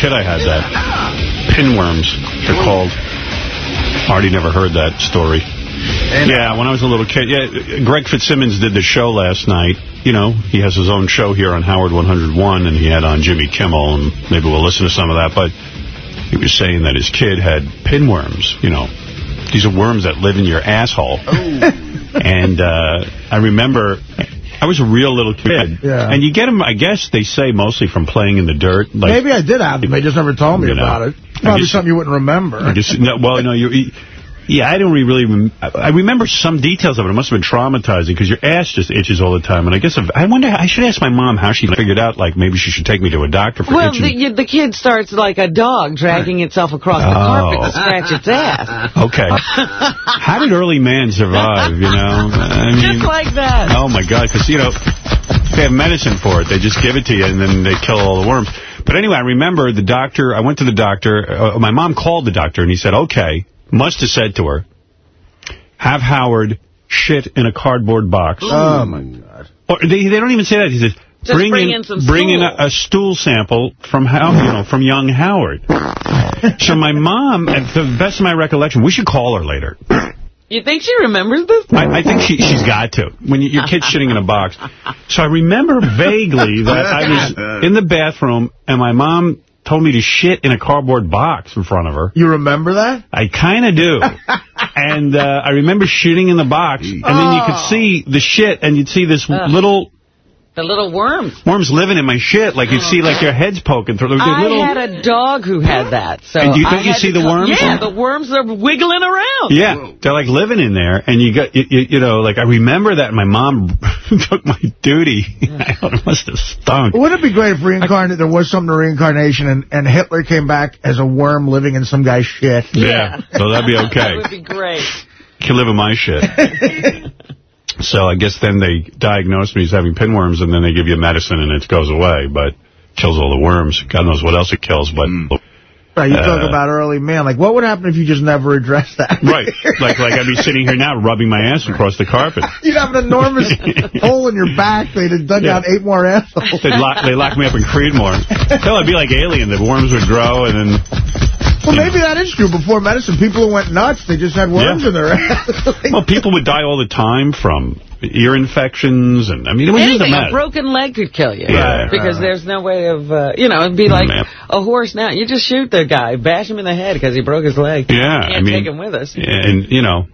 kid, I had that. Pinworms, they're called. Artie never heard that story. Yeah, when I was a little kid. Yeah, Greg Fitzsimmons did the show last night. You know, he has his own show here on Howard 101, and he had on Jimmy Kimmel, and maybe we'll listen to some of that. But he was saying that his kid had pinworms, you know. These are worms that live in your asshole. and uh, I remember... I was a real little kid. Yeah. And you get them, I guess they say, mostly from playing in the dirt. Like, Maybe I did have them. They just never told me You know, about it. Probably guess- something you wouldn't remember. I guess, no, well, no, you. Yeah, I don't really. Rem I I remember some details of it. It must have been traumatizing because your ass just itches all the time. And I guess if, I wonder. I should ask my mom how she figured out. Like maybe she should take me to a doctor for Well, itching. the, the kid starts like a dog dragging itself across the carpet to scratch its ass. Okay. How did early man survive, you know? I mean, Just like that. Oh, my God. Because, you know, they have medicine for it. They just give it to you, and then they kill all the worms. But anyway, I remember the doctor, I went to the doctor. Uh, my mom called the doctor, and he said, okay, must have said to her, have Howard shit in a cardboard box. Oh, my God. Or they, they don't even say that. He says, Just bring, bring in, in some bring in a, a stool sample from how you know from young Howard. so my mom, at the best of my recollection, we should call her later. You think she remembers this? I, I think she, she's got to. When you, your kid's shitting in a box. So I remember vaguely that I was in the bathroom and my mom told me to shit in a cardboard box in front of her. You remember that? I kind of do. and uh, I remember shitting in the box, and then you could see the shit, and you'd see this Ugh. little The little worms. worms living in my shit. Like you'd oh, see like your head's poking through. There was a I little, had a dog who had that. So And do you, don't you see to the call- worms? Yeah, the worms are wiggling around. yeah, they're like living in there, and you got you, you, you know like I remember that my mom took my duty. it must have stunk. Wouldn't it be great if reincarnate there was some reincarnation and, and Hitler came back as a worm living in some guy's shit? Yeah, so that'd be That okay. would be great. Can live in my shit. So I guess then they diagnose me as having pinworms, and then they give you a medicine, and it goes away, but kills all the worms. God knows what else it kills, but Right, you Uh, talk about early man. Like, what would happen if you just never addressed that? right, like like I'd be sitting here now rubbing my ass across the carpet. You'd have an enormous hole in your back. They'd have dug Yeah. out eight more assholes. They'd lock, they lock me up in Creedmoor. Hell, I'd be like Alien. The worms would grow, and then Well, maybe that is true. Before medicine, people who went nuts, they just had worms Yeah. in their ass. Like, well, people would die all the time from ear infections, and I mean, it was a Anything, a broken leg could kill you. Yeah. Because there's no way of, uh, you know, it'd be like Man. a horse now. You just shoot the guy, bash him in the head because he broke his leg. Yeah, Can't I mean, take him with us. and you know,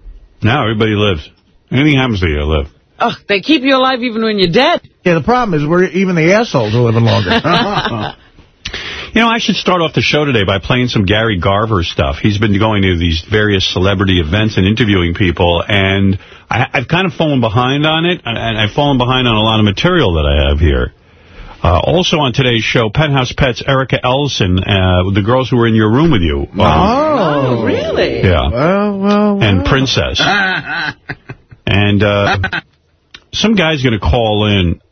now everybody lives. Anything happens to you, you live. Oh, they keep you alive even when you're dead. yeah, the problem is we're even the assholes are living longer. You know, I should start off the show today by playing some Gary Garver stuff. He's been going to these various celebrity events and interviewing people, and I, I've kind of fallen behind on it, and and I've fallen behind on a lot of material that I have here. Uh, also on today's show, Penthouse Pets, Erica Ellison, uh, the girls who were in your room with you. Um, Oh, really? Yeah. well, well, and. Princess. and uh, some guy's going to call in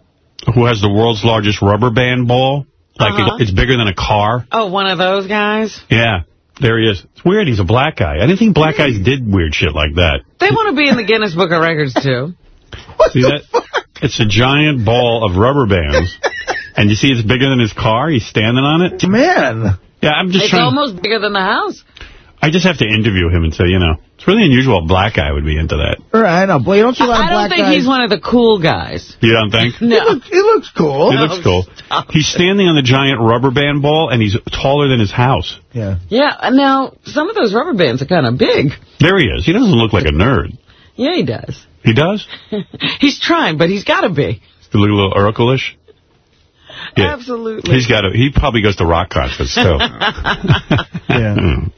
who has the world's largest rubber band ball. Like, Uh-huh. it's bigger than a car. Oh, one of those guys? Yeah, there he is. It's weird he's a black guy. I didn't think black guys did weird shit like that. They want to be in the Guinness Book of Records, too. what See that? It's a giant ball of rubber bands. And you see it's bigger than his car? He's standing on it? Man. Yeah, I'm just It's trying... almost bigger than the house. I just have to interview him and say, you know, it's really unusual a black guy would be into that. All right, I know. But you don't see a lot I of don't black think guys. he's one of the cool guys. You don't think? He, No. looks, he looks cool. He looks oh, cool. stop He's standing on the giant rubber band ball, and he's taller than his house. Yeah. Yeah, and now, some of those rubber bands are kind of big. There he is. He doesn't look like a nerd. Yeah, he does. He does? he's trying, but he's got to be. He look a little Urkel-ish? Yeah. Absolutely. He's got to, he probably goes to rock concerts, too. Yeah. Hmm.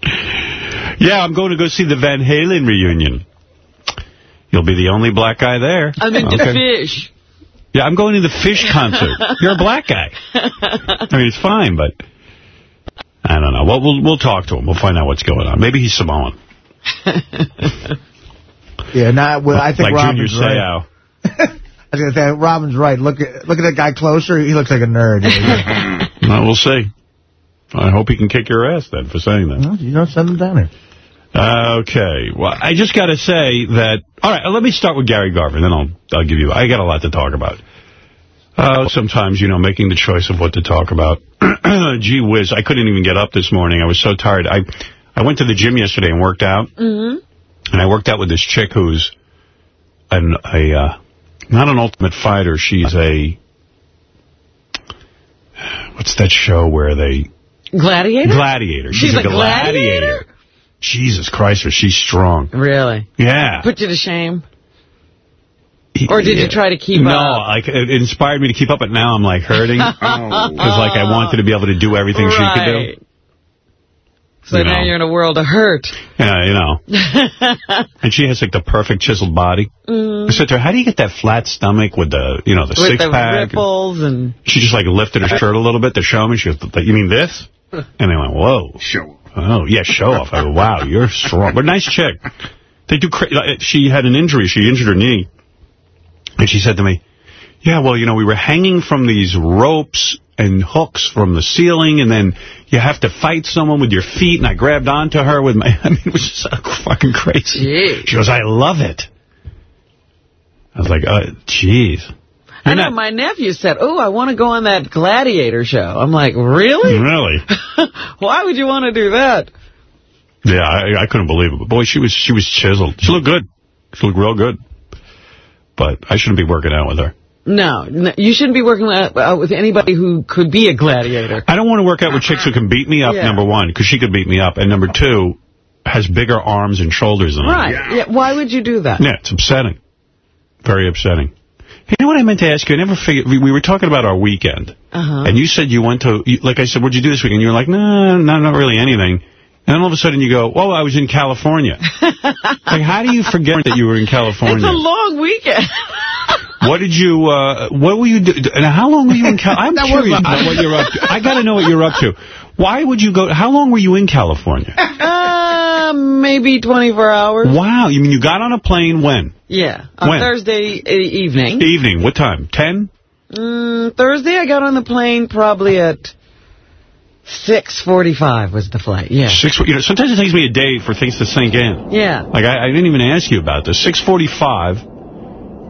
yeah, I'm going to go see the Van Halen reunion. You'll be the only black guy there. Oh, I'm into Okay. Phish. Yeah, I'm going to the Phish concert. You're a black guy. I mean, it's fine, but I don't know. Well, we'll we'll talk to him. We'll find out what's going on. Maybe he's Samoan, Yeah, not well, I think like Junior Robin's right. Seau. I was going to say, Robin's right. Look at look at that guy closer. He looks like a nerd. Well, we'll see. I hope he can kick your ass then for saying that. Well, you don't send him down here. Okay. Well, I just got to say that. All right, let me start with Gary Garver, then I'll I'll give you. I got a lot to talk about. Uh, sometimes, you know, making the choice of what to talk about. Gee whiz, I couldn't even get up this morning. I was so tired. I I went to the gym yesterday and worked out. Mm -hmm. And I worked out with this chick who's an, a uh, not an ultimate fighter. She's a what's that show where they gladiator? Gladiator. She's, She's a, a gladiator? gladiator? Jesus Christ, she's strong. Really? Yeah. Put you to shame? Or did you try to keep no, up? No, like it inspired me to keep up, but now I'm like hurting because like I wanted to be able to do everything right. she could do. So you now know. you're in a world of hurt. Yeah, you know. and she has like the perfect chiseled body. Mm. I said to her, how do you get that flat stomach with the, you know, the with six-pack? ripples and... She just like lifted her shirt a little bit to show me. She goes, you mean this? And they went, whoa. Show Oh, yeah, show off. I go, wow, you're strong. But nice chick. They do. Crazy. She had an injury. She injured her knee. And she said to me, yeah, well, you know, we were hanging from these ropes and hooks from the ceiling, and then you have to fight someone with your feet, and I grabbed onto her with my, I mean, it was just fucking crazy. She goes, I love it. I was like, oh, jeez. I know, my nephew said, oh, I want to go on that gladiator show. I'm like, really? Really? Why would you want to do that? Yeah, I, I couldn't believe it. But boy, she was she was chiseled. She looked good. She looked real good. But I shouldn't be working out with her. No, no, you shouldn't be working out with anybody who could be a gladiator. I don't want to work out with chicks who can beat me up, yeah. number one, because she could beat me up. And number two, has bigger arms and shoulders than right. I Right. Yeah. Why would you do that? Yeah, it's upsetting. Very upsetting. You know what I meant to ask you? I never figured. We, we were talking about our weekend. Uh -huh. And you said you went to, like I said, what'd you do this weekend? You were like, no, nah, no, not really anything. And then all of a sudden you go, oh, I was in California. like, how do you forget that you were in California? It's a long weekend. what did you, uh, what were you, do and how long were you in California? I'm curious about what you're up to. I got to know what you're up to. Why would you go, how long were you in California? Uh, maybe 24 hours. Wow, you mean you got on a plane when? Yeah, on when? Thursday evening. Evening, what time, 10? Mm, Thursday I got on the plane probably at 6.45 was the flight, yeah. Six. You know, sometimes it takes me a day for things to sink in. Yeah. Like, I, I didn't even ask you about this. 6.45,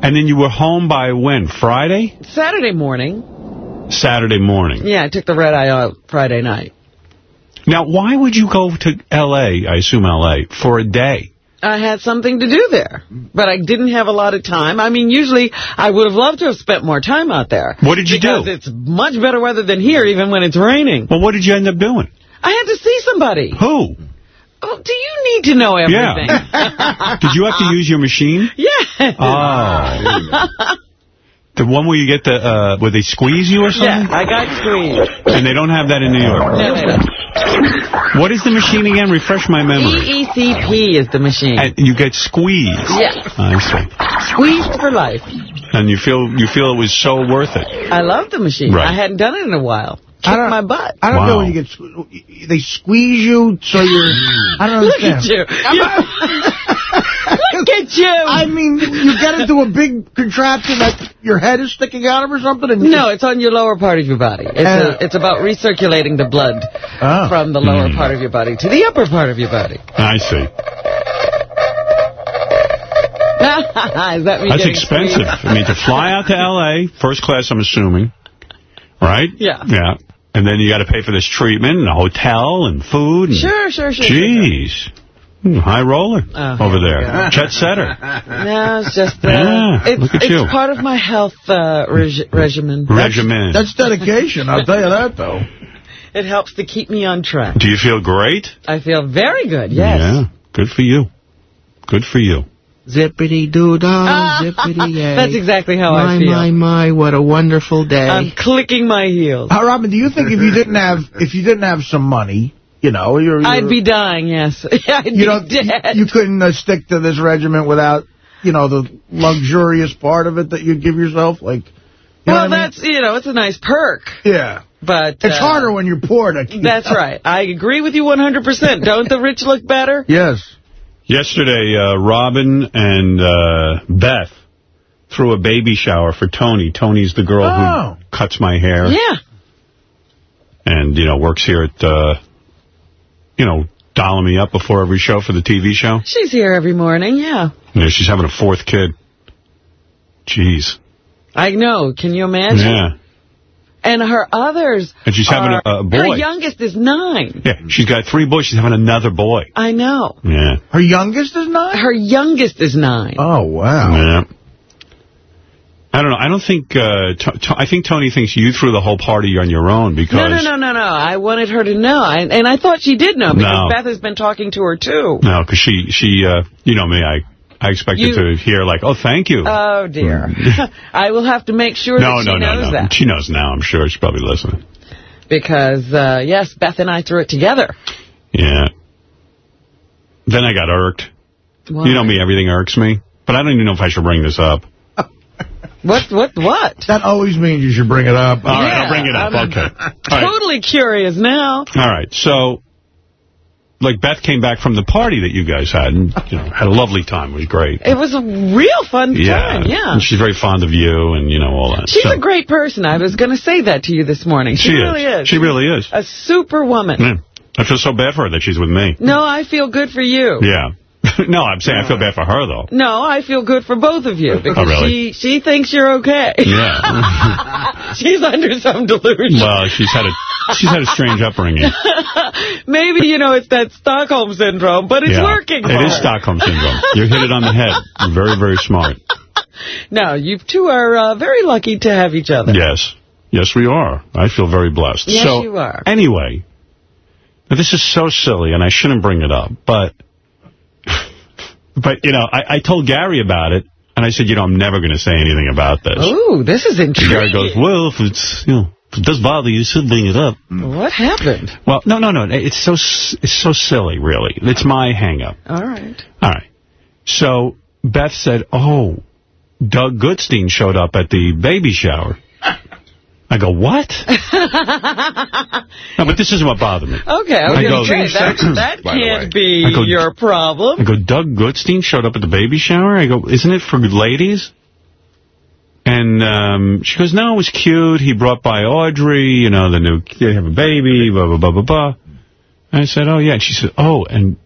and then you were home by when? Friday? Saturday morning. Saturday morning. Yeah, I took the red eye out Friday night. Now, why would you go to L.A., I assume L.A., for a day? I had something to do there. But I didn't have a lot of time. I mean, usually I would have loved to have spent more time out there. What did you because do? Because it's much better weather than here, even when it's raining. Well, what did you end up doing? I had to see somebody. Who? Oh, do you need to know everything? Yeah. did you have to use your machine? Yeah. Oh. The one where you get the, uh, where they squeeze you or something? Yeah, I got squeezed. And they don't have that in New York? No, they don't. What is the machine again? Refresh my memory. EECP is the machine. And you get squeezed? Yeah. I see. Squeezed for life. And you feel you feel it was so worth it? I love the machine. Right. I hadn't done it in a while. Kick my butt. I don't wow. know when you get... They squeeze you so you're... I don't understand. Look at you. Look at you. I mean, you get into a big contraption that your head is sticking out of or something? And no, it's on your lower part of your body. It's, uh, a, it's about recirculating the blood oh. from the lower mm. part of your body to the upper part of your body. I see. that That's expensive. I mean, to fly out to L.A., first class, I'm assuming, right? Yeah. Yeah. And then you got to pay for this treatment and a hotel and food. And sure, sure, sure. Jeez. Sure, sure. Hmm, high roller oh, over there. Chet setter. No, it's just uh, yeah, it's, look at it's you. part of my health uh, reg regimen. Regimen. That's, that's dedication, I'll tell you that, though. It helps to keep me on track. Do you feel great? I feel very good, yes. Yeah, good for you. Good for you. Zippity-doo-dah, ah, zippity-yay. That's exactly how my, I feel. My, my, my, what a wonderful day. I'm clicking my heels. Uh, Robin, do you think if you didn't have if you didn't have some money, you know, you're, you're, I'd be dying, yes. I'd you be dead. You, you couldn't uh, stick to this regiment without, you know, the luxurious part of it that you give yourself, like. You well, that's, mean? you know, it's a nice perk. Yeah. But It's uh, harder when you're poor. To that's right. I agree with you 100%. Don't the rich look better? Yes. Yesterday, uh, Robin and uh, Beth threw a baby shower for Tony. Tony's the girl oh. who cuts my hair. Yeah. And, you know, works here at, uh, you know, dialing me up before every show for the TV show. She's here every morning, yeah. Yeah, she's having a fourth kid. Jeez. I know. Can you imagine? Yeah. And her others And she's having are, a, a boy. Her youngest is nine. Yeah, she's got three boys. She's having another boy. I know. Yeah. Her youngest is nine? Her youngest is nine. Oh, wow. Yeah. I don't know. I don't think, uh, to, to, I think Tony thinks you threw the whole party on your own because... No, no, no, no, no. I wanted her to know. I, and I thought she did know because No. Beth has been talking to her, too. No, because she, she, uh, you know me, I, I expected You- to hear like, oh, thank you. Oh, dear. I will have to make sure no, that she no, no, knows no. that. She knows now, I'm sure. She's probably listening. Because, uh, yes, Beth and I threw it together. Yeah. Then I got irked. Why? You know me, everything irks me. But I don't even know if I should bring this up. What, what, what? That always means you should bring it up. All right, Yeah, I'll bring it up. I'm okay. All right. Totally curious now. All right. So, like, Beth came back from the party that you guys had and, you know, had a lovely time. It was great. It was a real fun time, yeah. And she's very fond of you and, you know, all that. She's So- a great person. I was going to say that to you this morning. She, She really is. She really is. A super woman. Yeah. I feel so bad for her that she's with me. No, I feel good for you. Yeah. no, I'm saying I feel bad for her, though. No, I feel good for both of you because Oh, really? she she thinks you're okay. Yeah. She's under some delusion. well, she's had a she's had a strange upbringing. Maybe, you know, it's that Stockholm syndrome, but it's yeah. working for It is her. Stockholm Syndrome. You hit it on the head. You're very, very smart. No, you two are uh, very lucky to have each other. Yes. Yes, we are. I feel very blessed. Yes, so, you are. Anyway, this is so silly, and I shouldn't bring it up, but, but you know, I, I told Gary about it, and I said, you know, I'm never going to say anything about this. Ooh, this is And Gary goes, well, if it's, you know, if it does bother you, you should bring it up. What happened? Well, no, no, no. It's so it's so silly, really. It's my hang-up. All right. All right. So Beth said, oh, Doug Goodstein showed up at the baby shower. I go, what? no, but this isn't what bothered me. Okay, I was I going go- to say, that, that by the way. can't be go- your problem. I go, Doug Goodstein showed up at the baby shower? I go, isn't it for good ladies? And um, she goes, no, it was cute. He brought by Audrey, you know, the new, they have a baby, blah, blah, blah, blah, blah. And I said, oh, yeah. And she said, oh, and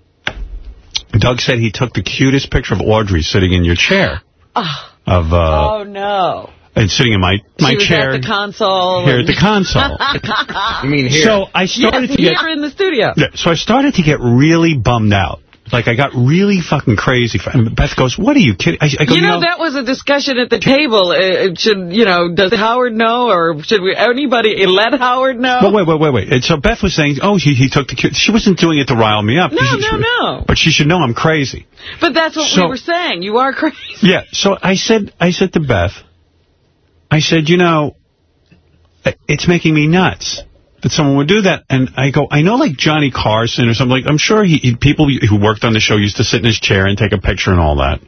Doug said he took the cutest picture of Audrey sitting in your chair. Of, uh, Oh, no. And sitting in my, my she was chair at the console. here at the console. You mean here? so I started yes, to get... here in the studio. So I started to get really bummed out. Like, I got really fucking crazy. And Beth goes, what are you kidding? I, I go, You know, that was a discussion at the table. Uh, should, you know, does Howard know or should we, anybody let Howard know? But wait, wait, wait, wait. And so Beth was saying, oh, he, he took the kid. She wasn't doing it to rile me up. No, She- no, no. But she should know I'm crazy. But that's what So- we were saying. You are crazy. Yeah, so I said, I said to Beth, I said, you know, it's making me nuts that someone would do that. And I go, I know like Johnny Carson or something. Like, I'm sure he, he- people who worked on the show used to sit in his chair and take a picture and all that.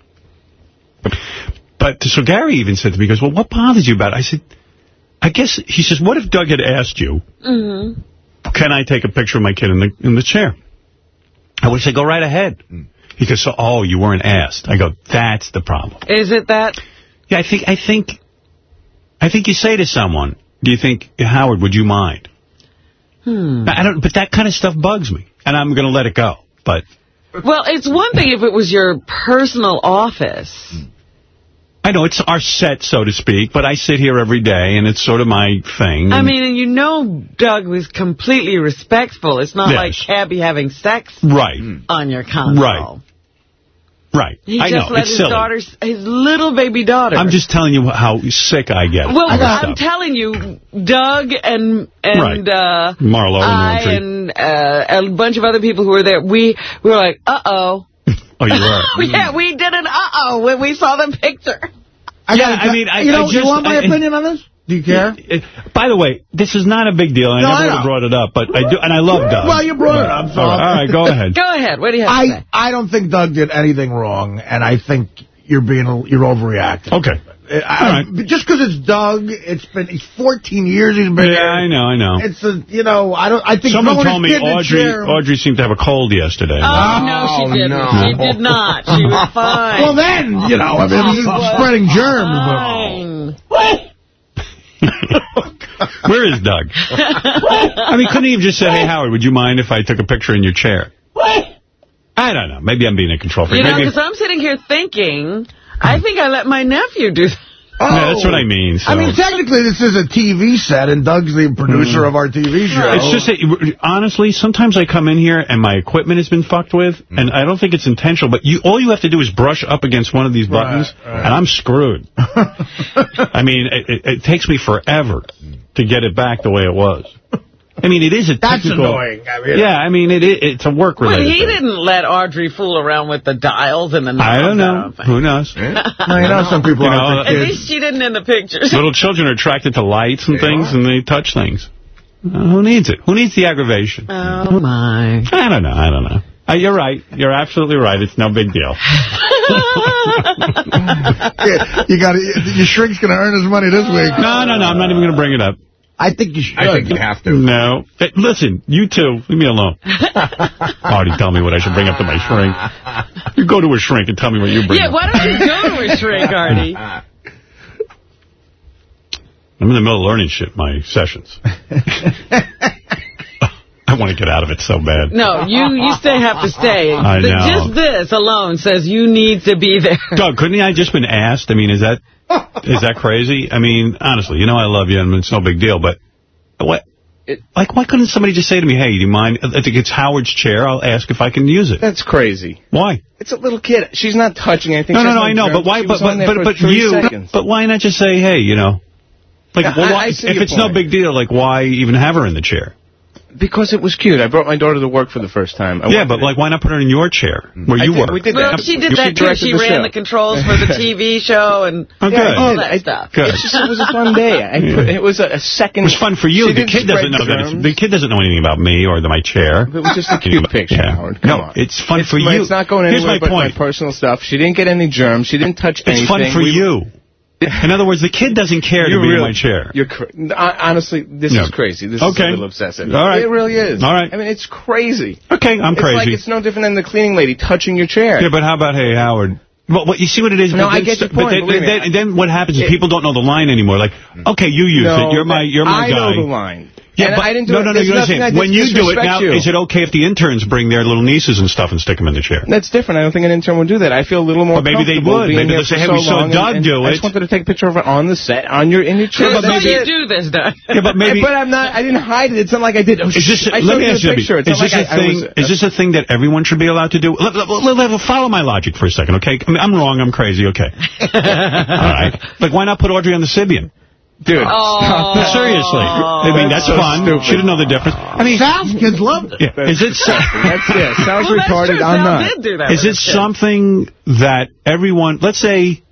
But so Gary even said to me, he goes, well, what bothers you about it? I said, I guess, he says, what if Doug had asked you, Mm-hmm. can I take a picture of my kid in the in the chair? I would say, go right ahead. He goes, so, oh, you weren't asked. I go, that's the problem. Is it that? Yeah, I think, I think, I think you say to someone, do you think, Howard, would you mind? Hmm. I don't, but that kind of stuff bugs me, and I'm going to let it go. But Well, it's one thing if it was your personal office. I know it's our set, so to speak, but I sit here every day, and it's sort of my thing. I mean, and you know Doug was completely respectful. It's not Yes. like Cabby having sex right, on your console. Right. Right. He I just know, let it's his silly. daughter, his little baby daughter. I'm just telling you how sick I get. Well, I'm stuff. telling you, Doug and and uh, Marlo and I Audrey. and uh, a bunch of other people who were there, we, we were like, uh-oh. Oh, you were? yeah, we did an uh-oh when we saw the picture. I Yeah, I mean, I- you know, I you want my I- opinion on this? Do you care? It- by the way, this is not a big deal. and No, I I never would have brought it up, but I do, and I love Doug. Well, you brought it up, so- All right, all right, go ahead. Go ahead. What do you have to I, say? I don't think Doug did anything wrong, and I think you're being you're overreacting. Okay. I, All right. Just because it's Doug, it's been he's 14 years he's been Yeah, here. I know, I know. It's a you know I don't I think Someone told me kid in a Audrey Audrey seemed to have a cold yesterday. Oh, no, she Oh, didn't. no. She did not. She was fine. Well then you know I mean She was spreading germs. Fine. Where is Doug? I mean, couldn't he have just said, hey, Howard, would you mind if I took a picture in your chair? I don't know. Maybe I'm being a control freak. You know, because I'm sitting here thinking, I think I let my nephew do Oh. Yeah, that's what I mean. So. I mean, technically, this is a TV set, and Doug's the producer mm. of our TV show. It's just that, honestly, sometimes I come in here and my equipment has been fucked with, mm. and I don't think it's intentional, but you all you have to do is brush up against one of these buttons, right, right. and I'm screwed. I mean, it, it, it takes me forever to get it back the way it was. I mean, it is a That's technical... annoying. I mean, yeah, I mean, it, it, it's a work-related Well, he thing. didn't let Audrey fool around with the dials and the I don't know. Who knows? Yeah. no, you know, some people you know, At least she didn't in the pictures. Little children are attracted to lights and they things, are. and they touch things. Uh, who needs it? Who needs the aggravation? Oh, my. I don't know. I don't know. Uh, you're right. You're absolutely right. It's no big deal. yeah, you got Your shrink's going to earn his money this week. No, no, no. I'm not even going to bring it up. I think you should. I think you have to. No. Hey, listen, you two, leave me alone. Artie, tell me what I should bring up to my shrink. You go to a shrink and tell me what you bring Yeah, up. why don't you go to a shrink, Artie? I'm in the middle of learning shit, my sessions. I want to get out of it so bad. No, you you still have to stay. I know. Just this alone says you need to be there. Doug, couldn't I just been asked? I mean, is that is that crazy? I mean, honestly, you know I love you and it's no big deal, but what? It, like, why couldn't somebody just say to me, hey, do you mind? I think it's Howard's chair. I'll ask if I can use it. That's crazy. Why? It's a little kid. She's not touching anything. No, no, no, I know. But why? But but but, but you. Seconds. But why not just say, hey, you know? Like, yeah, well, why, if it's point. no big deal, like, why even have her in the chair? Because it was cute. I brought my daughter to work for the first time. I yeah, but like, why not put her in your chair where I you did, work? We did that. Well, she did that too. She ran show. the controls for the TV show and oh, yeah, all that oh, stuff. Good. Just, it was a fun day. I, yeah. It was a, a, second. It was fun for you. The kid doesn't know that. the kid doesn't know anything about me or the, my chair. It was just a cute picture, yeah. Howard. Come no, on. it's fun it's, for you. It's not going anywhere Here's my but point. my personal stuff. She didn't get any germs. She didn't touch anything. It's fun for you. In other words, the kid doesn't care you to be really, in my chair. You're honestly, this no. is crazy. This okay. is a little obsessive. All right. It really is. All right. I mean, it's crazy. Okay, I'm it's crazy. It's like it's no different than the cleaning lady touching your chair. Yeah, but how about, hey, Howard, well, what, you see what it is? No, I get your point. But then, then, then, what happens is it, people don't know the line anymore. Like, okay, you use no, it. You're my, you're my I guy. I know the line. Yeah, but, I didn't do no, it. no, no, you understand. When you do it, now, you. is it okay if the interns bring their little nieces and stuff and stick them in the chair? That's different. I don't think an intern would do that. I feel a little more But maybe they would. Maybe they'll say, hey, so we saw Doug and, do and it. I just wanted to take a picture of it on the set, on your, in your chair. Yeah, but maybe you do this, Doug. Yeah, but maybe. but I'm not, I didn't hide it. It's not like I did. Oh, is this, I let me ask you, is this, like a thing, was, uh, is this a thing that everyone should be allowed to do? Let, let, let, follow my logic for a second, okay? I mean, I'm wrong. I'm crazy, okay? All right. Like, why not put Audrey on the Sybian? Dude, oh. seriously. I mean, that's, that's so fun. Stupid. She didn't know the difference. I mean, Sal's kids loved it. Yeah. Is it that's yeah, Sal's well, retarded. I'm Sal not. Did do that Is it something that everyone, let's say,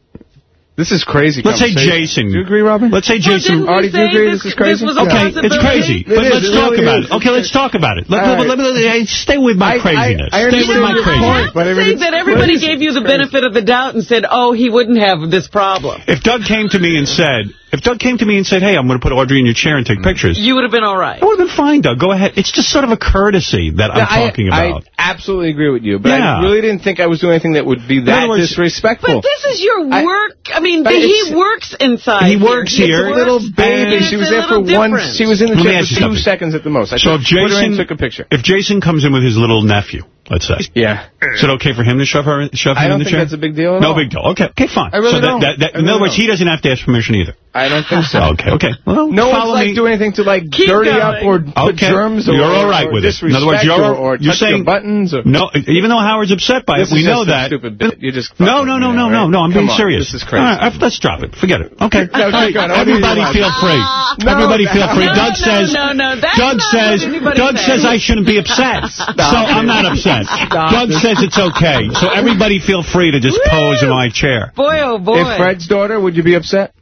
this is crazy. Let's say Jason. Do you agree, Robin? Let's say Jason. Well, Artie, do you agree this, this is crazy? This okay, it's crazy. It but is, let's it talk really about is. it. Okay, let's talk about it. Let, right. let, let, let, stay with my I, craziness. I, I stay with my craziness. Point, but say that everybody crazy. gave you the benefit of the doubt and said, oh, he wouldn't have this problem. If Doug came to me and said, if Doug came to me and said, hey, I'm going to put Audrey in your chair and take mm. pictures. You would have been all right. I would have been fine, Doug. Go ahead. It's just sort of a courtesy that I'm I, talking about. I absolutely agree with you, but yeah. I really didn't think I was doing anything that would be that words, disrespectful. But this is your work. I, I mean, he works inside. He works here. It's a little baby. She was there for one. She was in the chair for two seconds at the most. I so if Jason took a picture. If Jason comes in with his little nephew, let's say. Yeah. Is it okay for him to shove her, shove him in the chair? I don't think that's a big deal No all. big deal. Okay, okay, fine. I really so don't. That, that, really in other words, don't. he doesn't have to ask permission either. I don't think so. okay, okay. Well, no follow one's like me. doing anything to like Keep dirty going. up or put okay. germs or You're all right or with it. In other words, you're or, or you're saying buttons. Or, no, even though Howard's upset by this it, we know that. Stupid bit. You just no, no, no, no, no, no. I'm Come being on. serious. This is crazy. All right, let's drop it. Forget it. Okay. no, Everybody feel free. Everybody feel free. No, Doug says. No, no, no. Doug says. Doug says I shouldn't be upset. So I'm not upset. Doug says it's okay. So everybody feel free to just pose in my chair. Boy, oh boy. If Fred's daughter, would you be upset?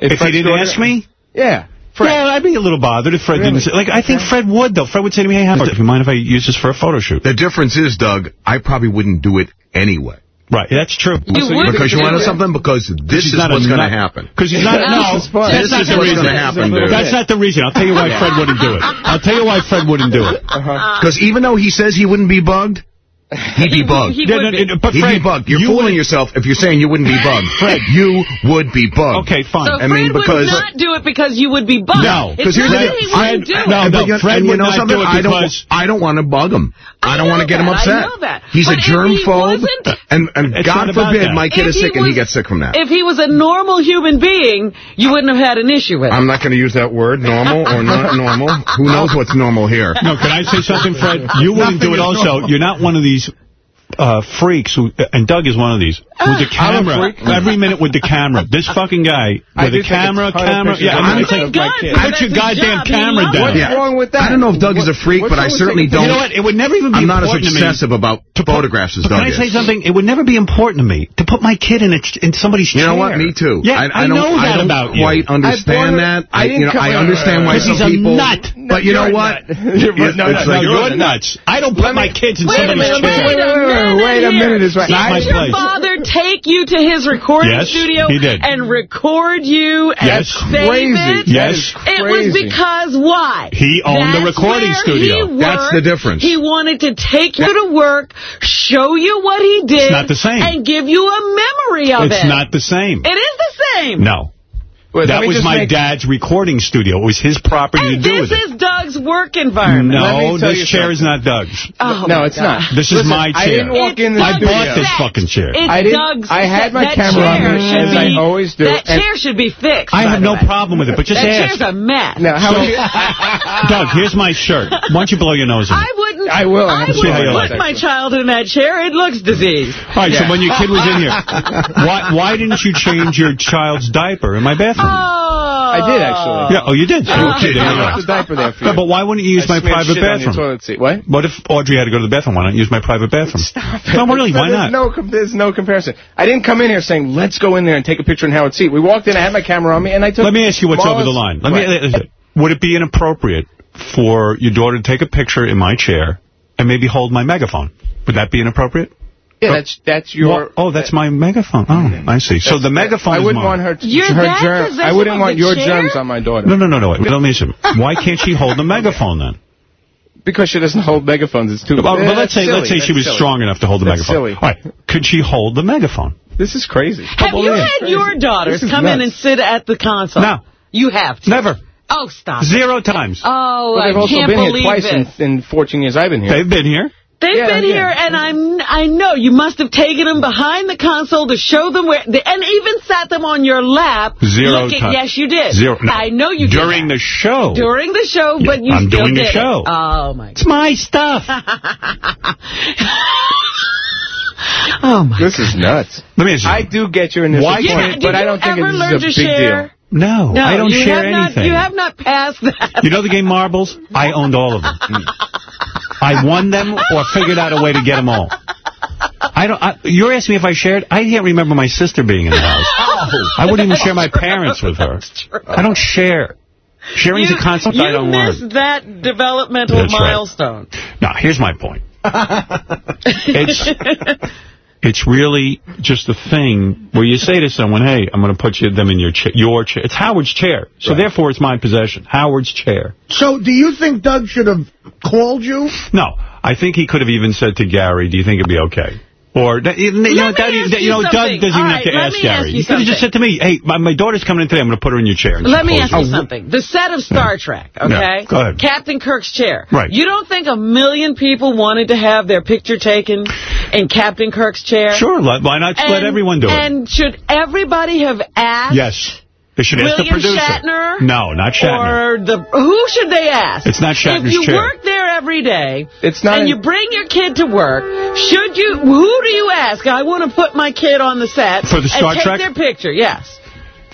If, if he didn't daughter, ask me? Yeah. Fred. Yeah, I'd be a little bothered if Fred really? didn't say. Like, I think Fred would, though. Fred would say to me, hey, Howard, if you mind if I use this for a photo shoot? The difference is, Doug, I probably wouldn't do it anyway. Right, that's true. You so because you want to know something? Because this is what's going to happen. Because he's not, no, this is, this is what's going to happen, dude. That's not the reason. I'll tell you why Fred wouldn't do it. I'll tell you why Fred wouldn't do it. Because uh -huh. even though he says he wouldn't be bugged, He'd be bugged. He, he would be. But He'd Fred, be bugged. You're you fooling would- yourself if you're saying you wouldn't be bugged. Fred, you would be bugged. Okay, fine. So I Fred mean, because- would not do it because you would be bugged. No, it's here's the that thing. he no, no, But Fred and you would know not something? do it I don't. because- I don't want to bug him. I, I don't want to get him that. I upset. know that. He's But a if he and and It's God forbid my kid If is he sick and he gets sick from that. If he was a normal human being, you wouldn't have had an issue with it. I'm not going to use that word, normal or not normal. Who knows what's normal here? No, can I say something, Fred? You wouldn't do it also. You're not one of these uh, freaks, who, and Doug is one of these, with the camera, every minute with the camera. This fucking guy, I with do the take a camera, ton of camera, pictures yeah, of I mean, my it's like, kids. my kid. God, put your that's his goddamn job. He camera loves down. it. What's wrong with that? I don't know if Doug is a freak, but I certainly don't. You know what? It would never even be I'm not as important to me. obsessive about to put- photographs as But Doug Can I say is. something? It would never be important to me to put my kid in a, in somebody's chair. You know what? Me too. Yeah, I, I, know don't, that I don't quite understand that. I I, didn't you know, I understand why Because some he's a nut. But you know what? You're- It's- no, it's no, like no, you're you're nuts. I don't put my kids in Wait a somebody's minute, chair. Wait a minute. Wait a here. minute is right. Did your place. father take you to his recording Yes, studio he did. and record you yes. and Yes. save Crazy. it? Yes. It was because why? He owned the recording studio. worked. That's the difference. He wanted to take you to work, show you what he did. It's not the same. And give you a memory of It's it. It's not the same. It is the same. No. Wait, That was my make- dad's recording studio. It was his property And to do this with it. is Doug's work environment. No, this you chair is not Doug's. Oh, No, it's God. not. This is Listen, my I didn't walk in It's the I Doug's bought this fucking chair. It's I didn't- Doug's I had my that camera on chair me, should as I always do, That and- chair should be fixed. I have no way. problem with it, but just That ask. chair's a mess. Now, how Doug, here's my shirt. Why don't you blow your nose in it? I wouldn't. I will. I See how you wouldn't put my child in that chair. It looks diseased. All right, so when your kid was in here, why why didn't you change your child's diaper in my bathroom? I did, actually. yeah, oh, you did. Okay, there you I go. left the diaper there for you. No, but why wouldn't you use I my smeared private shit on your bathroom? toilet seat. What? What if Audrey had to go to the bathroom? Why not use my private bathroom? Stop No, really, why There's not? No, there's no comparison. I didn't come in here saying, let's go in there and take a picture in Howard's seat. We walked in, I had my camera on me, and I took... Let me ask you what's over the line. Let Right. me. Would it be inappropriate for your daughter to take a picture in my chair and maybe hold my megaphone? Would that be inappropriate? Yeah, that's, that's your... Well, oh, that's my megaphone. Oh, mm-hmm. I see. So the megaphone I wouldn't mine. want her, to, You're her that germs. I wouldn't want your chair? germs on my daughter. No, no, no, no. Wait. Let me listen. Why can't she hold the megaphone then? Because she doesn't hold megaphones. It's too... Well, but let's say that's let's say silly. she was That's strong enough to hold the That's megaphone. silly. All right. Could she hold the megaphone? This is crazy. Have you Unbelievable. had your daughters This is come in and sit at the console? No. You have to. Never. Oh, stop. Zero times. Oh, Well, they've also been here twice in, in 14 years I've been here. They've been here. They've Yeah, been yeah. here, and I'm, I know you must have taken them behind the console to show them where, and even sat them on your lap. Zero looking, times. Yes, you did. Zero. No. I know you did During the show. During the show, but you I'm still doing the did it. show. Oh, my It's my stuff. Oh, my This is nuts. Let me ask you. I do get your initial Why You can't- point, did but I don't think ever it's a to big share? deal. no, No, I don't share have not- anything. you have not passed that. You know the game Marbles? I owned all of them. I won them or figured out a way to get them all. I don't. I, you're asking me if I shared? I can't remember my sister being in the house. Oh, I wouldn't even share my parents with her. I don't share. Sharing's you, a concept I don't You missed that developmental That's right. milestone. Now, here's my point. It's it's really just a thing where you say to someone, hey, I'm going to put you them in your cha your chair. It's Howard's chair, so therefore it's my possession. Howard's chair. So do you think Doug should have called you? No, I think he could have even said to Gary, do you think it'd be okay? Or, you know, me that, ask that- you you know Doug something. doesn't even All have to ask Gary. ask you he could have just said to me, hey, my, my daughter's coming in today. I'm going to put her in your chair. Let me oh, ask you her. something. The set of Star Trek, okay? Yeah, go ahead. Captain Kirk's chair. Right. You don't think a million people wanted to have their picture taken in Captain Kirk's chair? Sure, why not let everyone do it? And should everybody have asked? Yes. They should ask the William producer. Shatner? No, not Shatner. Or the who should they ask? It's not Shatner's If you chair. work there every day, It's not and an- you bring your kid to work, should you? Who do you ask? I want to put my kid on the set For the Star and take Trek? their picture. Yes.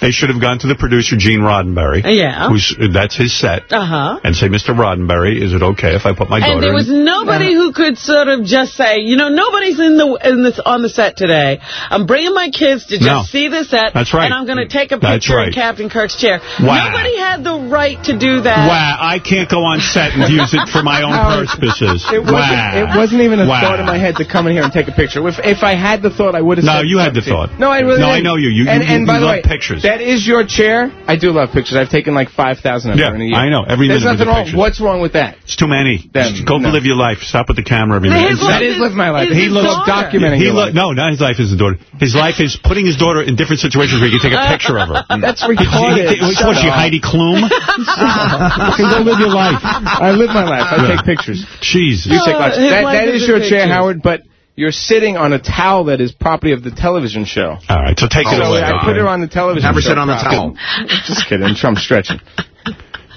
They should have gone to the producer, Gene Roddenberry. Yeah. Who's, that's his set. Uh huh. And say, Mr. Roddenberry, is it okay if I put my daughter And there was in? nobody who could sort of just say, you know, nobody's in the in this on the set today. I'm bringing my kids to just No. see the set. That's right. And I'm going to take a picture right. in Captain Kirk's chair. Wow. Nobody had the right to do that. Wow, I can't go on set and use it for my own Howard, purposes. It wasn't, wow. it wasn't even a Wow. thought in my head to come in here and take a picture. If, if I had the thought, I would have No, said you had the thought. No, I really No, I didn't. know you. You- and, you- and you by the love way, pictures. That that is your chair. I do love pictures. I've taken like 5,000 of Yeah, them in a year. I know. Every There's minute nothing a wrong. picture. What's wrong with that? It's too many. Then, Just go no. live your life. Stop with the camera every minute. His That life is live my life. He his looks daughter. documenting He your lo- life. no, not his life isn't daughter. His life is putting his daughter in different situations where he can take a picture of her. That's He- he- retarded. he- What's she. Heidi Klum? Fucking go live your life. I live my life. I take pictures. Jesus. You take lots. That, that is is in your chair. Howard, but you're sitting on a towel that is property of the television show. All right, so take it So away. I put her on the television Have her show sit on the property. towel. Just kidding. I'm stretching.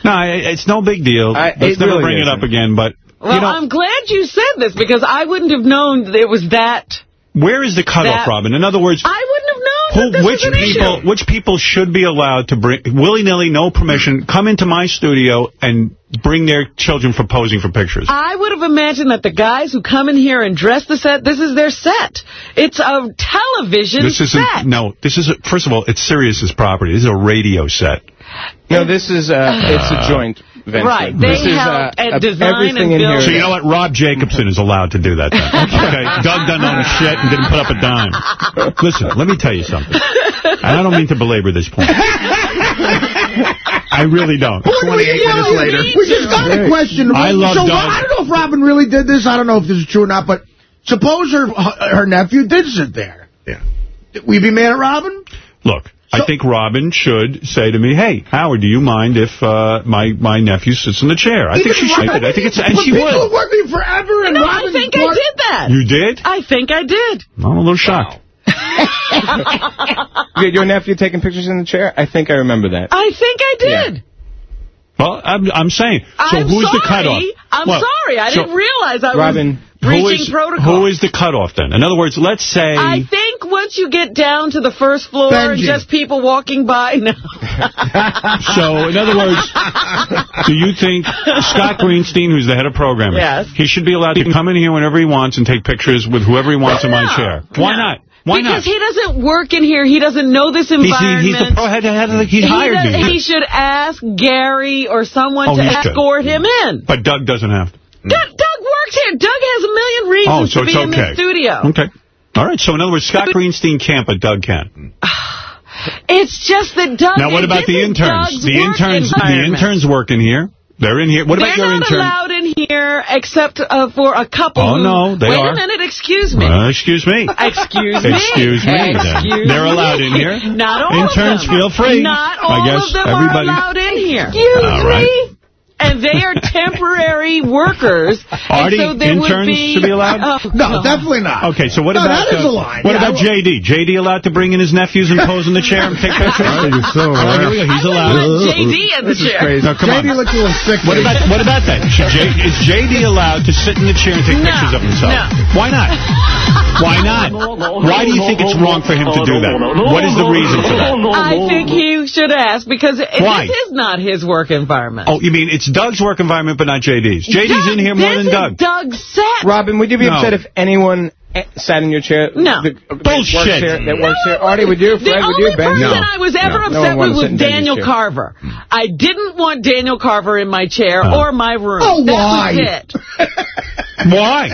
No, it's no big deal. I- Let's never really bring it isn't. up again, but, Well, you know, I'm glad you said this because I wouldn't have known that it was that. where is the cutoff, that- Robin? In other words, I wouldn't have known who, which people issue. which people should be allowed to bring, willy-nilly, no permission, come into my studio and bring their children for posing for pictures? I would have imagined that the guys who come in here and dress the set, this is their set. It's a television This isn't, set. no, this is, a, first of all, it's Sirius's property. This is a radio set. No, this is uh, it's a joint venture. Right, they this is, help uh, and uh, design everything and in build here. So you know what? Rob Jacobson is allowed to do that then. Okay? Doug doesn't own shit and didn't put up a dime. Listen, let me tell you something. And I don't mean to belabor this point. I really don't. 28 minutes later. We just got a question. I love so Doug. I don't know if Robin really did this. I don't know if this is true or not, but suppose her her nephew did sit there. Yeah. We'd be mad at Robin? Look, I think Robin should say to me, hey, Howard, do you mind if uh, my, my nephew sits in the chair? I think she should. I think it's, and But she people would. have worked with me forever, and No, I think I did that. You did? I think I did. I'm a little shocked. Your- Your nephew taking pictures in the chair? I think I remember that. I think I did. Well, I'm, I'm saying. So I'm who's the sorry. cutoff? I'm Well, sorry. I so didn't realize I Robin, was Who breaching is, protocol. who is the cutoff then? In other words, let's say... I think once you get down to the first floor and just people walking by, no. So, in other words, do you think Scott Greenstein, who's the head of programming, Yes. he should be allowed to come in here whenever he wants and take pictures with whoever he wants in my chair? Why No. not? Why because not? he doesn't work in here. He doesn't know this He's, environment. he, he's the pro head, head of the, he, He hired does-. He should ask Gary or someone Oh, to escort him in. But Doug doesn't have to. Doug, Doug works here. Doug has a million reasons Oh, so to it's be in okay. the studio. Okay. All right, so in other words, Scott Greenstein can't, but Doug can. It's just that Doug. Now, what about the interns? The interns, the interns work in here. They're in here. What They're about your not intern? Here except uh, for a couple. Oh, who- no, they Wait are. a minute. Excuse me. Uh, excuse me. Excuse me. Excuse me. Excuse They're allowed in here. Not all Interns of them. feel free. Not I all guess of them everybody- are allowed in here. Excuse All right. me. And they are temporary workers. Artie, and so there would interns be, should be allowed? Oh, No, definitely not. Okay, so what No, about that is uh, a line. what Yeah, about JD? JD allowed to bring in his nephews and pose in the chair and take pictures? I think so, Oh, here we go. He's I allowed. wouldn't JD in the chair. No, come JD on. looks a little sick. What about what about that? J, is JD allowed to sit in the chair and take No, pictures of himself? no. Why not? Why not? Why do you think it's wrong for him to do that? What is the reason for that? I think he should ask because Why? this is not his work environment. Oh, you mean it's Doug's work environment, but not JD's? JD's Doug, in here more this than is Doug. Doug's set. Robin, would you be No. upset if anyone eh, sat in your chair? No. The, that Bullshit. Works here, that works No, here. Artie, would you? Fred, would only you? Ben? person No. I was ever No. No upset one with was sit in Benji's Daniel. Carver. I didn't want Daniel Carver in my chair Oh. or my room. Oh, that why? was it. Why?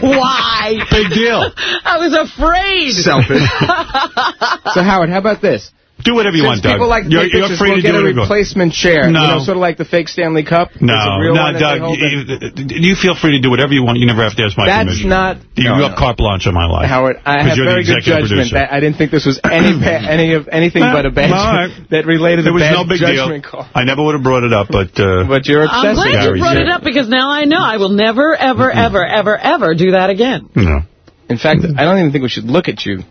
Why? Big deal. I was afraid. Selfish. So, Howard, how about this? Do whatever you want, Doug. people like to you're, you're pictures, free we'll to get do a whatever you want. replacement chair. No. You know, sort of like the fake Stanley Cup. No, There's a real no, one that they Doug, you, you feel free to do whatever you want. You never have to ask my That's permission. not- You no, have no. carte blanche on my life. Howard, I 'Cause have you're the very good judgment. producer. That I didn't think this was any any of anything No, but a bad no, that related There to was bad no big deal. call. I never would have brought it up, but... Uh, But you're I'm glad you brought it up because now I know I will never, ever, ever, ever, ever do that again. no. In fact, I don't even think we should look at you.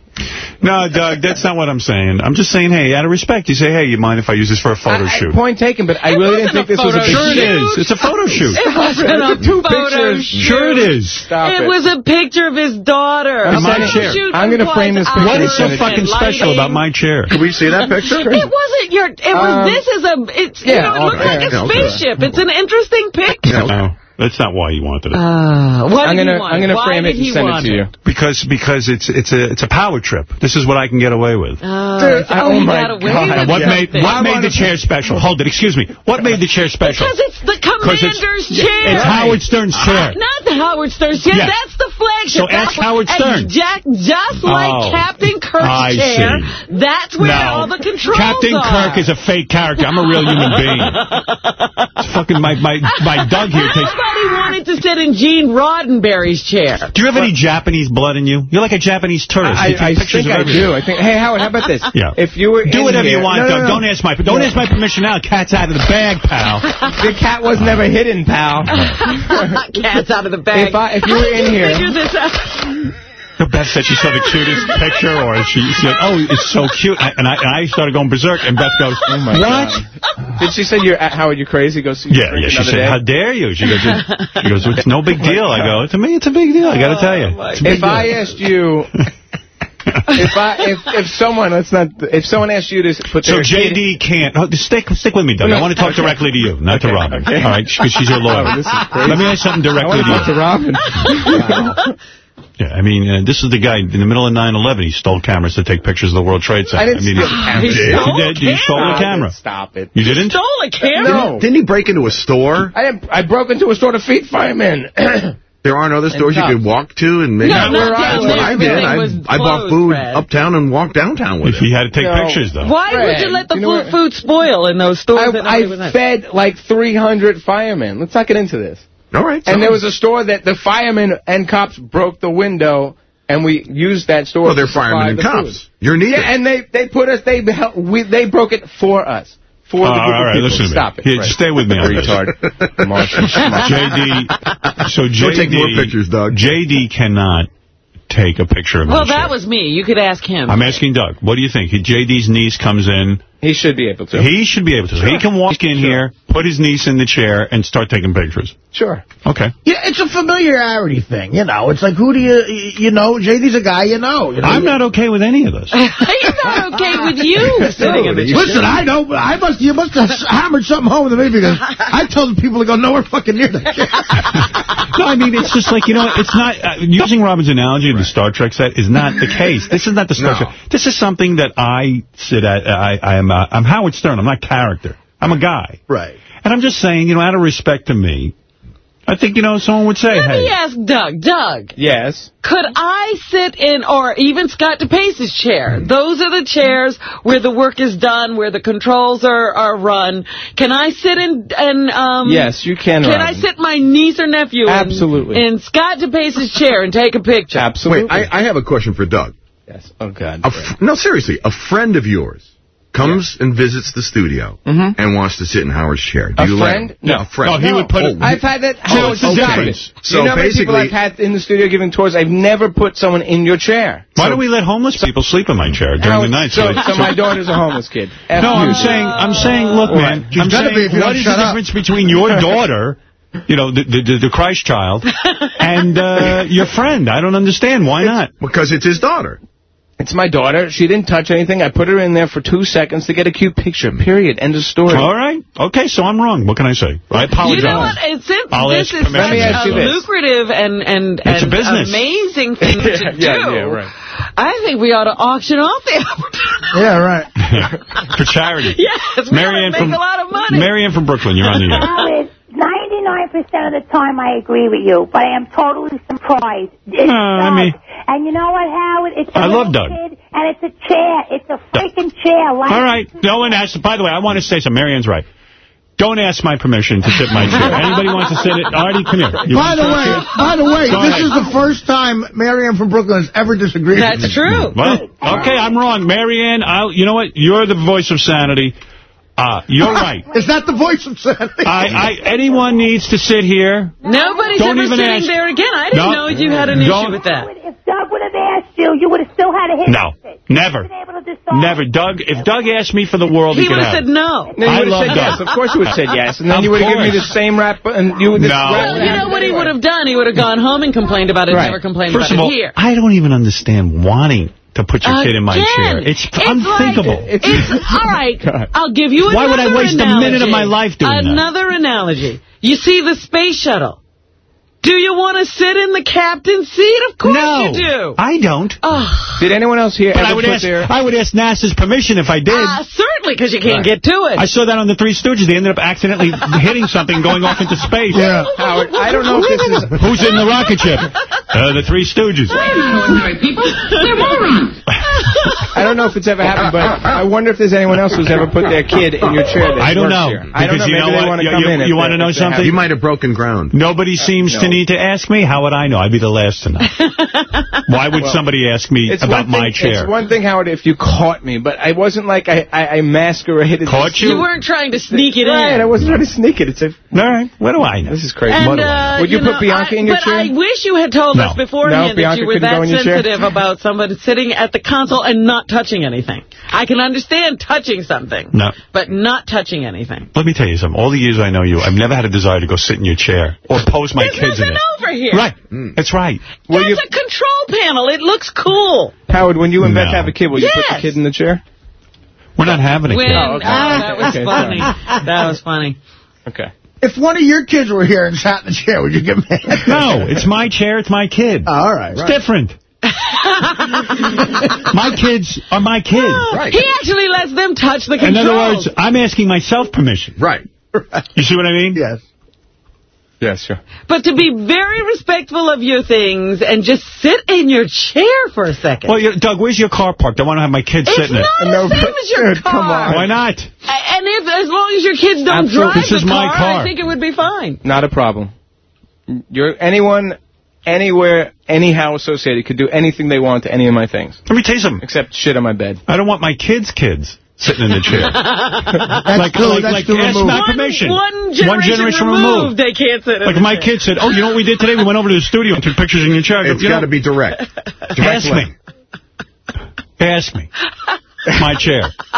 No, Doug, that's not what I'm saying. I'm just saying, hey, out of respect, you say, hey, you mind if I use this for a photo I- I- shoot? Point taken, but I It really didn't think this was a photo big Sure it shoot. is. It's a photo shoot. It wasn't a Two photo pictures. shoot. Sure it is. Stop It it. was a picture of his daughter. I'm my chair. I'm gonna frame this picture What is so fucking special about my chair? Can we see that picture? It wasn't your. It was. Um, this is a. It's. you yeah, know, it looks okay. like a Yeah, okay. spaceship. It's an interesting picture. No, that's not why you wanted it. Uh, what I'm did gonna he want? I'm gonna Why frame it and send it want to you. Because because it's it's a it's a power trip. This is what I can get away with. Uh, Dude, oh, oh my got away God. what something. made what made the chair special? Hold it, excuse me. What made the chair special? Because it's the 'Cause it's- commander's chair. It's Howard Stern's chair. Not the Howard Stern chair. Yes. That's the flagship. So ask Howard Stern. Jack, just like Oh, Captain Kirk's I chair, see. that's where no. all the controls Captain are. Kirk is a fake character. I'm a real human being. It's fucking my, my, my Doug here takes... Nobody wanted to sit in Gene Roddenberry's chair. Do you have any Japanese blood in you? You're like a Japanese tourist. I, You take I think I everything. do. I think. Hey, Howard, how about this? Yeah. If you were Do whatever here, you want, no, no, Doug. no. Don't ask my don't ask my permission now. Cat's out of the bag, pal. The cat was never hidden, pal. Cat's out of the bag. If I- if you were in here- figure this out? So Beth said she saw the cutest picture, or she, she's like, oh, it's so cute. And I, and I started going berserk, and Beth goes, oh my what? God. Did she say, you're, uh, Howard, you crazy? Go see Yeah, yeah. She said, how dare you? She goes, it's, she goes, it's no big deal. I go, to me, it's a big deal. I got to tell you. It's a big If I asked you... if I if if someone let's not if someone asked you to put So their kid- JD can't. Oh, stick, stick with me, Doug. I want to talk okay. directly to you, not to Robin. okay. All right, because she's your lawyer. Oh, this is crazy. Let me ask something directly want to to you. to Robin. Wow. Yeah, I mean, uh, this is the guy in the middle of 9/11. He stole cameras to take pictures of the World Trade Center. I didn't mean, steal he- cameras. He He stole did. He stole a camera. Stop it. You didn't? Stole a camera? No. Didn't he break into a store? I didn't, I broke into a store to feed firemen. There aren't other stores you tough. could walk to and maybe. No, Not not where I down was. I did. I, was I bought food Fred. uptown and walked downtown with He it. had to take No. pictures, though. Why would you let the you know food, food spoil in those stores? I, nobody I fed like 300 firemen. Let's not get into this. All right. And there was a store that the firemen and cops broke the window, and we used that store. Well, they're firemen and the cops. food. You're needed. Yeah, and they they put us. They hel- we they broke it for us. For All the right, all right, listen. Stop it. Here, Fred. stay with me on. Retard. Schmuck. JD, so JD, Go take more pictures, Doug. JD cannot take a picture of Well, my that chair. was me. You could ask him. I'm asking Doug. What do you think? He, JD's niece comes in. He should be able to. He should be able to. He can walk in here, put his niece in the chair, and start taking pictures. Sure. Okay. Yeah, it's a familiarity thing, you know. It's like, who do you, you know, JD's a guy you know. You know? I'm not okay with any of this. He's not okay with you sitting in the chair. Listen, I know, but I must, you must have hammered something home with me because I tell the people to go nowhere fucking near that chair. No, I mean, it's just like, you know, it's not, uh, using Robin's analogy of the Star Trek set is not the case. This is not the Star No. Trek. This is something that I sit at, I, I am, uh, I'm Howard Stern. I'm not character. I'm a guy. Right. And I'm just saying, you know, out of respect to me, I think, you know, someone would say, Let me ask Doug. Doug, Yes. could I sit in, or even Scott DePace's chair? Those are the chairs where the work is done, where the controls are, are run. Can I sit in, and, um... Yes, you can. Can I sit my niece or nephew in- Absolutely. in, Scott DePace's chair and take a picture? Absolutely. Wait, I, I have a question for Doug. yes. Oh God. A f- no, seriously, a friend of yours comes and visits the studio and wants to sit in Howard's chair. Do A you let friend? him? No. Yeah, a friend. No, he would put it- Oh, I've had that. So Howard, it's the stop difference. it. So you know how many people basically- I've had in the studio giving tours? I've never put someone in your chair. why do we let homeless people sleep in my chair during Howard, the night? So, it- so my daughter's a homeless kid. F No, I'm saying, I'm saying, look, All man, right. I'm gotta saying, be if you what don't is shut the up. difference between your daughter, you know, the, the, the Christ child, and uh, your friend? I don't understand. Why not? because it's his daughter. It's my daughter. She didn't touch anything. I put her in there for two seconds to get a cute picture. Period. End of story. All right. Okay, so I'm wrong. What can I say? I apologize. You know what? It's, it, I'll this is such Let me ask a this. lucrative and, and, It's a and amazing thing to do. Yeah, yeah, right. I think we ought to auction off the opportunity. Yeah, right. For charity. Yes, we Marianne ought make from, a lot of money. Marianne from Brooklyn, you're on the air. Howard, 99% of the time I agree with you, but I am totally surprised. It's Uh, I mean- and you know what, Howard? It's a I love Doug. Kid, and it's a chair. It's a freaking chair. Like All right. No one asked. By the way, I want to say something. Marianne's right. Don't ask my permission to sit in my chair. Anybody wants to sit it? Artie, come here. You By the way, sit? by the way, Go this ahead. is the first time Marianne from Brooklyn has ever disagreed with That's true. Well, okay, I'm wrong. Marianne, I'll, you know what? You're the voice of sanity. Uh, you're right. Is that the voice of sanity? I, I, anyone needs to sit here. Nobody's Don't ever sitting ask- there again. I didn't No. know you had an Don't- issue with that. If Doug would have asked you, you would have still had a hit. No, it. never. You've been able to decide. Never. Doug, if Doug asked me for the world, he, He would have have said no. No, you I love have said yes. Doug. Of course you would have said yes. And then Of you would have given me the same rap. And you would No. Well, you know what he would have done? He would have gone home and complained about it, Right. never complained First about all, it here. I don't even understand wanting to put your kid in my chair. It's, unthinkable. Like, it's, all right, I'll give you Why would I another waste a analogy. minute of my life doing that? Another analogy. You see the space shuttle. Do you want to sit in the captain's seat? Of course no, you do. I don't. Oh. Did anyone else here ever I would put ask. their... I would ask NASA's permission if I did. Uh, certainly, because you can't get to it. I saw that on the Three Stooges. They ended up accidentally hitting something going off into space. Yeah. Howard, I don't know if this is... Who's in the rocket ship? Uh, the Three Stooges. People, they're boring. I don't know if it's ever happened, but I wonder if there's anyone else who's ever put their kid in your chair. I don't know. Here. I don't know. Because you know they what? want to You- come you- in. you wanna know if they have- something? You might have broken ground. Nobody seems to no. Need to ask me. How would I know? I'd be the last to know. Why would somebody ask me It's about thing, my chair? It's one thing, Howard, if you caught me, but I wasn't like I, I, I masqueraded. Caught this- you? You weren't trying to sneak it Right, in. I wasn't trying to sneak it. It's a, All right. What do I know? this is crazy. And, What do I uh, Would you put know, Bianca I- in your but chair? I wish you had told No. us beforehand No, that Bianca you were that in chair? sensitive about somebody sitting at the console and not touching anything. I can understand touching something, No. but not touching anything. Let me tell you something. All the years I know you, I've never had a desire to go sit in your chair or pose my There's kids in nothing it. over here. Right. That's right. Will That's you, a control panel. It looks cool. Howard, when you and Beth have a kid, will you put the kid in the chair? We're not having a When, kid. Oh, okay. ah, that was Okay, funny. That was funny. Okay. If one of your kids were here and sat in the chair, would you get mad? No, it's my chair. It's my kid. Oh, all right. It's different. my kids are my kids. Right. He actually lets them touch the control. In other words, I'm asking myself permission. Right. You see what I mean? Yes. Yeah, sure. But to be very respectful of your things and just sit in your chair for a second. Well, Doug, where's your car parked? I want to have my kids it's sit in it. not No, the same as your dude, car. come on. Why not? And if, as long as your kids don't Absolutely. drive This the is my car. I think it would be fine. Not a problem. You're anyone, anywhere, anyhow associated could do anything they want to any of my things, Let me tell you something. except shit on my bed. I don't want my kids' kids sitting in the chair. That's like, true. like, That's like true. ask One- permission. One generation, One generation removed, removed. they can't sit in Like my chair. kid said, oh, you know what we did today? We went over to the studio and took pictures in your chair. I go, It's you got to be direct. direct Ask link. me. Ask me. My chair.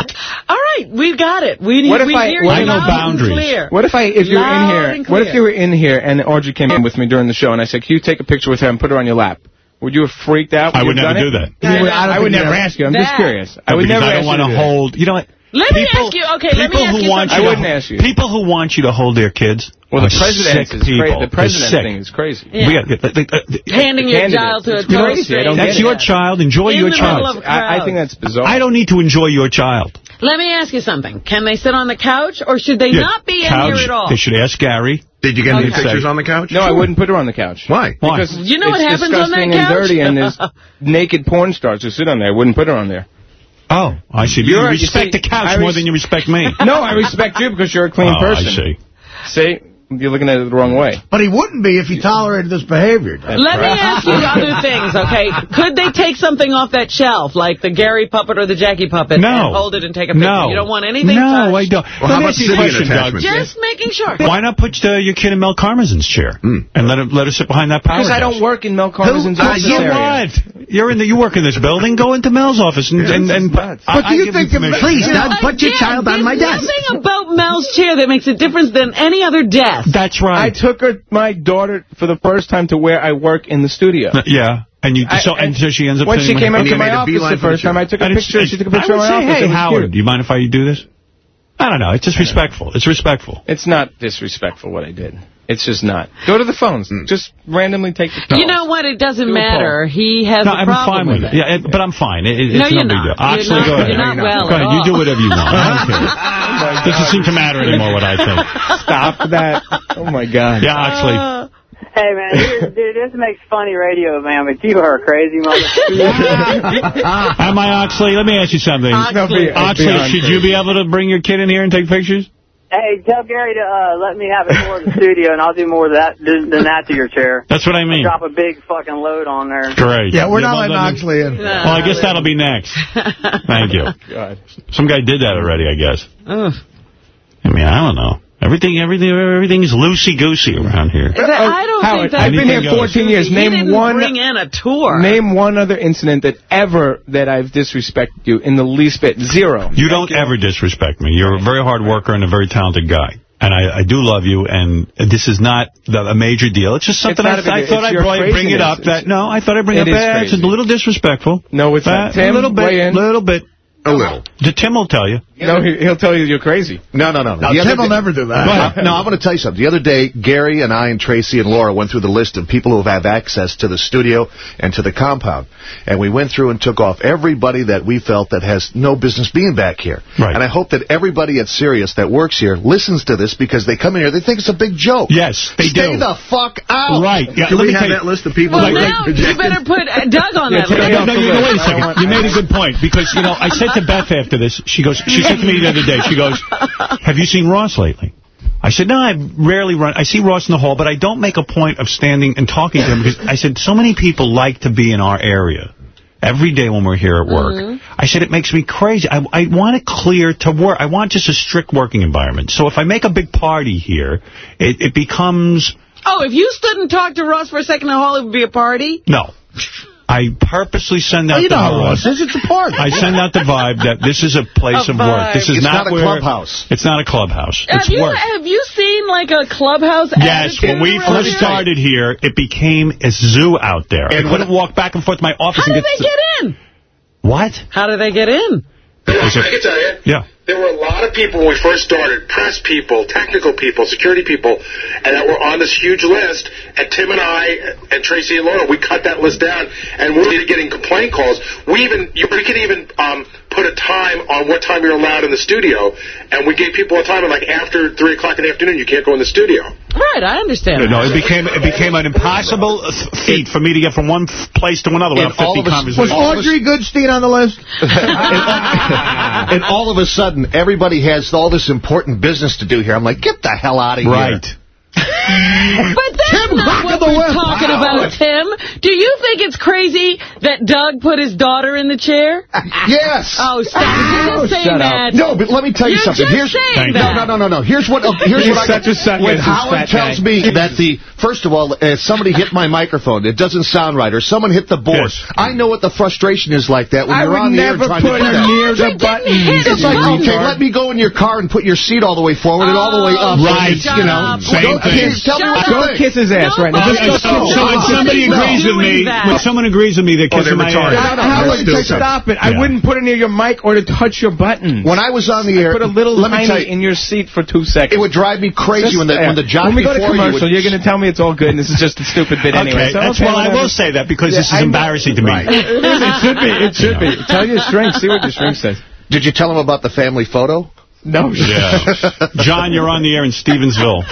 All right, we got it. We, What if we I- hear what you I know loud and boundaries. clear. What if I, if you were Loud in here, what if you were in here and Audrey came in with me during the show and I said, can you take a picture with her and put her on your lap? Would you have freaked out? I would never do that. I would never ask you. I'm just curious. I No, would because never I don't want to to do that. hold. You know what? Let me ask you- okay, let me people ask who you want you I to- wouldn't ask you. People who want you to hold their kids. Well, the are president is crazy. people. The president thing is crazy. Yeah. We got, like, like, uh, Handing your Candidate. child to a It's crazy. toy I string. That's it. your child. Enjoy In your the child. middle of a I, I crowd. think that's bizarre. I don't need to enjoy your child. Let me ask you something. Can they sit on the couch, or should they Yeah, not be in here at all? They should ask Gary. Did you get any pictures on the couch? No, I wouldn't put her on the couch. Why? Why? Because You know what happens on that disgusting couch? and dirty, and there's naked porn stars who sit on there. I wouldn't put her on there. Oh, I see. You You're- you respect see, the couch I more than you respect me. No, I respect you because you're a clean oh, person. I see. See, you're looking at it the wrong way. But he wouldn't be if he tolerated this behavior. Let me ask you other things, okay? Could they take something off that shelf, like the Gary puppet or the Jackie puppet, No. and hold it and take a picture? No. You don't want anything No, touched? I don't. Well, Let how me about ask you a question, Doug. Just making sure. Why not put uh, your kid in Mel Karmazin's chair Mm. and let him let her sit behind that power Because I don't work in Mel Karmazin's Uh, office you area. what? You're in the. You work in this building. Go into Mel's office and and. and nuts. I- But do you give think- permission. please, Doug, put your child on my desk. there's nothing about Mel's chair that makes a difference than any other desk. That's right. I took her, my daughter for the first time to where I work in the studio. Uh, yeah, and you I- so and so she ends up. When she came with- up to my office the for the first time. I took a And picture. She took a picture of would my say, office. hey, It was Howard, cute. do you mind if I do this? I don't know. It's disrespectful. It's respectful. It's not disrespectful what I did. It's just not. Go to the phones. Just randomly take the calls. You know what? It doesn't Do matter. He has No, a I'm problem fine with it. it. Yeah, it- but I'm fine. It, it, No, it's you're no big not. deal. You're Actually, not- go ahead. you're not well Go ahead. You do whatever you want. I don't care. Doesn't seem to matter anymore what I think. Stop that. Oh, my God. Yeah, Oxley. Uh, Hey man, dude, dude, this makes funny radio, man. But you are a crazy motherfucker. Am I Oxley? Let me ask you something. Oxley. Oxley, should you be able to bring your kid in here and take pictures? Hey, tell Gary to uh, let me have it more of the studio, and I'll do more of that than than that to your chair. That's what I mean. Drop a big fucking load on there. Great. Yeah, we're not well, letting Oxley in. Well, I guess that'll be next. Thank you. God. Some guy did that already, I guess. Ugh. I mean, I don't know. Everything, everything, everything's loosey-goosey around here. I don't Howard, think that I've been here Anything goes. 14 years. Name one. bring in a tour. Name one other incident that ever that I've disrespected you in the least bit. Zero. You don't ever disrespect me. You're a very hard worker and a very talented guy. And I, I do love you, and this is not the, a major deal. It's just something It's not I, a big I thought. It's I'd your bring it craziness. up. That No, I thought I'd bring It it up. is It's a little disrespectful. No, it's not. Uh, Tim, a little bit. weigh in. little bit. A little. The Tim will tell you. No, he, he'll tell you you're crazy. No, no, no. No, Tim will never do that. Well, no, I'm going to tell you something. The other day, Gary and I and Tracy and Laura went through the list of people who have access to the studio and to the compound. And we went through and took off everybody that we felt that has no business being back here. Right. And I hope that everybody at Sirius that works here listens to this because they come in here, they think it's a big joke. Yes, they Stay do. the fuck out. Right. Yeah, Can let we me have tell you- that list of people Well, that now you better put Doug on that list. no, no, you, no, wait a I second. You made a good point because you know I said to Beth after this. She goes. She said to me the other day. She goes, "Have you seen Ross lately?" I said, "No, I rarely run. I see Ross in the hall, but I don't make a point of standing and talking to him because I said so many people like to be in our area." Every day when we're here at work, Mm-hmm. I said it makes me crazy. I, I want it clear to work. I want just a strict working environment. So if I make a big party here, it, it becomes Oh, if you stood and talked to Ross for a second in the hall, it would be a party? no. I purposely send out you the know how vibe. Ross is. It's a party. I send out the vibe that this is a place A of work. This is It's not a where, clubhouse. It's not a clubhouse. Have It's you work. have you seen like a clubhouse? Yes, when we first here? started here, it became a zoo out there. And I couldn't walk back and forth to my office How and did they get in? What? How did they get in? I can tell you. Yeah. There were a lot of people when we first started, press people, technical people, security people, and that were on this huge list. And Tim and I and Tracy and Laura, we cut that list down, and we were getting complaint calls. We even you- we could even um, put a time on what time you're allowed in the studio, and we gave people a time, and like after three o'clock in the afternoon, you can't go in the studio. Right, I understand. No, it became it became an impossible feat for me to get from one place to another without all 50 of us- conversations. Was Audrey Goodstein on the list? and all of a sudden, everybody has all this important business to do here. I'm like, get the hell out of here. Right. But that's Tim, not rock what of we're whip. talking Wow. about, Tim. Do you think it's crazy that Doug put his daughter in the chair? Yes. Oh, stop. You're just saying shut up. that. No, but let me tell you You're something. just Here's saying no, that. no, no, no, no. Here's what. uh, Here's He's what I such a When Howard tells guy. me that the first of all, if somebody hit my microphone, it doesn't sound right, or someone hit the board, Yes. I know what the frustration is like that when I you're on the air never trying put to do her that. near the Didn't buttons. a It's like, button. okay, let me go in your car and put your seat all the way forward and all the way up. Right. You know, Shut Same up. Go- thing. Tell me what up. you Go think. kiss his ass right now. No, Just Okay, go so, kiss so his when somebody agrees with me, that. when someone agrees with me, they're Oh, kissing my retarded. ass. No, no, Howard, listen, just stop it. I wouldn't put it near your mic or to touch your buttons. When I was on the air, Put a little let tiny in your seat for two seconds. it would drive me crazy when the there. when the jockey When we go to before you commercial, would- you're going to tell me it's all good and this is just a stupid bit anyway. That's okay, well, I will say that because this is embarrassing to me. It should be. It should be. Tell your shrink. See what your shrink says. Did you tell him about the family photo? No. Yeah. John, you're on the air in Stevensville.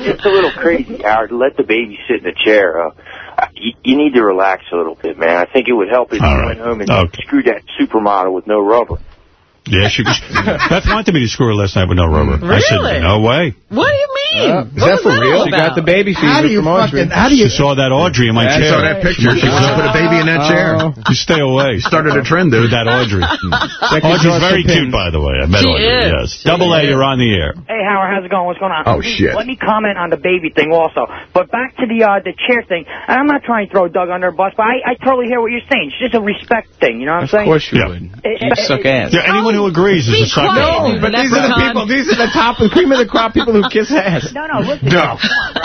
It's a little crazy, Howard. Let the baby sit in the chair. Uh, you, you need to relax a little bit, man. I think it would help if All you right. went home and Okay. screwed that supermodel with no rubber. Yeah, she, Beth wanted me to screw her last night with no rubber. I said, Really? no way. What do you mean? Uh, what was that all You got the baby fever How do you from Audrey. fucking, how do you, She saw that Audrey in my Yeah, I chair. saw that picture. She was going to put a baby in that chair. You stay away. Started a trend, dude. With that Audrey. That Audrey's very cute, by the way. I met She Audrey, is. yes. She Double A, you're on the air. Hey, Howard, how's it going? What's going on? Oh, shit. Let me comment on the baby thing also. But back to the uh, the chair thing. And I'm not trying to throw Doug under a bus, but I, I totally hear what you're saying. It's just a respect thing, you know what I'm Of saying? Of course you Yeah. would. Eh, You suck ass. Yeah, anyone who agrees is a sucker. quiet. No, but these are the people. These are the top, the cream of the crop people who kiss ass. No, no, listen. No.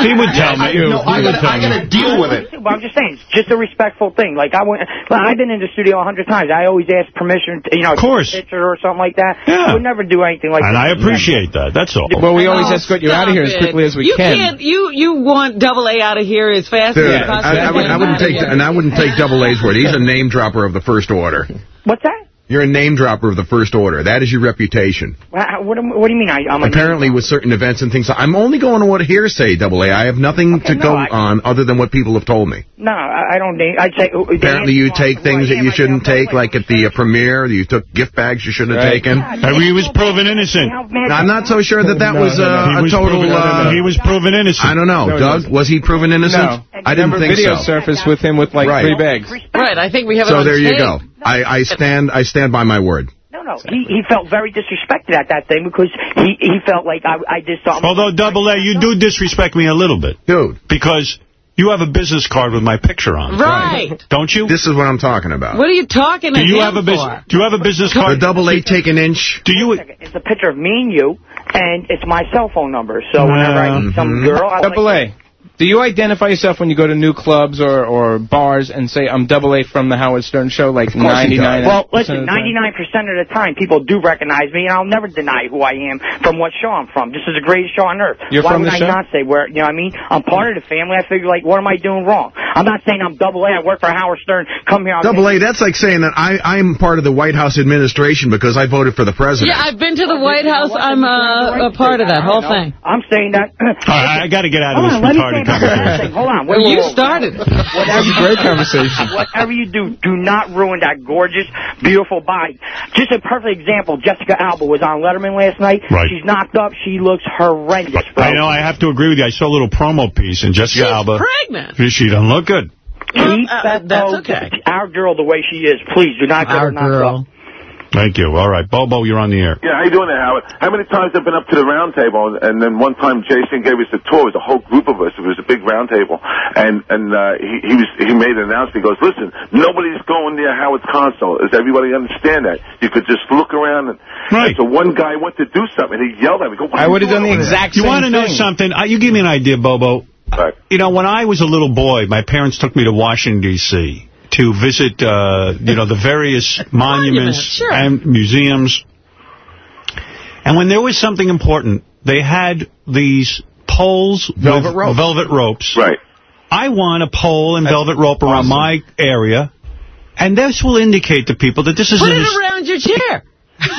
He would tell me. No, I He would gotta, tell I me. gotta deal with it. But I'm just saying, it's just a respectful thing. Like I went, well, I've been in the studio a hundred times. I always ask permission, to, you know, Of course. to picture or something like that. Yeah. I would never do anything like And that. And I appreciate that. That's all. Well, we always Oh, escort you out of here as quickly as we can. you can. Can't, you you want Double A out of here as fast Dude, as you possibly I, I, would, can. I wouldn't take here. and I wouldn't take Double A's word. He's a name dropper of the first order. What's that? You're a name dropper of the first order. That is your reputation. Wha- What, do- what do you mean? I, I'm Apparently, with certain events and things, I'm only going on what hearsay. Double A. I have nothing Okay, to no, go I- on other than what people have told me. No, I, I don't. I'd say. uh, Apparently, you take things that you shouldn't take, like at the uh, premiere. You took gift bags you shouldn't have Right. taken. And he was proven innocent. Now, I'm not so sure that that No, was no, no. uh, He a was total. proven, Uh, he was proven innocent. I don't know, No, Doug. wasn't. Was he proven innocent? No. I didn't Remember think video so. surfaced with him with like Right. three bags. Right, I think we have it So there you go. I, I stand. I stand by my word. No, no. He he felt very disrespected at that thing because he he felt like I I did something. Although Double A, you do disrespect me a little bit. Dude, Because you have a business card with my picture on it. Right. Don't you? this is what I'm talking about. What are you talking do you have a for? business? Do you have a business The card? double A take an inch. Do you? It's a picture of me and you, and it's my cell phone number. So whenever I meet some Mhm. girl, I Double A. Do you identify yourself when you go to new clubs or, or bars and say, I'm double A from the Howard Stern show, like 99 Well, listen, 99% of the time, people do recognize me, and I'll never deny who I am from what show I'm from. This is the greatest show on earth. You're Why from would the I show? not say where, you know what I mean? I'm part of the family. I figure, like, what am I doing wrong? I'm not saying I'm double A. I work for Howard Stern. Come here. I'll Double A, that's like saying that I, I'm part of the White House administration because I voted for the president. Yeah, I've been to the White House. I'm uh, a part of that whole thing. I'm saying that. I, I got to get out of this on, retarded say my last conversation. thing. Hold on. Wait, You wait, wait. started. Whatever, a great conversation. Whatever you do, do not ruin that gorgeous, beautiful body. Just a perfect example. Jessica Alba was on Letterman last night. Right. She's knocked up. She looks horrendous. Bro. I know, I have to agree with you. I saw a little promo piece, and Jessica She's Alba, pregnant. she doesn't look good. Keep Uh, that that's though, okay. Our girl the way she is. Please do not get Our her knocked girl. up. Thank you. All right, Bobo, you're on the air. Yeah, how you doing there, Howard? How many times have I've been up to the round table, and then one time Jason gave us a tour. It was a whole group of us. It was a big round table, and and uh, he he was he made an announcement. He goes, "Listen, nobody's going near Howard's console. Does everybody understand that? You could just look around." And, Right. and so one guy went to do something. He yelled at me. Go, what I would have done the doing over there?" exact You want to know something? Uh, you give me an idea, Bobo. Right. You know, when I was a little boy, my parents took me to Washington, D.C. to visit, uh, you know, the various monuments sure. and museums. And when there was something important, they had these poles Velvet with ropes. velvet ropes. Right. I want a pole and velvet rope around my area, and this will indicate to people that this is Put it around your chair.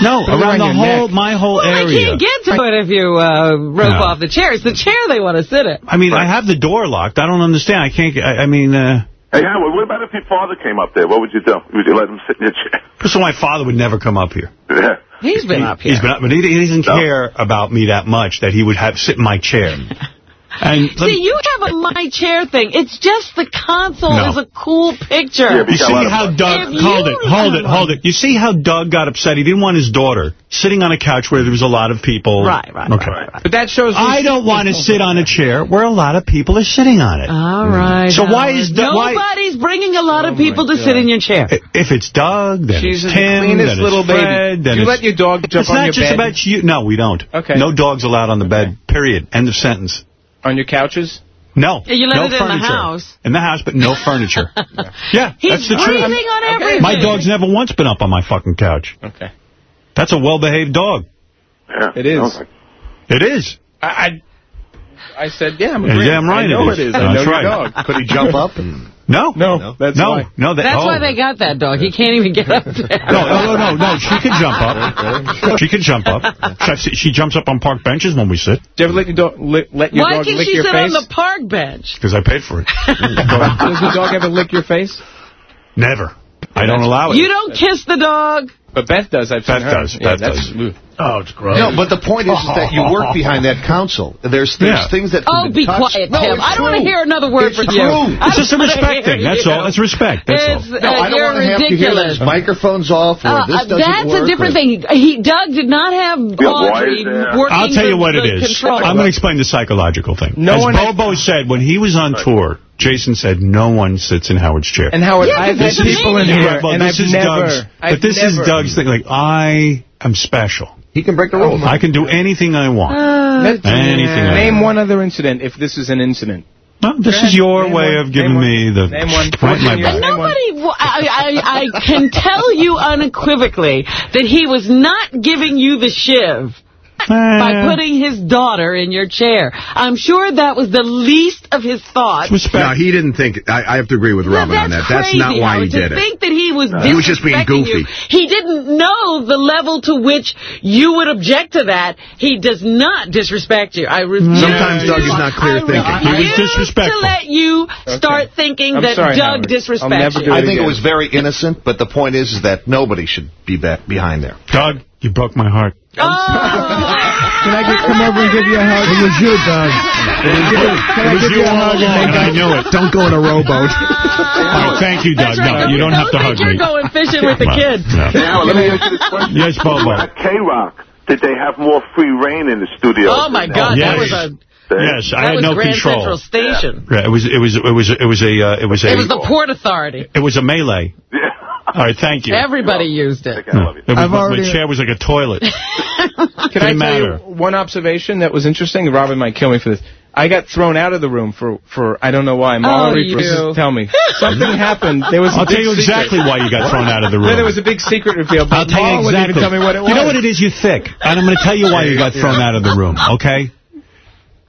no around around the whole neck. my whole Well, they area. can't get to it if you uh, rope No. off the chair. It's the chair they want to sit in. I mean, I have the door locked. I don't understand. I can't. get- I, I mean, uh, Hey, Howard, what about if your father came up there? What would you do? Would you let him sit in your chair? first of all, my father would never come up here. Yeah. He's been up here. He's been up, but he, he doesn't care about me that much that he would have sit in my chair. And See, you have a my chair thing. It's just the console No. is a cool picture. Yeah, but you see a lot of how. Doug, If hold it, hold it, hold it. You see how Doug got upset? He didn't want his daughter sitting on a couch where there was a lot of people. Right, right, Okay. right, right. But that shows. I don't want to sit on a chair where a lot of people are sitting on it. All right. So why is Doug- why- Nobody's bringing a lot Oh, of people my to sit in your chair. If it's Doug, then She's it's the Tim, cleanest then little it's baby. Then Do you it's... let your dog jump It's not just about you. No, we don't. Okay. No dogs allowed on the bed, period. End of sentence. On your couches? No. You let no it in the house. In the house, but no furniture. yeah, He's that's the breathing truth. on Okay. everything. My dog's never once been up on my fucking couch. Okay. That's a well-behaved dog. Yeah. It is. Okay. It is. I, I, I said, yeah, I'm Yeah, agreeing. damn right I know it is. it is. I know That's your right. dog. Could he jump up? And No. No, that's no. why. No, that, That's oh. why they got that dog. He can't even get up there. No, no, no, no, no. She can jump up. She can jump up. She, she jumps up on park benches when we sit Do you ever let your dog, li- let your Why dog can lick she your sit face? on the park bench? because I paid for it. Does the dog ever lick your face? Never. I don't allow it. You don't kiss the dog. But Beth does. I've seen Beth her. does. Yeah, Beth that's, does. Oh, it's gross. No, but the point is, is that you work behind that council. There's, there's Yeah. things that can Oh, be touched. quiet, no, Tim. it's I don't want to hear another word It's from true. you. It's just a respect thing. That's all. It's respect. That's It's, all. No, uh, I don't you're want to have to hear ridiculous. there's microphones off or Uh, this doesn't that's work. a different or- thing. He Doug did not have Yeah, Audrey working I'll tell you what it is. control. I'm going to explain the psychological thing. No As one- Bobo said, when he was on tour, Jason said no one sits in Howard's chair. And Howard, Yeah, I've had this is people in here, Right, well, and this I've is never... Doug's, I've but this never, is Doug's thing. Like, I am special. He can break the rules. I can do anything I want. Let- Anything I Name want. one other incident, if this is an incident. No, this Go is your Name way one. of giving Name me one. the Name one. point my Name back. Nobody, I, I, I can tell you unequivocally that he was not giving you the shiv Eh. by putting his daughter in your chair. I'm sure that was the least of his thoughts. No, he didn't think. I, I have to agree with Robin on that. That's not why Howard, he did to it. think that he was He was just being disrespecting you. goofy. He didn't know the level to which you would object to that. He does not disrespect you. I refuse. Sometimes Doug is not clear I thinking. refuse He was disrespectful. to let you start thinking I'm that sorry, Doug Howard. Disrespects you. I it think it was very innocent, but the point is, is that nobody should be back behind there. Doug, you broke my heart. Can I get, come over and give you a hug? It was you, Doug. Can I It was give you you a all hug and along, and I up? knew it. Don't go in a rowboat. All right, thank you, Doug. Right. No, you don't have to think hug you're me. going fishing with the Well, kids. no. Hey, Howard, let me ask you this question. Yes, Bobo. At K-Rock, did they have more free reign in the studio? Oh, my God. Yes. That was a... Yes, I had no Grand control. Central Station. Yeah, it was it was it was it was a uh, it was a It was the Port Authority. it was a melee. Yeah. All right, thank you. Everybody used it. Okay, I love you. It was, I've my, already- my chair was like a toilet. Can I Didn't tell matter. you one observation that was interesting? Robin might kill me for this. I got thrown out of the room for, for I don't know why. Marlon Oh, Reed you. just tell me. Something happened. There was a I'll tell big you secret. exactly why you got thrown out of the room. Then there was a big secret reveal. But I'll tell Marlon you exactly. tell me what it was. You know what it is? You're thick. And I'm going to tell you why you got thrown out of the room, okay?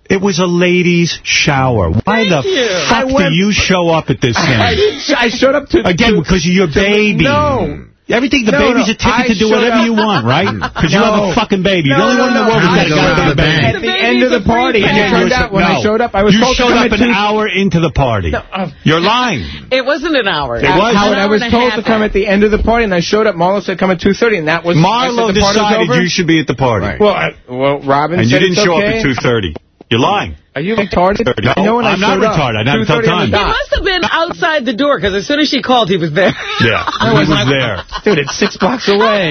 It was a ladies' shower. Why the you. fuck I went- do you show up at this thing? I, I showed up to Again, to- because you're your to- baby. No. Everything, the No, baby's no, a ticket I to do whatever up- you want, right? Because you have a fucking baby. No, the only one in the world no. who's got a I go out the baby. bank. At the end of the party, and it turned out when I No. showed up, I was you told to showed up an hour into the party. uh, You're lying. It wasn't an hour. It was. An Howard, I was told to come at the end of the party, and I showed up. Marlo said come at 2.30, and that was... I Marlo said the party was decided you should be at the party. Well, I, well, Robin and you didn't show up at 2.30. You're lying. Are you retarded? No, I know when I I'm not retarded. I don't tell 2:30 on the time. He must have been outside the door, because as soon as she called, he was there. Yeah, he was there. Dude, it's six blocks away.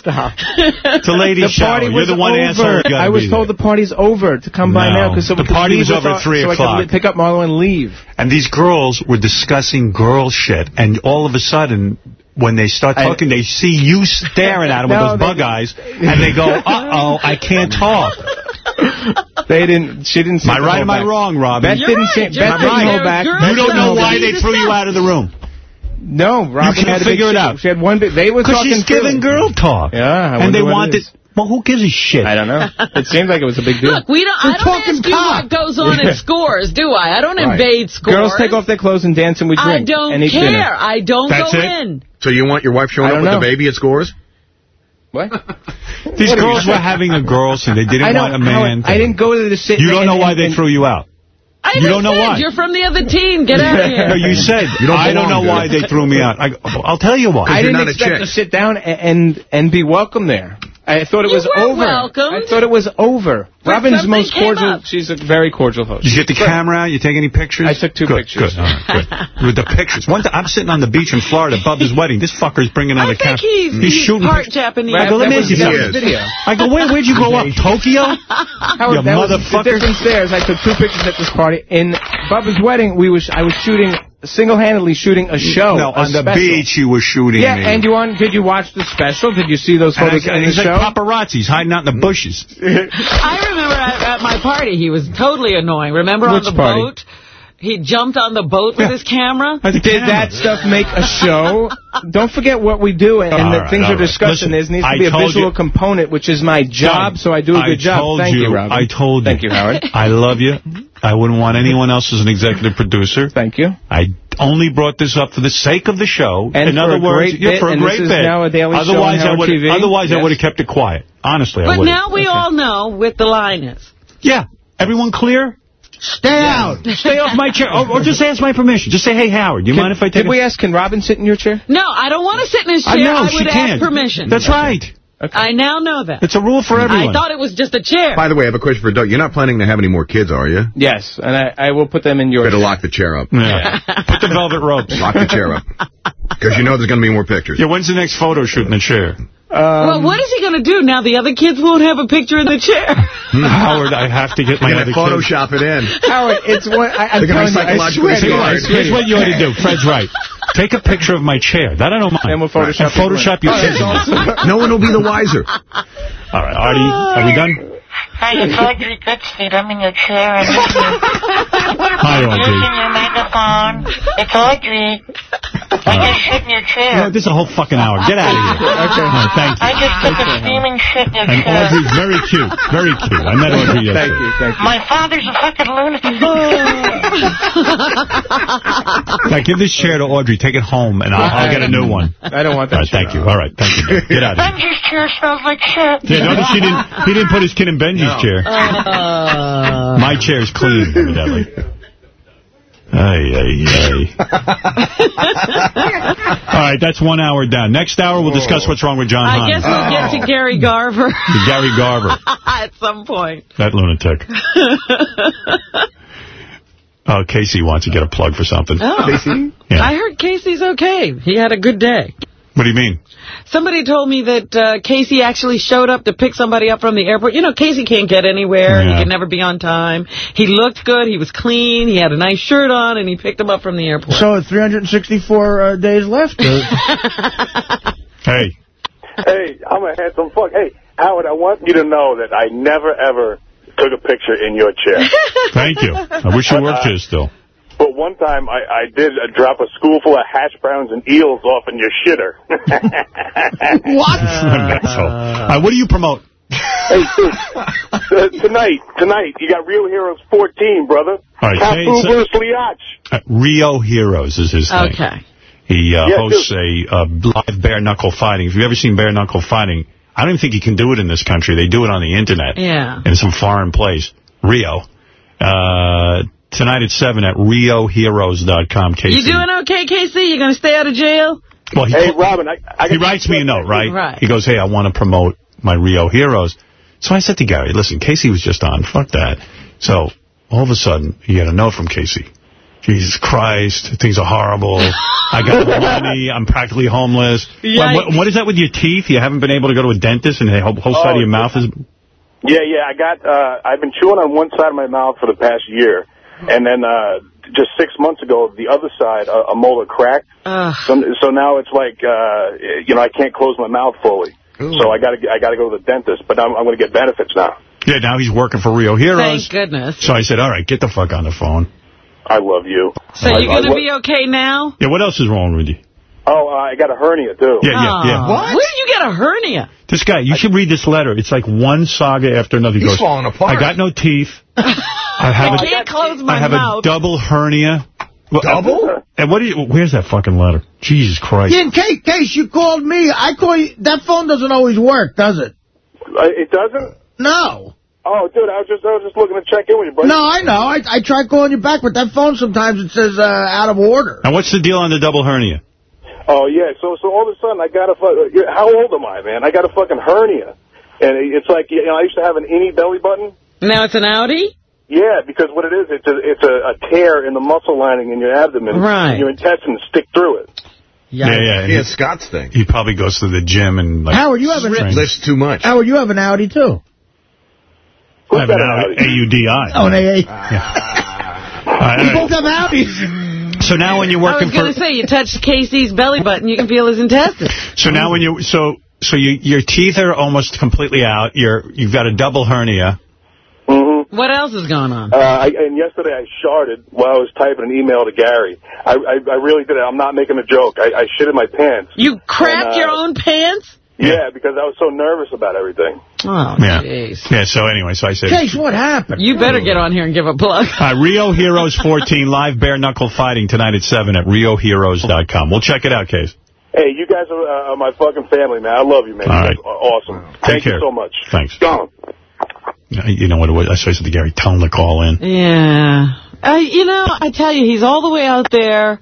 Stop. It's a ladies' the shower. party You're was the one over. asshole. I was told there. the party's over to come by now because so The party was over at 3 so I could pick up Marlo and leave. And these girls were discussing girl shit, and all of a sudden, when they start I- talking, they see you staring at them No, with those they- bug eyes, and they go, uh-oh, I can't talk. They didn't. She didn't. Am I right or hold am I wrong, Robin? Beth You're didn't. right. seem- You're Beth didn't right. hold back. Girls You don't know know why they they threw you out of the room. No, Robin couldn't had a big figure it out. She had one big. They were Because talking she's giving girl talk. Yeah, I and they what it wanted... Well, who gives a shit? I don't know. It seems like it was a big deal. Look, we don't. I don't ask you what goes on in scores, do I? I don't invade scores. Girls take off their clothes and dance and we drink. I don't care. dinner. I don't That's go it? in. So you want your wife showing up with know. the baby at scores? What? These girls were having a girls and they didn't want a man. Howard, I didn't go to the sit. You don't know and- why they and- threw you out. I you don't know said, why. You're from the other team. Get out of here. No, you said, You don't I don't know why they threw me out. I, I'll tell you why. I didn't expect to sit down and and, and be welcome there. I thought it You was over. welcomed. I thought it was over. But Robin's most cordial. She's a very cordial host. Did you get the camera out? You take any pictures? I took two good, pictures. Good, all right, good. With the pictures. One time, I'm sitting on the beach in Florida, Bubba's wedding. This fucker's bringing out I a camera. think he's, he's shooting part pictures. Japanese. I go, let me ask you was- something. that was video. I go, where, where'd you go up? Tokyo? Howard, You that was the motherfucker. difference there is I took two pictures at this party. In Bubba's wedding, we was I was shooting single-handedly shooting a show. No, a on the special. beach you were shooting Yeah, me. and you on? Did you watch the special? Did you see those And I- photos in the he's like paparazzis hiding out in the bushes. I remember at, at my party, he was totally annoying. Remember Which on the party? boat? He jumped on the boat with his camera. Did camera. that stuff make a show? Don't forget what we do and, and the right, things all are right. discussed, and Listen, there needs to be a visual you- component, which is my job, so I do a good job. Thank you, you, Robin. I told you. Thank you, Howard. I love you. I wouldn't want anyone else as an executive producer. Thank you. I only brought this up for the sake of the show. And In for other a words, great yeah, bit, for a and great this is bit. now a daily show on otherwise, I would. TV. Otherwise, I would have kept it quiet. Honestly, I But now we all know what the line is. Yeah. Everyone clear? Stay out. Stay off my chair. Or, or just ask my permission. Just say, hey, Howard, do you Can- mind if I take Did we ask, can Robin sit in your chair? No, I don't want to sit in his chair. I know, I she would can't. ask permission. That's right. I now know that. It's a rule for everyone. I thought it was just a chair. By the way, I have a question for Doug. You're not planning to have any more kids, are you? Yes, and I, I will put them in your Better lock the chair up. Yeah. Put the velvet ropes. Lock the chair up. Because you know there's going to be more pictures. Yeah, when's the next photo shoot in the chair? Um, well, what is he going to do now? The other kids won't have a picture in the chair. Howard, I have to get my You're other going to kids. Photoshop it in. Howard, it's what I, I'm They're gonna telling you, I swear to you, I scarred. swear to Here's what you ought to do. Fred's right. Take a picture of my chair. That I don't mind. And we'll Photoshop And Photoshop your Oh, kids. that's in it. awesome. No one will be the wiser. All right, Artie, are we done? Hi, it's Audrey Goodstein. I'm in your chair and Hi, using your megaphone. It's Audrey. I just shit in your chair. No, this is a whole fucking hour. Get out of here. Okay. All right, thank I you. just took a steaming shit in your chair. And. Audrey's very cute. Very cute. I met Audrey yesterday. Thank you, thank you. My father's a fucking lunatic. Oh. Now, give this chair to Audrey. Take it home, and I'll, I'll get a new one. I don't want All that. right, thank you. All right, thank you. Get out of here. Benji's chair smells like shit. Yeah, notice he didn't, he didn't put his kid in Benji's chair. Uh, My chair's clean, evidently. Ay, ay, ay. All right, that's one hour down. Next hour, we'll discuss what's wrong with John I Hein. guess we'll get to Gary Garver Gary Garver, at some point. that lunatic. Oh, Casey wants to get a plug for something. Oh. Yeah. I heard Casey's okay. He had a good day. What do you mean? Somebody told me that uh, Casey actually showed up to pick somebody up from the airport. You know, Casey can't get anywhere. Yeah. He can never be on time. He looked good. He was clean. He had a nice shirt on, and he picked him up from the airport. So 364 uh, days left. Uh, Hey, Hey, I'm a handsome fuck. Hey, Howard, I want you to know that I never ever took a picture in your chair. Thank you. I wish you worked here still. But one time I, I did uh, drop a school full of hash browns and eels off in your shitter. what? All right, what do you promote? hey, dude, uh, tonight, tonight, you got Rio Heroes 14, brother. All right, Capu hey, so- versus Liach. Uh, Rio Heroes is his thing. Okay. He uh, Yeah, hosts a uh, live bare-knuckle fighting. If you've ever seen bare-knuckle fighting, I don't even think you can do it in this country. They do it on the Internet Yeah. in some foreign place. Rio. Tonight at 7 at rioheroes.com, Casey. You doing okay, Casey? You going to stay out of jail? Well, he, Hey, Robin, I, I he writes me a note, right? Right. He goes, hey, I want to promote my Rio Heroes. So I said to Gary, listen, Casey was just on. Fuck that. So all of a sudden, he got a note from Casey. Jesus Christ, things are horrible. I got no money. I'm practically homeless. What, what- what is that with your teeth? You haven't been able to go to a dentist and the whole, whole side of your mouth is... Yeah, yeah, I got, uh, I've been chewing on one side of my mouth for the past year. And then, uh, just six months ago, the other side, a, a molar cracked. So, so now it's like, uh, you know, I can't close my mouth fully. So I gotta, I gotta go to the dentist, but I'm, I'm gonna get benefits now. Yeah, now he's working for Rio Heroes. Thank goodness. So I said, all right, get the fuck on the phone. I love you. So I- you're going to be okay now? Yeah, what else is wrong with you? Oh, uh, I got a hernia, too. Yeah, yeah, yeah. Aw, Where did you get a hernia? This guy, you should read this letter. It's like one saga after another. He He's goes, falling apart. I got no teeth. I have I a, can't close my I have mouth. a double hernia. Double? And what do you? Where's that fucking letter? Jesus Christ! In case, case you called me, I call you. That phone doesn't always work, does it? Uh, it doesn't? No. Oh, dude, I was just, I was just looking to check in with you, buddy. No, I know. I, I try calling you back, but that phone sometimes it says uh, out of order. And what's the deal on the double hernia? Oh yeah, so so all of a sudden I got a fu- uh, how old am I, man? I got a fucking hernia, and it's like you know I used to have an innie belly button. Now it's an Audi? Yeah, because what it is, it's a it's a, a tear in the muscle lining in your abdomen. Right. Your intestines stick through it. Yeah, yeah. He has Scott's thing. He probably goes to the gym and like. Howard, you have an trains. Lifts too much. Howard, you have an Audi too. I have an Audi- AUDI. Oh, an AA. All right, We all both have Audis. So now when you're working, I working was going for, to say, you touch Casey's belly button, you can feel his intestines. so now when you so so you, your teeth are almost completely out. You're you've got a double hernia. Mm-hmm. What else is going on? Uh, I, and yesterday I sharded while I was typing an email to Gary. I I, I really did it. I'm not making a joke. I, I shit in my pants. You crapped And, uh, your own pants? Yeah, because I was so nervous about everything. Oh, Yeah. jeez. Yeah. So anyway, so I said. Case, what happened? You better get on here and give a plug. Uh, Rio Heroes 14 live bare knuckle fighting tonight at 7 at rioheroes.com. We'll check it out, Case. Hey, you guys are, uh, my fucking family, man. I love you, man. All you right. guys are awesome. Take Thank care. you so much. Thanks. Gone. You know what it was? I said to Gary, tell him to call in. Yeah. Uh, you know, I tell you, he's all the way out there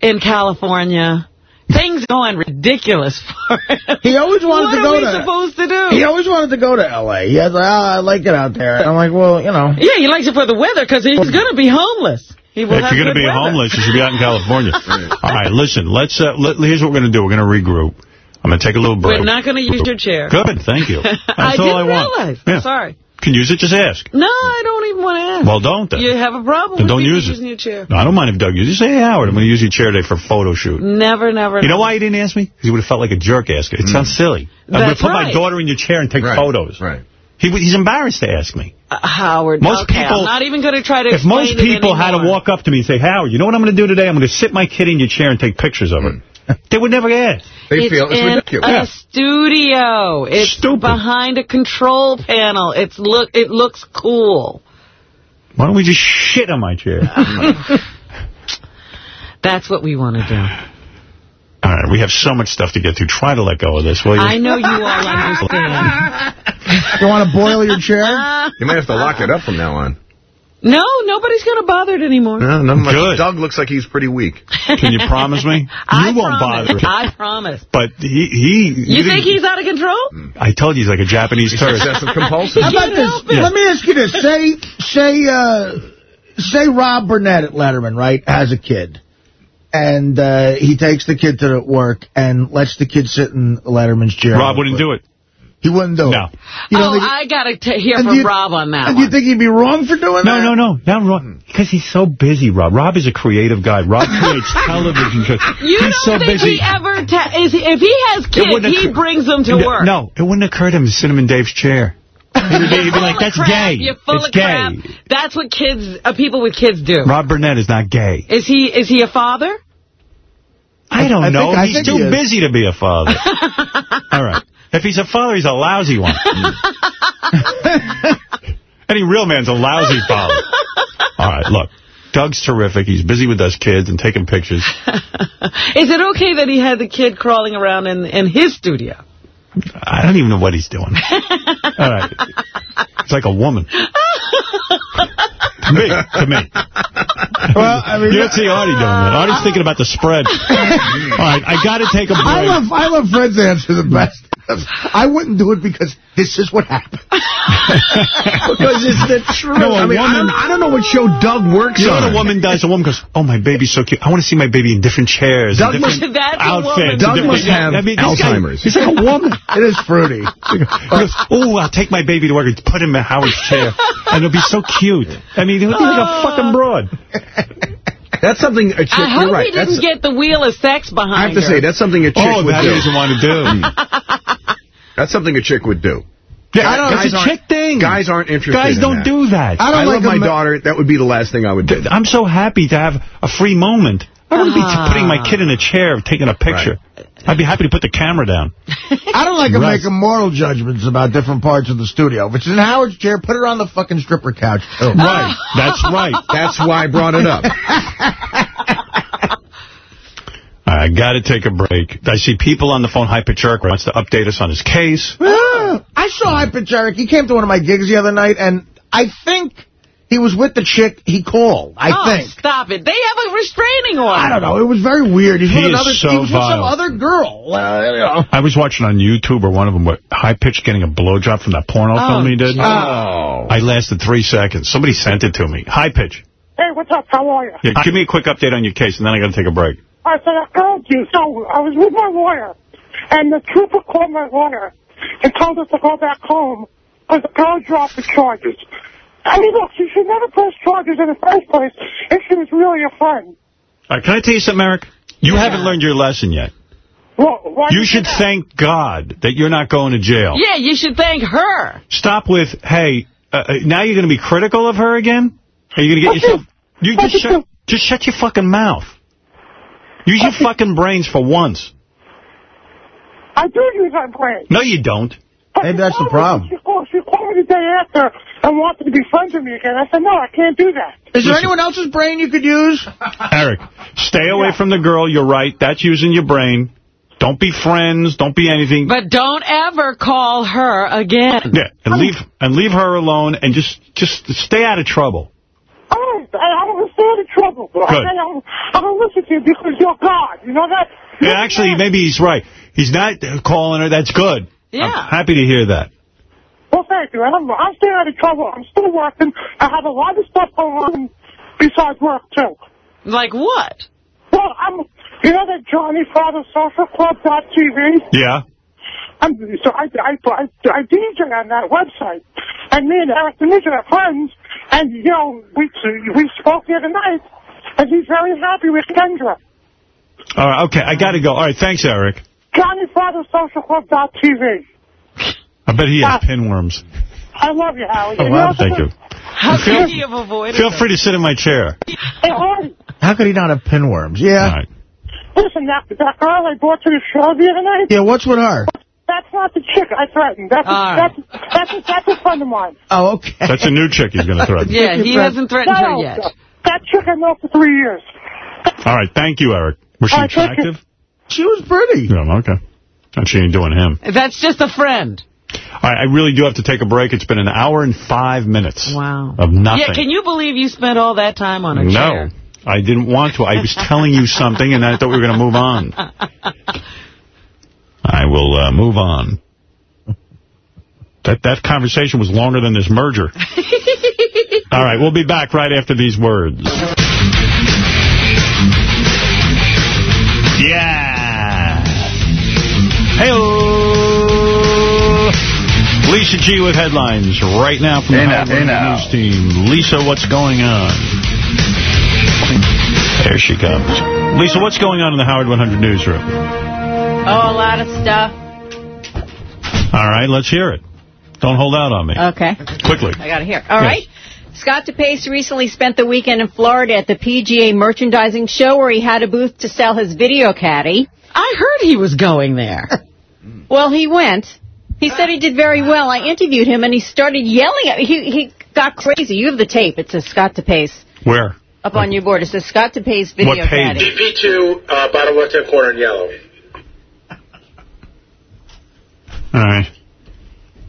in California. Things going ridiculous for him. He always wanted what to go are we to. supposed to do? He always wanted to go to L.A. He has like, oh, I like it out there. I'm like, well, you know. Yeah, he likes it for the weather because he's going to be homeless. He will if you're going to be weather. homeless, you should be out in California. All right, listen, let's. Uh, let, here's what we're going to do. We're going to regroup. I'm going to take a little break. We're not going to use your chair. Good, thank you. That's I all didn't I want. realize. Yeah. Sorry. Can use it, just ask. No, I don't even want to ask. Well, don't then. You have a problem Then with don't people use it. using your chair. No, I don't mind if Doug uses it. Say, hey, Howard, I'm going to use your chair today for a photo shoot. Never, never. You know why he didn't ask me? Because he would have felt like a jerk asking. It sounds mm. silly. I'm going to That's put my daughter in your chair and take Right, photos. right. He, he's embarrassed to ask me. Uh, Howard, Most okay, people- I'm not even going to try to If most people had to walk up to me and say, Howard, you know what I'm going to do today? I'm going to sit my kid in your chair and take pictures of her. they would never ask. They it's feel it's in ridiculous. a studio. It's Stupid. behind a control panel. It's look. It looks cool. Why don't we just shit on my chair? That's what we want to do. All right, we have so much stuff to get through. Try to let go of this, will you? I know you all understand. You want to boil your chair? You might have to lock it up from now on. No, nobody's going to bother it anymore. No, not much. Good. Doug looks like he's pretty weak. Can you promise me? I you won't promise. bother him. I promise. But he... he You didn't- think he's out of control? I told you he's like a Japanese He's tourist. obsessive compulsive. How about this? help it. Let me ask you this. Say, say, uh, say Rob Burnett at Letterman, right, has a kid. And uh, he takes the kid to work and lets the kid sit in Letterman's chair. Rob wouldn't do it. He wouldn't do No. it. You don't oh, think- I got to hear from you- Rob on that And one. you think he'd be wrong for doing No, that? no, no. Not wrong. Because he's so busy, Rob. Rob is a creative guy. Rob creates television shows. You he's don't so think busy. he ever, ta is, if he has kids, he brings them to No, work. No, it wouldn't occur to him to sit him in Dave's chair. He'd be, he'd be like, that's gay. You're full it's of gay. crap. That's what kids, uh, people with kids do. Rob Burnett is not gay. Is he? Is he a father? I don't I know. think- he's too he busy to be a father. All right. If he's a father, he's a lousy one. Any real man's a lousy father. All right, look. Doug's terrific. He's busy with us kids and taking pictures. Is it okay that he had the kid crawling around in in his studio? I don't even know what he's doing. All right. It's like a woman. To me. To me. Well, I mean, you don't see Artie doing that. Artie's thinking about the spread. All right, I got to take a break. I love I love Fred's answer the best. I wouldn't do it because this is what happened. because it's the truth. No, I mean, I, don't, I don't know what show Doug works You know on. what a woman does? A woman goes, oh, my baby's so cute. I want to see my baby in different chairs. Doug different must- a outfits. woman. Doug must have I mean, this guy- Alzheimer's. he's like a woman. It is fruity. He goes, oh, I'll take my baby to work and put him in Howard's chair. And it'll be so cute. I mean, he'll be like a fucking broad. That's something a chick, I hope right. he didn't That's, get the wheel of sex behind I have to her. say, that's something a chick Oh, would that do. he doesn't want to do. That's something a chick would do. Yeah, I don't- it's a chick thing. Guys aren't interested Guys don't that. do that. I don't I like love my daughter. That would be the last thing I would do. I'm so happy to have a free moment. I wouldn't be putting my ah. kid in a chair taking a picture. I'd be happy to put the camera down. I don't like him Right. making moral judgments about different parts of the studio. If it's in Howard's chair, put her on the fucking stripper couch. too. Right. That's right. That's why I brought it up. I got to take a break. I see people on the phone. High Pitch Erik wants to update us on his case. I saw High Pitch Erik. He came to one of my gigs the other night, and I think he was with the chick he called. I oh, think. stop it. They have a restraining order. I don't know. It was very weird. He's He with is another, so he was with some other girl. Uh, you know. I was watching on YouTube or one of them, what, High Pitch getting a blowjob from that porno Oh, film he did. Oh. I lasted three seconds. Somebody sent it to me. High Pitch. Hey, what's up? How are you? Yeah, give me a quick update on your case, and then I got to take a break. I said, I called you. So I was with my lawyer, and the trooper called my lawyer and told us to go back home because the girl dropped the charges. I mean, look, she should never press charges in the first place if she was really a friend. All right, can I tell you something, Eric? You haven't learned your lesson yet. Well, why You should that? thank God that you're not going to jail. Yeah, you should thank her. Stop with, hey, uh, uh, now you're going to be critical of her again? Are you going to get yourself... You just this? shut, just shut your fucking mouth. Use your fucking brains for once. I do use my brain. No, you don't. But Maybe that's the problem. She called, she called me the day after and wanted to be friends with me again. I said, no, I can't do that. Is there Listen. anyone else's brain you could use? Eric, stay away from the girl. You're right. That's using your brain. Don't be friends. Don't be anything. But don't ever call her again. yeah, and leave and leave her alone and just just stay out of trouble. All right, I, I don't understand the trouble. But Good. I say I'm, I'm going to listen to you because you're God. You know that? Yeah, actually, maybe he's right. He's not calling her. That's good. Yeah. I'm happy to hear that. Well, thank you. And I'm, I'm staying out of trouble. I'm still working. I have a lot of stuff going on besides work, too. Like what? Well, I'm, you know that Johnny Father Social Club TV? Yeah. I'm, so I, I, I, I DJ on that website. And me and Eric Demetriou are friends. And, you know, we, we spoke the other night. And he's very happy with Kendra. All right. Okay, I got to go. All right. Thanks, Eric. Johnny Father Social Club TV. I bet he has pinworms. I love you, Howard. Oh, You wow. Thank you. How Feel- could you have avoided Feel them? free to sit in my chair. Hey, Artie, How could he not have pinworms? Yeah. All right. listen, that, that girl I brought to the show the other night, Yeah, what's with her? that's not the chick I threatened. That's, a, All right. that's, that's, a, that's a friend of mine. Oh, okay. That's a new chick he's going to threaten. Yeah, he hasn't threatened her yet. That chick I know for three years. All right. Thank you, Eric. Was she All right, attractive? She was pretty. Yeah, okay. And she ain't doing him. That's just a friend. Right, I really do have to take a break. It's been an hour and five minutes Wow. of nothing. Yeah, can you believe you spent all that time on a no, chair? I didn't want to. I was telling you something, and I thought we were going to move on. I will uh, move on. That that conversation was longer than this merger. All right, we'll be back right after these words. Yeah. Hey. Lisa G with headlines right now from the Hey now, Howard hey now. News team. Lisa, what's going on? There she comes. Lisa, what's going on in the Howard 100 newsroom? Oh, a lot of stuff. All right, let's hear it. Don't hold out on me. Okay. Quickly. I got it here. All right. Scott DePace recently spent the weekend in Florida at the PGA merchandising show where he had a booth to sell his video caddy. I heard he was going there. well, he went. He said he did very well. I interviewed him, and he started yelling at me. He, he got crazy. You have the tape. It says Scott DePace. Where? Up on your board. It says Scott DePace video What page? caddy. DP2, uh, bottom left-hand corner in yellow. All right.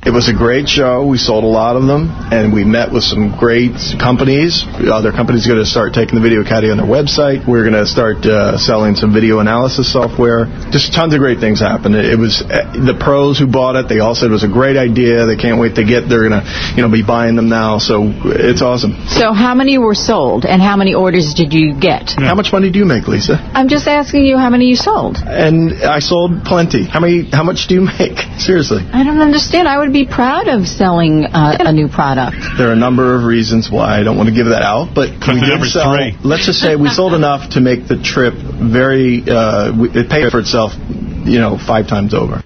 It was a great show. We sold a lot of them, and we met with some great companies. Other companies are going to start taking the Video Caddy on their website. We're going to start uh, selling some video analysis software. Just tons of great things happened. It was uh, the pros who bought it. They all said it was a great idea. They can't wait to get. They're going to, you know, be buying them now. So it's awesome. So how many were sold, and how many orders did you get? How much money do you make, Lisa? I'm just asking you how many you sold. And I sold plenty. How many? How much do you make? Seriously. I don't understand. I would be proud of selling uh, a new product. There are a number of reasons why I don't want to give that out, but we the did sell. three. Let's just say we sold enough to make the trip very. Uh, it paid for itself, you know, five times over.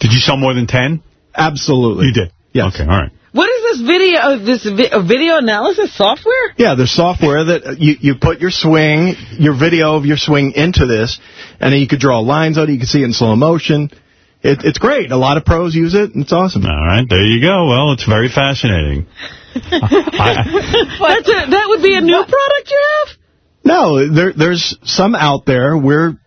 Did you sell more than 10? Absolutely. You did? Yes. Okay, all right. What is this video, uh, this vi uh, video analysis software? Yeah, there's software that uh, you, you put your swing, your video of your swing into this, and then you could draw lines out. it. You can see it in slow motion. It, it's great. A lot of pros use it, and it's awesome. All right, there you go. Well, it's very fascinating. That's a, that would be a new product you have? No, there, there's some out there. We're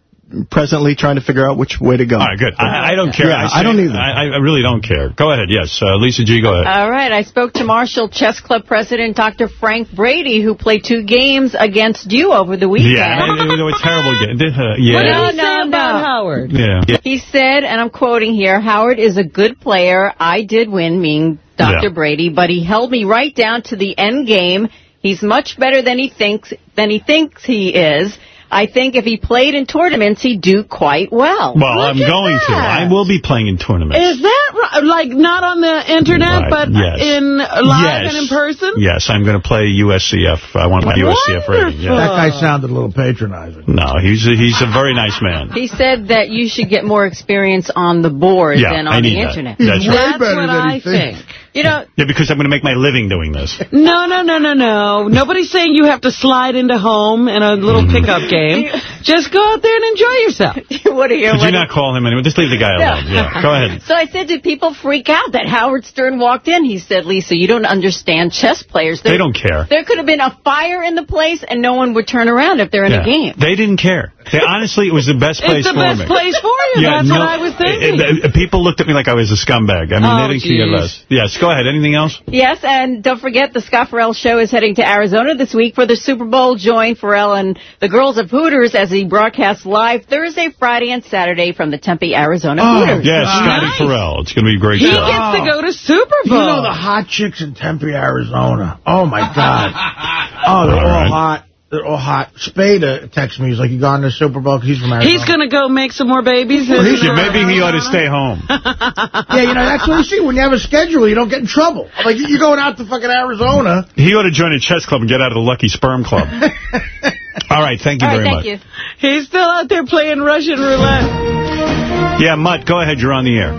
presently trying to figure out which way to go. All right, good. I, I don't care. Yeah, say- I don't either. I, I really don't care. Go ahead. Yes, uh, Lisa G, go ahead. All right. I spoke to Marshall Chess Club president Dr. Frank Brady, who played two games against you over the weekend. yeah, they, they were terrible. game. Uh, yeah. What did he No, say no, about no. Howard? Yeah. He said, and I'm quoting here, Howard is a good player. I did win, meaning Dr. Yeah. Brady, but he held me right down to the end game. He's much better than he thinks than he thinks he is. I think if he played in tournaments, he'd do quite well. Well, Look I'm at going to. I will be playing in tournaments. Is that right? Like, not on the internet, Right, but yes. in live Yes. and in person? Yes, I'm going to play USCF. I want my USCF rating. Yeah. That guy sounded a little patronizing. No, he's a, he's a very nice man. He said that you should get more experience on the board Yeah, than I on the need that. internet. That's right. That's better what than I thinks. think. You know, Yeah, because I'm going to make my living doing this. No, no, no, no, no. Nobody's saying you have to slide into home in a little Mm-hmm. pickup game. Just go out there and enjoy yourself. what are you? Could you not call him anyway? Just leave the guy alone. Yeah, go ahead. So I said, did people freak out that Howard Stern walked in? He said, Lisa, you don't understand chess players. There, They don't care. There could have been a fire in the place, and no one would turn around if they're in Yeah. a game. They didn't care. They, honestly, it was the best place for me. It's the for best me. place for you. That's what I was thinking. uh, uh, people looked at me like I was a scumbag. I mean, Oh, they didn't care geez. less. Yes, go ahead. Anything else? Yes, and don't forget, the Scott Farrell Show is heading to Arizona this week for the Super Bowl. Join Farrell and the girls of Hooters as he broadcasts live Thursday, Friday, and Saturday from the Tempe, Arizona Hooters. Yes, Scotty Nice. Farrell. It's going to be a great He show. gets to go to Super Bowl. You Bowl. know the hot chicks in Tempe, Arizona. Oh, my God. Oh, they're All all right. hot. They're all hot. Spada texted me. He's like, you gone to the Super Bowl? 'Cause he's from Arizona. He's going to go make some more babies. Well, he should- Maybe he ought to stay home. Yeah, you know, that's what you see. When you have a schedule, you don't get in trouble. Like, you're going out to fucking Arizona. He ought to join a chess club and get out of the Lucky Sperm Club. All right, thank you All right, very thank much. you. He's still out there playing Russian roulette. Yeah, Mutt, go ahead. You're on the air.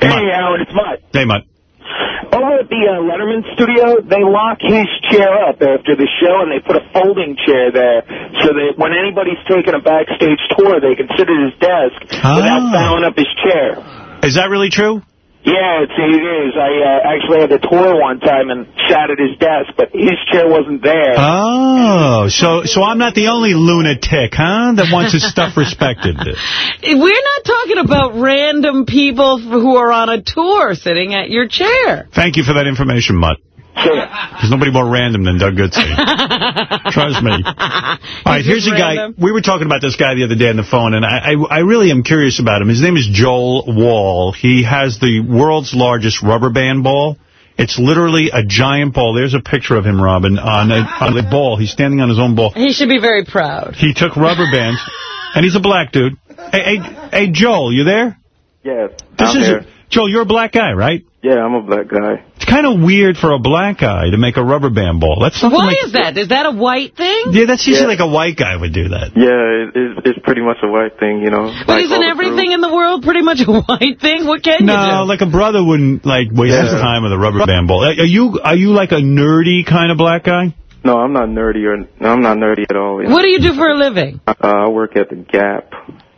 Hey, Howard, it's Mutt. Hey, Mutt. Over at the uh, Letterman studio, they lock his chair up after the show, and they put a folding chair there so that when anybody's taking a backstage tour, they can sit at his desk without Ah. fouling up his chair. Is that really true? Yeah, it's, it is. I uh, actually had to tour one time and sat at his desk, but his chair wasn't there. Oh, so so I'm not the only lunatic, huh, that wants his stuff respected. We're not talking about random people who are on a tour sitting at your chair. Thank you for that information, Mutt. There's nobody more random than Doug Goodstein. Trust me. All right, here's a guy. We were talking about this guy the other day on the phone, and I, I, I really am curious about him. His name is Joel Waul. He has the world's largest rubber band ball. It's literally a giant ball. There's a picture of him, Robin, on a, on the ball. He's standing on his own ball. He should be very proud. He took rubber bands, and he's a black dude. Hey, hey, hey Joel, you there? Yes, This I'm is here. Joel. You're a black guy, right? Yeah, I'm a black guy. It's kind of weird for a black guy to make a rubber band ball. That's something Why like, is that? Is that a white thing? Yeah, that's usually Yeah. like a white guy would do that. Yeah, it, it's, it's pretty much a white thing, you know. But like isn't all the everything in the world pretty much a white thing? What can you do? No, like a brother wouldn't like waste his time with a rubber band ball. Are you are you like a nerdy kind of black guy? No, I'm not nerdy or no, I'm not nerdy at all. you know. What do you do for a living? Uh, I work at the Gap.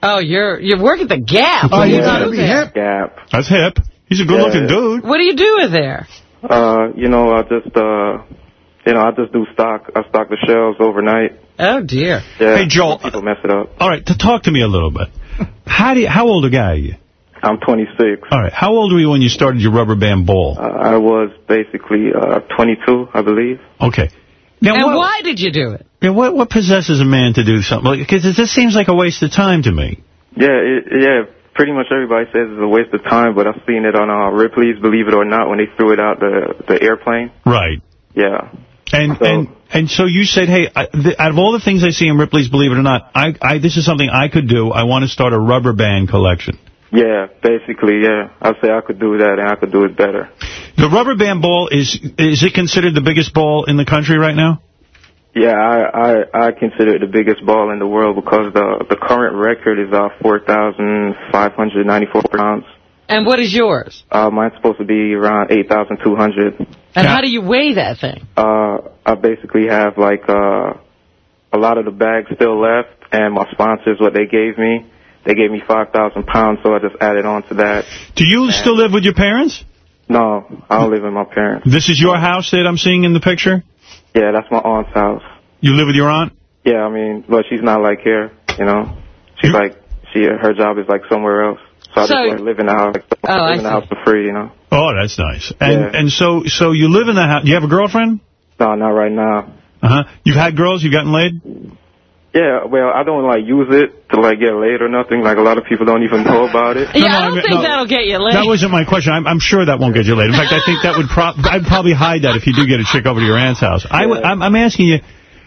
Oh, you're you work at the Gap. Oh, What do you yeah. do there? Gap. That's hip. He's a good-looking Yeah. dude. What do you do there? Uh, you know, I just uh, you know, I just do stock. I stock the shelves overnight. Oh dear. Yeah. Hey, Joel. People mess it up. All right, to talk to me a little bit. How do you, how old a guy are you? I'm 26. All right, how old were you when you started your rubber band ball? Uh, I was basically uh 22, I believe. Okay. Now, and what, why did you do it? yeah, what what possesses a man to do something? Because it just seems like a waste of time to me. Yeah, it, yeah. Pretty much everybody says it's a waste of time, but I've seen it on uh, Ripley's Believe It or Not when they threw it out the the airplane. Right. Yeah. And and and so you said, hey, I, th out of all the things I see in Ripley's Believe It or Not, I, I this is something I could do. I want to start a rubber band collection. Yeah, basically, yeah. I'd say I could do that and I could do it better. The rubber band ball is is it considered the biggest ball in the country right now? Yeah, I, I, I consider it the biggest ball in the world because the the current record is uh, 4,594 pounds. And what is yours? Uh, mine's supposed to be around 8,200. And how do you weigh that thing? Uh, I basically have like uh, a lot of the bags still left, and my sponsors, what they gave me, they gave me 5,000 pounds, so I just added on to that. Do you still live with your parents? No, I don't live with my parents. This is your house that I'm seeing in the picture? Yeah, that's my aunt's house. You live with your aunt? Yeah, I mean, but she's not like here, you know. She's like, she her job is like somewhere else. So I just like live in the house, like, Oh, I live in the house for free, you know. Oh, that's nice. And Yeah. and so so you live in the house. Do you have a girlfriend? No, not right now. Uh-huh. You've had girls? You've gotten laid? Yeah, well, I don't like use it to like get laid or nothing. Like a lot of people don't even know about it. Yeah, I don't think that'll get you laid. That wasn't my question. I'm, I'm sure that won't get you laid. In fact, I think that would pro I'd probably hide that if you do get a chick over to your aunt's house. I w I'm, I'm asking you,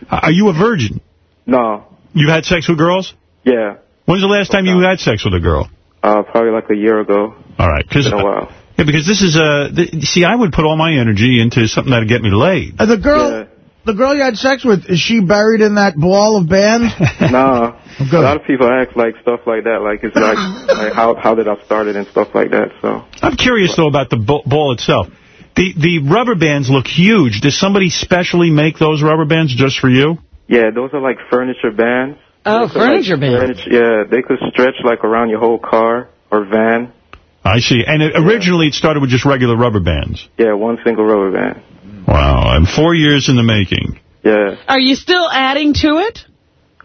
are you a virgin? No. You've had sex with girls? Yeah. When's the last time you had sex with a girl? Uh, probably like a year ago. All right, because Been a while. yeah, because this is a th see, I would put all my energy into something that'd get me laid. Uh, the girl, the girl you had sex with, is she buried in that ball of band? Nah. A lot of people ask like stuff like that. Like it's like, like how how did I start it and stuff like that. So I'm curious though about the ball itself. The the rubber bands look huge. Does somebody specially make those rubber bands just for you? yeah, those are like furniture bands. Oh, They could, like, furniture bands. stretch- Yeah, they could stretch like around your whole car or van. I see. And it, originally it started with just regular rubber bands. Yeah, one single rubber band. Wow. And four years in the making. Yeah. Are you still adding to it?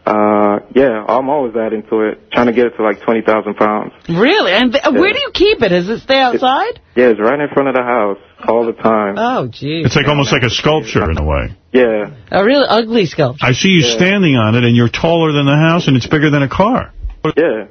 Uh, yeah, I'm always adding to it, trying to get it to like 20,000 pounds. Really? And th where do you keep it? Does it stay outside? Yeah, it's right in front of the house all the time. Oh, gee. It's like almost like a sculpture in a way. Yeah. A really ugly sculpture. I see you Yeah. standing on it, and you're taller than the house, and it's bigger than a car. Yeah.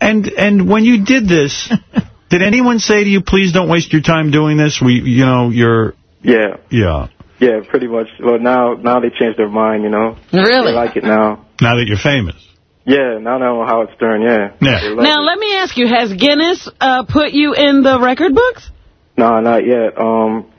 And and when you did this, did anyone say to you, please don't waste your time doing this? We, you know, you're, Yeah. yeah. Yeah, pretty much. Well, now now they changed their mind, you know. Really? They like it now. Now that you're famous. Yeah, now they know how it's done, yeah. Yeah. Now, it. let me ask you, has Guinness uh, put you in the record books? No, not yet. Um,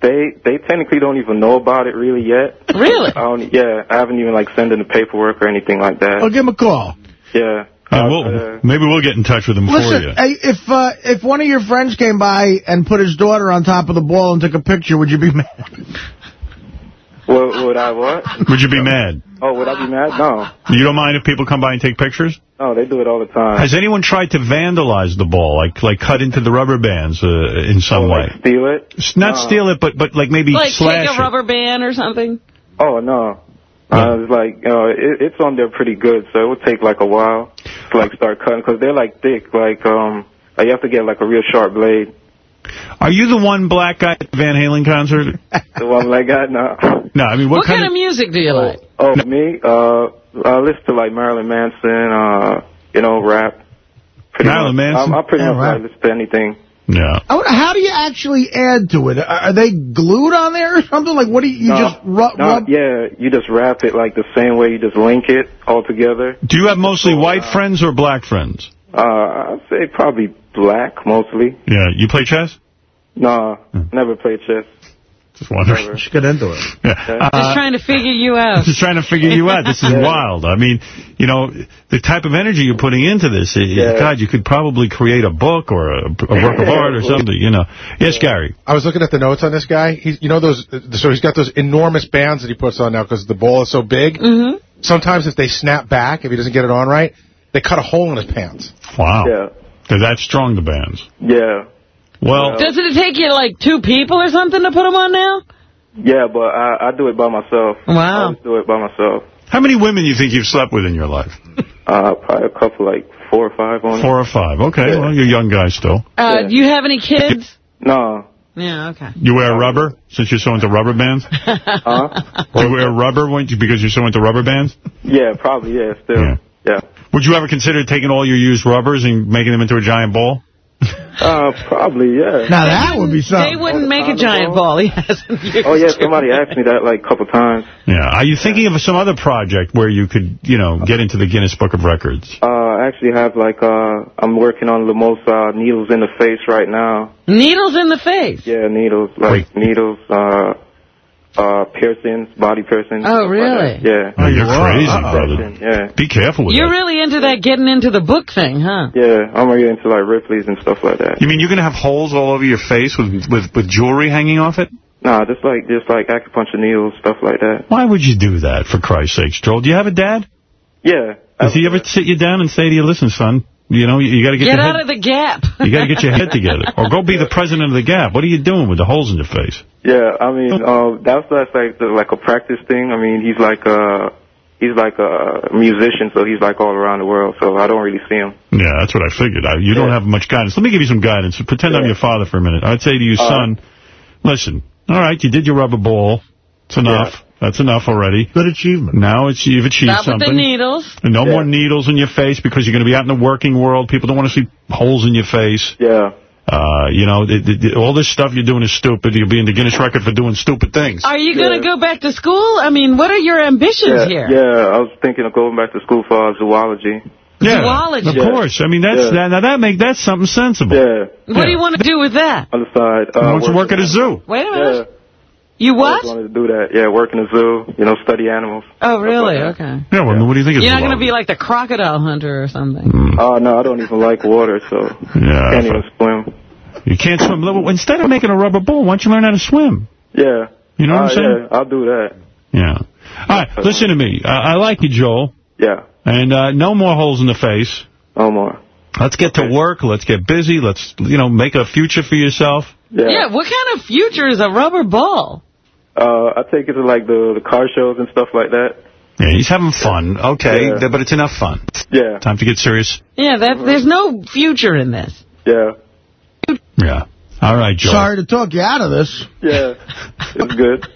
they they technically don't even know about it really yet. Really? I don't, yeah, I haven't even like sent in the paperwork or anything like that. I'll give him a call. Yeah. Yeah, we'll, maybe we'll get in touch with him for you. hey, if uh, if one of your friends came by and put his daughter on top of the ball and took a picture, would you be mad? Would, would I what? Would you be mad? Oh, would I be mad? No. You don't mind if people come by and take pictures? No, they do it all the time. Has anyone tried to vandalize the ball, like like cut into the rubber bands uh, in some way? Steal it? S- Not No. steal it, but but like maybe like slash take a rubber band or something? Oh no. Uh, it's like you know, it, it's on there pretty good, so it would take like a while to like start cutting because they're like thick. Like um, like, you have to get like a real sharp blade. Are you the one black guy at the Van Halen concert? The one like that, no. No, I mean What, what, kind, of music do you like? Oh, me? Uh, I listen to like Marilyn Manson. Uh, you know, rap. Pretty Marilyn much. Manson? I, I pretty Yeah, much rap. like listen to anything. Yeah. I wonder, How do you actually add to it? Are are they glued on there or something? Like, what do you, you No, just rub? no, rub? yeah, you just wrap it like the same way. You just link it all together. Do you have mostly white friends or black friends? Uh, I'd say probably black mostly. Yeah. You play chess? Nah, never played chess. Just wondering. You should get into it. Yeah. Just trying to figure you out. Just trying to figure you out. This is Yeah. wild. I mean, you know, the type of energy you're putting into this, Yeah. God, you could probably create a book or a, a work of art or something, you know. Yes, Gary. I was looking at the notes on this guy. He's, you know those. So he's got those enormous bands that he puts on now because the ball is so big. Mm-hmm. Sometimes if they snap back, if he doesn't get it on right, they cut a hole in his pants. Wow. Yeah. They're that strong, the bands. Yeah. Well, Doesn't it take you like two people or something to put them on now? Yeah, but I, I do it by myself. I Wow. always do it by myself. how many women do you think you've slept with in your life? Uh, probably a couple, like four or five on Four or five. Okay, well, you're a young guy still. Uh, Do you have any kids? No. Yeah, okay. You wear rubber since you're so into rubber bands? Huh? you wear rubber when you- because you're so into rubber bands? Yeah, probably, yeah, still. Yeah. Yeah. Would you ever consider taking all your used rubbers and making them into a giant ball? Uh, probably, yeah. Now that would be something. They wouldn't make a giant ball. He hasn't used Oh, yeah, somebody asked me that like a couple times. Yeah. Are you thinking of some other project where you could, you know, get into the Guinness Book of Records? Uh, I actually have like, uh, I'm working on the most, uh, needles in the face right now. Needles in the face. Yeah, needles, like needles, uh, uh, piercings, body piercings. Oh, stuff like really? Yeah. Oh, you're crazy, Uh-oh. brother. Yeah. Be careful with You're that. really into that getting into the book thing, huh? Yeah, I'm really into like Ripley's and stuff like that. You mean you're going to have holes all over your face with, with, with jewelry hanging off it? Nah, just like, just like acupuncture needles, stuff like that. Why would you do that, for Christ's sake, Joel? Do you have a dad? Yeah. Does he ever sit you down and say to you, listen, son, you know, you, you got to get, Get your out head, of the gap. you got to get your head together. Or go be the president of the Gap. What are you doing with the holes in your face? Yeah, I mean, uh, that's that's like the, like a practice thing. I mean, he's like a he's like a musician, so he's like all around the world. So I don't really see him. Yeah, that's what I figured. I, you don't have much guidance. Let me give you some guidance. Pretend I'm your father for a minute. I'd say to you, Uh, son, listen, all right, you did your rubber ball. It's enough. That's enough already. Good achievement. Now it's you've achieved Stop with the something. needles. And no more needles in your face because you're going to be out in the working world. People don't want to see holes in your face. Yeah. Uh, you know, it, it, all this stuff you're doing is stupid. You'll be in the Guinness record for doing stupid things. Are you going to go back to school? I mean, what are your ambitions Yeah, here? yeah. I was thinking of going back to school for uh, zoology. Yeah, Zoology. Of Yeah. course. I mean, that's Yeah. that, now that make that's something sensible. Yeah. What do you want to do with that? On the side. Uh, Why don't you work at a zoo? Wait a Yeah. minute. You I what? always wanted to do that. Yeah, work in a zoo. You know, study animals. Oh, really? Okay. Yeah, well, what do you think? You're not going going to be like the crocodile hunter or something. Oh no, I don't even like water, so Yeah. can't even swim. You can't swim. Instead of making a rubber ball, why don't you learn how to swim? Yeah. You know what I'm Uh, saying? Yeah, I'll do that. Yeah. All right, listen to me. I, I like you, Joel. Yeah. And uh, no more holes in the face. No more. Let's get to work. Let's get busy. Let's, you know, make a future for yourself. Yeah. Yeah, what kind of future is a rubber ball? Uh, I take it to like the the car shows and stuff like that. Yeah, he's having fun. Okay, Yeah. but it's enough fun. Yeah. Time to get serious. Yeah, that there's no future in this. Yeah. Yeah. All right, Joel. Sorry to talk you out of this. Yeah. It's good.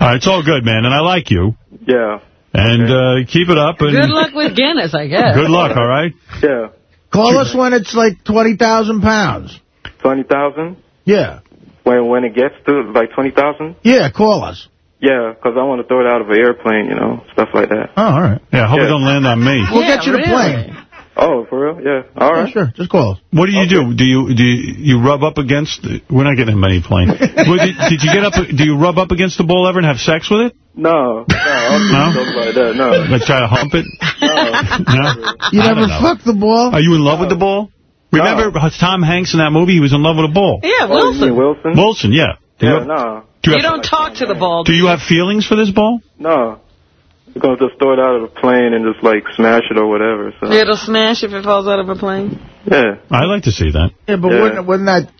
All right, it's all good, man, and I like you. Yeah. And uh, keep it up. And Good luck with Guinness, I guess. Good luck, all right? Yeah. Call us when it's like 20,000 pounds. Twenty thousand. Yeah. When when it gets to like twenty thousand. Yeah, call us. Yeah, 'cause I want to throw it out of an airplane, you know, stuff like that. Oh, all right. Yeah, I hope Yeah. it don't land on me. We'll Yeah, get you the really. plane. Oh, for real? Yeah. All right. Yeah, sure. Just call us. What do you do? Do you do you, you rub up against? The, we're not getting many planes. Well, did, did you get up? Do you rub up against the ball ever and have sex with it? No. No. No? like that. No. Like try to hump it? No. You never don't know. fucked the ball? Are you in love with the ball? Remember Tom Hanks in that movie? He was in love with a ball. Yeah, Oh, Wilson. Wilson? Wilson, yeah. Do you Yeah. have, No. Do you, you don't talk to the ball. do you have feelings for this ball? No. We're gonna just throw it out of a plane and just like smash it or whatever. So It'll smash if it falls out of a plane. yeah. I'd like to see that. Yeah, but Yeah. Wouldn't, wouldn't that...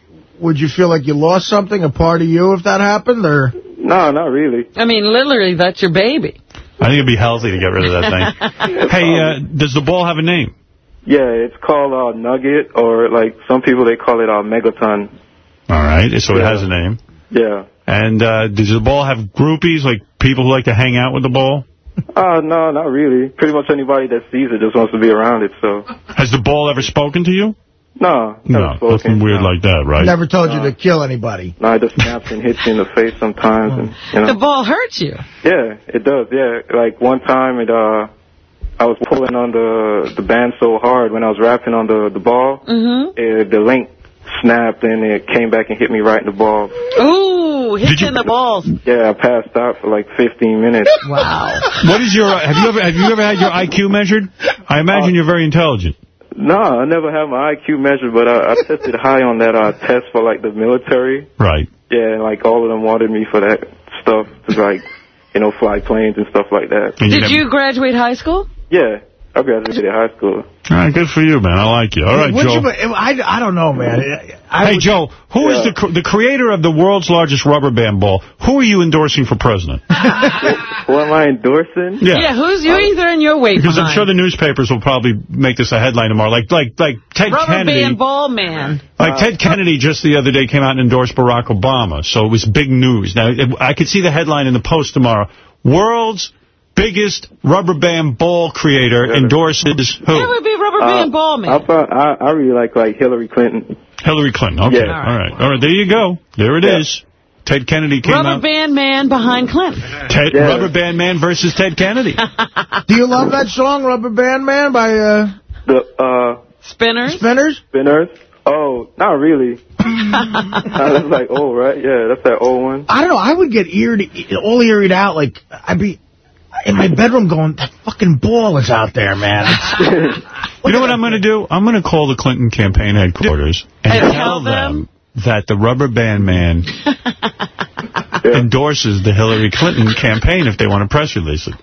Would you feel like you lost something, a part of you, if that happened, or... No, not really. I mean, literally, that's your baby. I think it'd be healthy to get rid of that thing. hey, uh, does the ball have a name? Yeah, it's called uh, Nugget, or like some people they call it uh, Megaton. All right, so it has a name. Yeah. And uh, does the ball have groupies, like people who like to hang out with the ball? Uh, no, not really. Pretty much anybody that sees it just wants to be around it. So Has the ball ever spoken to you? no, never No, spoken. nothing weird like that, right? Never told you to kill anybody. No, it just snaps and hits you in the face sometimes, and you know. The ball hurts you. Yeah, it does. Yeah, like one time it uh, I was pulling on the the band so hard when I was rapping on the the ball, Mm-hmm. uh, the link snapped and it came back and hit me right in the balls. Ooh, hit you in the balls. Yeah, I passed out for like 15 minutes. Wow. What is your, have you ever, have you ever had your IQ measured? I imagine you're very intelligent. No, I never had my IQ measured, but I, I tested high on that uh, test for like the military. Right. Yeah, and like all of them wanted me for that stuff to like, you know, fly planes and stuff like that. Did you graduate high school? Yeah, I graduated high school. All right, good for you, man. I like you. All right, Would Joe. you- I, I don't know, man. I hey, would- Joe, who is the cr- the creator of the world's largest rubber band ball? Who are you endorsing for president? Who am I endorsing? Yeah. who's you're um, either in your way Because I'm sure the newspapers will probably make this a headline tomorrow. Like like like Ted Rubber Kennedy. Rubber band ball man. Like Ted uh, Kennedy just the other day came out and endorsed Barack Obama, so it was big news. Now, it, I could see the headline in the Post tomorrow. World's biggest rubber band ball creator endorses It who? would be rubber Uh, band ball man. I, thought, I I really like like Hillary Clinton. Hillary Clinton. Okay. Yeah. All right. All right. There you go. There it is. Ted Kennedy came Rubber out. band man behind Clinton. Ted, Rubber Band Man versus Ted Kennedy. Do you love that song, Rubber Band Man, by uh, The uh Spinners? Spinners? Spinners. Oh, not really. I was like, oh right, yeah, that's that old one. I don't know. I would get eared, all eared out. Like, I'd be in my bedroom going, that fucking ball is out there, man. You know what I'm going to do? I'm going to call the Clinton campaign headquarters and, And tell tell them that the Rubber Band Man endorses the Hillary Clinton campaign if they want to press release it.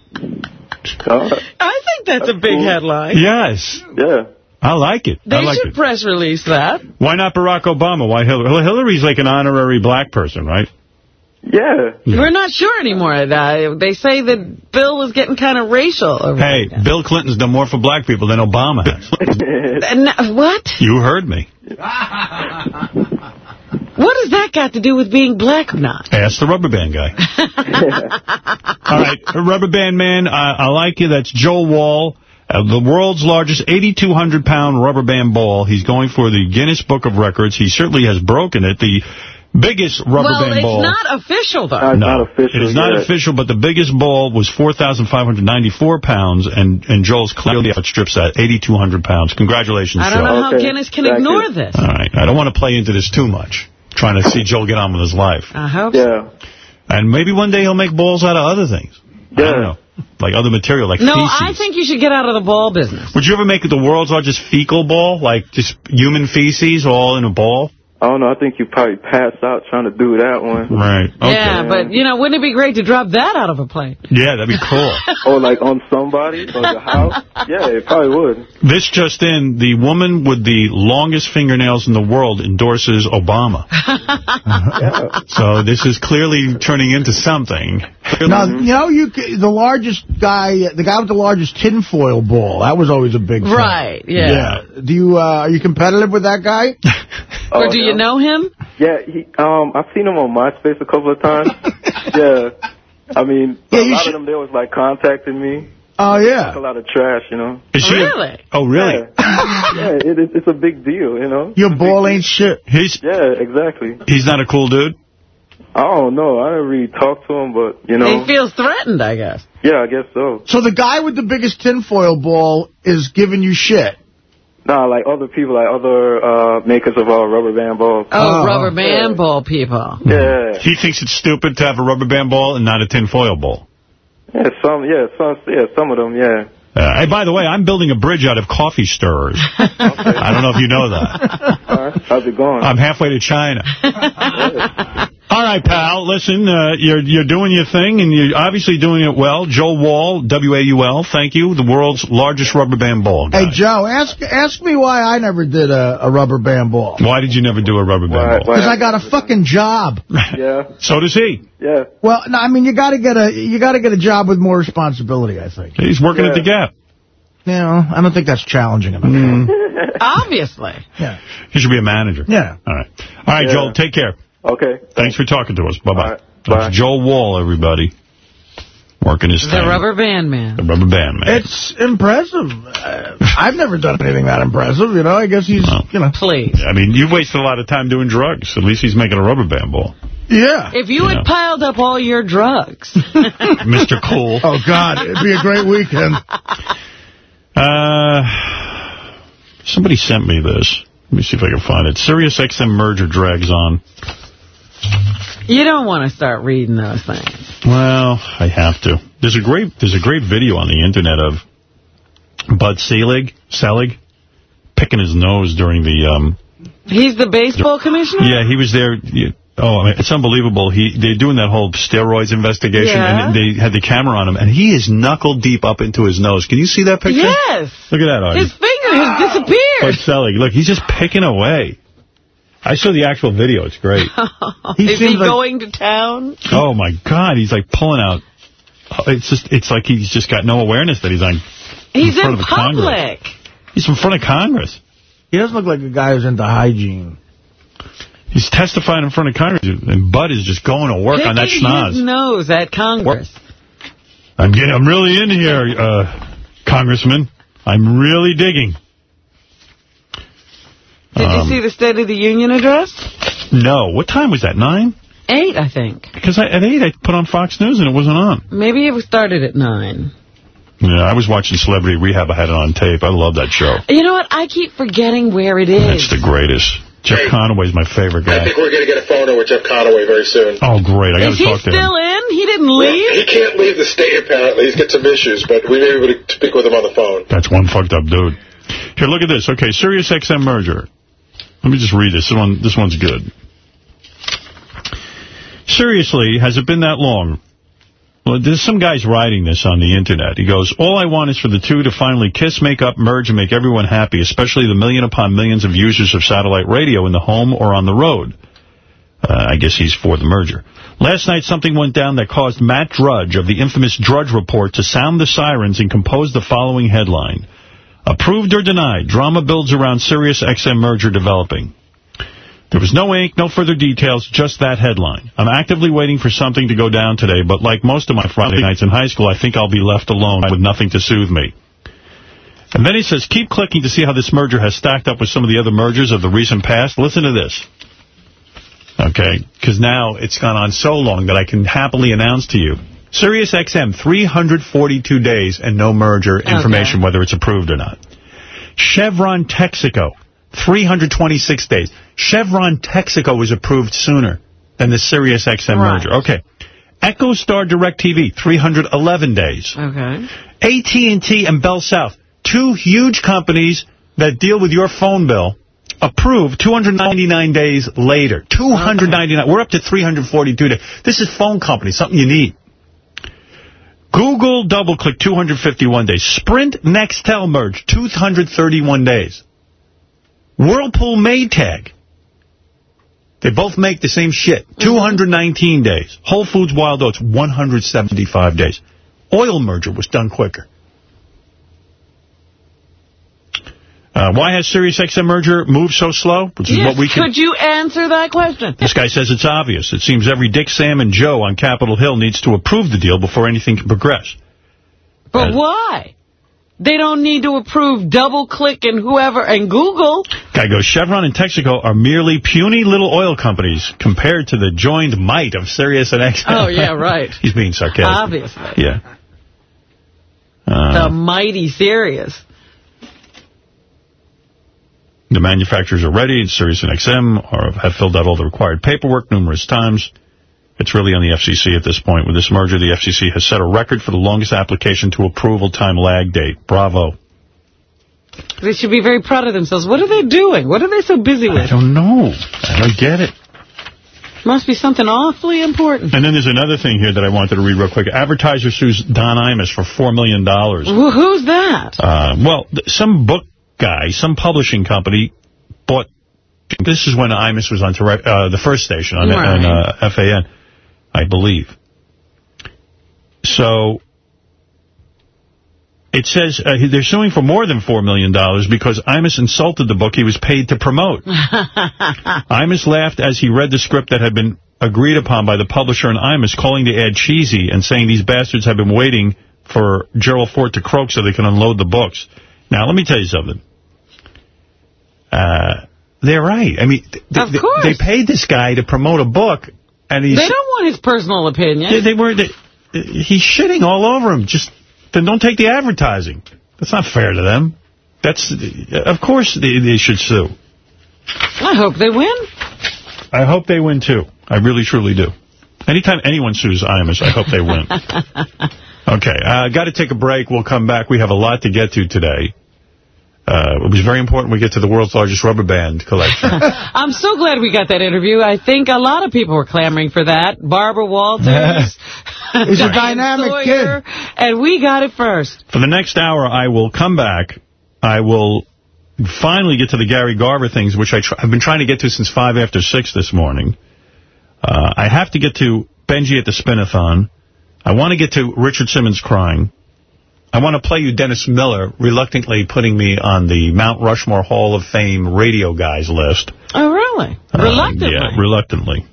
I think that's a big headline. Yes. Yeah. I like it. They I like should it. press release that. Why not Barack Obama? Why Hillary? Hillary's like an honorary black person, right? Yeah. We're not sure anymore. Uh, they say that Bill was getting kind of racial. over Hey, Bill Clinton's done more for black people than Obama has. And, what? you heard me. What has that got to do with being black or not? Ask the rubber band guy. All right, Rubber Band Man, I, I like you. That's Joel Waul, uh, the world's largest 8,200-pound rubber band ball. He's going for the Guinness Book of Records. He certainly has broken it. The biggest rubber well, band it's ball. not official, though. Uh, no, not official it is not yet. official, but the biggest ball was 4,594 pounds, and, and Joel's clearly outstrips that, 8,200 pounds. Congratulations, I don't Joel. know how Guinness can ignore this. All right, I don't want to play into this too much, trying to see Joel get on with his life. I hope Yeah. And maybe one day he'll make balls out of other things. I don't know. Like other material, like No, feces. I think you should get out of the ball business. Would you ever make it the world's largest fecal ball? Like just human feces all in a ball? I don't know. I think you probably passed out trying to do that one. Right. Okay. Yeah, but, you know, wouldn't it be great to drop that out of a plane? Yeah, that'd be cool. or like on somebody or the house. Yeah, it probably would. This just in, the woman with the longest fingernails in the world endorses Obama. So this is clearly turning into something. Now, you know, you the largest guy, the guy with the largest tinfoil ball, that was always a big thing. Right, yeah. Do you, uh, are you competitive with that guy? Or do you know him? Yeah, he, um, I've seen him on MySpace a couple of times. yeah. I mean, Yeah, a lot should- of them, they was like contacting me. Oh, yeah. Talk a lot of trash, you know. Is she Really? oh, really? Yeah, it, it, it's a big deal, you know. Your ball ain't shit. He's Yeah, exactly. he's not a cool dude? I don't know. I didn't really talk to him, but, you know. He feels threatened, I guess. yeah, I guess so. So the guy with the biggest tinfoil ball is giving you shit. Nah, like other people, like other uh, makers of uh, rubber band balls. Oh, rubber band ball people. Yeah. He thinks it's stupid to have a rubber band ball and not a tinfoil ball. Yeah, some, yeah, some, yeah, some of them, yeah. Uh, hey, by the way, I'm building a bridge out of coffee stirrers. I don't know if you know that. All right, how's it going? I'm halfway to China. All right, pal. Listen, uh, you're you're doing your thing, and you're obviously doing it well. Joe Waul, W-A-U-L, thank you, the world's largest rubber band ball guy. Hey, Joe, ask ask me why I never did a, a rubber band ball. Why did you never do a rubber band ball? Because I got a fucking job. Yeah. So does he. Yeah. Well, no, I mean, you got to get a you got to get a job with more responsibility. I think. He's working at the Gap. You know, I don't think that's challenging enough. Obviously. Yeah. He should be a manager. Yeah. All right. All right, Yeah. Joel, take care. Okay. Thanks for talking to us. Bye-bye. All right. That's Bye. Joel Waul, everybody. Working his The thing. rubber band man. The rubber band man. It's impressive. Uh, I've never done anything that impressive. You know, I guess he's, you know. Please. I mean, you've wasted a lot of time doing drugs. At least he's making a rubber band ball. Yeah. If you Yeah. had piled up all your drugs. Mr. Cool. Oh, God. It'd be a great weekend. Uh, somebody sent me this. Let me see if I can find it. Sirius XM merger drags on. You don't want to start reading those things. Well, I have to. There's a great there's a great video on the internet of Bud Selig, Selig picking his nose during the um He's the baseball commissioner? Yeah, he was there. Oh, I mean, it's unbelievable. He They're doing that whole steroids investigation, Yeah. and they had the camera on him, and he is knuckle deep up into his nose. Can you see that picture? Yes. Look at that, Artie. His finger has Bud disappeared. Selig, look, he's just picking away. I saw the actual video. It's great. He Is he like- going to town? Oh, my God. He's like pulling out. It's just, it's like he's just got no awareness that he's on He's in front in of the Congress. public. He's in front of Congress. He doesn't look like a guy who's into hygiene. He's testifying in front of Congress, and Bud is just going to work on that Picking schnoz. his nose at Congress. I'm getting, I'm really in here, uh, Congressman. I'm really digging. Did Um, you see the State of the Union address? No. What time was that? Nine? Eight, I think. Because at eight I put on Fox News and it wasn't on. Maybe it was started at nine. Yeah, I was watching Celebrity Rehab. I had it on tape. I love that show. You know what? I keep forgetting where it is. It's the greatest. Jeff Conaway's my favorite guy. I think we're going to get a photo with Jeff Conaway very soon. Oh, great. I got Is to he talk to him. Is he still in? He didn't Well, leave? he can't leave the state, apparently. He's got some issues, but we may be able to speak with him on the phone. That's one fucked up dude. Here, look at this. Okay, Sirius XM merger. Let me just read this. This one, this one's good. Seriously, has it been that long? Well, there's some guys writing this on the internet. He goes, all I want is for the two to finally kiss, make up, merge, and make everyone happy, especially the million upon millions of users of satellite radio in the home or on the road. Uh, I guess he's for the merger. Last night, something went down that caused Matt Drudge of the infamous Drudge Report to sound the sirens and compose the following headline. Approved or denied, drama builds around Sirius XM merger developing. There was no ink, no further details, just that headline. I'm actively waiting for something to go down today, but like most of my Friday nights in high school, I think I'll be left alone with nothing to soothe me. And then he says, keep clicking to see how this merger has stacked up with some of the other mergers of the recent past. Listen to this. Okay, because now it's gone on so long that I can happily announce to you. Sirius XM, 342 days and no merger information, whether it's approved or not. Chevron Texaco, 326 days. Chevron Texaco was approved sooner than the Sirius XM Right. merger. Okay. EchoStar DirecTV, 311 days. Okay. AT&T and Bell South, two huge companies that deal with your phone bill, approved 299 days later. 299. We're up to 342 days. This is phone company, something you need. Google double click 251 days. Sprint Nextel merge, 231 days. Whirlpool Maytag. They both make the same shit. Mm-hmm. 219 days. Whole Foods Wild Oats, 175 days. Oil merger was done quicker. Uh, why has Sirius XM merger moved so slow? Which is Yes, what we can... could you answer that question? This guy says it's obvious. It seems every Dick, Sam, and Joe on Capitol Hill needs to approve the deal before anything can progress. But why? They don't need to approve double-click and whoever and Google. Guy goes, Chevron and Texaco are merely puny little oil companies compared to the joined might of Sirius and XM. Oh, yeah, right. He's being sarcastic. Obviously. Yeah. Uh, the mighty Sirius. The manufacturers are ready. Sirius and XM are, have filled out all the required paperwork numerous times. It's really on the FCC at this point. With this merger, the FCC has set a record for the longest application to approval time lag date. Bravo. They should be very proud of themselves. What are they doing? What are they so busy with? I don't know. I don't get it. Must be something awfully important. And then there's another thing here that I wanted to read real quick. Advertiser sues Don Imus for 4 million. dollars. Wh- Who's that? Uh, well, some book guy, some publishing company bought... This is when Imus was on uh, the first station on, on uh, FAN, I believe. So it says uh, they're suing for more than $4 million because Imus insulted the book he was paid to promote. Imus laughed as he read the script that had been agreed upon by the publisher and Imus, calling the ad cheesy and saying these bastards have been waiting for Gerald Ford to croak so they can unload the books. Now, let me tell you something. Uh, they're right. I mean, th Of th course. they paid this guy to promote a book, and he's They don't want his personal opinion. they, they were they, he's shitting all over him. Just then, don't take the advertising. That's not fair to them. That's of course they, they should sue. I hope they win. I hope they win, too. I really, truly do. Anytime anyone sues Imus, I hope they win. okay, uh, got to take a break. We'll come back. We have a lot to get to today. Uh, it was very important we get to the world's largest rubber band collection. I'm so glad we got that interview. I think a lot of people were clamoring for that. Barbara Walters. He's a dynamic Sawyer, kid. And we got it first. For the next hour, I will come back. I will finally get to the Gary Garver things, which I have been trying to get to since 5 after 6 this morning. Uh, I have to get to Benji at the Spinathon. I want to get to Richard Simmons crying. I want to play you Dennis Miller reluctantly putting me on the Mount Rushmore Hall of Fame radio guys list. Oh, really? Um, Reluctantly. yeah, reluctantly.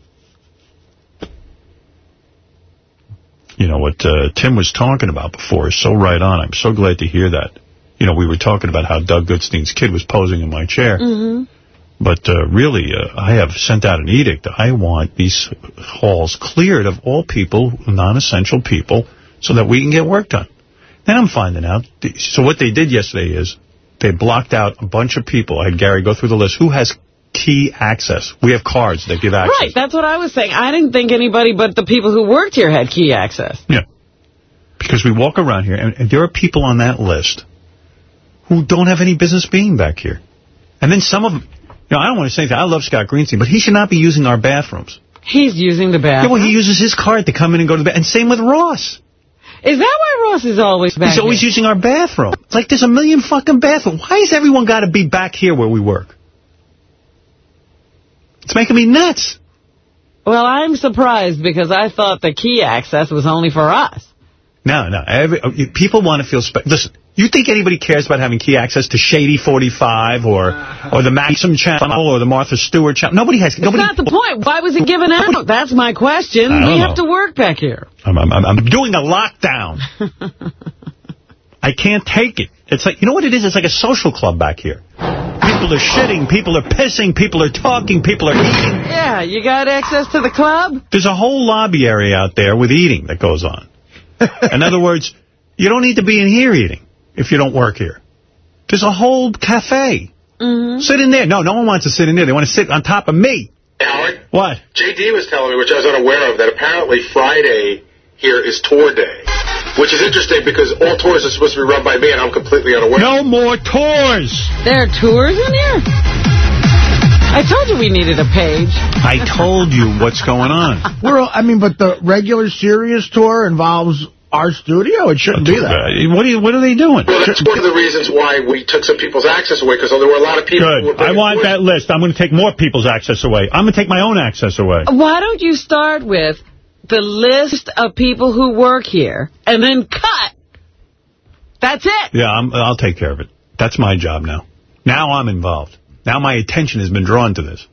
You know, what uh, Tim was talking about before is so right on. I'm so glad to hear that. You know, we were talking about how Doug Goodstein's kid was posing in my chair. Mm-hmm. But uh, really, uh, I have sent out an edict. I want these halls cleared of all people, non-essential people, so that we can get work done. Then I'm finding out. So what they did yesterday is they blocked out a bunch of people. I had Gary go through the list. Who has key access? We have cards that give access. Right, that's what I was saying. I didn't think anybody but the people who worked here had key access. Yeah. Because we walk around here, and, and there are people on that list who don't have any business being back here. And then some of them, you know, I don't want to say anything. I love Scott Greenstein, but he should not be using our bathrooms. He's using the bathroom. Yeah, well, he uses his card to come in and go to the bathroom. And same with Ross. Is that why Ross is always back He's always here? using our bathroom. It's like there's a million fucking bathrooms. Why has everyone got to be back here where we work? It's making me nuts. Well, I'm surprised because I thought the key access was only for us. No, no. Every, uh, people want to feel special. Listen, you think anybody cares about having key access to Shade 45 or or the Maxim channel or the Martha Stewart channel? Nobody has. Nobody. That's not the point. Why was it given out? That's my question. We have to work back here. I'm, I'm, I'm doing a lockdown. I can't take it. It's like, you know what it is? It's like a social club back here. People are shitting, people are pissing, people are talking, people are eating. Yeah, you got access to the club? There's a whole lobby area out there with eating that goes on. In other words, you don't need to be in here eating if you don't work here. There's a whole cafe. Mm-hmm. Sit in there. No, no one wants to sit in there. They want to sit on top of me. Howard, What? JD was telling me, which I was unaware of, that apparently Friday here is tour day, which is interesting because all tours are supposed to be run by me, and I'm completely unaware. No more tours. There are tours in here? I told you we needed a page. I told you what's going on. We're, all- I mean, but the regular Sirius tour involves our studio. It shouldn't be that. What are, you, what are they doing? Well, that's one of the reasons why we took some people's access away, because there were a lot of people who were Good. I want that list. I'm going to take more people's access away. I'm going to take my own access away. Why don't you start with the list of people who work here and then cut? That's it. Yeah, I'm, I'll take care of it. That's my job now. Now I'm involved. Now my attention has been drawn to this.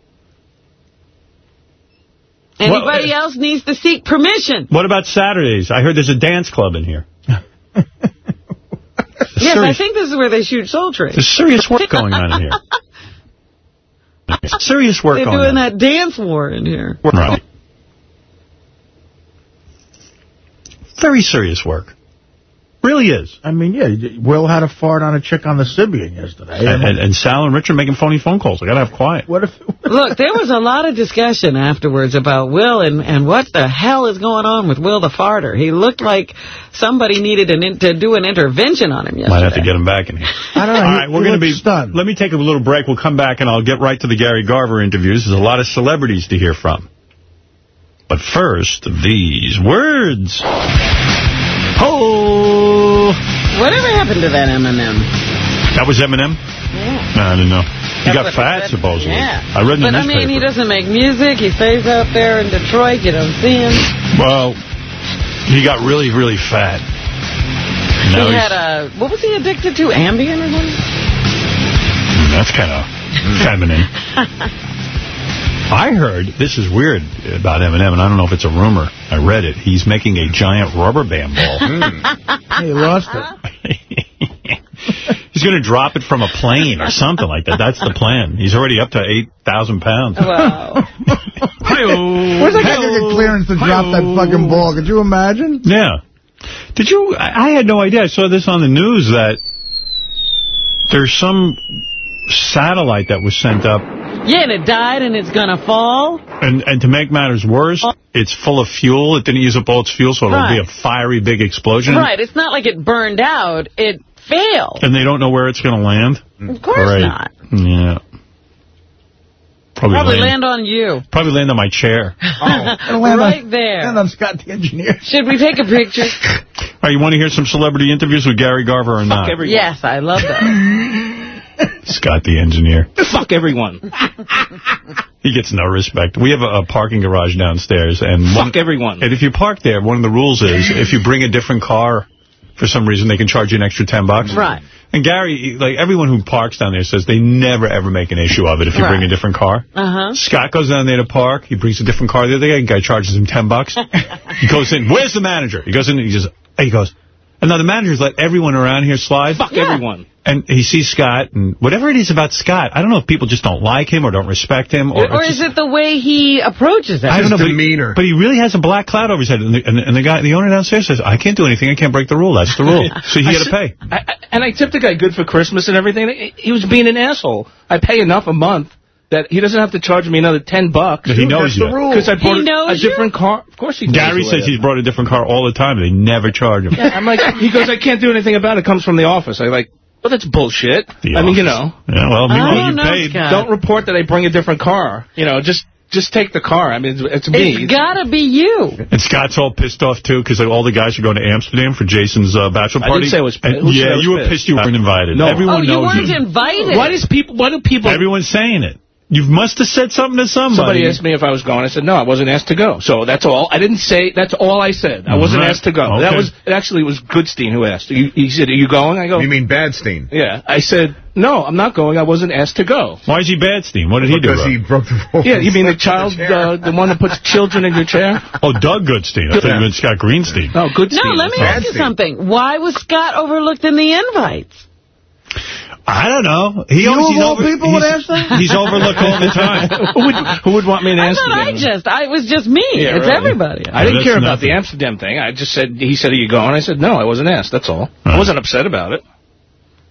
Anybody uh, else needs to seek permission. What about Saturdays? I heard there's a dance club in here. Yes, I think this is where they shoot Soul Train. There's serious work going on in here. Serious work They're going doing that dance war in here. Right. Very serious work. Really is. I mean, yeah, Will had a fart on a chick on the Sybian yesterday. And, and, and Sal and Richard making phony phone calls. I got to have quiet. What if... Look, there was a lot of discussion afterwards about Will and, and what the hell is going on with Will the farter. He looked like somebody needed an in, to do an intervention on him yesterday. Might have to get him back in here. I don't know. All he- we're going to be stunned. Let me take a little break. We'll come back and I'll get right to the Gary Garver interviews. There's a lot of celebrities to hear from. But first, these words. Oh, Whatever happened to that Eminem? that was Eminem. Yeah. No, I didn't know. He That's got fat, supposedly. Yeah. I read in the But, I mean, he doesn't make music. He stays out there in Detroit. You don't see him. Well, he got really, really fat. Now he had a, what was he addicted to? Ambien or something? Hmm, that's kind of feminine. I heard, this is weird about Eminem, and I don't know if it's a rumor. I read it. He's making a giant rubber band ball. Hmm. he lost it. He's going to drop it from a plane or something like that. That's the plan. He's already up to 8,000 pounds. Wow. Where's that guy going to get clearance to drop that fucking ball? Could you imagine? Yeah. Did you, I I had no idea. I saw this on the news that there's some satellite that was sent up Yeah, and it died and it's going to fall. And and to make matters worse, it's full of fuel. It didn't use up all its fuel, so it'll Right. be a fiery big explosion. Right, it's not like it burned out. It failed. And they don't know where it's going to land? Of course Great. not. Yeah. Probably, Probably land, land on you. probably land on my chair. Oh. right there. And on Scott the engineer. Should we take a picture? All right, you want to hear some celebrity interviews with Gary Garver or not? yes, I love that. Scott the engineer. Fuck everyone. He gets no respect. We have a, a parking garage downstairs. and Fuck everyone. And if you park there, one of the rules is if you bring a different car, for some reason, they can charge you an extra 10 bucks. Right. And Gary, like everyone who parks down there says they never, ever make an issue of it if you bring a different car. Uh-huh. Scott goes down there to park. He brings a different car the other day. The guy charges him 10 bucks. he goes in. Where's the manager? He goes in and he just, he goes, and now the manager's let everyone around here slide. Fuck everyone. And he sees Scott, and whatever it is about Scott, I don't know if people just don't like him or don't respect him. Or, Or is it the way he approaches it? I don't know, but he, but he really has a black cloud over his head. And the, and, and the guy, the owner downstairs says, I can't do anything. I can't break the rule. That's the rule. So he I got to pay. I, I- and I tipped the guy good for Christmas and everything. He- He was being an asshole. I pay enough a month that he doesn't have to charge me another 10 bucks. But he knows That's you. the rule. Because I He bought a- knows a you? different car. Of course he knows Gary says he's brought a different car all the time, they never charge him. Yeah, I'm like, he goes, I can't do anything about it. It comes from the office. I like, well, that's bullshit. The I mean, you know. Yeah, well, meanwhile, you paid. Don't report that I bring a different car. You know, just just take the car. I mean, it's, it's me. It's got to be you. And Scott's all pissed off, too, because all the guys are going to Amsterdam for Jason's uh, bachelor I party. didn't say I was pissed. Yeah, was you were pissed? pissed you weren't invited. No. Everyone oh, you knows weren't invited. Why does people? Why do people? Everyone's saying it. You must have said something to somebody. Somebody asked me if I was going. I said no, I wasn't asked to go. So that's all. I didn't say. That's all I said. I wasn't Right. asked to go. That was it. Actually, it was Goodstein who asked. He, he said, "Are you going?" I go. You mean Badstein? Yeah. I said no. I'm not going. I wasn't asked to go. Why is he Badstein? What did he do? Because he broke the rules. Yeah. You mean the child, uh, the one that puts children in your chair? Oh, Doug Goodstein. I thought you meant Scott Greenstein. No, Goodstein. No, let me That's ask you something. Why was Scott overlooked in the invites? I don't know. He You always, of he's all over, people would ask that? he's overlooked all the time. who, would, who would want me to I Amsterdam? thought I just, I it was just me. Yeah, it's really. everybody. I didn't that's care about nothing. the Amsterdam thing. I just said, he said, are you going? I said, no, I wasn't asked. That's all. I wasn't upset about it.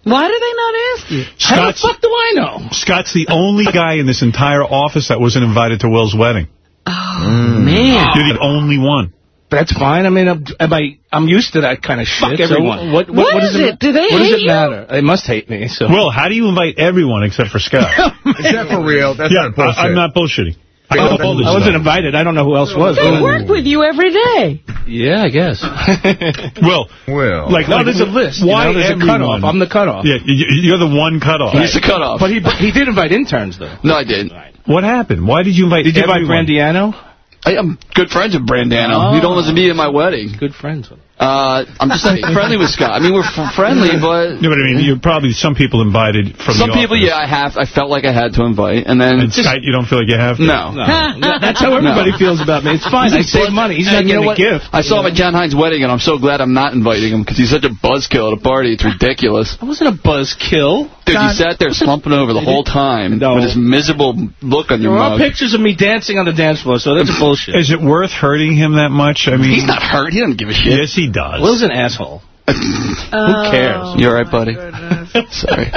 Why do they not ask you? How the Scott's, fuck do I know? Scott's the only guy in this entire office that wasn't invited to Will's wedding. Oh, mm. man. You're the only one. That's fine. I mean, I'm, am I, I'm used to that kind of shit. Fuck so everyone. what, what, What what is does it? Do they What does hate it you? matter? They must hate me. So. Will, how do you invite everyone except for Scott? Oh, is that for real? That's yeah, not bullshit. I, am not bullshitting. I I, got all this wasn't stuff. invited. I don't know who else was. They work with you every day. Yeah, I guess. Will, Well, like, no, like, there's a list. Why you know, there's a cutoff. I'm the cutoff. Yeah, you- you're the one cutoff. He's the cutoff. But he he did invite interns though. No, I didn't. What happened? Why did you invite Did you invite? Brandano? I am good friends with Brandano. Oh. He don't listen to me at my wedding. Good friends. Uh, I'm just friendly with Scott. I mean, we're f- friendly, but Yeah, but I mean, you're probably some people invited from some the people, office. yeah, I have. I felt like I had to invite, and then And just Scott, you don't feel like you have to? no. No, that's how everybody No. feels about me. It's fine. I save money. He's not And you getting know a gift. I saw him at John Hein's wedding, and I'm so glad I'm not inviting him because he's such a buzzkill at a party. It's ridiculous. I wasn't a buzzkill. Dude, he sat there slumping over the whole time No. with this miserable look on There your are mug. pictures of me dancing on the dance floor, so that's bullshit. Is it worth hurting him that much? I mean, He's not hurt. He doesn't give a shit. Yes, he does. Will's an asshole. Who cares? Oh, You're right, buddy? Sorry.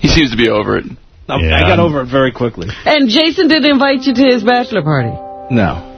He seems to be over it. I- Yeah. I got over it very quickly. And Jason didn't invite you to his bachelor party. No.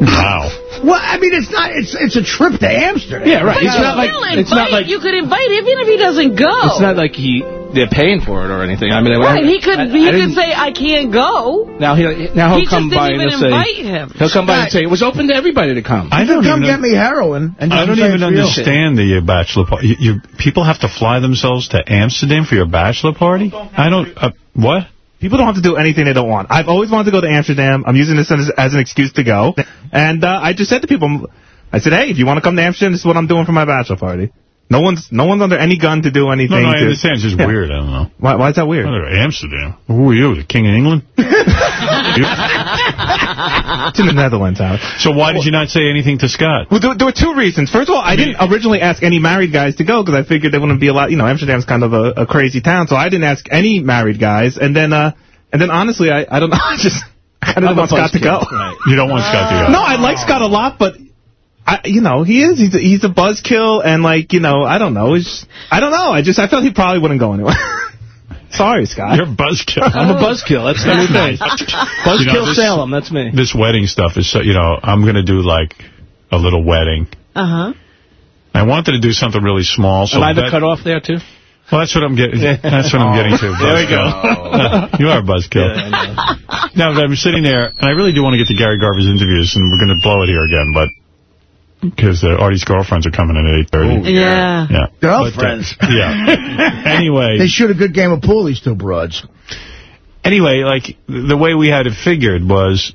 Wow. Well, I mean, it's not. It's it's a trip to Amsterdam. Yeah, right. But It's you not like still it's not like you could invite him even if he doesn't go. it's not like he they're paying for it or anything. I mean, I- right, he could I- he I could didn't- say I can't go. now he now he'll He just come by didn't and even he'll invite say him. he'll come by and say it was open to everybody to come. I don't Come get me heroin. And I don't even it's real. understand the uh, bachelor party. You, you people have to fly themselves to Amsterdam for your bachelor party. I don't. Uh, what? People don't have to do anything they don't want. I've always wanted to go to Amsterdam. I'm using this as, as an excuse to go. And uh, I just said to people, I said, hey, if you want to come to Amsterdam, this is what I'm doing for my bachelor party. No one's no one's under any gun to do anything. no, I to- understand. It's just Yeah. weird. I don't know. Why, why is that weird? Amsterdam. Who are you? The king of England? It's in the Netherlands, Howard. So why did you not say anything to Scott? Well, there, there were two reasons. First of all, I didn't originally ask any married guys to go because I figured there wouldn't be a lot. You know, Amsterdam's kind of a, a crazy town, so I didn't ask any married guys. And then, uh, and then honestly, I, I don't know. I just I kind of I'm want Scott to go. buzzkill, You don't want Scott to go. No, I like Scott a lot, but I, you know, he is. He's a, he's a buzzkill, and like, you know, I don't know. He's, I don't know. I just I felt he probably wouldn't go anywhere. Sorry, Scott. You're a buzzkill. I'm a buzzkill. That's the new thing. Buzzkill You know, this- Salem. That's me. This wedding stuff is so, you know, I'm going to do like a little wedding. Uh-huh. I wanted to do something really small. So Am I the that- cutoff there, too? Well, that's what I'm getting. That's what I'm getting to. There we go. buzzkill. you are a buzzkill. Now, but I'm sitting there, and I really do want to get to Gary Garver's interviews, and we're going to blow it here again, but because uh, Artie's girlfriends are coming in at 8.30. yeah. Yeah. Girlfriends. But, uh, yeah. Anyway. They shoot a good game of pool, these two broads. Anyway, like, the way we had it figured was,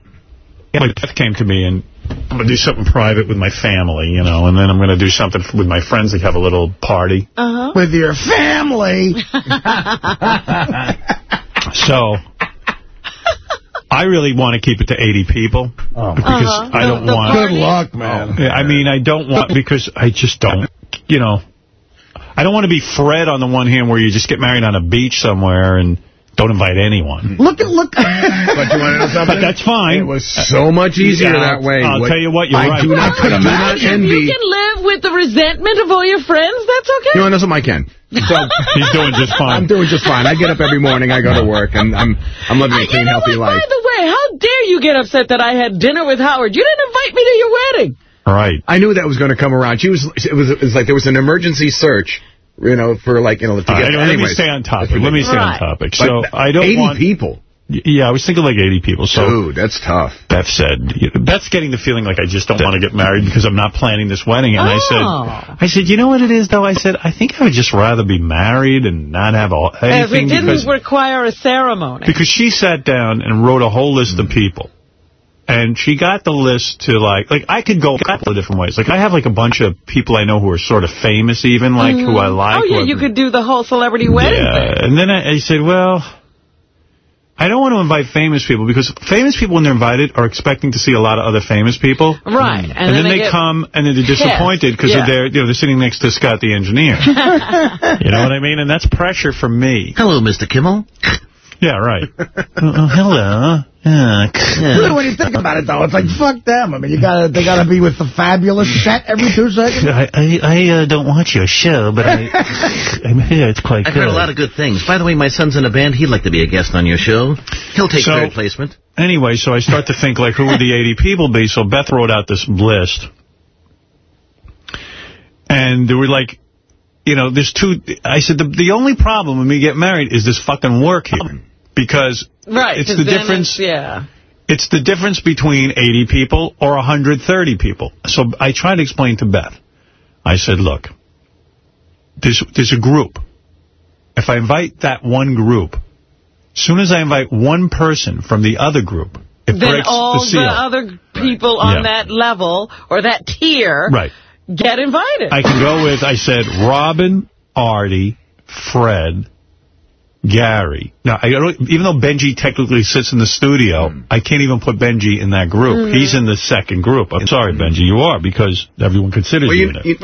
like, Beth came to me and I'm going to do something private with my family, you know, and then I'm going to do something with my friends, like have a little party. Uh-huh. With your family. So, I really want to keep it to 80 people. Oh. Because Uh-huh. I don't The- the want... Good luck, man. Yeah, I mean, I don't want... Because I just don't, you know... I don't want to be Fred on the one hand where you just get married on a beach somewhere and don't invite anyone. Look at look. But you want to know something? But that's fine. It was uh, so much easier Yeah, that way. I'll What- tell you what, you're I right. do not, I do not If envy. you can live with the resentment of all your friends, that's okay. You want to know something? I can. So He's doing just fine. I'm doing just fine. I get up every morning. I go to work, and I'm I'm living a uh, clean, healthy life. By the way, how dare you get upset that I had dinner with Howard? You didn't invite me to your wedding. Right. I knew that was going to come around. She was. It was. It was like there was an emergency search. You know, for like you know to All get. right, let me stay on topic. Let me stay on ridiculous. topic. But So I don't 80 want people. Yeah, I was thinking like 80 people. So Dude, that's tough. Beth said, Beth's getting the feeling like I just don't want to get married because I'm not planning this wedding. And I Oh. said, I said, you know what it is though? I said, I think I would just rather be married and not have all, As it anything didn't because, require a ceremony. because she sat down and wrote a whole list of people. And she got the list to like, like I could go a couple of different ways. Like I have like a bunch of people I know who are sort of famous even, like who I mm-hmm. like. oh, who yeah, I've- you could do the whole celebrity wedding yeah, thing. and then I, I said, well, I don't want to invite famous people because famous people, when they're invited, are expecting to see a lot of other famous people. Right. And, then, they, get come and then they're disappointed because Yeah. they're, you know, they're sitting next to Scott the engineer. you know what I mean? And that's pressure for me. Hello, Mr. Kimmel. Yeah, right. oh, hello. Really, when you think about it, though, it's like, fuck them. I mean, you gotta, they gotta be with the fabulous set every two seconds. I, I, I uh, don't watch your show, but I, I'm here. It's quite I've good. heard a lot of good things. By the way, my son's in a band. He'd like to be a guest on your show. He'll take So- third placement. Anyway, so I start to think, like, who would the 80 people be? So Beth wrote out this list. And there were, like, you know, there's two... I said, the, the only problem when we get married is this fucking work here. Because Right. it's the difference... it's- yeah. It's the difference between 80 people or 130 people. So I tried to explain to Beth. I said, look, there's, there's a group. If I invite that one group, soon as I invite one person from the other group, it Then breaks all the seal. Then all the other people on Yeah. that level or that tier Right. get invited. I can go with, I said, Robin, Artie, Fred, Gary. Now, I don't, even though Benji technically sits in the studio, I can't even put Benji in that group. Mm. He's in the second group. I'm sorry, Benji, you are, because everyone considers Well, you, you, in it. you,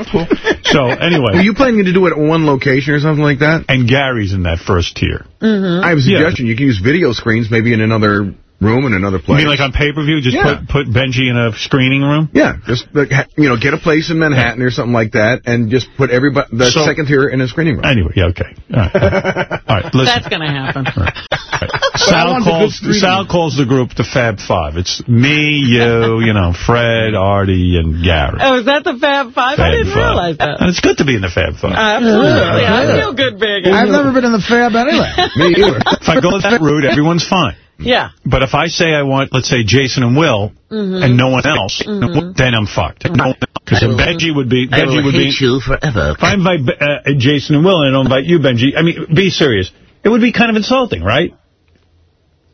So, anyway. were you planning to do it at one location or something like that? And Gary's in that first tier. Mm-hmm. I have a Yeah. suggestion. You can use video screens maybe in another room in another You place. mean like on pay-per-view, just Yeah. put, put Benji in a screening room? Yeah, just like, you know, get a place in Manhattan or something like that, and just put everybody the So- second tier in a screening room. Anyway, yeah, okay. All right. All right, listen. That's going to happen. I Sal want the good calls. Sal calls the group the Fab Five. It's me, you, you know, Fred, Artie, and Gary. Oh, is that the Fab Five? I didn't Five. realize that. And it's good to be in the Fab Five. Absolutely. Yeah. I feel good being I've never been in the fab anyway. Me either. If I go that route, everyone's fine. Yeah. But if I say I want, let's say, Jason and Will, Mhm. and no one else, Mhm. then I'm fucked. Because I Benji would be, I Benji will would be. you forever. If I invite uh, Jason and Will and I don't invite you, Benji, I mean, be serious. It would be kind of insulting, right?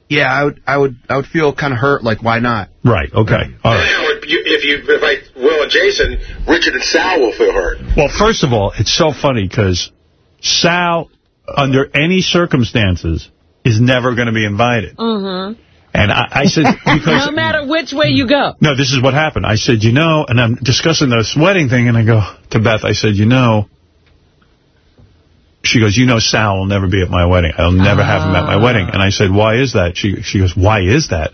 Yeah, I would, I would, I would feel kind of hurt. Like, why not? Right. Okay. All right. If you, if you invite Will and Jason, Richard and Sal will feel hurt. Well, first of all, it's so funny because Sal, under any circumstances, is never going to be invited. Mm-hmm. And I, I said, because... no matter which way you go. No, this is what happened. I said, you know, and I'm discussing this wedding thing, and I go to Beth, I said, you know, she goes, you know Sal will never be at my wedding. I'll never have him at my wedding. And I said, why is that? She she goes, why is that?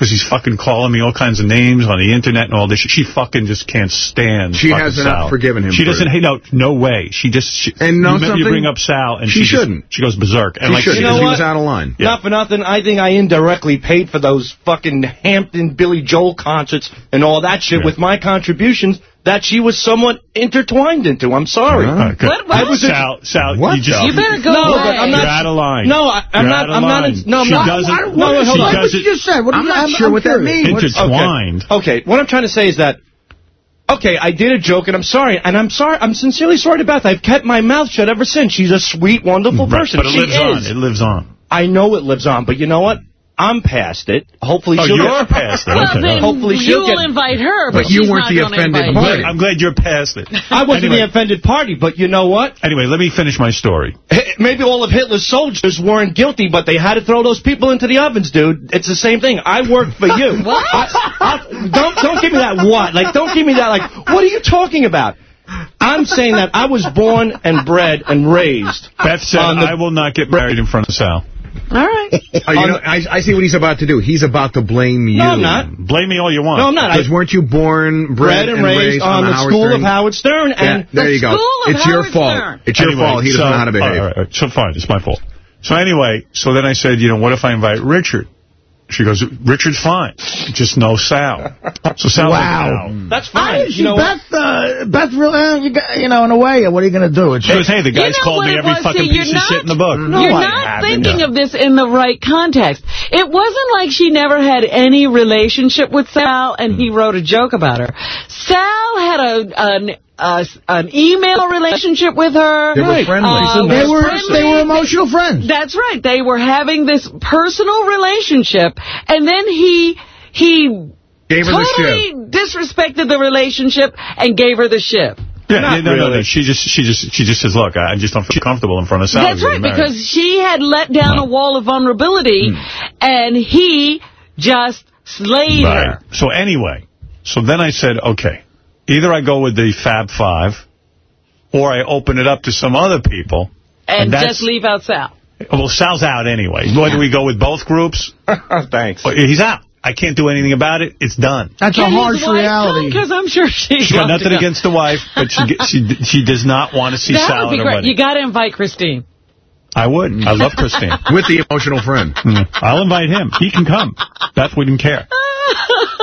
Because he's fucking calling me all kinds of names on the internet and all this. shit. She fucking just can't stand She fucking has not Sal. forgiven him She doesn't it. hate, no, no way. She just, she, And know you, you bring up Sal and She she, shouldn't. she goes berserk. And She like, shouldn't, she- 'cause he was out of line. Not for nothing, I think I indirectly paid for those fucking Hampton Billy Joel concerts and all that shit with my contributions that she was somewhat intertwined into. I'm sorry. Uh, good. What? I was Sal, Sal, What? you just... You better go no, away. but I'm not, You're out of line. No, I- I'm not- out of I'm not line. in- no, I'm she not- doesn't, Why- why- wait, hold she on. doesn't, you just said. What I'm not sure what that means. Intertwined. Okay. okay, what I'm trying to say is that, okay, I did a joke, and I'm sorry, and I'm sorry, I'm sincerely sorry to Beth. I've kept my mouth shut ever since. She's a sweet, wonderful Right, person. but it she lives is. on. It lives on. I know it lives on, but you know what? I'm past it. Hopefully Oh, she'll you're get... past it. Well, Okay. then Hopefully she'll you'll get... invite her, but, But you weren't not the offended invite party. I'm glad you're past it. I wasn't Anyway. the offended party, but you know what? Anyway, let me finish my story. Maybe all of Hitler's soldiers weren't guilty, but they had to throw those people into the ovens, dude. It's the same thing. I work for you. What? I, I, don't don't give me that what. Like, don't give me that, like, what are you talking about? I'm saying that I was born and bred and raised. Beth said, I will not get married in front of Sal. All right. Oh, you know, I, I see what he's about to do. He's about to blame you. No, I'm not. Blame me all you want. No, I'm not. Because weren't you born, bred, bred and raised on the Howard school Stern? of Howard Stern. Yeah, And there The you go. school of It's your fault. Stern. It's your Anyway, fault. He doesn't so- know how to behave. all right, all right, so fine, it's my fault. So anyway, so then I said, you know, what if I invite Richard? She goes, Richard's fine. Just no Sal. So Sal Wow. Like, no. That's fine. she, You know? Beth, uh, Beth, really, uh, you, got, you know, in a way, what are you going to do? It's She goes, hey, the guy's know called me every was? fucking See, you're piece of not- shit in the book. You're I not haven't. thinking of this in the right context. It wasn't like she never had any relationship with Sal and he wrote a joke about her. Sal had a an a, an email relationship with her. They were friendly. Uh, they were friendly. they were emotional friends. That's right. They were having this personal relationship, and then he he Gave her the totally disrespected the relationship and gave her the ship. Yeah, Not yeah, no, no, no. She just, she just, she just says, look, I just don't feel comfortable in front of Sal. That's right, because she had let down a wall of vulnerability, and he just slayed Right. her. So anyway, so then I said, okay, either I go with the Fab Five, or I open it up to some other people. And, And just leave out Sal. Well, Sal's out anyway. Whether we go with both groups, Thanks. he's out. I can't do anything about it. It's done. That's a harsh reality. Because I'm sure she She got nothing against the wife, but she she she does not want to see That Sal would at be her great. You got to invite Christine. I would. I love Christine. With the emotional friend. Mm. I'll invite him. He can come. Beth wouldn't care.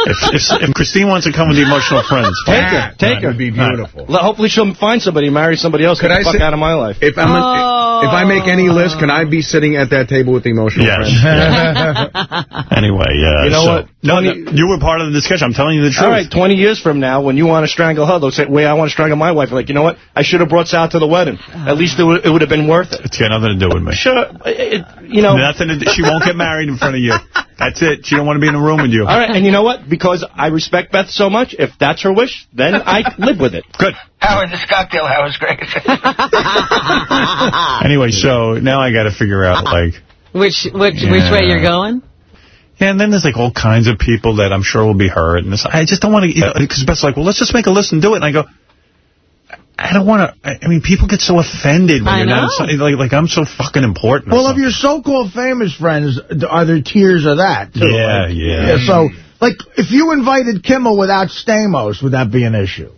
If, if, if Christine wants to come with the emotional friends, Take fine. her. Take That her. would be beautiful. Well, Hopefully she'll find somebody, marry somebody else, Could get I the fuck say- out of my life. If I'm a, if I make any list, can I be sitting at that table with the emotional Yes. friend? Anyway, uh, You know so- what? No, no, you were part of the discussion. I'm telling you the truth. All right, 20 years from now, when you want to strangle her, they'll say, wait, I want to strangle my wife. Like, you know what? I should have brought Sal to the wedding. At least it would, it would have been worth it. It's got nothing to do with me. Sure. It, you know. Nothing. To do, she won't get married in front of you. That's it. She don't want to be in a room with you. All right, and you know what? Because I respect Beth so much, if that's her wish, then I live with it. Good. Howard, this cocktail hour is great. Anyway, so now I got to figure out like. Which which which way you're going? Yeah, and then there's like all kinds of people that I'm sure will be hurt, and this, I just don't want to. You know, because Beth's like, well, let's just make a list and do it, and I go. I don't want to. I I mean, people get so offended when I you're not. know. in some- Like, like I'm so fucking important. Well, of your so-called famous friends, are there tears of that, too? Yeah, Like, yeah. So, like, if you invited Kimmel without Stamos, would that be an issue?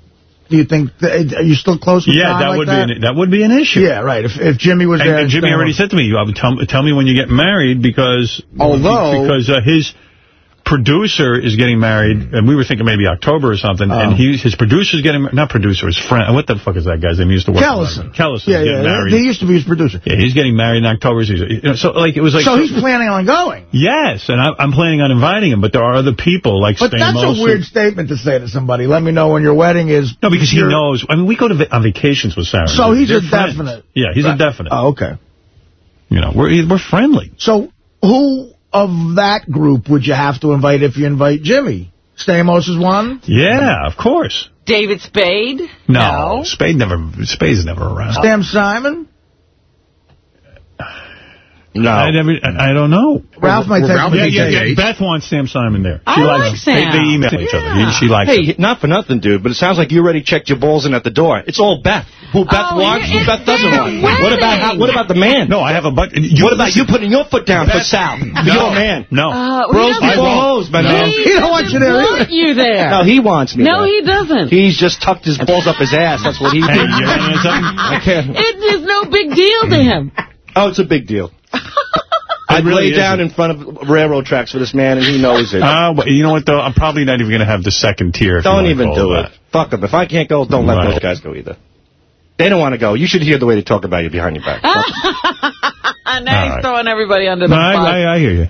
Do you think, th- are you still close with yeah, that like would that? be an, that would be an issue. Yeah, right. If if Jimmy was And, there, and Jimmy Stamos- already said to me, "You have tell, tell me when you get married because Although- because uh, his producer is getting married, and we were thinking maybe October or something, and oh. he his producer's getting not producer, his friend. What the fuck is that guy's name? He used to work. Kellison. Kellison. Yeah, yeah. married. He used to be his producer. yeah, he's getting married in October. So, you know, so like it was like so he's planning on going. Yes, and I, I'm planning on inviting him, but there are other people like But that's a weird statement to say to somebody. Let me know when your wedding is. No, because he knows. I mean, we go to va- on vacations with Sarah. So he's They're a friends. definite. Yeah, he's Right. a definite. Oh, okay. You know, we're we're friendly. So who of that group would you have to invite if you invite Jimmy? Stamos is one? Yeah, of course. David Spade? No, Spade never. Spade's never around. Sam Simon? No. I, never, I, I don't know. Ralph might take yeah, him to yeah, yeah. Beth wants Sam Simon there. I She like likes him. Sam. They, they email each other. She likes Hey, him. not for nothing, dude, but it sounds like you already checked your balls in at the door. It's all Beth. Who Beth Oh, wants, who Beth doesn't want. What about how, what about the man? No, I have a but. what about you putting your foot down for Sal? For your man. No. Uh, Bros we before don't- hoes, my He man. doesn't want you there. No, he wants me No, there. he doesn't. He's just tucked his balls up his ass. That's what he Hey, did. you know something? I can't. It is no big deal to him. Oh, it's a big deal. I'd really lay down isn't. in front of railroad tracks for this man, and he knows it. Uh, but you know what, though? I'm probably not even going to have the second tier. If don't even call do that. it. Fuck them. If I can't go, don't let those guys go either. They don't want to go. You should hear the way they talk about you behind your back. now All he's right. throwing everybody under the No, bus. I, I, I hear you.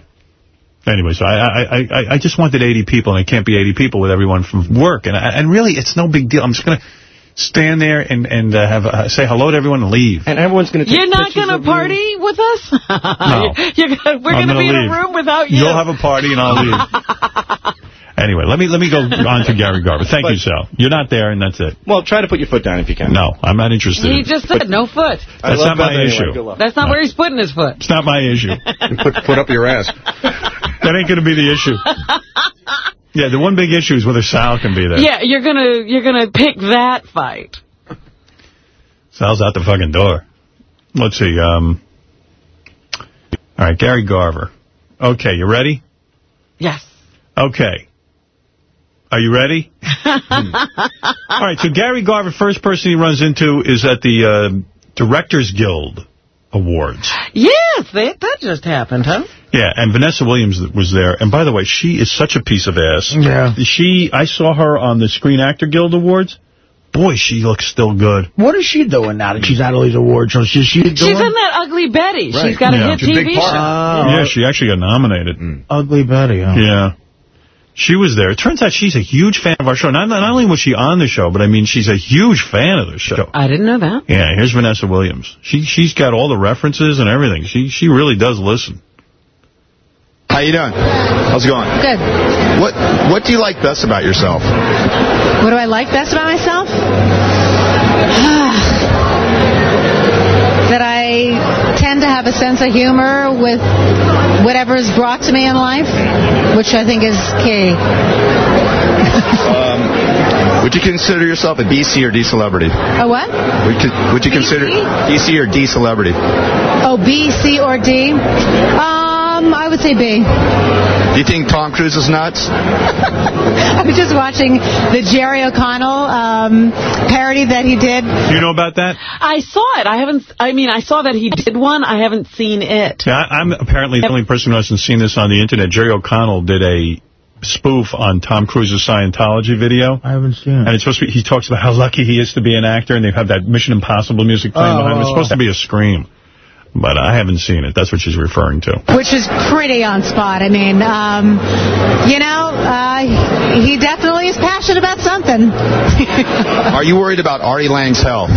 Anyway, so I, I, I, I just wanted 80 people, and it can't be 80 people with everyone from work. And I, and really, it's no big deal. I'm just going to stand there and, and uh, have uh, say hello to everyone and leave. And everyone's going to You're not going to party with us? No. You're gonna, we're going to gonna be in a room without you. You'll have a party, and I'll leave. anyway, let me let me go on to Gary Garver. Thank you, Sal. You're not there, and that's it. Well, try to put your foot down if you can. No, I'm not interested. He just said no foot. That's not my Beth anyway. issue. That's not where he's putting his foot. It's not my issue. put, put up your ass. That ain't going to be the issue. Yeah, the one big issue is whether Sal can be there. Yeah, you're gonna you're gonna pick that fight. Sal's out the fucking door. Let's see. Um, all right, Gary Garver. Okay, you ready? Yes. Okay. Are you ready? All right, so Gary Garver, first person he runs into is at the uh, Directors Guild Awards. Yes, that that just happened, huh? Yeah, and Vanessa Williams was there. And by the way, she is such a piece of ass. Yeah. She, I saw her on the Screen Actor Guild Awards. Boy, she looks still good. What is she doing now that she's at all these award shows? Is she doing She's in that Ugly Betty. Right. She's got Yeah. a hit It's a big TV part. show. yeah, she actually got nominated. Mm. Ugly Betty? Huh? Yeah. She was there. It turns out she's a huge fan of our show. Not, not only was she on the show, but I mean, she's a huge fan of the show. I didn't know that. Yeah, here's Vanessa Williams. She, she's got all the references and everything. She, she really does listen. How you doing? How's it going? Good. What What do you like best about yourself? What do I like best about myself? that I tend to have a sense of humor with whatever is brought to me in life, which I think is key. Um, would you consider yourself a DC or D celebrity? A what? Would you, would you consider BC or D celebrity? Oh, B, C, or D? Um, I would say B. Do you think Tom Cruise is nuts? I was just watching the Jerry O'Connell um, parody that he did. You know about that? I saw it. I haven't. I mean, I saw that he did one. I haven't seen it. Yeah, I- I'm apparently the only person who hasn't seen this on the internet. Jerry O'Connell did a spoof on Tom Cruise's Scientology video. I haven't seen it. And it's supposed to be, he talks about how lucky he is to be an actor, and they have that Mission Impossible music playing behind him. It's Oh. supposed to be a scream. But I haven't seen it. That's what she's referring to. which is pretty on spot. I mean, um, you know, uh, he definitely is passionate about something. Are you worried about Artie Lang's health?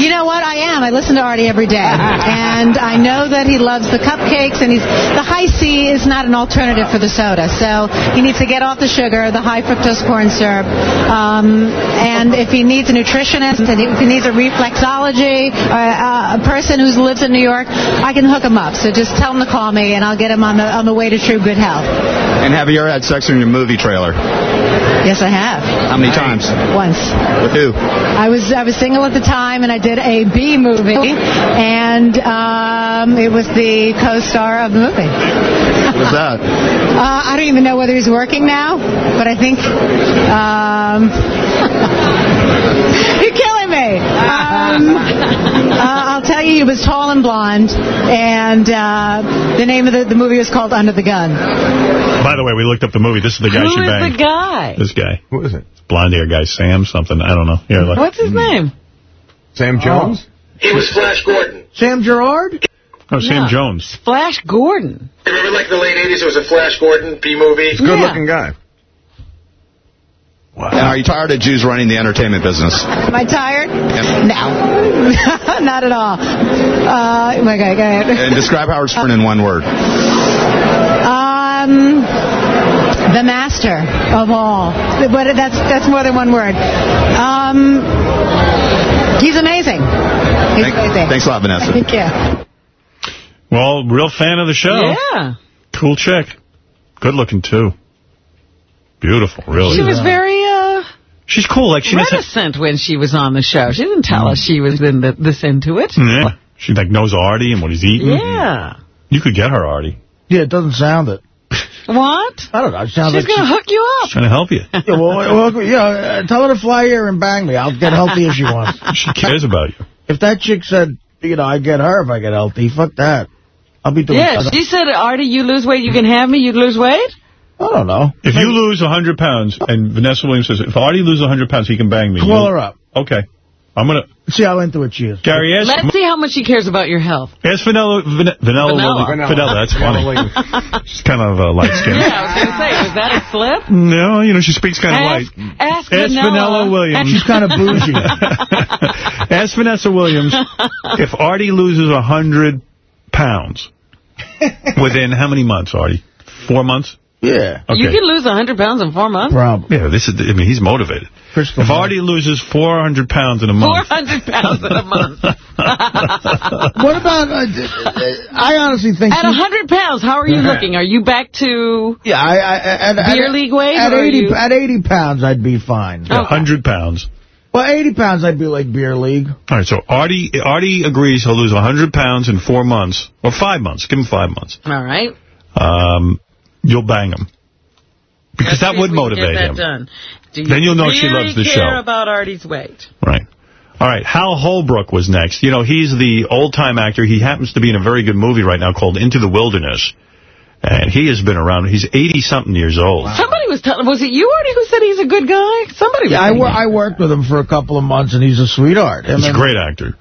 You know what? I am. I listen to Artie every day, and I know that he loves the cupcakes. And he's the Hi-C is not an alternative for the soda, so he needs to get off the sugar, the high fructose corn syrup. Um, and if he needs a nutritionist, and if he needs a reflexology, uh, a person who lives in New York, I can hook him up. So just tell him to call me, and I'll get him on the on the way to true good health. And have you ever had sex in your movie trailer? Yes, I have. How many times? Once. With who? I was I was single at the time, and I did a B movie, and um, it was the co-star of the movie. What was that? Uh, I don't even know whether he's working now, but I think. Um, you're killing me. Um, uh, I'll tell you, he was tall and blonde, and uh, the name of the, the movie was called Under the Gun. By the way, we looked up the movie. This is the guy Who she is banged. the guy? This guy. Who is it? Blonde hair guy, Sam something. I don't know. Yeah, like, What's his name? Sam Jones? He was Flash Gordon. Sam Gerard? Oh, Sam No. Jones. Flash Gordon. Remember, like the late '80s, there was a Flash Gordon B movie. He's a good-looking guy. And are you tired of Jews running the entertainment business? Am I tired? No. Not at all. Uh, my God, go ahead. And describe Howard Stern in one word. Um, the master of all. But that's that's more than one word. Um, he's amazing. He's Thank- amazing. thanks a lot, Vanessa. Thank you. Well, real fan of the show. Yeah. Cool chick. Good looking, too. Beautiful, really. She was very She's cool. Like she doesn't. reticent when she was on the show. She didn't tell us she was in the, this into it. Yeah. She like knows Artie and what he's eating. Yeah. You could get her, Artie. Yeah, it doesn't sound it. What? I don't know. It sounds She's like going to hook you up. She's trying to help you. Yeah, well, well, yeah, uh, tell her to fly here and bang me. I'll get healthy if she wants. She cares about you. If that chick said, you know, I get her if I get healthy, fuck that. I'll be doing Yeah, she said, Artie, you lose weight, you can have me, you'd lose weight? I don't know. If you lose 100 pounds, and Vanessa Williams says, if Artie loses 100 pounds, he can bang me. Call her up. Okay. I'm going to... See how into it she is. Gary, ask... Let's see how much she cares about your health. Ask Vanilla... Van Vanilla. Vanilla. Vanilla. Vanilla, that's funny. She's kind of uh, light-skinned. Yeah, I was going to say, was that a slip? No, you know, she speaks kind of light. Ask, ask, Ask Vanilla. Vanilla Williams. She's kind of bougie. Ask Vanessa Williams if Artie loses 100 pounds within how many months, Artie? Four months? Yeah. Okay. You can lose 100 pounds in four months. Problem. Yeah, this is. I mean, he's motivated. Crystal if Artie loses 400 pounds in a month, 400 pounds in a month. what about, uh, I honestly think... At she- 100 pounds, how are you looking? Are you back to Yeah, I, I, at, beer at, league weight? At 80, you- at 80 pounds, I'd be fine. Yeah, 100 pounds. Well, 80 pounds, I'd be like beer league. All right, so Artie Artie agrees he'll lose 100 pounds in four months, or five months. Give him five months. All right. Um, you'll bang him. Because Let's that would if we can motivate that him. Done. Do you Then you'll know she loves the care show. about Artie's weight? Right. All right, Hal Holbrook was next. You know, he's the old-time actor. He happens to be in a very good movie right now called Into the Wilderness. And he has been around. He's 80-something years old. Somebody was telling, was it you, Artie, who said he's a good guy? Somebody was Yeah, I, saying wor that. I worked with him for a couple of months, and he's a sweetheart. Him He's a great actor.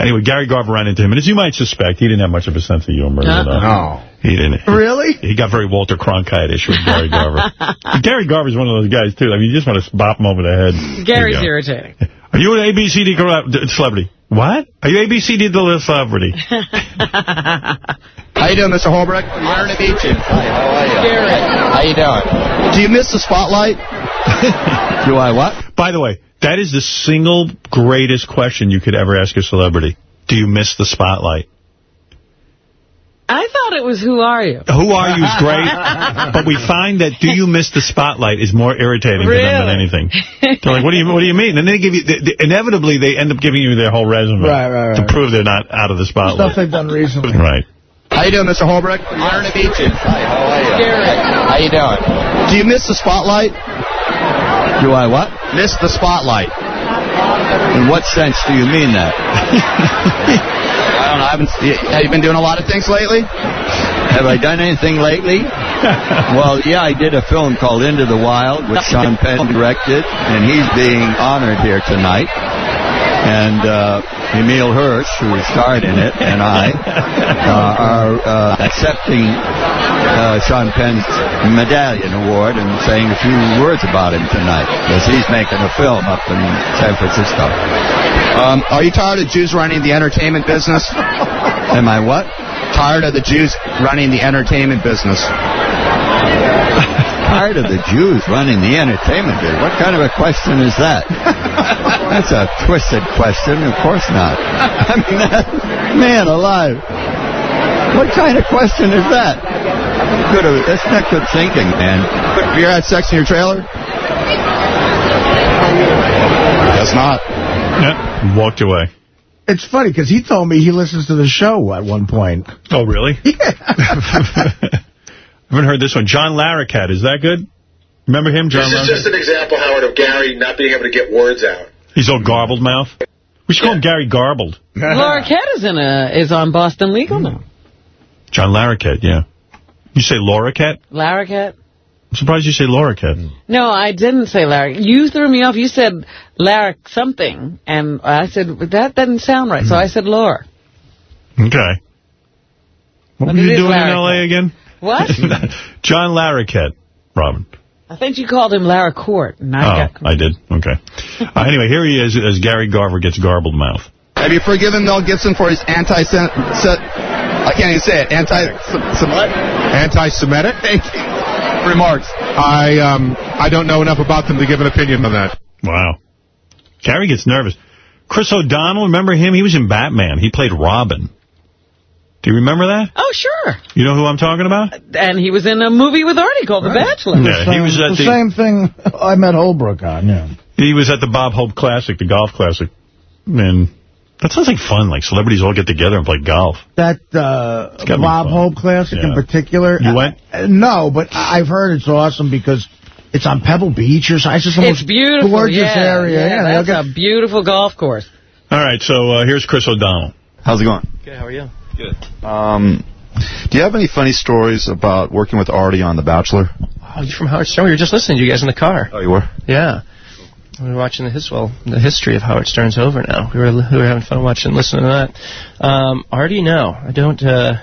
Anyway, Gary Garver ran into him. And as you might suspect, he didn't have much of a sense of humor. you know. No. He didn't. Really? He got very Walter Cronkite-ish with Gary Garver. Gary Garver's one of those guys, too. I mean, you just want to bop him over the head. Gary's There you go. irritating. Are you an ABCD celebrity? What? Are you ABCD the celebrity? How you doing, Mr. Holbrook? Honor to meet you. Hi, how are you? Gary. How you doing? Do you miss the spotlight? Do I what? By the way, that is the single greatest question you could ever ask a celebrity. Do you miss the spotlight? I thought it was Who Are You? Who are you is great, but we find that do you miss the spotlight is more irritating to them than Really? anything. They're like, what do you what do you mean? And they give you they, they- inevitably they end up giving you their whole resume Right, right, to right. prove they're not out of the spotlight. Stuff they've done recently. Right. How you doing, Mr. Holbrook? Honor to meet you. Hi, how are you? Gary. How you doing? Do you miss the spotlight? Do I what? Miss the spotlight. In what sense do you mean that? I don't know. I haven't. Have you been doing a lot of things lately? Have I done anything lately? well, yeah, I did a film called Into the Wild, which Sean Penn directed, and he's being honored here tonight. And uh, Emile Hirsch, who starred in it, and I uh, are uh, accepting uh, Sean Penn's medallion award and saying a few words about him tonight, because he's making a film up in San Francisco. Um, are you tired of Jews running the entertainment business? Am I what? Tired of the Jews running the entertainment business. Tired of the Jews running the entertainment business? What kind of a question is that? That's a twisted question. Of course not. I mean, that, man alive. What kind of question is that? Good, uh, that's not good thinking, man. But you had sex in your trailer? That's not. Yeah. Walked away. It's funny, because he told me he listens to the show at one point. Oh, really? Yeah. I haven't heard this one. John Larroquette, is that good? Remember him, John This is just an example, Howard, of Gary not being able to get words out. He's all garbled mouth. We should call him Gary Garbled. Laura Kett is, in a, is on Boston Legal hmm. now. John Larroquette, yeah. You say Laura Cat? Lara I'm surprised you say Laura Cat. Hmm. No, I didn't say Larry. You threw me off. You said Larry something, and I said, that doesn't sound right. So hmm. I said Laura. Okay. What But were you is doing in L.A. again? What? John Larroquette, Robin. I think you called him Lara Court. And I Oh, I did. Okay. Uh, anyway, here he is as Gary Garver gets garbled mouth. Have you forgiven Mel Gibson for his anti I can't even say it. Anti Anti-Semitic? Thank you. Remarks. I um I don't know enough about them to give an opinion on that. Wow. Gary gets nervous. Chris O'Donnell, remember him? He was in Batman. He played Robin. Do you remember that? Oh, sure. You know who I'm talking about? And he was in a movie with Artie called The Bachelor. Yeah, he was at the the same thing I met Holbrook on, yeah. he was at the Bob Hope Classic, the golf classic, and that sounds like fun. Like celebrities all get together and play golf. That uh, Bob. Hope Classic in particular. You went? Uh, no, but I- I've heard it's awesome because it's on Pebble Beach or something. It's just the It's most beautiful. gorgeous yeah, area. Yeah, they'll that's get- a beautiful golf course. All right, so uh, here's Chris O'Donnell. How's it going? Good, how are you? Good. Um, do you have any funny stories about working with Artie on The Bachelor? Oh, you're from Howard Stern. We were just listening to you guys in the car. Oh, you were? Yeah. We were watching the his well, the history of Howard Stern's over now. We were we were having fun watching, listening to that. Um, Artie, no, I don't. Uh,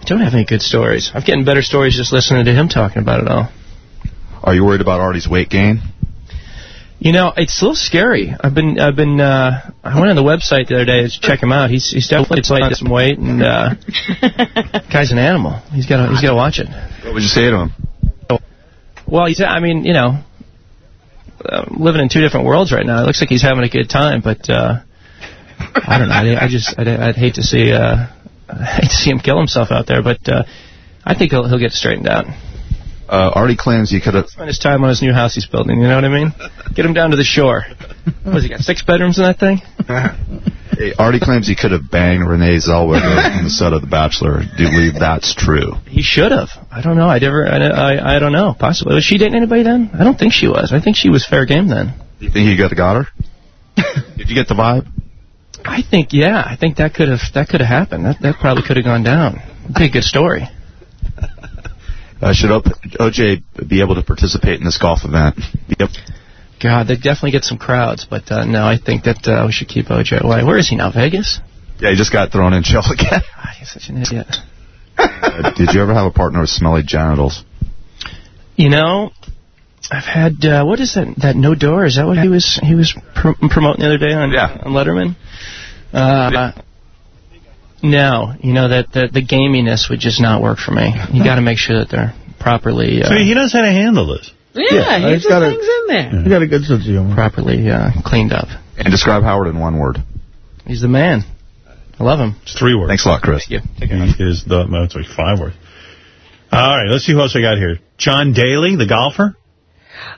I don't have any good stories. I'm getting better stories just listening to him talking about it all. Are you worried about Artie's weight gain? You know, it's a little scary. I've been, I've been, uh, I went on the website the other day to check him out. He's, he's definitely played some weight, and uh, guy's an animal. He's got, to, he's got to watch it. What would you say to him? Well, he's, I mean, you know, uh, living in two different worlds right now. It looks like he's having a good time, but uh, I don't know. I, I just, I'd, I'd hate to see, uh, I'd hate to see him kill himself out there. But uh, I think he'll, he'll get straightened out. Uh, Artie claims he could have. spent his time on his new house he's building. You know what I mean? Get him down to the shore. What has he got? Six bedrooms in that thing? Hey, Artie claims he could have banged Renee Zellweger set of The Bachelor. Do you believe that's true? He should have. I don't know. I never. I, I, I don't know. Possibly. Was she dating anybody then? I don't think she was. I think she was fair game then. You think he got got her? Did you get the vibe? I think yeah. I think that could have that could have happened. That that probably could have gone down. It'd Be a good story. Uh, should OJ be able to participate in this golf event? Yep. God, they definitely get some crowds, but uh, no, I think that uh, we should keep OJ away. Where is he now? Vegas? Yeah, he just got thrown in jail again. God, he's such an idiot. Uh, did you ever have a partner with smelly genitals? You know, I've had uh, what is that? That no door? Is that what he was he was pr- promoting the other day on Yeah. on Letterman? Uh, no, you know that the the gaminess would just not work for me. You got to make sure that they're properly uh, So he knows how to handle this. Yeah, he he's just got a- things in there. You got a good sense of humor. properly uh, cleaned up. And describe Howard in one word. He's the man. I love him. It's three words. Thanks a lot, Chris. Thank you. Take care. He is the, no, it's like five words. All right, let's see who else I got here. John Daly, the golfer.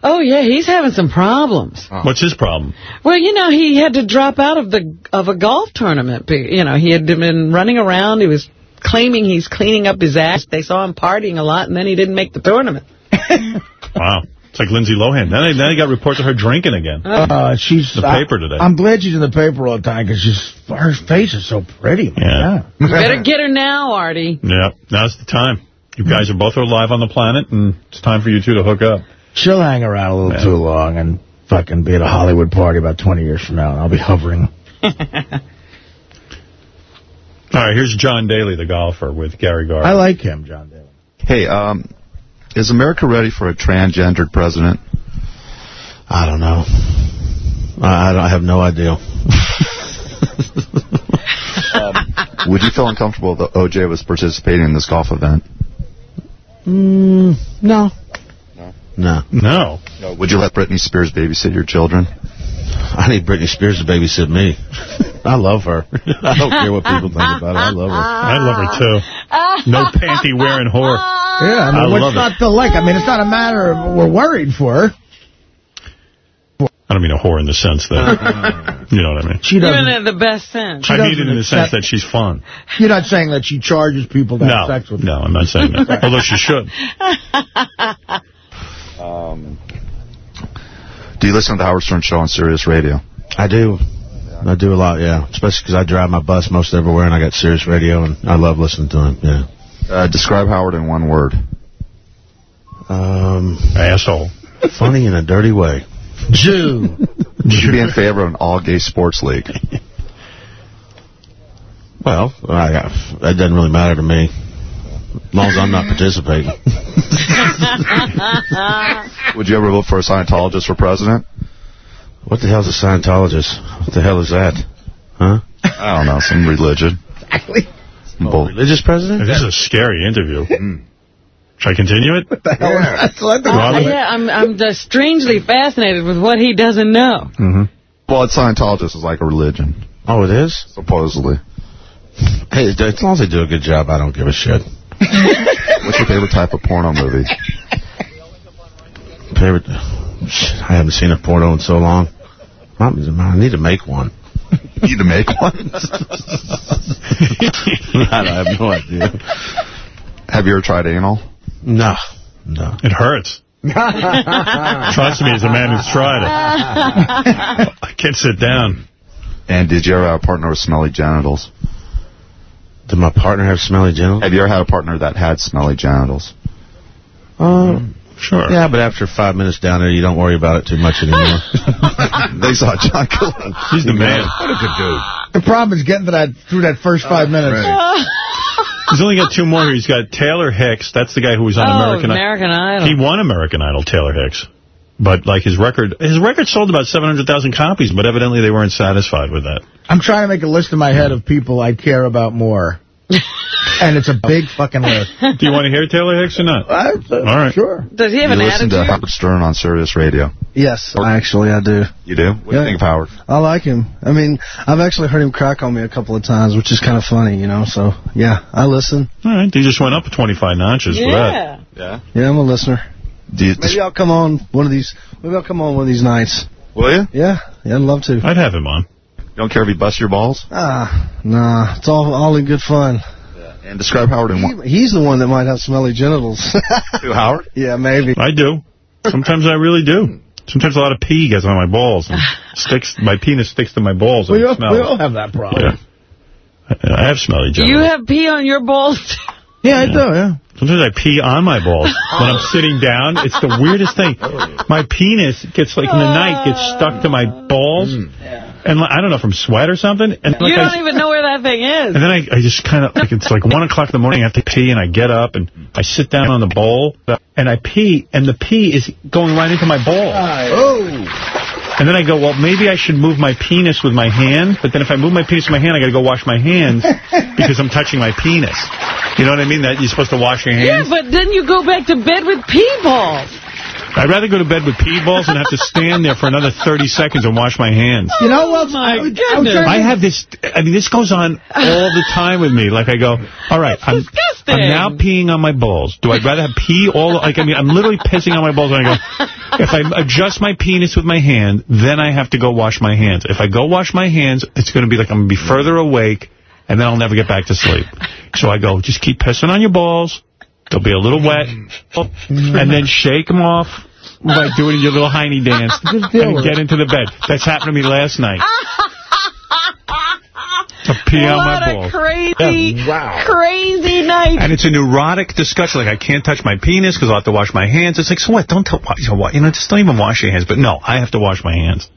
Oh, yeah, he's having some problems. What's his problem? Well, you know, he had to drop out of the of a golf tournament. You know, he had been running around. He was claiming he's cleaning up his act. They saw him partying a lot, and then he didn't make the tournament. Wow. It's like Lindsay Lohan. Then I, then I got reports of her drinking again. Uh, she's The I- paper today. I'm glad she's in the paper all the time because she's her face is so pretty. Yeah. You better get her now, Artie. Yeah, now's the time. You guys are both alive on the planet, and it's time for you two to hook up. She'll hang around a little Yeah. too long and fucking be at a Hollywood party about 20 years from now, and I'll be hovering. All right, here's John Daly, the golfer, with Gary Garver. I like him, John Daly. Hey, um, is America ready for a transgendered president? I don't know. I, I don't- I have no idea. Would you feel uncomfortable that OJ was participating in this golf event? Mm, no. No. No. No. Would you let Britney Spears babysit your children? I need Britney Spears to babysit me. I love her. I don't care what people think about her. I love her. I love her, too. No panty wearing whore. Yeah, I mean, I what's love it. not to like? I mean, it's not a matter of we're worried for her. I don't mean a whore in the sense that, you know what I mean. She Even doesn't. in the best sense. I mean it in the sense accept- that she's fun. You're not saying that she charges people to have sex with no, I'm not saying that. Although she should. Um, do you listen to the Howard Stern Show on Sirius Radio? I do. I do a lot, yeah. Especially because I drive my bus most everywhere, and I got Sirius Radio, and I love listening to him, yeah. Uh, describe Howard in one word. Um, Asshole. funny in a dirty way. Jew. Would you be in favor of an all-gay sports league? Well, I, that doesn't really matter to me. As long as I'm not participating. Would you ever vote for a Scientologist for president? What the hell's a Scientologist? What the hell is that? Huh? I don't know, some religion. Exactly. Bull- Religious president? This is a scary interview. Should I continue it? What the hell is that? So I think- Robin? yeah, I'm I'm just strangely fascinated with what he doesn't know. Mm-hmm. Well, it's Scientologist is like a religion, Oh, it is? supposedly. Hey, as long as they do a good job, I don't give a shit. What's your favorite type of porno movie? Favorite? I haven't seen a porno in so long. I need to make one. You need to make one? I have no idea. Have you ever tried anal? No. No. It hurts. Trust me, as a man who's tried it. I can't sit down. And did you ever have a partner with smelly genitals? Did my partner have smelly genitals? Have you ever had a partner that had smelly genitals? Uh, sure. Yeah, but after five minutes down there, you don't worry about it too much anymore. they saw John Cullen. He's the man. What a good dude. The problem is getting to that through that first five minutes. He's only got two more here. He's got Taylor Hicks. That's the guy who was on Oh, American, American Idol. He won American Idol, Taylor Hicks. But, like, his record, his record sold about 700,000 copies, but evidently they weren't satisfied with that. I'm trying to make a list in my head of people I care about more. and it's a big fucking list. Do you want to hear Taylor Hicks or not? Uh, All right. Sure. Does he have you an listen attitude? to Howard Stern on Sirius Radio. Yes, actually, I do. You do? What do you think of Howard? I like him. I mean, I've actually heard him crack on me a couple of times, which is kind of funny, you know. So, yeah, I listen. All right. He just went up 25 notches for that. Yeah. Yeah, I'm a listener. Do you, Maybe I'll come on one of these. Maybe I'll come on one of these nights. will you? Yeah, yeah, I'd love to. I'd have him on. You don't care if he busts your balls? Ah, nah, it's all all in good fun. Yeah. And describe Howard in one. He, he's the one that might have smelly genitals. Who, Howard? yeah, maybe. I do. Sometimes I really do. Sometimes a lot of pee gets on my balls. And sticks. My penis sticks to my balls. And We all, it we all have that problem. Yeah. I I have smelly genitals. you have pee on your balls? Yeah, I do, yeah. Sometimes I pee on my balls when I'm sitting down. It's the weirdest thing. My penis gets, like, in the night, gets stuck to my balls. Mm. And like, I don't know, from sweat or something. And like you I, don't even know where that thing is. And then I, I just kind of, like, it's like 1 o'clock in the morning, I have to pee, and I get up, and I sit down on the bowl, and I pee, and the pee is going right into my balls. Oh. And then I go, well, maybe I should move my penis with my hand, but then if I move my penis with my hand, I got to go wash my hands because I'm touching my penis. You know what I mean? That you're supposed to wash your hands. Yeah, but then you go back to bed with pee balls. I'd rather go to bed with pee balls and have to stand there for another 30 seconds and wash my hands. You know what? Oh, my I, was goodness. I have this, I mean, this goes on all the time with me. Like, I go, all right, I'm. I'm now peeing on my balls. Do I rather have pee all, like, I mean, I'm literally pissing on my balls and I go, if I adjust my penis with my hand, then I have to go wash my hands. If I go wash my hands, it's going to be like I'm going to be further awake, and then I'll never get back to sleep. So I go, just keep pissing on your balls. They'll be a little wet, mm. and then shake them off by doing your little hiney dance and get into the bed. That's happened to me last night. To pee on what my a balls. crazy, Yeah. crazy night. And it's a neurotic discussion. Like, I can't touch my penis because I'll have to wash my hands. It's like, so what? Don't tell, you know, what? You know, just don't even wash your hands. But no, I have to wash my hands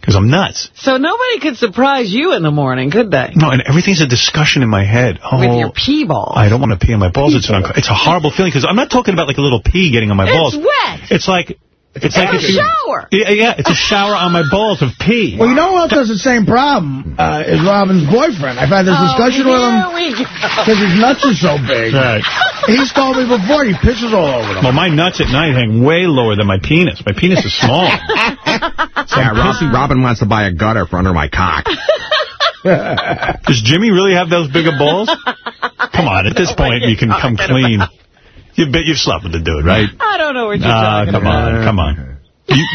because I'm nuts. So nobody could surprise you in the morning, could they? No, and everything's a discussion in my head. Oh, With your pee balls. I don't want to pee on my balls. It's an it's a horrible feeling because I'm not talking about like a little pee getting on my balls. It's wet. It's like it's like It's if a you, shower. Yeah, yeah, it's a shower on my balls of pee. Well, you know who else has the same problem? Uh, is Robin's boyfriend. I've had this discussion with him Oh, Here we go. because his nuts are so big. Right. He's told me before he pisses all over them. Well, my nuts at night hang way lower than my penis. My penis is small. Yeah, Rob, Robin wants to buy a gutter for under my cock. Does Jimmy really have those bigger balls? Come on, at this point, you can come clean. You bet you've slept with the dude, right? I don't know what you're Ah, talking come about. on, come on. You,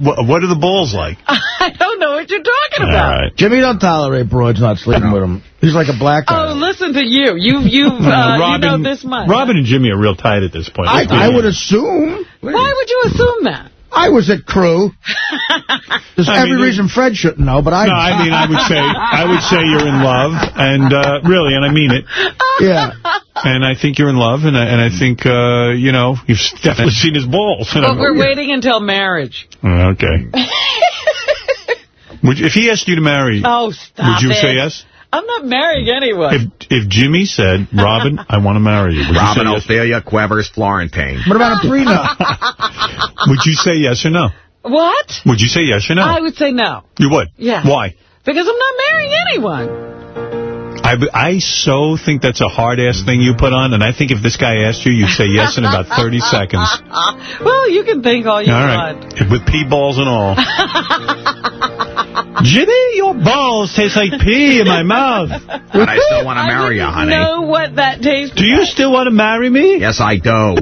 what, what are the balls like? I don't know what you're talking All about. right. Jimmy don't tolerate broads not sleeping with him. He's like a black guy. Oh, listen to you. You've, you uh, you know this much. Robin and Jimmy are real tight at this point. I, I would assume. Why would you assume that? I was at crew. There's I every mean, reason Fred shouldn't know, but I. No, I mean, I would say, I would say you're in love, and uh, really, and I mean it. Yeah. And I think you're in love, and I, and I think, uh, you know, you've definitely seen his balls. But I'm- we're waiting until marriage. Oh, Okay. Would you, if he asked you to marry, Oh, stop would you it. say yes? I'm not marrying anyone. If if Jimmy said, Robin, I want to marry you, would Robin you say Ophelia Quivers Florentine. What about a prenup? Would you say yes or no? what? Would you say yes or no? I would say no. you would? Yeah. Why? Because I'm not marrying anyone. I, I so think that's a hard-ass thing you put on, and I think if this guy asked you, you'd say yes in about 30 seconds. well, you can think all you all right. want. With pee balls and all. Jimmy, your balls taste like pee in my mouth. But I still want to marry you, honey. know what that tastes Do you still want to marry me? Yes, I do.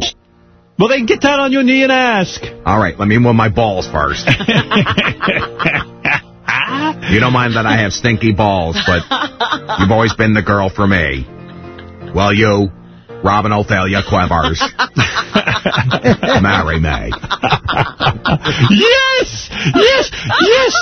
Well, then get down on your knee and ask. All right, let me move my balls first. you don't mind that I have stinky balls, but you've always been the girl for me. Well, you, Robin Ophelia Quivers, marry me. yes! Yes! Yes!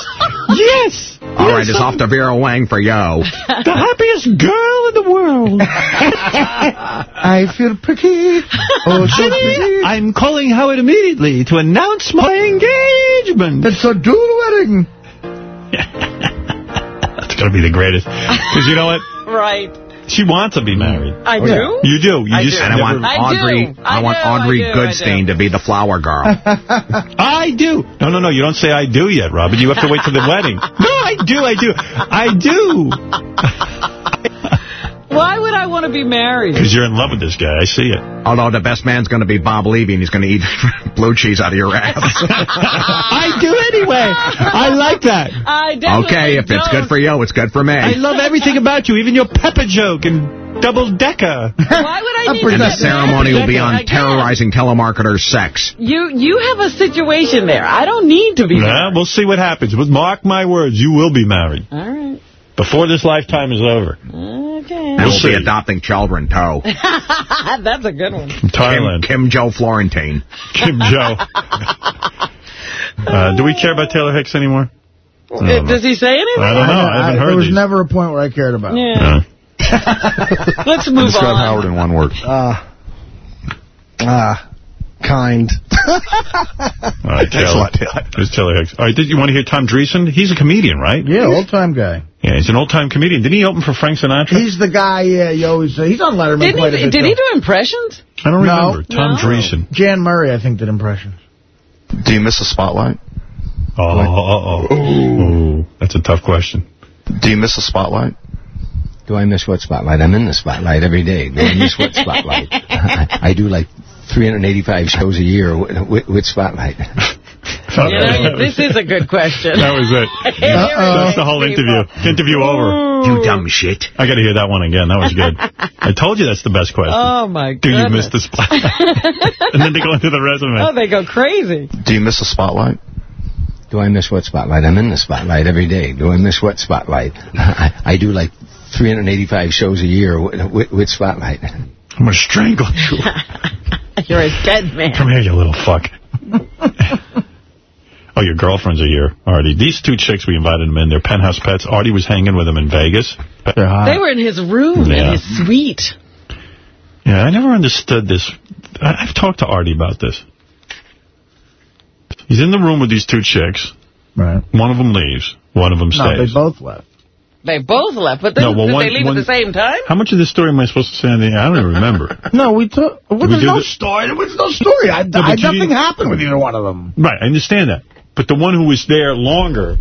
Yes! All right, it's off to Vera Wang for you. The happiest girl in the world. I feel pretty. Oh, so pretty. I'm calling Howard immediately to announce my engagement. It's a dual wedding. That's going to be the greatest. Because you know what? Right. She wants to be married. I oh, do? You do. You I just do. And I want I Audrey, do. I, I want do, Audrey I do, Goodstein do. to be the flower girl. I do. No, no, no. You don't say I do yet, Robin. You have to wait till the wedding. No, I do. I do. I do. Why would I want to be married? Because you're in love with this guy. I see it. Although the best man's going to be Bob Levy, and he's going to eat blue cheese out of your ass. I do anyway. I like that. I definitely okay, if it's good for you, it's good for me. I love everything about you, even your pepper joke and double decker. Why would I need to and the ceremony will be on terrorizing telemarketers' sex. You you have a situation there. I don't need to be Yeah, married. we'll see what happens. But mark my words, you will be married. All right. Before this lifetime is over. Okay. And we'll be adopting children, too. That's a good one. From Thailand. Kim, Kim Joe Florentine. Kim Joe. uh, do we care about Taylor Hicks anymore? Does he say anything? I don't know. I haven't heard There was these. never a point where I cared about it. Yeah. Let's move Describe on. Howard in one word. Uh, uh, kind. All right, Taylor. There's Taylor Hicks. All right, did you want to hear Tom Dreesen? He's a comedian, right? Yeah, old-time guy. Yeah, he's an old-time comedian. Didn't he open for Frank Sinatra? He's the guy, yeah, you always say. He's on Letterman Didn't quite a he, bit. did he do impressions? I don't No. remember. Tom No. Dreesen. Jan Murray, I think, did impressions. Do you miss the spotlight? Oh, oh, oh, oh. uh-oh. Ooh, that's a tough question. Do you miss the spotlight? Do I miss what spotlight? I'm in the spotlight every day. Do I miss what spotlight? I, I do like 385 shows a year with, with, with spotlight. Oh, You know, this is a good question. That was it. That's the whole interview. Interview over. You dumb shit. I got to hear that one again. That was good. I told you that's the best question. Oh, my God. Do you miss goodness. the spot? and then they go into the resume. Oh, they go crazy. Do you miss the spotlight? Do I miss what spotlight? I'm in the spotlight every day. Do I miss what spotlight? I, I do like 385 shows a year with, with, with spotlight. I'm going to strangle you. You're a dead man. Come here, you little fuck. oh, your girlfriends are here, Artie. These two chicks, we invited them in. They're penthouse pets. Artie was hanging with them in Vegas. They're hot. They were in his room, Yeah. in his suite. Yeah, I never understood this. I, I've talked to Artie about this. He's in the room with these two chicks. Right. One of them leaves. One of them stays. No, stays. they both left. They both left, but then, No, well, did one- they leave one- at the same time? How much of this story am I supposed to say on the air? I don't even remember. No, we took. Well, we there's do no the- story. There was no story. I, but I, you nothing didn't- happened with either one of them. Right, I understand that. But the one who was there longer,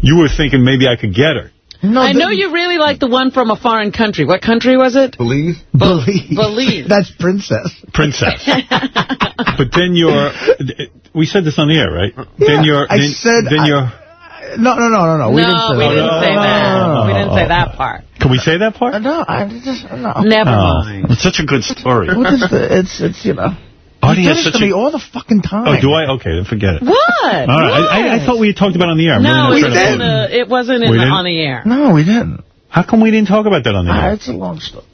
you were thinking maybe I could get her. No, I they- know you really like the one from a foreign country. What country was it? Believe. Believe. Believe. That's Princess. Princess. but then you're... We said this on the air, right? Yeah, then you're... I then, said Then I- you're... No, no, no, no, no. We no, didn't say we that. didn't say that. We didn't say Oh. that part. Can we say that part? No, I just no. Never Oh, mind. It's such a good story. What is the? It's it's you know. Artie you has did it to me all the fucking time. Oh, do I? Okay, then forget it. What? All right, I, I, I thought we had talked about it on the air. I'm No, really it not trying to- wasn't, uh, it wasn't in We the, didn't? on the air. No, we didn't. How come we didn't talk about that on the Ah, air? it's a long story.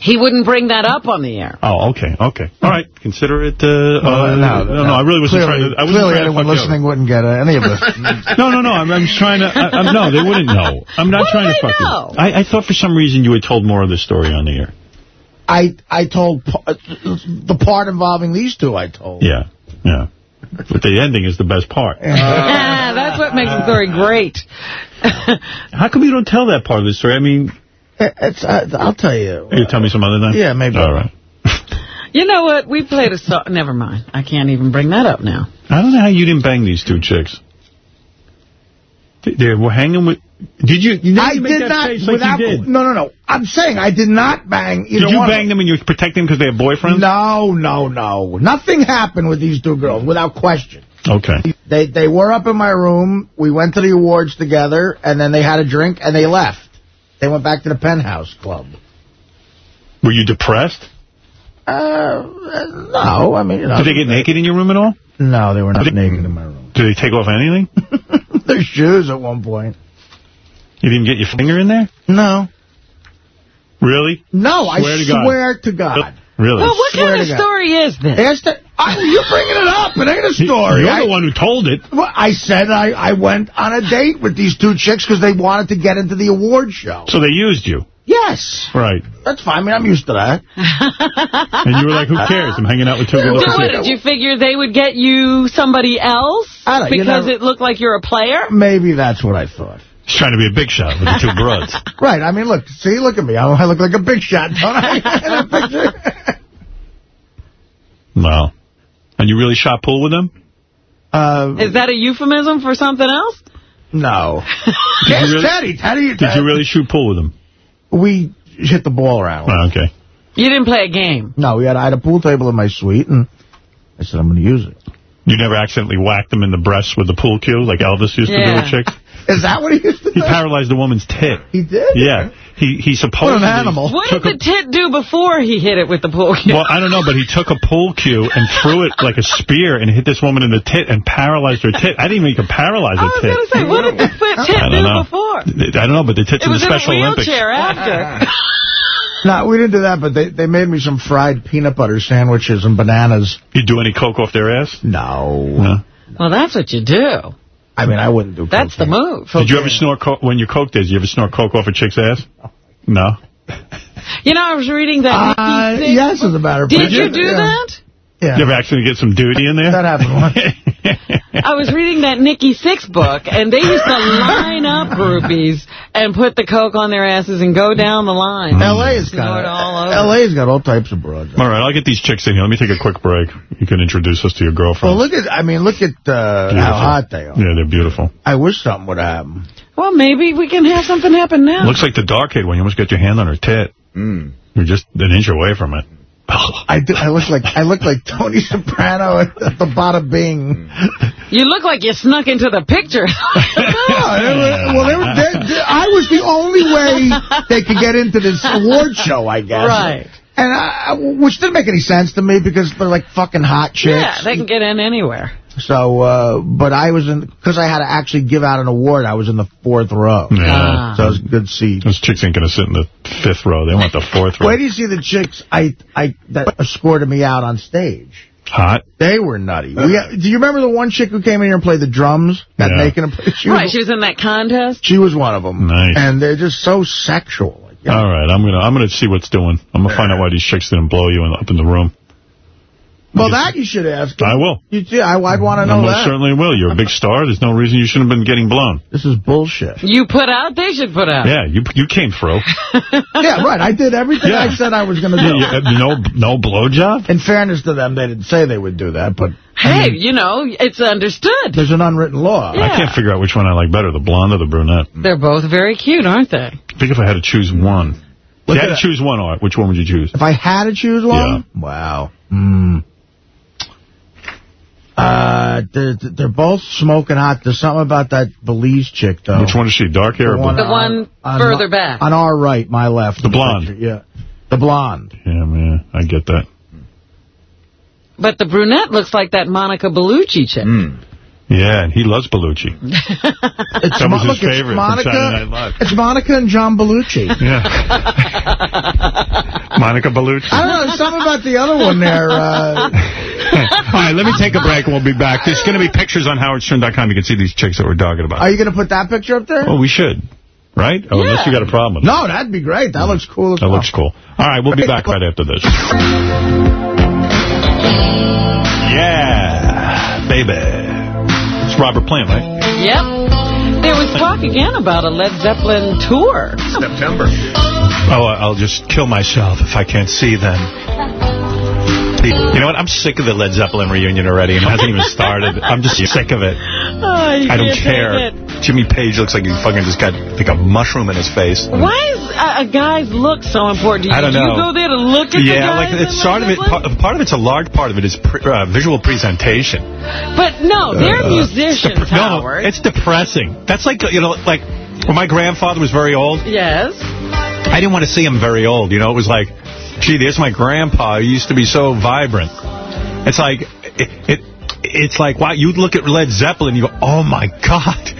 He wouldn't bring that up on the air. Oh, okay, okay. All right, consider it... Uh, uh, no, no, no, I really wasn't clearly, trying to... I wasn't clearly trying to anyone fuck you listening wouldn't get uh, any of this. No, no, no. I'm, I'm trying to. I, I'm, no, they wouldn't know. I'm not What trying to they fuck know? you. I, I thought for some reason you had told more of the story on the air. I I told pa- uh, the part involving these two. I told. Yeah, yeah. But the ending is the best part. Ah, That's what makes the story great. How come you don't tell that part of the story? I mean, It's. Uh, I'll tell you. you tell me some other time. Yeah, maybe. All right. You know what? We played a song. Never mind. I can't even bring that up now. I don't know how you didn't bang these two chicks. They, they were hanging with. Did you? you I did not. face like without, did. No, no, no. I'm saying I did not bang either Did you one of bang them and you protect them because they have boyfriends? No, no, no. Nothing happened with these two girls, without question. Okay. They they were up in my room. We went to the awards together, and then they had a drink, and they left. They went back to the penthouse club. Were you depressed? Uh, no, I mean, you know. Did they get naked in your room at all? No, they were not naked in my room. Did they take off anything? Their shoes at one point. You didn't get your finger in there? No. Really? No, I Swear to God. to God. Really? Well, what Swear kind of God. story is this? It's I- you're bringing it up. It ain't a story. You're I- the one who told it. Well, I said I, I went on a date with these two chicks because they wanted to get into the award show. So they used you. Yes. Right. That's fine. I mean, I'm used to that. And you were like, who cares? I'm hanging out with two Did, good-looking what, did you figure they would get you somebody else I don't- you because never- it looked like you're a player? Maybe that's what I thought. He's trying to be a big shot with the two broads. Right. I mean, look. See, look at me. I, I look like a big shot, don't I? In that picture? Wow. And you really shot pool with them? Uh, Is that a euphemism for something else? no. Did Yes, you really- Teddy. Teddy. Did you really shoot pool with them? We hit the ball around. Oh, okay. You didn't play a game. No, we had I had a pool table in my suite, and I said I'm going to use it. You never accidentally whacked them in the breasts with the pool cue like Elvis used to do with chicks? Is that what he used to do? He paralyzed a woman's tit. He did? Yeah. He he supposedly... What an animal. What did the tit do before he hit it with the pool cue? Well, I don't know, but he took a pool cue and threw it like a spear and hit this woman in the tit and paralyzed her tit. I didn't even think you could paralyze a I was tit. going to say, what did the tit I do don't know. before? I don't know, but the tits It in the was in a Special Olympics. wheelchair after. No, we didn't do that, but they, they made me some fried peanut butter sandwiches and bananas. You do any coke off their ass? No. No. well, that's what you do. I mean, I wouldn't do That's the move. Did you ever snort coke when you coked? Did you ever snort coke off a chick's ass? No. You know, I was reading that Uh, Nikki Sixx yes, as a matter of Did you do Yeah. that? Yeah. You ever actually get some duty in there? That happened once. I was reading that Nikki Sixx book, and they used to line up groupies and put the coke on their asses and go down the line. L.A. is Snort got all over. L.A.'s got all types of broads. All right, I'll get these chicks in here. Let me take a quick break. You can introduce us to your girlfriend. Well, girlfriend. look at, I mean, look at uh, how hot they are. Yeah, they're beautiful. I wish something would happen. Well, maybe we can have something happen now. Looks like the dark haired one. You almost got your hand on her tit. You're just an inch away from it. I do. I look like I look like Tony Soprano at, at the Bada Bing. You look like you snuck into the picture. They were- well, they were, they, they- I was the only way they could get into this award show, I guess. Right. And I, which didn't make any sense to me because they're like fucking hot chicks. yeah, they can get in anywhere. So, uh, but I was in, because I had to actually give out an award, I was in the fourth row. Yeah. So it was a good seat. Those chicks ain't going to sit in the fifth row. They want the fourth row. Wait do you see the chicks I, I that escorted me out on stage? Hot. They were nutty. We, do you remember the one chick who came in here and played the drums? Got Yeah. naked and she right, was, she was in that contest. she was one of them. Nice. And they're just so sexual. Like, you know. All right, I'm gonna I'm gonna see what's doing. I'm gonna find out why these chicks didn't blow you in, up in the room. Well, that you should ask. I will. You, yeah, I, I'd want to I know most that. certainly will. You're a big star. There's no reason you shouldn't have been getting blown. This is bullshit. You put out, they should put out. Yeah, you you came through. yeah, right. I did everything I said I was going to do. you- uh, no no blowjob. In fairness to them, they didn't say they would do that, but Hey, you know, it's understood. there's an unwritten law. I can't figure out which one I like better, the blonde or the brunette. They're both very cute, aren't they? I think if I had to choose one. If you had at to choose one, Art, which one would you choose? If I had to choose one? Wow. Hmm. Uh, they're, they're both smoking hot. There's something about that Belize chick, though. Which one is she, dark hair The one blonde? The one on- further back. On our right, my left. The blonde. picture, Yeah. The blonde. Yeah, man, I get that. But the brunette looks like that Monica Bellucci chick. Yeah, and he loves Bellucci. It's That was his look, favorite from Monica, Saturday Night Live. It's Monica and John Belushi. Yeah. Monica Bellucci. I don't know, there's something about the other one there. Uh, All right, let me take a break and we'll be back. There's going to be pictures on howardstern.com. You can see these chicks that we're talking about. are you going to put that picture up there? Oh, we should. Right? Oh, unless you got a problem. No, that'd be great. That looks cool as That well. looks cool. All right, we'll be back right after this. Yeah, baby. It's Robert Plant, right? Yep. There was talk again about a Led Zeppelin tour. September. Oh, I'll just kill myself if I can't see them. You know what? I'm sick of the Led Zeppelin reunion already, and it hasn't even started. I'm just sick of it. you I don't care. Jimmy Page looks like he fucking just got like a mushroom in his face. Why is a, a guy's look so important to you? I don't Do know. you go there to look at the yeah, like it's sort of it. Part, part of it's a large part of it is pre, uh, visual presentation. But no, they're Uh, musicians, it's no, it's depressing. That's like you know, like when my grandfather was very old. Yes. I didn't want to see him very old. You know, it was like, gee, there's my grandpa. He used to be so vibrant. It's like it. it it's like, wow, you'd look at Led Zeppelin, you go, oh, my God.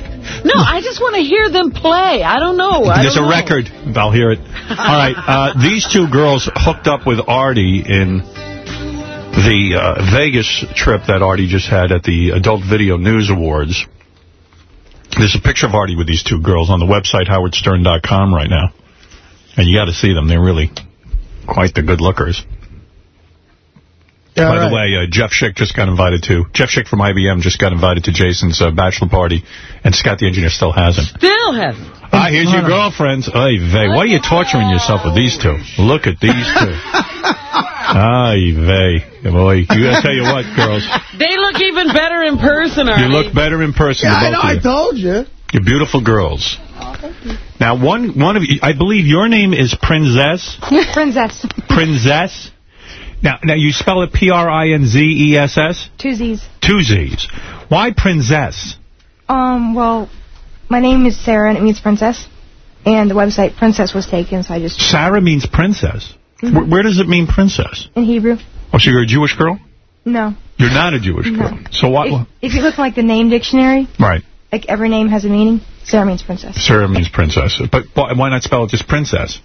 No, I just want to hear them play. I don't know. I There's a don't know. record. I'll hear it. All right. Uh, these two girls hooked up with Artie in the uh, Vegas trip that Artie just had at the Adult Video News Awards. There's a picture of Artie with these two girls on the website, howardstern.com right now. And you got to see them. They're really quite the good lookers. Yeah, By right. the way, uh, Jeff Schick just got invited to, Jeff Schick from IBM just got invited to Jason's uh, bachelor party, and Scott the engineer still hasn't. Still has. Ah, here's your girlfriends. Ay vey. Why are you torturing yourself with these two? Look at these two. Ay vey. Boy, you gotta tell you what, girls. They look even better in person, You look better in person Yeah, I know. I told you. You're beautiful girls. Now, one one of you, I believe your name is Princess. Princess. Princess. Now, now you spell it P-R-I-N-Z-E-S-S? Two Z's. Two Z's. Why Princess? Um, well, my name is Sarah, and it means princess. And the website princess was taken, so I just... Sarah means princess. Mhm. Where, where does it mean princess? In Hebrew? Oh, so you're a Jewish girl? No. You're not a Jewish No. girl. So what? If, if you look in, like, the name dictionary, Right. Like, every name has a meaning. Sarah means princess. Sarah means princess. But why not spell it just princess?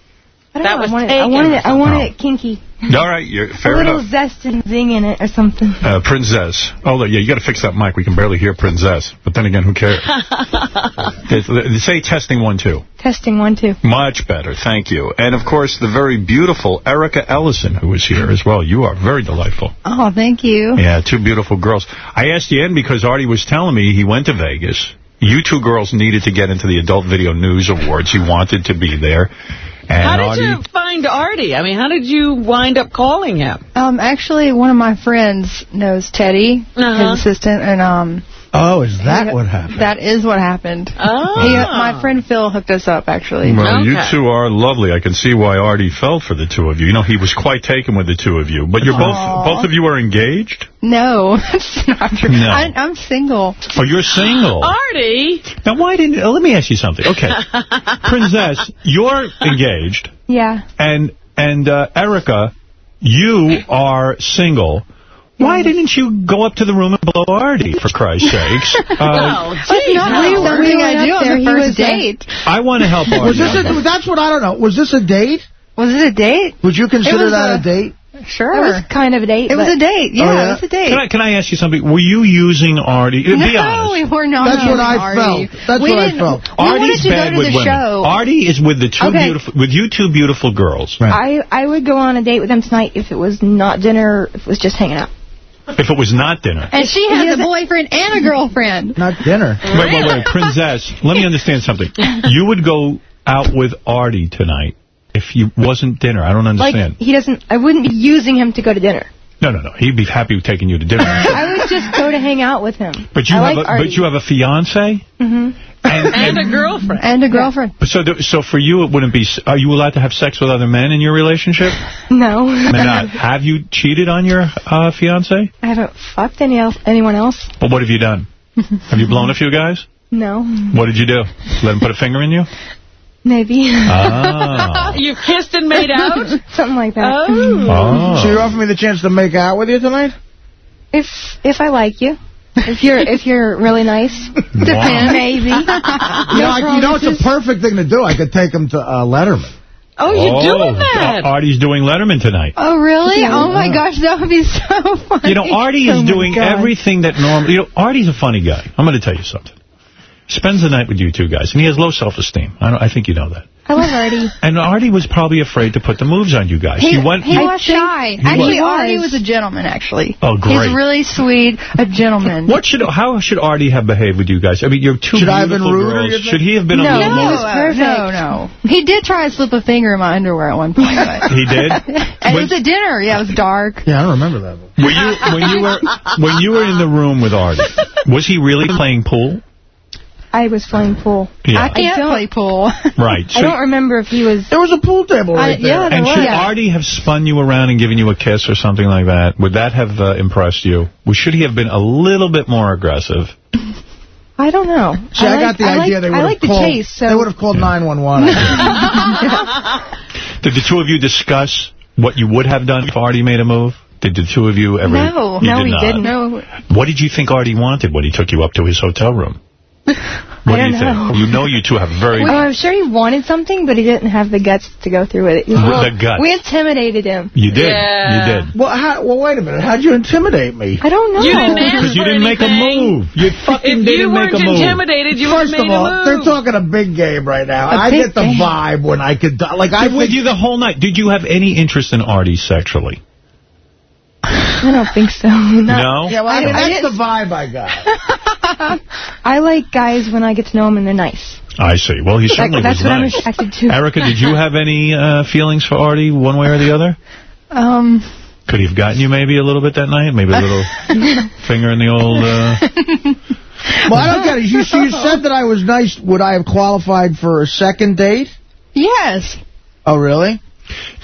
I That was I wanted, I wanted, it, I wanted something. it kinky. All right, you're, fair enough. a little enough. zest and zing in it or something. Uh, princess. Oh, yeah, you got to fix that mic. We can barely hear princess. But then again, who cares? Say testing one, two. Testing one, two. Much better, thank you. And, of course, the very beautiful Erica Ellison, who is here as well. You are very delightful. Oh, thank you. Yeah, two beautiful girls. I asked you in because Artie was telling me he went to Vegas. You two girls needed to get into the Adult Video News Awards. He wanted to be there. And How did Artie, you find Artie? I mean, how did you wind up calling him? Um, actually, one of my friends knows Teddy, Uh-huh. his assistant, and um, Oh, is that he- what happened? That is what happened. Oh. He, my friend Phil hooked us up, actually. Well, you two are lovely. I can see why Artie fell for the two of you. You know, he was quite taken with the two of you. But you're both both of you are engaged? No, that's not true. No. I, I'm single. Oh, you're single. Artie? Now, why didn't... uh, let me ask you something. Okay. Princess, you're engaged, Yeah. and and uh, Erica, you are single. Why didn't you go up to the room and blow Artie, for Christ's sakes? Uh, well, That's geez, not Howard. something I do on the first date. I want to help Artie. Was this a, that's what I don't know. Was this a date? Was it a date? Would you consider that a, a- date? Sure. It was kind of a date. It was a date. Yeah, Oh, yeah? it was a date. Can I, can I ask you something? Were you using Artie? no, Be honest. we were not. That's what I Artie. felt. That's we what I didn't- felt. We Artie's to go bad to with the women. show. Artie is with the two Okay. beautiful, with you two beautiful girls. I I would go on a date with him tonight if it was not dinner, if it was just hanging out. If it was not dinner. And she has a boyfriend and a girlfriend. Not dinner. Wait, wait, wait, Princess, let me understand something. You would go out with Artie tonight if you wasn't dinner. I don't Like understand. he doesn't. I wouldn't be using him to go to dinner. No, no, no. He'd be happy with taking you to dinner. I would just go to hang out with him. But you I have like a, Artie. but you have a fiance. hmm And, And a girlfriend. And a girlfriend. So, th- so for you, it wouldn't be. Are you allowed to have sex with other men in your relationship? No. I mean, not. Have you cheated on your uh, fiance? I haven't fucked any else, anyone else. Well, what have you done? have you blown a few guys? No. What did you do? Let him put a finger in you? Maybe. Ah. You kissed and made out? Something like that. Oh. Oh. So you offer me the chance to make out with you tonight? If if I like you, if you're if you're really nice, Wow. maybe. You know, I, you know, it's a perfect thing to do. I could take him to uh, Letterman. Oh, you're doing that? Ar- Artie's doing Letterman tonight. Oh really? Oh my gosh, that would be so funny. You know, Artie is Oh, doing God. everything that normal. You know, Artie's a funny guy. I'm going to tell you something. Spends the night with you two guys, and he has low self-esteem. I, I think you know that. I love Artie. And Artie was probably afraid to put the moves on you guys. He, went. he was shy. He Actually, was. Artie was a gentleman, actually. Oh, great. He's really sweet, a gentleman. What should how should Artie have behaved with you guys? I mean, you're two Should I have beautiful been ruder, you girls. Should he have been a no, little no, more? uh, no, no. He did try to slip a finger in my underwear at one point. But He did. and it was at dinner. Yeah, it was dark. Yeah, I don't remember that. Were you when you were when you were in the room with Artie? Was he really playing pool? I was playing pool. Yeah. I can't play pool. Right. I don't remember if he was... There was a pool table right there. Yeah, there and was. should Artie have spun you around and given you a kiss or something like that? Would that have uh, impressed you? Or should he have been a little bit more aggressive? I don't know. See, I, got the I idea like, they would I have like the called. chase, so... They would have called 911. Did the two of you discuss what you would have done if Artie made a move? Did the two of you ever? No, You no, did we not. didn't. No. What did you think Artie wanted when he took you up to his hotel room? What I do don't you think? know. You know you two have very... Well, I'm sure he wanted something, but he didn't have the guts to go through with it. He was a The guts. We intimidated him. You did. Yeah. You did. well, how, well, wait a minute. How'd you intimidate me? I don't know. You didn't ask Because you didn't make a move. You fucking If didn't you make weren't a move. intimidated, you First would have of all, a move. they're talking a big game right now. A I get the game. vibe when I could, like, I with you the whole night. Did you have any interest in Artie sexually? I don't think so. Not, No? Yeah, well, I, I mean, I that's the vibe I got. I like guys when I get to know them and they're nice. I see. Well, he Like, certainly that's was what I'm nice. attracted to. Erica, did you have any uh, feelings for Artie one way or the other? Um, Could he have gotten you maybe a little bit that night? Maybe a little finger in the old... Uh... Well, I don't get it. You, so you said that I was nice. Would I have qualified for a second date? yes. Oh, really?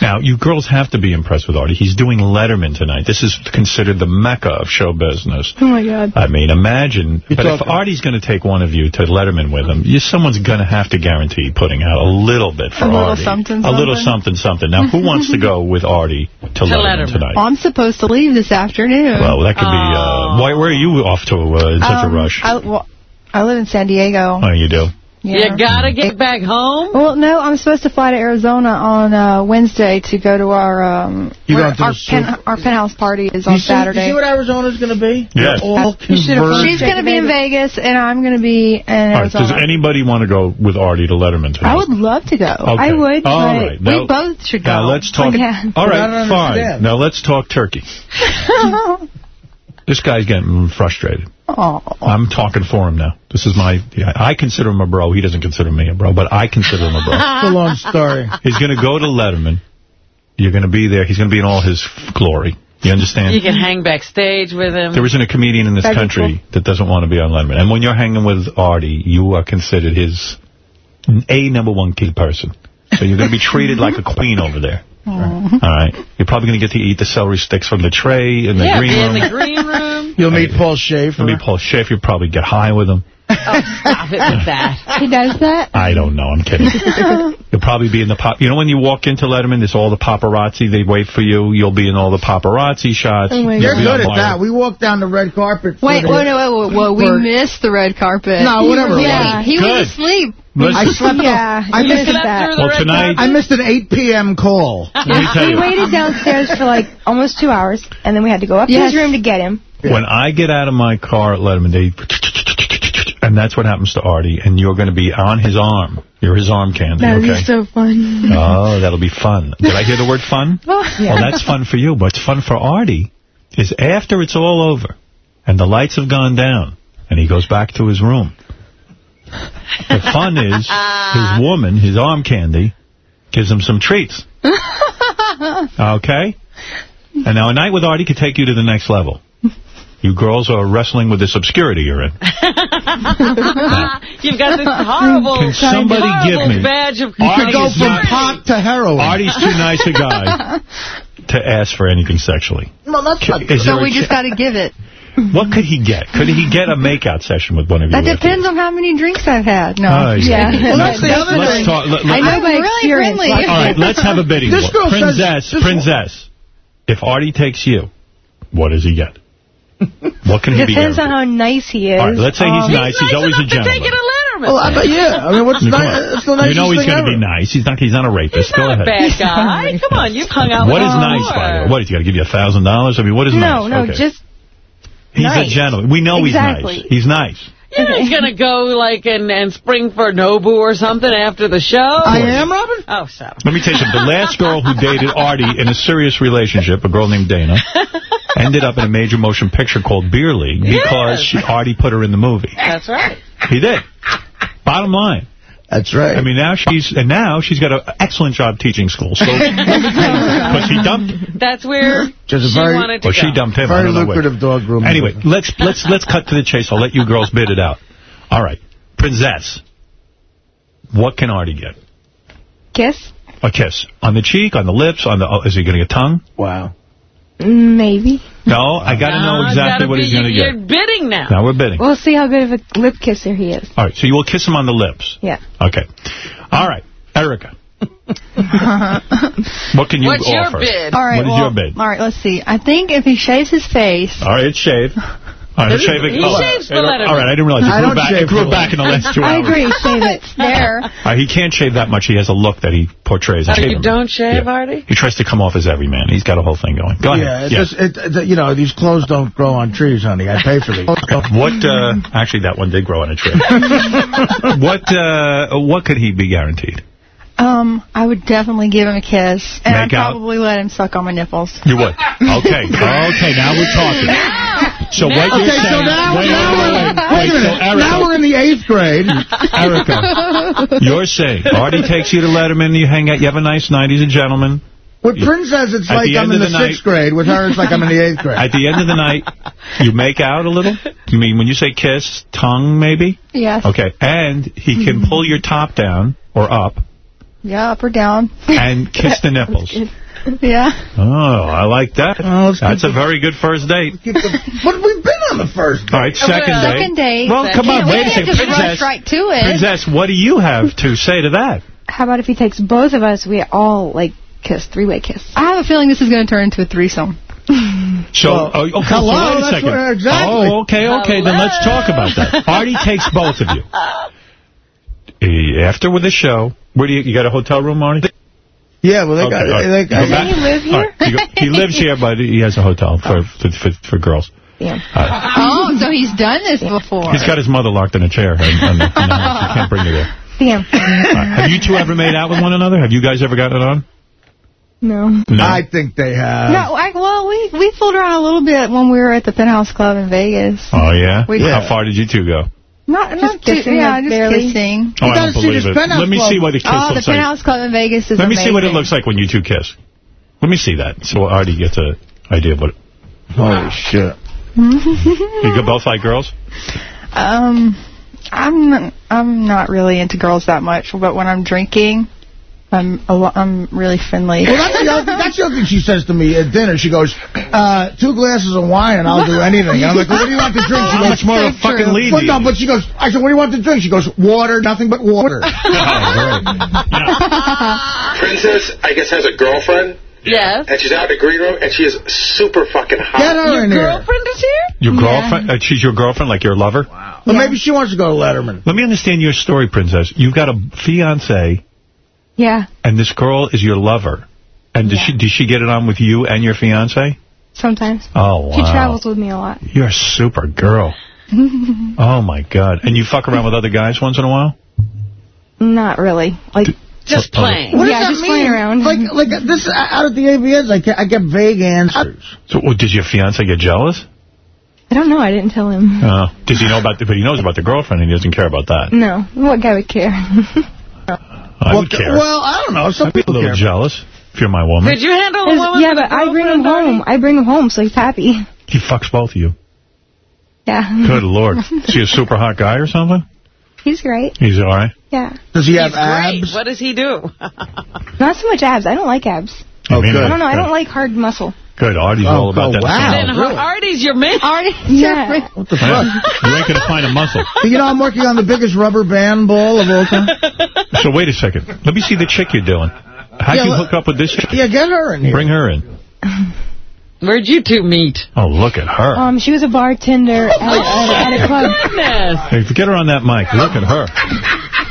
Now, you girls have to be impressed with Artie. He's doing Letterman tonight. This is considered the mecca of show business. Oh, my God. I mean, imagine. You're but if Artie's going to take one of you to Letterman with him, you, someone's going to have to guarantee putting out a little bit for A little Artie. something, A little something. something, something. Now, who wants to go with Artie to, Letterman, Letterman. tonight? I'm supposed to leave this afternoon. Well, that could be... Uh, why, where are you off to uh, in such Um, a rush? I, well, I live in San Diego. Oh, you do? Yeah. You gotta get back home. Well, no, I'm supposed to fly to Arizona on uh, Wednesday to go to our um You where to our, pen, our penthouse party is You on see, Saturday. You see what Arizona's going to be? Yes. All You. She's going to be in Vegas, and I'm going to be in All right, Arizona. does anybody want to go with Artie to Letterman tonight? I would love to go. Okay. I would, All but right. Now- we both should go. Now, let's talk... Yeah. All But I right, don't fine. Now, let's talk turkey. This guy's getting frustrated. Oh. I'm talking for him now. This is my... I consider him a bro. He doesn't consider me a bro, but I consider him a bro. It's a long story. He's going to go to Letterman. You're going to be there. He's going to be in all his glory. You understand? You can hang backstage with him. There isn't a comedian in this That'd be country that doesn't want to be on Letterman. And when you're hanging with Artie, you are considered his a number one key person. So you're going to be treated like a queen over there. All right. You're probably going to get to eat the celery sticks from the tray in the yeah, green be room. in the green room. You'll meet Paul Shaffer. You'll meet Paul Shaffer. You'll probably get high with him. Oh, stop it with that. He does that? I don't know. I'm kidding. You'll probably be in the pop. You know when you walk into Letterman, there's all the paparazzi. They wait for you. You'll be in all the paparazzi shots. Oh, my You'll You're good on at that. We walked down the red carpet. for Wait, the- wait, wait, wait, wait, we for- missed the red carpet. No, whatever it Yeah, was. he Good. was asleep. Listen. I slept Yeah, I missed missed that. Well, tonight- I missed an 8 p.m. call. Let me tell We waited downstairs for like almost two hours, and then we had to go up to his room to get him. When I get out of my car at Letterman, they... And that's what happens to Artie. And you're going to be on his arm. You're his arm candy, That'll okay? be so fun. Oh, that'll be fun. Did I hear the word fun? Yeah. Well, that's fun for you. But what's fun for Artie is after it's all over and the lights have gone down and he goes back to his room. The fun is his woman, his arm candy, gives him some treats. Okay? And now a night with Artie could take you to the next level. You girls are wrestling with this obscurity you're in. You've got this horrible, Can somebody horrible give me- badge of You could go Artie's from not- pot to heroin. Artie's too nice a guy to ask for anything sexually. No, that's not Is So we just got to give it. What could he get? Could he get a makeout session with one of you? That after depends on how many drinks I've had. No. Oh, yeah. yeah. Well, that's the other Let's thing. talk. Let, I let, know by I'm really experience. friendly. all right, let's have a bidding This war. girl says- Princess, this- Princess, if Artie takes you, what does he get? What can he be Depends on how nice he is. All right, let's say he's Um, nice. He's, always a enough to take gentleman. it to Letterman. Well, I, but yeah. I mean, what's Come ni- on. the nicest you know he's going to be nice. He's not. He's not a rapist. He's Go not a bad guy. Come on, you've hung out What with is him nice, by the way? before. What, is he got to give you a $1,000? I mean, what is No, nice? no, Okay. just He's nice. a gentleman. We know Exactly. he's nice. He's nice. You're not going to go, like, and, and spring for Nobu or something after the show? I am, Robin? Oh, so. Let me tell you something. The last girl who dated Artie in a serious relationship, a girl named Dana, ended up in a major motion picture called Beer League because Yes. she, Artie put her in the movie. That's right. He did. Bottom line. That's right. I mean, now she's and now she's got an excellent job teaching school. So, because he dumped, That's where Just she very- wanted to or she dumped him. I Very don't lucrative dog grooming. Anyway, let's let's let's cut to the chase. I'll let you girls bid it out. All right, Princess. What can Artie get? Kiss? A kiss on the cheek, on the lips, on the. Oh, is he going to get tongue? Wow. Maybe. No, I got to know exactly what be- he's going to get. You're get. bidding now. Now we're bidding. We'll see how good of a lip kisser he is. All right, so you will kiss him on the lips. Yeah. Okay. All right, Erica. What can you What's your bid? All right, What is well, your bid? all right, let's see. I think if he shaves his face, All right, it's shave. All right, He- shave it. he oh, shaves for all Letterman. right, I didn't realize it grew don't back. shave It grew for back in the last two I agree, shave it. There. Uh, he can't shave that much. He has a look that he portrays. Oh, you don't shave, Yeah. Artie? He tries to come off as every man. He's got a whole thing going. Go Yeah, ahead. it just, it, it- you know, these clothes don't grow on trees, honey. I pay for these. What? Uh, actually, that one did grow on a tree. what? Uh, what could he be guaranteed? Um, I would definitely give him a kiss, and Make I'd out? probably let him suck on my nipples. You would. Okay. Okay. Now we're talking. So what you're Okay, so now, wait, now, wait, we're, wait, wait, wait, a minute. so Erica, now we're in the eighth grade. Erica, you're saying Artie takes you to Letterman, you hang out, you have a nice night, he's a gentleman. With Princess, it's At like I'm in the, the sixth grade. With her, it's like I'm in the eighth grade. At the end of the night, you make out a little? You mean when you say kiss, tongue maybe? Yes. Okay. And he can pull your top down or up Yeah, up or down. and kiss the nipples. yeah. Oh, I like that. That's a very good first date. But we've been on the first date. All right, second Well, date. second date. Well, come on, We wait a can't second. just rush Princess, right to it. Princess, what do you have to say to that? How about if he takes both of us, we all, like, kiss, three-way kiss. I have a feeling this is going to turn into a threesome. So, Well, oh, okay, hello, so wait a second. where- exactly. Oh, okay, okay, then let's talk about that. Artie takes both of you. Eh, After with the show, where do you, you got a hotel room, Artie? Yeah, well, they Okay, got... all right. They Go got back. he live here? All right, you go- he lives here, but he has a hotel for oh. for, for, for girls. Yeah. oh, so he's done this before. He's got his mother locked in a chair, and, and you know, she can't bring her there. Damn. All right, Have you two ever made out with one another? Have you guys ever gotten it on? No. No. I think they have. No, I, well, we we fooled around a little bit when we were at the Penthouse Club in Vegas. Oh, yeah? We- How far did you two go? Not, not too, kissing yeah, just barely. kissing. Oh, I gotta don't see believe this it. Let me club. see what a kiss Oh, the looks like. Penthouse Club in Vegas is Let me see what it looks like when you two kiss. Let me see that, so Artie gets an idea of what... Holy shit. You go both like girls? Um, I'm I'm not really into girls that much, but when I'm drinking, I'm a lo- I'm really friendly. Well, that's the, other, that's the other thing she says to me at dinner. She goes, uh, two glasses of wine and I'll do anything. I'm like, well, what do you want to drink? She goes, much more of a fucking lead Well, no, but she goes, I said, what do you want to drink? She goes, water, nothing but water. Princess, I guess, has a girlfriend. Yes. And she's out in the green room, and she is super fucking hot. Get her Your in here. girlfriend is here? Your girlfriend? Uh, she's your girlfriend, like your lover? Wow. Well, maybe she wants to go to Letterman. Let me understand your story, Princess. You've got a fiance, Yeah, and this girl is your lover. And does she does she get it on with you and your fiance? sometimes. Oh, wow. She travels with me a lot. You're a super girl. Oh, my God. And you fuck around with other guys once in a while? Not really. Like, Just playing. What does Yeah, that just mean? playing around. Like, like this out at the AVNs, I get, I get vague answers. So, well, does your fiance get jealous? I don't know. I didn't tell him. Uh, does he know about the, but he knows about the girlfriend and he doesn't care about that. No. What guy would care? I would care. Well, I don't know. Some I'd be a people little care. jealous if you're my woman. Could you handle a woman yeah, but I bring him home. I bring him home, so he's happy. He fucks both of you. Yeah. Good Lord. Is he a super hot guy or something? He's great. He's all right. Yeah. Does he have He's great. abs? What does he do? Not so much abs. I don't like abs. Oh, good. I don't know. I don't like hard muscle. Good. Artie's Oh, all about oh, that. wow. then really? Artie's your man. Artie. Yeah. What the fuck? You ain't going to find a muscle. you know, I'm working on the biggest rubber band ball of all time. So wait a second. Let me see the chick you're doing. How'd Yeah, you hook up with this chick? Yeah, get her in here. Bring her in. Where'd you two meet? Oh, look at her. Um, she was a bartender at, at, at a club. Goodness. Hey, get her on that mic. Look at her.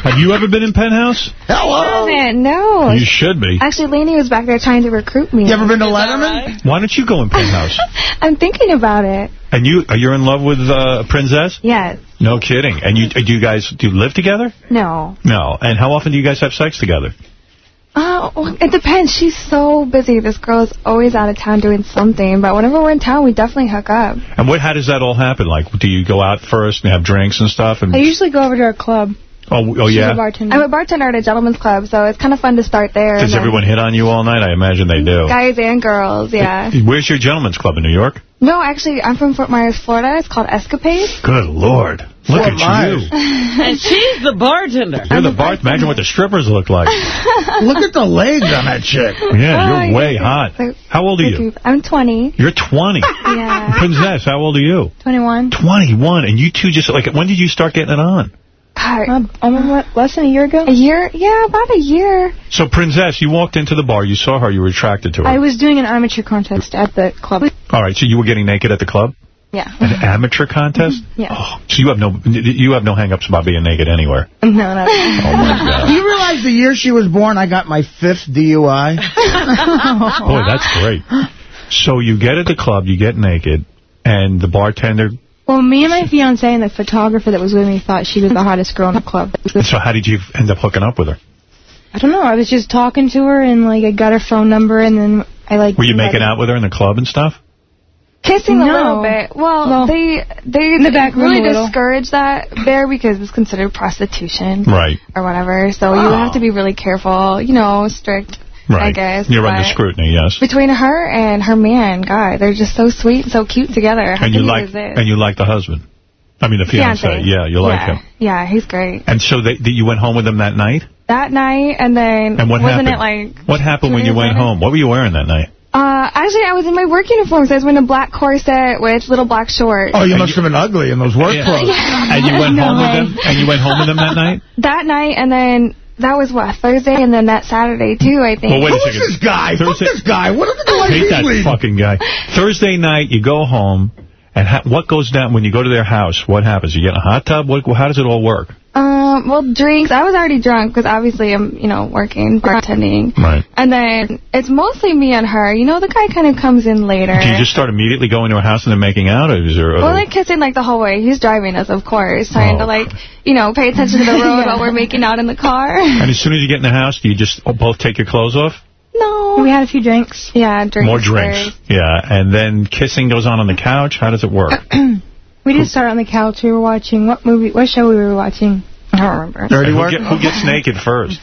Have you ever been in Penthouse? I haven't, no. You should be. Actually, Laney was back there trying to recruit me. You ever been to Letterman? Why don't you go in Penthouse? I'm thinking about it. And you, you're you in love with uh, Princess? Yes. No kidding. And you, do you guys, do you live together? No. No. And how often do you guys have sex together? Oh, it depends. She's so busy. This girl is always out of town doing something. But whenever we're in town, we definitely hook up. And what? How does that all happen? Like, do you go out first and have drinks and stuff? And I usually go over to our club. Oh, oh yeah. bartender. I'm a bartender at a gentleman's club, so it's kind of fun to start there. Does everyone hit on you all night? I imagine they do. Guys and girls, yeah. Where's your gentleman's club in New York? No, actually, I'm from Fort Myers, Florida. It's called Escapade. Good Lord. Look Fort at Myers. you. and she's the bartender. You're the bar. Imagine what the strippers look like. Look at the legs on that chick. Yeah, you're Oh, way yeah. hot. How old are you? I'm 20. You're 20. Yeah. Princess, how old are you? 21. 21. And you two just, like, when did you start getting it on? Um, less than a year ago? A year? Yeah, about a year. So, Princess, you walked into the bar, you saw her, you were attracted to her. I was doing an amateur contest at the club. All right, so you were getting naked at the club? Yeah. An amateur contest? Yeah. Oh, so you have no you have no hang-ups about being naked anywhere. No, no. Oh, my God. Do you realize the year she was born, I got my fifth DUI? Boy, that's great. So you get at the club, you get naked, and the bartender... Well, me and my fiance and the photographer that was with me thought she was the hottest girl in the club. So how did you end up hooking up with her? I don't know. I was just talking to her and like I got her phone number and then I like. Were you making out with her in the club and stuff? Kissing No. a little bit. Well, Well, they they in the back room really a discourage that there because it's considered prostitution Right. or whatever. So you oh. have to be really careful. You know, strict. Right. I guess. You're under scrutiny, yes. Between her and her man, God, they're just so sweet and so cute together. How And you you like resist? and you like the husband. I mean, the fiance. Fiancé. Yeah, you like yeah. him. Yeah, he's great. And so they, you went home with him that night? That night, and then And what wasn't happened? it like What happened when you went later? home? What were you wearing that night? Uh, actually, I was in my work uniform, so I was wearing a black corset with little black shorts. Oh, you must have been ugly in those work Yeah. clothes. And you went No home with way. him? And you went home with him that night? That night, and then that was what Thursday, and then that Saturday too. I think. Well, wait a Who is second. this guy? Fuck this guy. What are the I hate that leading? fucking guy. Thursday night, you go home, and ha what goes down when you go to their house? What happens? You get a hot tub? What, how does it all work? Um, well, drinks. I was already drunk because obviously I'm, you know, working bartending. Right. And then it's mostly me and her. You know, the guy kind of comes in later. Do you just start immediately going to a house and then making out? Or is there Well, other- like kissing like the whole way. He's driving us, of course, trying Oh. to like, you know, pay attention to the road while we're making out in the car. and as soon as you get in the house, do you just both take your clothes off? No. We had a few drinks. Yeah, drinks. More drinks. first. Yeah. And then kissing goes on on the couch? How does it work? We did start on the couch. We were watching what movie? What show we were watching? I don't remember. And who, get- who gets naked first?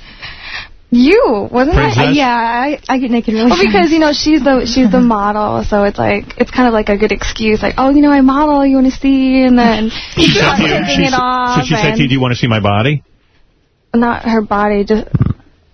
You wasn't Princess? it? Yeah, I I get naked really. Well, because you know she's the she's the model, so it's like it's kind of like a good excuse. Like, oh, you know, I model. You want to see? And then she's said start to taking it off. so she said to you, do you want to see my body? not her body, just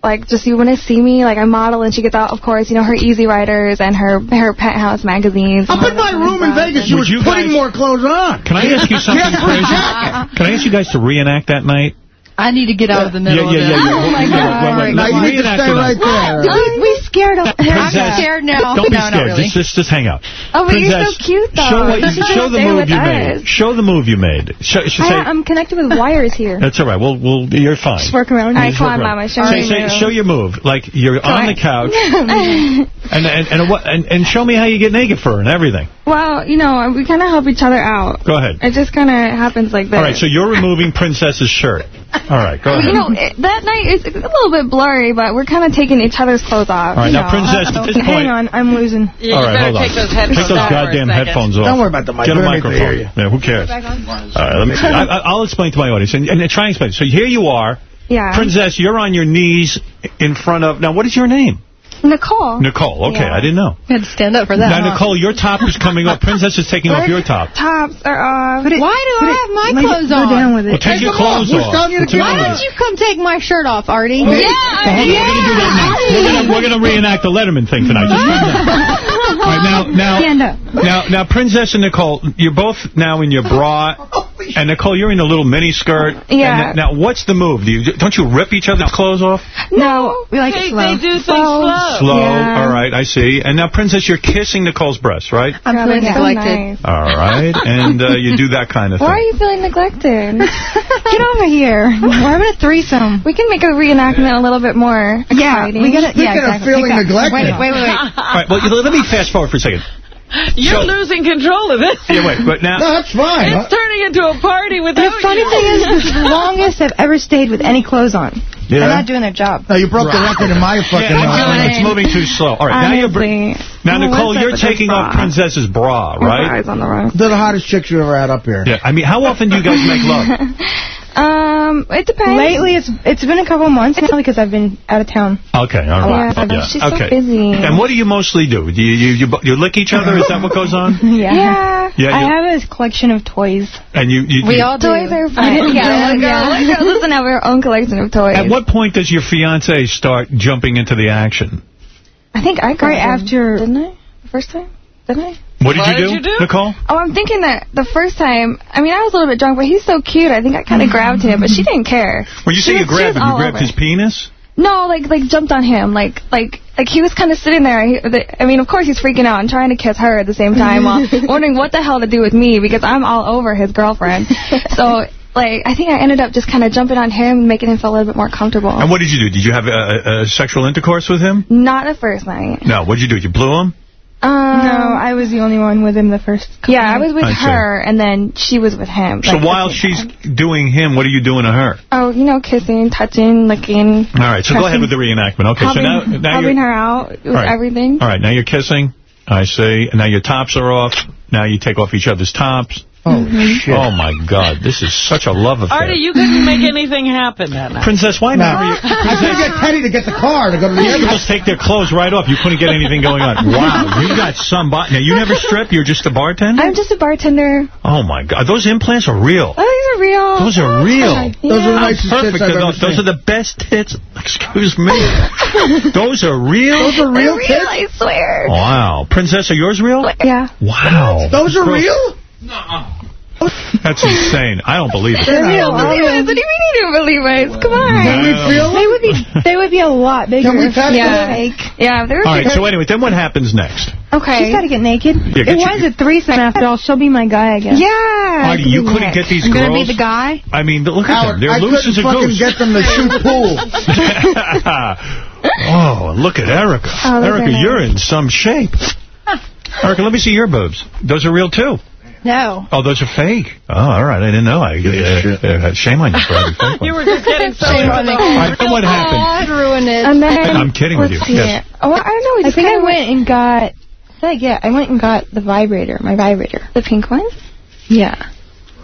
like just you want to see me? Like I model, and she gets out, of course, you know, her Easy Riders and her her penthouse magazines. Up in my room in Vegas, she Would was you putting guys- more clothes on. Can I ask you something She had crazy? Can I ask you guys to reenact that night? I need to get out of the middle Yeah, yeah, of yeah, it. yeah. Oh, my Yeah, God. wait, wait, Now, you need to stay right there. We, we scared of her. Princess, I'm scared now. Don't be no, scared. really. Just, just, just hang out. Oh, but you're so cute, though. Show, what, You should show the move you us. made. Show the move you made. Show, should say, I, I'm connected with wires here. that's all right. We'll, we'll, you're fine. Just working around. I just come work on, around. Show Say, say, your show your move. Like, you're on the couch, and, and, and, what- and, and show me how you get naked for her and everything. Well, you know, we kind of help each other out. Go ahead. It just kind of happens like that. All right, so you're removing Princess's shirt. All right, go ahead. you know, it, that night is a little bit blurry, but we're kind of taking each other's clothes off. All right, you now, know. Princess, at this point... Hang on, I'm losing. Yeah, All you right, better hold on. take those headphones Take those off for a goddamn headphones off. Don't worry about the mic. Get a We don't need to microphone. Yeah, who cares? All right, let me see. I, I- I'll explain to my audience, and, and try and explain. So here you are, Yeah. Princess, you're on your knees in front of... Now, what is your name? Nicole. Nicole. Okay, Yeah. I didn't know. You had to stand up for that. Now, huh? Nicole, your top is coming off. Princess is taking off your top. Tops are off. Why do I have my Let it- clothes go down with it. Well, take your clothes Who's off. telling you to What's keep wrong Why with don't you? you come take my shirt off, Artie? Well, hold on, we're going to do that next. We're going to we're gonna reenact the Letterman thing tonight. Just calm down. All right, now, now, Stand up. now, now, Princess and Nicole, you're both now in your bra And Nicole, you're in a little mini skirt. Yeah. And now, what's the move? Do you don't you rip each other's clothes off? No, we like They, it slow. they do things slow. Slow. Yeah. All right, I see. And now, Princess, you're kissing Nicole's breasts, right? I'm Girl, feeling that's so neglected. nice. All right. And uh, you do that kind of thing. Why are you feeling neglected? Get over here. We're having a threesome. we can make a reenactment a little bit more Yeah, exciting. we gotta. Speaking yeah, exactly. feeling neglected. Wait, wait, wait. wait. All right, well, let me fast forward for a second. You're So- losing control of this. Yeah, wait, but now... No, that's fine. It's turning into a party The funny you. thing is, this is the longest I've ever stayed with any clothes on. Yeah. They're not doing their job. No, you broke the record in my fucking... Yeah, uh, it's moving too slow. All right, now you're... br- Honestly. Now, Well, Nicole, you're taking off? Princess's bra, right? on the wrong. They're the hottest chicks you ever had up here. Yeah, I mean, how often do you guys make love? Um, it depends. Lately, it's it's been a couple months now because I've been out of town. Okay, all right. Yeah, but she's so okay. busy. And what do you mostly do? Do you, you, you, you lick each other? Is that what goes on? Yeah. Yeah. Yeah, I you- have a collection of toys. And you, you, We you- all do. Toys are fun. You didn't Yeah, do girl, listen, have our own collection of toys. At what point does your fiance start jumping into the action? I think I got Right him, after- Didn't I? The first time? Didn't I? What did, What you, did do, you do? Nicole? Oh, I'm thinking that the first time, I mean, I was a little bit drunk, but he's so cute. I think I kind of grabbed him, but she didn't care. When you say you grabbed him, you grabbed over. his penis? No, like like jumped on him, like like like he was kind of sitting there. He, the, I mean, of course he's freaking out and trying to kiss her at the same time, while wondering what the hell to do with me because I'm all over his girlfriend. So. Like, I think I ended up just kind of jumping on him, and making him feel a little bit more comfortable. And what did you do? Did you have uh, uh, sexual intercourse with him? Not the first night. No. What did you do? Did you blew him? Um, no, I was the only one with him the first. couple Yeah, I was with I see. her, and then she was with him. So like, while she's time. doing him, what are you doing to her? Oh, you know, kissing, touching, licking. All right, so go ahead with the reenactment. Okay, so now, now helping you're... her out with All right. everything. All right, now you're kissing. I see. And now your tops are off. Now you take off each other's tops. Oh, mm-hmm. shit. Oh, my God. This is such a love affair. Artie, you couldn't make anything happen that night. Princess, why No. not? I couldn't get Teddy to get the car to go to the These girls airport. take their clothes right off. You couldn't get anything going on. Wow, you got some... Bo now, you never strip? You're just a bartender? I'm just a bartender. Oh, my God. Those implants are real. Oh, these are real. Those are real. Those are the How nicest perfect tits I've ever those, those seen. are the best tits. Excuse me. those are real? Those are They're real real, tits? I swear. Wow. Princess, are yours real? Yeah. Wow. Those are Gross. real? That's insane. I don't believe it. They're real. Believe it. What do you mean you didn't believe it? Come on. Can we No. feel They would be. They would be a lot bigger. Can we touch Yeah. them? Fake. Yeah, they were All right, bigger. so anyway, then what happens next? Okay. She's got to get naked. get it was a threesome after all. She'll be my guy, I guess. yeah. Artie, you couldn't get these I'm girls... gonna be the guy. I mean, look at Howard, them. They're I loose couldn't as a fucking goose. get them to shoot pool. oh, look at Erica. Oh, those Erica, are nice. you're in some shape. Erica, let me see your boobs. Those are real, too. No. Oh, those are fake. Oh, all right. I didn't know. I uh, uh, Shame on you for having fake You were just getting so Shame into on the me. whole All right, then what happened? ruined it. And then, I'm kidding with you. Yes. Oh, I don't know. I think I kinda went and got. I feel like yeah, I went and got the vibrator, my vibrator. The pink one? Yeah,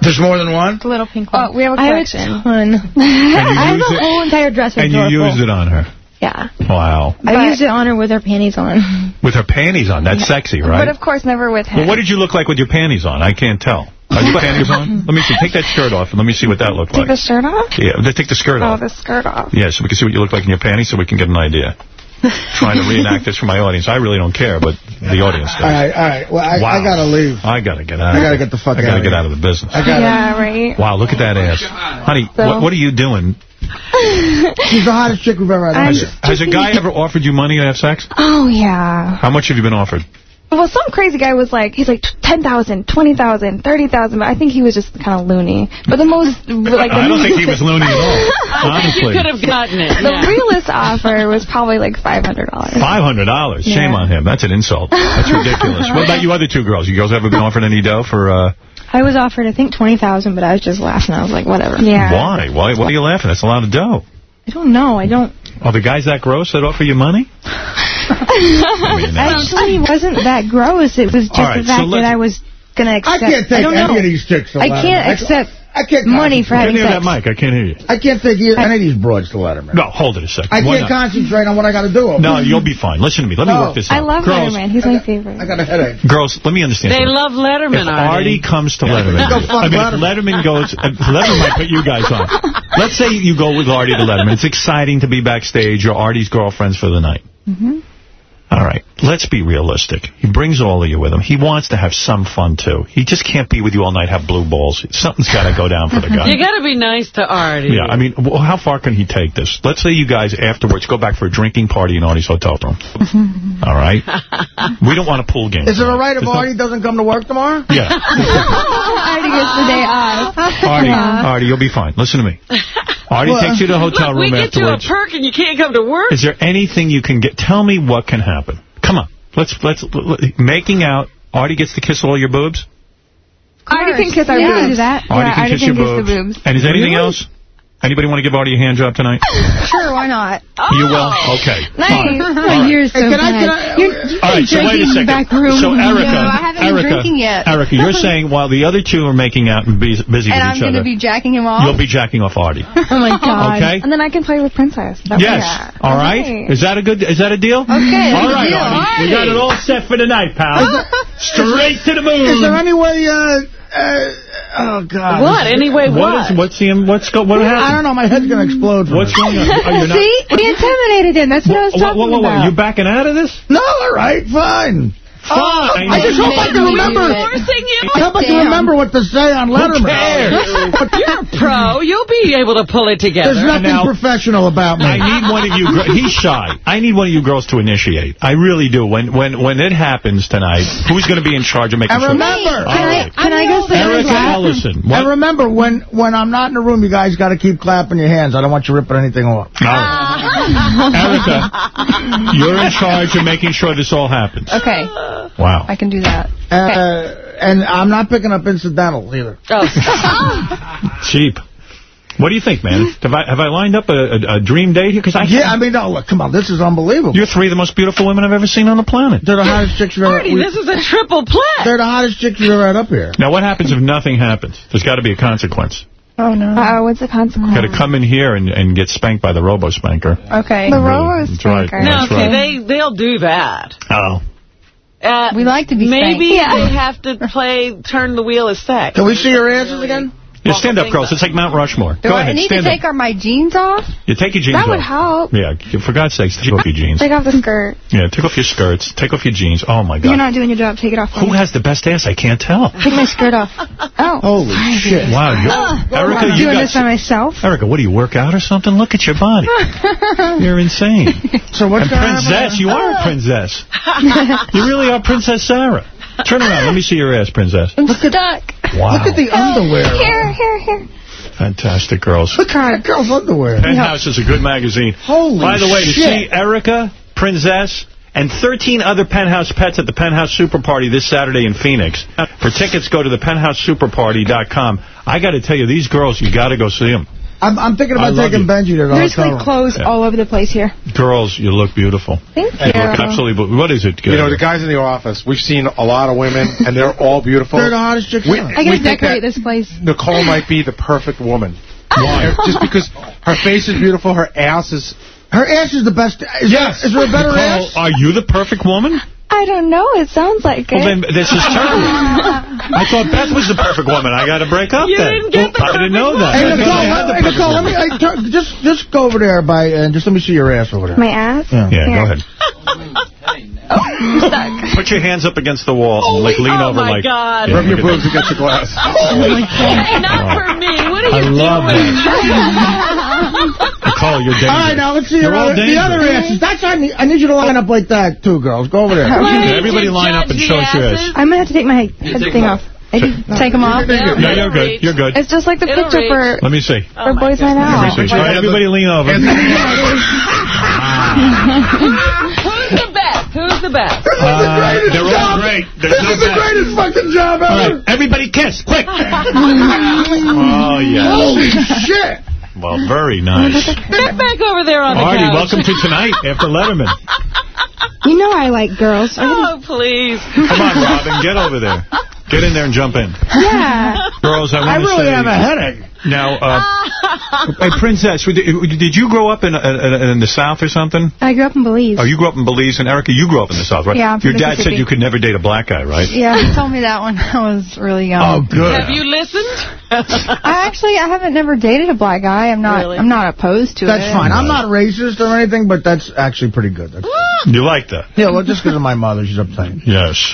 There's more than one? the little pink one. Oh, we have a I collection. have a ton. I have used the whole entire dresser and you drawer used it on her. Yeah, Wow. I But- used it on her with her panties on. With her panties on. That's sexy, right? But of course, never with him. Well, what did you look like with your panties on? I can't tell. Are you panties on? Let me see. Take that shirt off and let me see what that looked Take like. Take the shirt off? Yeah, take the skirt Oh, off. Oh, the skirt off. Yeah, so we can see what you look like in your panties so we can get an idea. Trying to reenact this for my audience. I really don't care, but the audience does. All right, all right. Well, I, Wow. I gotta leave. I gotta get out. I gotta get the fuck out. I gotta out get out of the business. I gotta. Yeah, right. Wow, look at that ass, honey. So- What, what are you doing? She's the hottest chick we've ever had. Has, has a guy ever offered you money to have sex? Oh, yeah. How much have you been offered? Well, some crazy guy was like, he's like 10,000, 20,000, 30,000, but I think he was just kind of loony. But the most, like, the I don't think he was loony at all. Honestly. You could have gotten it. The yeah. realest offer was probably like $500. Five hundred dollars. Shame Yeah. on him. That's an insult. That's ridiculous. what about you other two girls? You girls ever been offered any dough for? uh I was offered, I think, twenty thousand, but I was just laughing. I was like, whatever. Yeah. Why? Why? Why are you laughing? That's a lot of dough. I don't know. I don't. Are the guys that gross that offer you money? I mean, that's- Actually, it wasn't that gross. It was just All right, the fact so that I was gonna accept... I accept. can't take don't any know. of these chicks I can't I- accept I can't money for Get having near sex. that mic. I can't hear you. I can't take any of these broads to Letterman. No, hold it a second. I Why can't not? concentrate on what I got to do. No, you'll be fine. Listen to me. Let me No. work this out. I love girls, Letterman. He's my favorite. I got a headache. Girls, let me understand. They something. love Letterman, If Artie. Artie comes to Letterman, Go I mean, Letterman. Letterman goes, uh, Letterman might put you guys on. Let's say you go with Artie to Letterman. It's exciting to be backstage. You're Artie's girlfriends for the night. Mm-hmm. All right, let's be realistic. He brings all of you with him. He wants to have some fun, too. He just can't be with you all night, have blue balls. Something's got to go down for the guy. You got to be nice to Artie. Yeah, I mean, well, how far can he take this? Let's say you guys afterwards go back for a drinking party in Artie's hotel room. All right? We don't want a pool game. Is it all right if There's no- Artie doesn't come to work tomorrow? Yeah. Artie gets the day off. Artie, Artie, you'll be fine. Listen to me. Artie Well, takes you to the hotel Look, room we get you a afterwards. perk and you can't come to work? Is there anything you can get? Tell me what can happen. Come on. Let's, let's, making out. Artie gets to kiss all your boobs? Artie can kiss our Yeah, boobs. do that. Artie Yeah, can Artie kiss can your kiss the boobs. boobs. And is anything Really? else? Anybody want to give Artie a hand job tonight? Sure, why not? You will? Okay. Fine. All right. You're so Hey, can I- can I- You're, you've All right, so wait a drinking in the second. back room. So Erica, No, I haven't been Erica, drinking yet. Erica, you're saying while the other two are making out and busy, busy and with I'm each going to other, be jacking him off. you'll be jacking off Artie. oh my god. Okay. And then I can play with Princess. That Yes. way. All right. Okay. Is that a good? Is that a deal? Okay, All that's a deal. Artie. We got it all set for tonight, pal. Straight to the moon. Is there any way, uh, uh, oh, God. What? Anyway, what? What is? What's the? What's go? What happened? I don't know, my head's going to explode. What's going on? Oh, you're not. See? We intimidated him. That's what I was Whoa, talking whoa, whoa, whoa, about. You backing out of this? No, all right, fine. Fine. I just hope I can remember. do it. Forcing you? I hope I can remember what to say on Letterman. You're a pro. You'll be able to pull it together. There's nothing Now- professional about me. I need one of you. He's shy. I need one of you girls to initiate. I really do. When when when it happens tonight, who's going to be in charge of making And sure? remember, All right. Can I go say Erica that? Ellison. and remember, when when I'm not in the room, you guys got to keep clapping your hands. I don't want you ripping anything off. All ah. right. Erica, you're in charge of making sure this all happens. Okay, Wow. I can do that. Uh, and I'm not picking up incidentals either. Oh. Cheap. What do you think, man? Have I have I lined up a, a, a dream date here? Because I Yeah, I mean, no, look, come on, this is unbelievable. you're three of the most beautiful women I've ever seen on the planet. They're the hottest chicks you've ever. Artie, we- this is a triple play. They're the hottest chicks you've ever had up here. Now, what happens if nothing happens? There's got to be a consequence. Oh no. Uh, what's the consequence? Got to come in here and, and get spanked by the robo spanker. Okay. The Really, roller that's right. spanker. No, That's see, right. they, they'll do that. Oh. Uh, We like to be Maybe spanked. they have to play turn the wheel of sex. Can we see your answers again? Yeah, stand up, girls. It's like Mount Rushmore. Do Go I ahead, need to take up. my jeans off? You take your jeans That would off. help. Yeah, for God's sakes, take off your jeans. Take off the skirt. Yeah, take off your skirts. Take off your jeans. Oh, my God. You're not doing your job. Take it off. Who has the best ass? I can't tell. Take my skirt off. Oh. Holy shit. Wow. Oh, oh, you, Erica, I'm you doing got... this by myself. Erica, what do you work out or something? Look at your body. You're insane. So what's and going on? princess, you are a oh. princess. you really are Princess Sarah. Turn around. Let me see your ass, princess. I'm stuck. Wow. Look at the oh, underwear. Here, here, here. Fantastic girls. Look at that girl's underwear. Penthouse is a good magazine. Holy By the way, to see Erica, Princess, and 13 other Penthouse pets at the Penthouse Super Party this Saturday in Phoenix. For tickets, go to thepenthousesuperparty.com. I got to tell you, these girls, you got to go see them. I'm, I'm thinking about taking you. Benji to the There's hotel like clothes Yeah. all over the place here. Girls, you look beautiful. Thank You look absolutely. What is it? You know, the guys in the office, we've seen a lot of women, and they're all beautiful. They're the hottest chicks We- I we gotta decorate this place. Nicole might be the perfect woman. Oh. Why? Just because her face is beautiful, her ass is... Her ass is the best. Is, Yes. there, is there a better Nicole, ass? are you the perfect woman? I don't know. It sounds like Well, it. then this is terrible. I thought Beth was the perfect woman. I got to break up You then. didn't get the I didn't know that. Hey, I Nicole, I had hey, Nicole, let me, hey, turn- just, just go over there by, and just let me see your ass over there. My ass? Yeah. Yeah, go ahead. Oh, I'm stuck. Put your hands up against the wall and like lean oh over my like. God. Yeah, Rub your look at boobs against the glass. Oh my Hey, not for me. What are I you love doing? Nicole, you're dangerous. All right, now let's see You're your all other, the other dangerous. asses. That's I need, I need you to line up like that too, girls. Go over there. Wait, Everybody line up and show us your ass. asses? I'm gonna have to take my head thing off. Take them off. Yeah, Yeah, you're good. You're good. It's just like the It'll picture for, reach. Let me see. Oh for my Boys Night Let me Out. see. All right, everybody lean over. Who's the best? Who's the best? Uh, they're all great. There's This no is the greatest fucking job All ever. right, everybody kiss, quick. oh, yes. Holy shit. Well, very nice. Get back over there on the Artie, couch. welcome to tonight after Letterman. You know I like girls. Oh, please. Come on, Robin, get over there. Get in there and jump in. Yeah. Girls, I I want to really say... have a headache. Now, uh, hey, Princess, did did you grow up in, uh, in the South or something? I grew up in Belize. Oh, you grew up in Belize, and Erica, you grew up in the South, right? Yeah, I'm from Your dad said you could never date a black guy, right? Yeah, he told me that when I was really young. Oh, good. Have you listened? I actually, I haven't never dated a black guy. I'm not, I'm not opposed to it. That's fine. I'm not racist or anything, but that's actually pretty good. That's You like that? yeah, well, just because of my mother, she's uptight. Yes.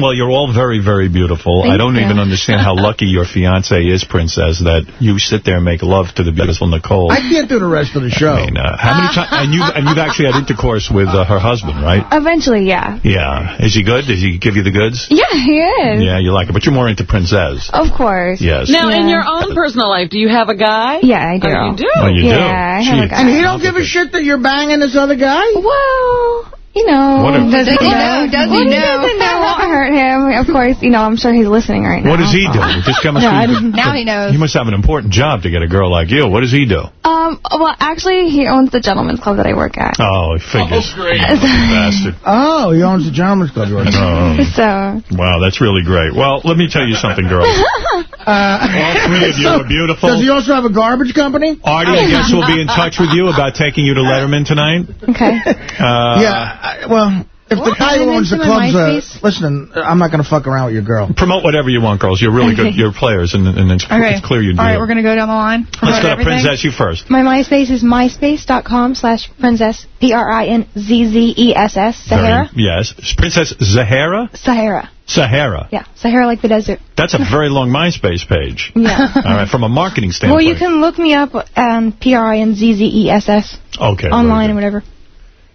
well, you're all very, very beautiful. Thank I don't you. even understand how lucky your fiance is, Princess, that you sit there and make love to the beautiful Nicole. I can't do the rest of the show. I mean, uh, how many times? And you've, and you've actually had intercourse with uh, her husband, right? Eventually, yeah. Yeah. Is he good? Does he give you the goods? Yeah, he is. Yeah, you like it. But you're more into Princess. Of course. Yes. Now, in your own personal life, do you have a guy? Yeah, I do. Oh, you do? Oh, you do? yeah, I have a guy. And he don't give a shit that you're banging this other guy? Well, you know. Does he know? Does he know? doesn't know. Won't hurt him. Of course, you know, I'm sure he's listening right now. What does he do? This chemistry. No, I don't- Now he knows. He must have an important job to get a girl like you. What does he do? Um, well, actually, he owns the gentleman's club that I work at. Oh, he figures. Oh, great. Bastard. Oh, he owns the gentleman's club. You're right. Oh. So. Wow, that's really great. Well, let me tell you something, girls. All three of you are beautiful. Does he also have a garbage company? Artie, I guess, we'll be in touch with you about taking you to Letterman tonight. Okay. Uh, yeah, I, well, if the guy who owns the into my club's, uh, listen, I'm not going to fuck around with your girl. Promote whatever you want, girls. You're really good. Okay. You're players, and, and it's, Okay. it's clear you do. All right, we're going to go down the line. Let's Promote go everything. Princess. You first. My MySpace is myspace.com slash princess, P-R-I-N-Z-Z-E-S-S, Sahara. Very- yes. Princess Zahara? Sahara. Sahara. Yeah, Sahara like the desert. That's a very long MySpace page. Yeah. All right, from a marketing standpoint. well, standpoint. you can look me up um, P-R-I-N-Z-Z-E-S-S Okay. online good. or whatever.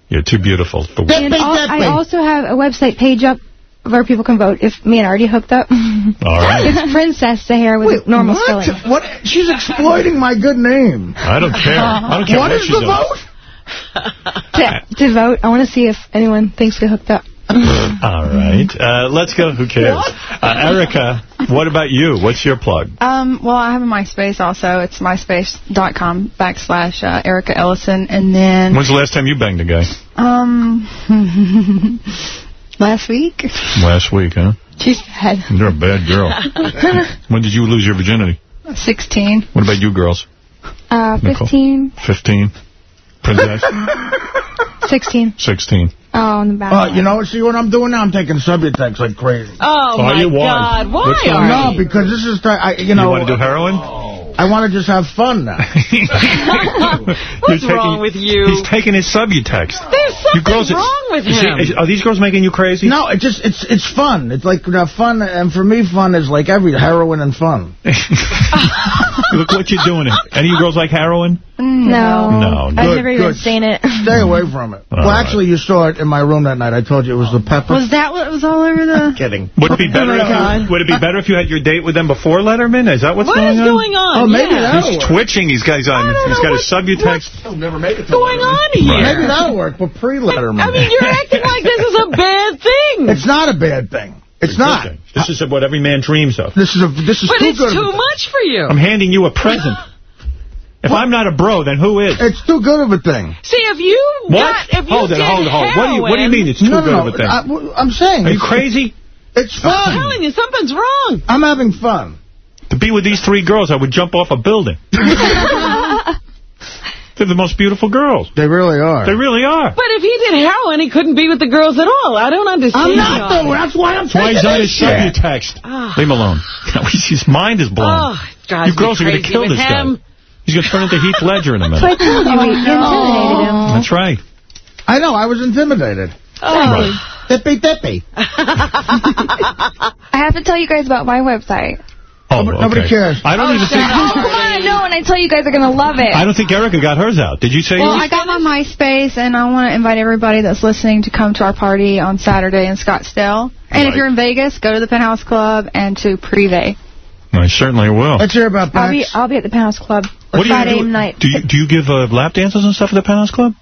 You're too beautiful. for And al- I also have a website page up where people can vote if me and Artie hooked up. All right. it's Princess Sahara with a normal what? spelling. What? She's exploiting my good name. I don't care. I don't care What what, is the does. vote? to, to vote, I want to see if anyone thinks we hooked up. All right. Uh, let's go. Who cares? Uh, Erica, what about you? What's your plug? Um, well, I have a MySpace also. It's myspace.com backslash uh, Erica Ellison. And then, When's the last time you banged a guy? um, last week. Last week, huh? She's bad. You're a bad girl. when did you lose your virginity? 16. What about you girls? Uh, Nicole? 15, 15? Princess? 16. 16. Oh, on the back. Uh, you know, see what I'm doing now? I'm taking Subutex like crazy. Oh, Oh, my you. God. Why What's are on? No, because this is, I, you know... you want to do heroin? I want to just have fun now. What's You're wrong with you? He's taking his Subutex. There's You something girls, wrong with him. is- are these girls making you crazy? No, it just it's it's fun. It's like uh, fun, and for me, fun is like every heroin and fun. Look what you're doing. Any of you girls like heroin? Mm. No. No. I've Good, never even good. seen it. Stay away from it. All well, right. actually, you saw it in my room that night. I told you it was the pepper. Was that what was all over the... kidding. Would it be oh better? my if you, would it be better if you had your date with them before Letterman? Is that what's What going is on? going on? Oh, maybe Yeah. that'll He's work. twitching. He's got his on. don't He's know got his Subutex. What's going on here? Maybe that'll work, but pre-Letterman. I mean, you're acting like this is a bad thing. it's not a bad thing. It's not. This is what every man dreams of. This is a this is But too it's good. too of a, much for you. I'm handing you a present. If I'm not a bro, then who is? It's too good of a thing. See, if you What? got, if you hold it, did hold it, hold it. What do you What do you mean it's too no, good no, of a thing? I, am saying. Are you crazy? It's fun. I'm telling you, something's wrong. I'm having fun. To be with these three girls, I would jump off a building. They're the most beautiful girls. They really are. They really are. But if he did heroin, he couldn't be with the girls at all. I don't understand. I'm not though. That's why I'm That's why he's taking on this his shit. Subutex. Ah. Leave him alone. His mind is blown. Oh, it drives you girls me are going to kill with this him. guy. He's going to turn into Heath Ledger in a So I minute. told you, we intimidated him. That's right. I know. I was intimidated. Oh. Dippy dippy. I have to tell you guys about my website. Oh, Nobody- nobody cares. I don't Oh, even shut think. up. Come on, I know, and I tell you guys are going to love it. I don't think Erica got hers out. Did you say? Well, yours? I got my MySpace, and I want to invite everybody that's listening to come to our party on Saturday in Scottsdale. And Right. if you're in Vegas, go to the Penthouse Club and to Privé. I certainly will. Let's hear about I'll be, I'll be at the Penthouse Club What do you Friday do? night. Do you do you give uh, lap dances and stuff at the Penthouse Club?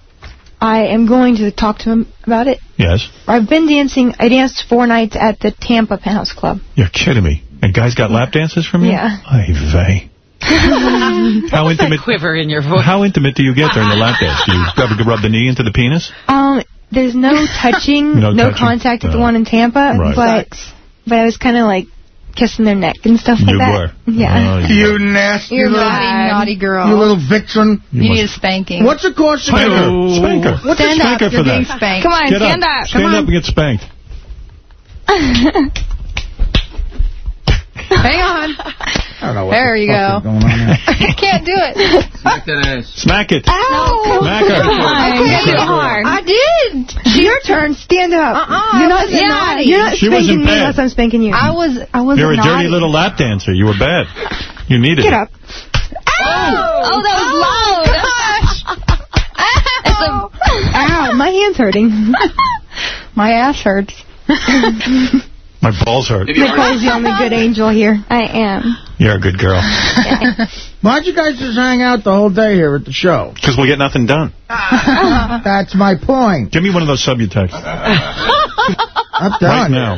I am going to talk to him about it. Yes. I've been dancing. I danced four nights at the Tampa Penthouse Club. You're kidding me. And guys got lap dances from you? Yeah. Ay vey. How What's that intimate? quiver in your voice? How intimate do you get during the lap dance? Do you ever rub the knee into the penis? Um, there's no touching, No no, touching. contact at the one in Tampa, Right. but but I was kind of like kissing their neck and stuff like You that. were? Yeah. Oh, You nasty You're little, bad. naughty girl. you little vixen. You, need a spanking. What's the cost of Spanker. getting Spanker. What's Stand the up. spanker You're for being that? spanked. Come on, Get stand up. up. Stand Come up and get spanked. Hang on. I don't know what There the you fuck go. is going on here. I can't do it. Smack that ass. Smack it. Ow! Smack her. I can't do it hard. I did. Your turn. Stand up. Uh-uh, You're not, yeah, naughty. you're not She spanking wasn't me bad. unless I'm spanking you. I was. I was. You're a naughty. dirty little lap dancer. You were bad. You needed Get it. up. Oh, oh that was oh, loud. It's a, oh. ow, my hand's hurting. My ass hurts. My balls hurt. Nicole's the only good angel here. I am. You're a good girl. Why'd you guys just hang out the whole day here at the show? Because we'll get nothing done. That's my point. Give me one of those subutex. I'm Right done. now.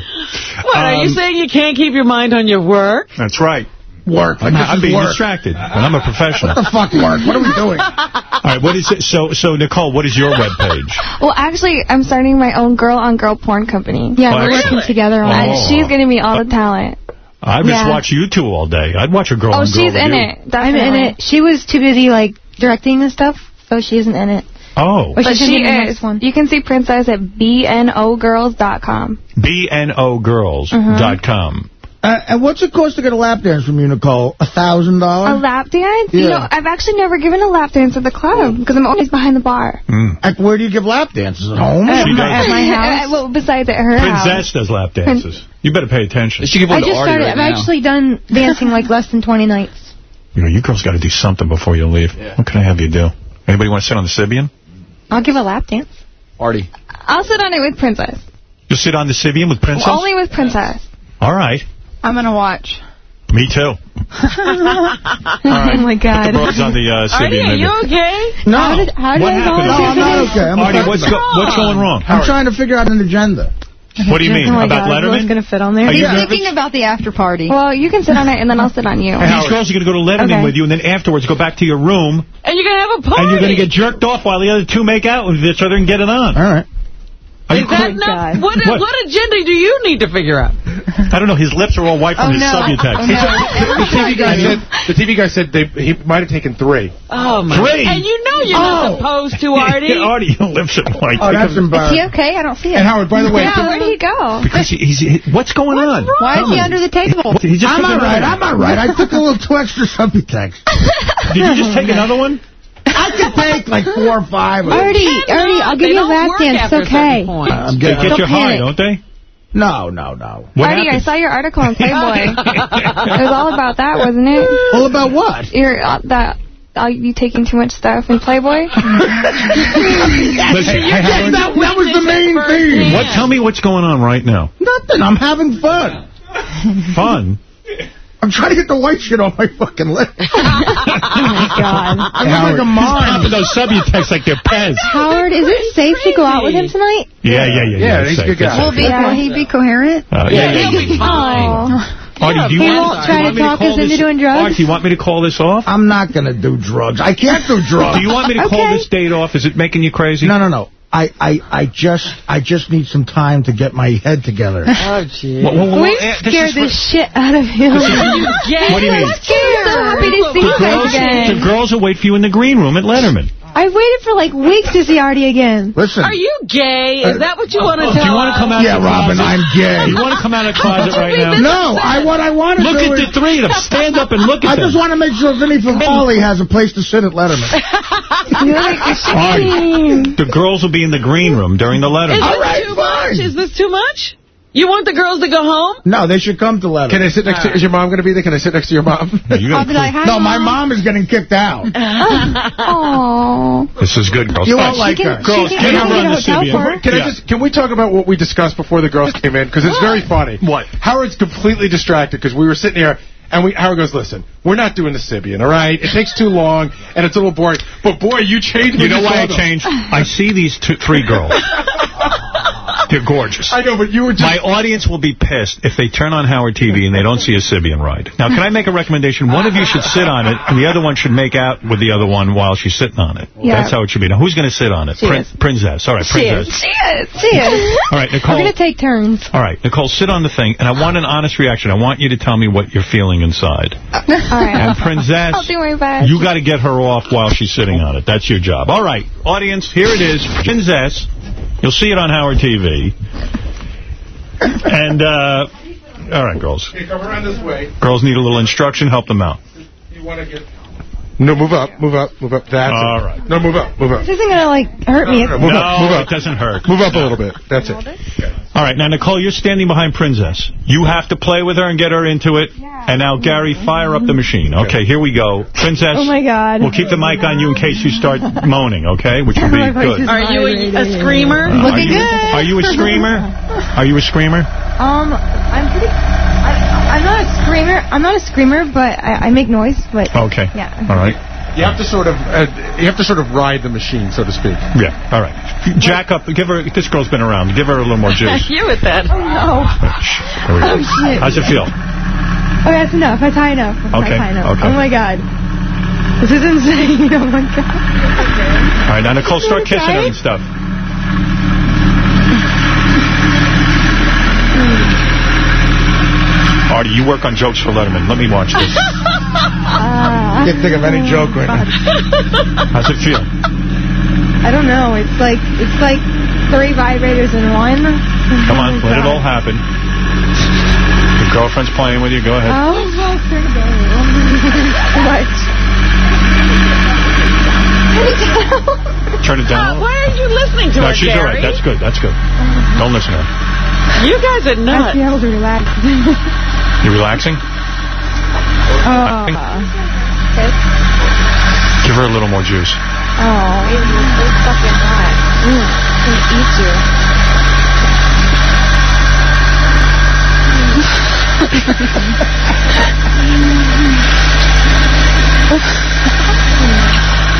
What, are you Um, saying you can't keep your mind on your work? That's right. Work. Like I'm, I'm being work. distracted, and I'm a professional. What the fuck work? What are we doing? All right, what is it? So, so Nicole, what is your webpage? Well, actually, I'm starting my own girl-on-girl porn company. Yeah, Oh, we're working together on it. Oh. She's giving me all the uh, talent. I just Yeah. watch you two all day. I'd watch a girl Oh, on girl she's in you. it. I'm in it. She was too busy, like, directing and stuff, so she isn't in it. Oh, But But she's she in the is. one. You can see Princess at bnogirls.com. bnogirls.com. Mm-hmm. Uh, and what's it cost to get a lap dance from you, Nicole? A thousand dollars? A lap dance? You know, I've actually never given a lap dance at the club because I'm always behind the bar. Like, where do you give lap dances? At home? At, She my, does. at my house. well, besides at her house. Princess does lap dances. You better pay attention. She give I one to just Artie started. right I've now. actually done dancing, like, less than 20 nights. You know, you girls got to do something before you leave. What can I have you do? Anybody want to sit on the Sybian? I'll give a lap dance. Artie. I'll sit on it with Princess. You'll sit on the Sybian with Princess? Only with Princess. All right. I'm gonna watch. Me too. Oh, my God. The broads on the uh, Artie, are maybe. you okay? No. How did, how What I happened? No, I'm not okay. I'm Artie, what's, go what's going wrong? I'm trying to figure out an agenda. What do you mean? Oh, About God. Will's Letterman? going to fit on there. Are you He's nervous? thinking about the after party. Well, you can sit on it and then I'll sit on you. These girls are going to go to Letterman Okay. with you, and then afterwards go back to your room, And you're going to have a party. and you're going to get jerked off while the other two make out with each other and get it on. All right. Are Is that not, what, What? what agenda do you need to figure out? I don't know. His lips are all white from Oh, his no. subutex. Oh, no. The TV guy said the TV guy said they, he might have taken three. Oh, my. Three. And you know you're not oh. supposed to, Artie. Artie, your lips are white. Oh, that's Is he okay? I don't see it. And Howard, by the way, Yeah, where'd he go? Because he, he's, he, what's going on? Why is he under the table? He just I'm all right. I'm all right. I took a little too extra subutex. Did you just take another one? I could take like four or five. of them. Artie, Artie, I'll give They you a don't lap work dance. after a It's okay. point. I'm They getting, get you Don't high, panic. don't they? no, no, no. What Artie, I saw your article on Playboy. it was all about that, wasn't it? All about what? Your, uh, that, uh, you taking too much stuff in Playboy? Listen, hey, Howard, that, that was the main thing. what? Tell me what's going on right now. Nothing. I'm having fun. Fun. I'm trying to get the white shit off my fucking lip. Oh, my God. I look like a Stop with mime. those subutex like they're Pez. Howard, is it safe to go out with him tonight? Yeah, yeah, yeah. Yeah, it's he's a good guy. Will, safe. be, will he be coherent? Uh, yeah, yeah, He'll yeah. be fine. Artie, do you He want, won't try you want to me talk call us into this- doing drugs? Artie, you want me to call this off? I'm not going to do drugs. I can't do drugs. Do you want me to call Okay. this date off? Is it making you crazy? No, no, no. I, I, I just I just need some time to get my head together. Oh, gee. Well, well, well, We eh, scared the shit out of him. Gay? What do you mean? I'm so happy to see The you guys girls, the girls will wait for you in the green room at Letterman. I waited for like weeks to see Artie again. Listen. Are you gay? Is that what you oh, want to oh, tell Do tell you want to come out Yeah, of the Robin, closet? I'm gay. You want to come out of the closet right now? No, I what I want to Look do at is the three of them. Stand up and look at I at them. I just want to make sure Vinny Favale has a place to sit at Letterman. Artie, the girls will be in the green room during the Is Letterman. this All right, too fine. much? Is this too much? You want the girls to go home? No, they should come to Letterman. Can I sit next to? Is your mom going to be there? Can I sit next to your mom? You I'll be like, hi, no, my Mom. mom is getting kicked out. Oh. This is good, girls. You All won't right, like her. Girls, She get can- over can the get a hotel Sybian. Can Yeah. I just can we talk about what we discussed before the girls came in? Because it's very funny. What? Howard's completely distracted because we were sitting here and we Howard goes, listen, we're not doing the Sybian, all right? It takes too long and it's a little boring. But boy, you changed. You know why I them. changed? I see these two, three girls. They're gorgeous. I know, but you were just... My audience will be pissed if they turn on Howard TV and they don't see a Sybian ride. Now, can I make a recommendation? One of you should sit on it, and the other one should make out with the other one while she's sitting on it. Yeah. That's how it should be. Now, who's going to sit on it? Prin is. Princess. All right, She is. Princess. She is. She is. All right, Nicole. We're going to take turns. All right, Nicole, sit on the thing, and I want an honest reaction. I want you to tell me what you're feeling inside. All right. And Princess, I'll do my best. you got to get her off while she's sitting on it. That's your job. All right, audience, here it is. Princess. You'll see it on Howard TV. And, uh, all right, girls. Okay, come around this way. Girls need a little instruction. Help them out. You want to get... No, move up, move up, move up. That's All it. right. No, move up, move up. This isn't going to, like, hurt me. No, move up, move No, up. it doesn't hurt. Move up a little bit. That's it. All right, now, Nicole, you're standing behind Princess. You have to play with her and get her into it. Yeah. And now, Gary, fire up the machine. Okay, here we go. Princess, Oh, my God. we'll keep the mic on you in case you start moaning, okay? Which will be good. Are you a, a screamer? Are Looking you, good. Are you a screamer? Are you a screamer? Um, I'm pretty... I, I'm not a screamer. I'm not a screamer, but I, I make noise, but... Okay. Yeah. All right. You have to sort of, uh, you have to sort of ride the machine, so to speak. Yeah. All right. Jack up. Give her. This girl's been around. Give her a little more juice. you with that. Oh, no. Here we go. Oh, shit. How's it feel? Okay, that's enough. That's high enough. That's Okay, high enough. okay. Oh, my God. This is insane. Oh, my God. All right. Now, Nicole, start kissing her and stuff. Artie, you work on jokes for Letterman. Let me watch this. Uh, Can't think of any joke right now. How's it feel? I don't know. It's like it's like three vibrators in one. Come on, let it all happen. Your girlfriend's playing with you. Go ahead. Oh, what? Turn it down. Why are you listening to No, her, she's all right. That's good. That's good. Don't listen to her. You guys are I nuts. should be able to relax. You relaxing? oh. Give her a little more juice. Oh, it's fucking hot. Mm, I'm gonna eat you.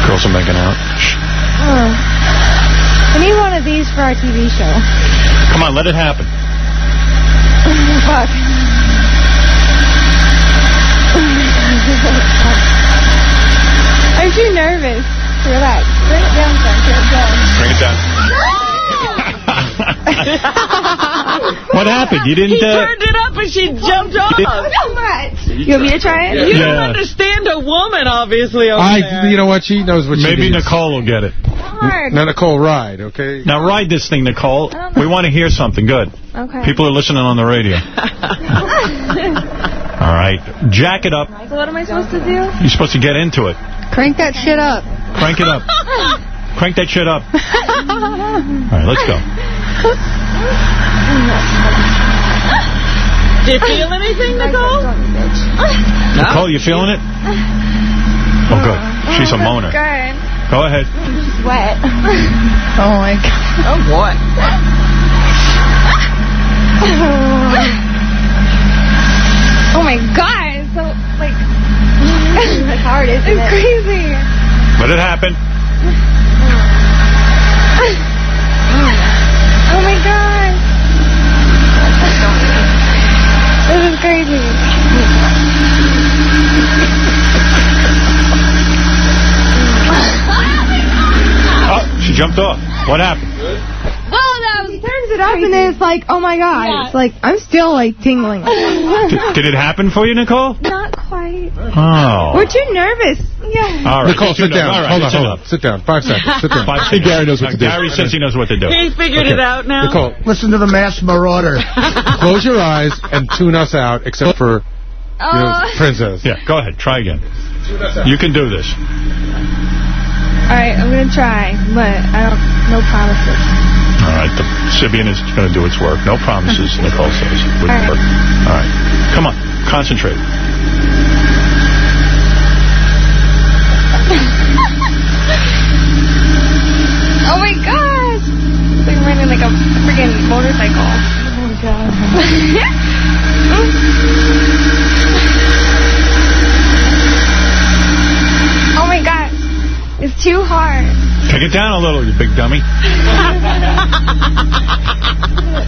Girls are making out. Oh. I need one of these for our TV show. Come on, let it happen. Fuck. I'm too nervous. Relax. Bring it down some. Bring it down. Bring it down. what happened? You didn't... He Uh, turned it up and she jumped off. So much. You want me to try it? You Yeah. don't understand a woman, obviously, I, there. you know what? She knows what maybe she needs. Nicole will get it. Hard. Now, Nicole, ride, okay? Now ride this thing, Nicole. I don't know. We want to hear something good. Okay. People are listening on the radio. All right. Jack it up. so what am I supposed to do? You're supposed to get into it. Crank that shit up. Crank it up. Crank that shit up. All right, let's go. Do you feel anything, Nicole? Nicole, you feeling it? Oh, good. She's a moaner. Good. Go ahead. Sweat. Oh, my God. Oh, what? oh my god, it's so like it's hard, isn't it's it? crazy. Let it happen. Oh my god. This is crazy. Oh, she jumped off. What happened? Well, no, he turns it up and then it's like, oh my god. Yeah. It's like, I'm still like tingling. Did, did it happen for you, Nicole? Not quite. Oh. We're too nervous. Yeah. All right. Nicole, sit down. All right, hold on, hold enough. on. Sit down. Five seconds. Sit down. Five I think Gary knows what to do. Gary says he knows what to do. He figured it out now. Nicole, Listen to the Mass Marauder. close your eyes and tune us out, except for you know, Uh, Princess. Yeah, go ahead. Try again. You can do this. Alright, I'm gonna try, but I don't, no promises. All right. The Sybian is going to do its work. No promises, Nicole says. All right. work. All right. Come on. Concentrate. Oh my gosh! It's like riding like a freaking motorcycle. Oh my god. oh my god. It's too hard. Take it down a little, you big dummy.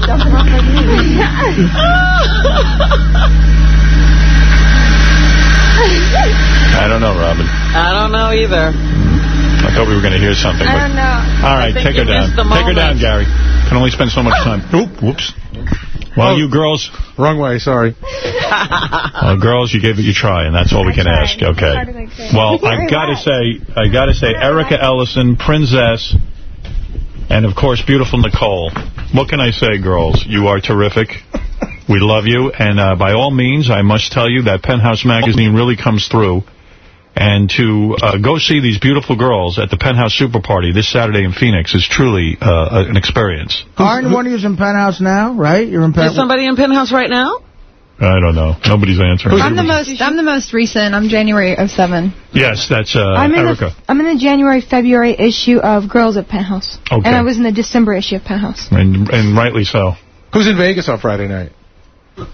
jumping off my I don't know, Robin. I don't know either. Hmm. I thought we were going to hear something. I don't know. All right, take her down. Take her down. Gary. Can only spend so much time. Oop, whoops. Well, you girls, Wrong way, sorry. uh, girls, you gave it your try, and that's all we can ask. Okay. Well, I gotta say, I gotta say, Erica Ellison, Princess, and of course, beautiful Nicole. What can I say, girls? You are terrific. We love you, and uh, by all means, I must tell you that Penthouse Magazine really comes through. And to uh, go see these beautiful girls at the Penthouse Super Party this Saturday in Phoenix is truly uh, an experience. Aren't one of you in Penthouse now, right? You're in Penthouse. Is Penthouse. somebody in Penthouse right now? I don't know. Nobody's answering. I'm the most. I'm the most recent. I'm January of seven. Yes, that's uh, I'm in, Erica. the, I'm in the January, February issue of Girls at Penthouse. Okay. And I was in the December issue of Penthouse. And, and rightly so. Who's in Vegas on Friday night?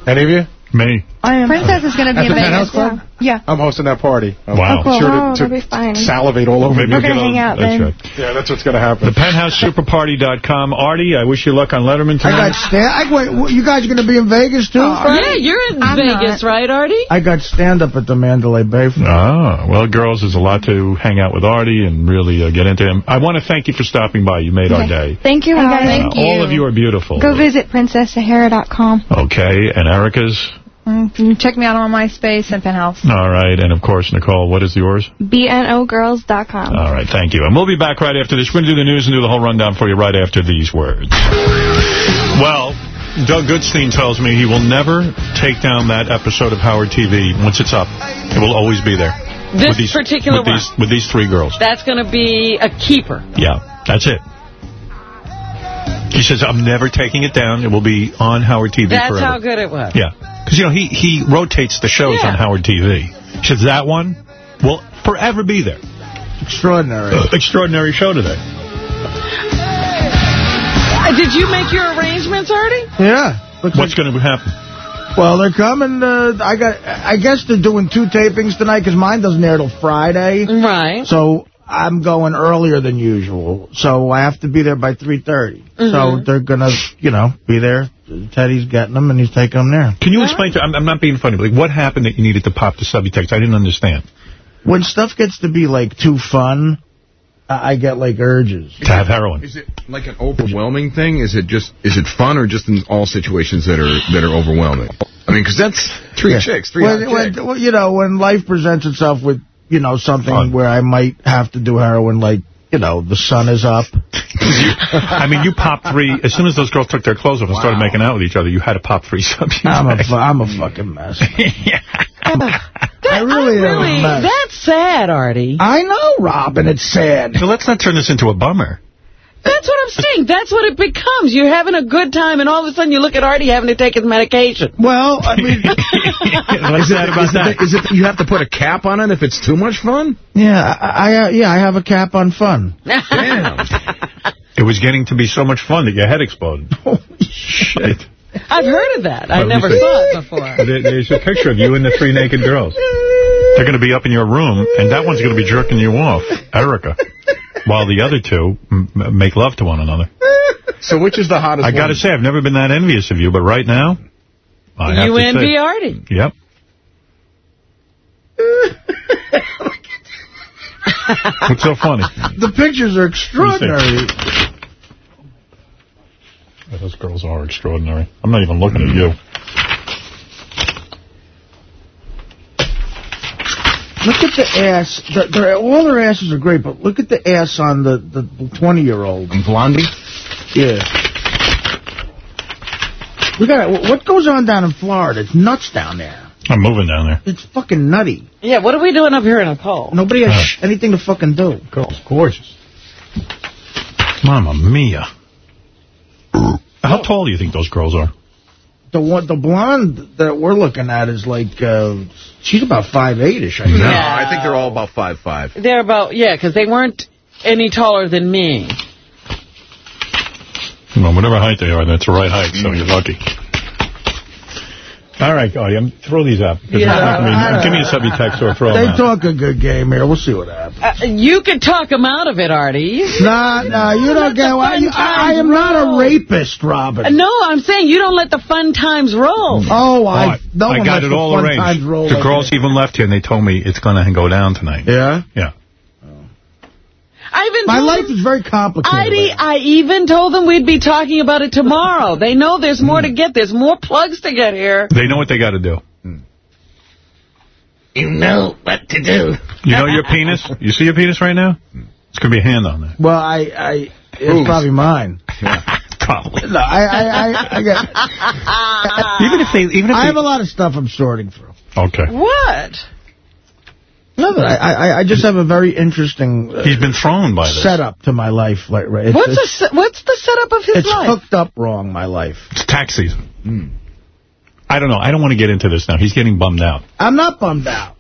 Any of you? Me. I am. Princess is going to be At in the Penthouse Vegas. Club? Yeah. I'm hosting that party. I'm Wow. Oh, cool. sure Oh, to, that'll be to fine. salivate all over. Maybe We're going to hang out that's then. right. Yeah, that's what's going to happen. The PenthouseSuperParty.com. Artie, I wish you luck on Letterman tonight. I tonight. got stand. I, wait, what, you guys are going to be in Vegas too? Friday? Yeah, you're in I'm Vegas, right, Artie? I got stand up at the Mandalay Bay. Friday. Ah, well, girls, there's a lot to hang out with Artie and really uh, get into him. I want to thank you for stopping by. You made our day. Thank you, Howard. Uh, All of you are beautiful. Go visit princesssahara.com. Okay, and Erica's? Mm, you check me out on MySpace and Penthouse. All right, and of course, Nicole, what is yours? BNOgirls.com. All right, thank you. And we'll be back right after this. We're going to do the news and do the whole rundown for you right after these words. Well, Doug Goodstein tells me he will never take down that episode of Howard TV once it's up. It will always be there. This with these, particular with these, with these three girls. That's going to be a keeper. Yeah, that's it. He says, I'm never taking it down. It will be on Howard TV That's forever. how good it was. Yeah. Because, you know, he, he rotates the shows Yeah. on Howard TV. He says, that one will forever be there. Extraordinary. Uh, extraordinary show today. Uh, Did you make your arrangements, Artie? Yeah. Looks What's going to happen? Well, they're coming. Uh, I got. I guess they're doing two tapings tonight because mine doesn't air till Friday. Right. So I'm going earlier than usual. So I have to be there by 3:30. So Mhm. they're gonna, you know, be there. Teddy's getting them and he's taking them there. Can you explain to I'm, I'm not being funny, but like, what happened that you needed to pop the Subutex? I didn't understand. When stuff gets to be like too fun, I I get like urges. To have heroin. Is it like an overwhelming thing? Is it just is it fun or just in all situations that are that are overwhelming? I mean, because that's three Yeah. chicks, three when, when, chicks. well, you know, when life presents itself with, you know, something where I might have to do heroin, like, you know, the sun is up. I mean, you popped three, as soon as those girls took their clothes off and started making out with each other, you had to pop three subs. I'm a, fu- I'm a fucking mess. I really am Really, a mess. that's sad, Artie. I know, Robin, it's sad. So let's not turn this into a bummer. That's what I'm saying. That's what it becomes. You're having a good time, and all of a sudden you look at Artie having to take his medication. Well, I mean... is, it, is, it, is it you have to put a cap on it if it's too much fun? Yeah, I, I yeah, I have a cap on fun. Damn. It was getting to be so much fun that your head exploded. Shit. I've heard of that. I Well, never see- saw it before. There- There's a picture of you and the three naked girls. They're going to be up in your room, and that one's going to be jerking you off, Erica, while the other two m make love to one another. So which is the hottest I got to say, I've never been that envious of you, but right now, I have You to envy say, Artie. Yep. What's so funny? The pictures are extraordinary. Those girls are extraordinary. I'm not even looking at you. Look at the ass. They're, they're, all their asses are great, but look at the ass on the the 20-year-old. Blondie? Yeah. We got what goes on down in Florida? It's nuts down there. I'm moving down there. It's fucking nutty. Yeah, what are we doing up here in a cold? Nobody has sh- anything to fucking do. Girl's gorgeous. Mamma mia. How tall do you think those girls are? The one, the blonde that we're looking at is like, uh, she's about five eight-ish. I think. No, I think they're all about five five. They're about, yeah, because they weren't any taller than me. Well, whatever height they are, that's the right height, so you're lucky. All right, Artie, I'm, throw these up. 'cause Yeah, it's not gonna be- I don't give me a Subutex or throw They them out. talk a good game here. We'll see what happens. Uh, you could talk them out of it, Artie. Nah, nah, you don't get why. I, I am not a rapist, Robin. Uh, No, I'm saying you don't let the fun times roll. Oh, I, no I got it all arranged. The girls even left here, and they told me it's going to go down tonight. Yeah? Yeah. I even My life them- is very complicated. Artie, I even told them we'd be talking about it tomorrow. they know there's more to hmm. get. There's more plugs to get here. They know what they got to do. Hmm. You know what to do. You know your penis? You see your penis right now? Hmm. It's going to be a hand on that. Well, I, I, it's Whose? probably mine. Probably. No, I, I, I, I get. Even if they, even if I they- have a lot of stuff I'm sorting through. Okay. What? Nothing. I, I, I just have a very interesting. Uh, He's been thrown by this. Setup to my life. Like, right. It's, What's the it's, se- what's the setup of his it's life? hooked up wrong. My life. It's tax season. I don't know. I don't want to get into this now. He's getting bummed out. I'm not bummed out.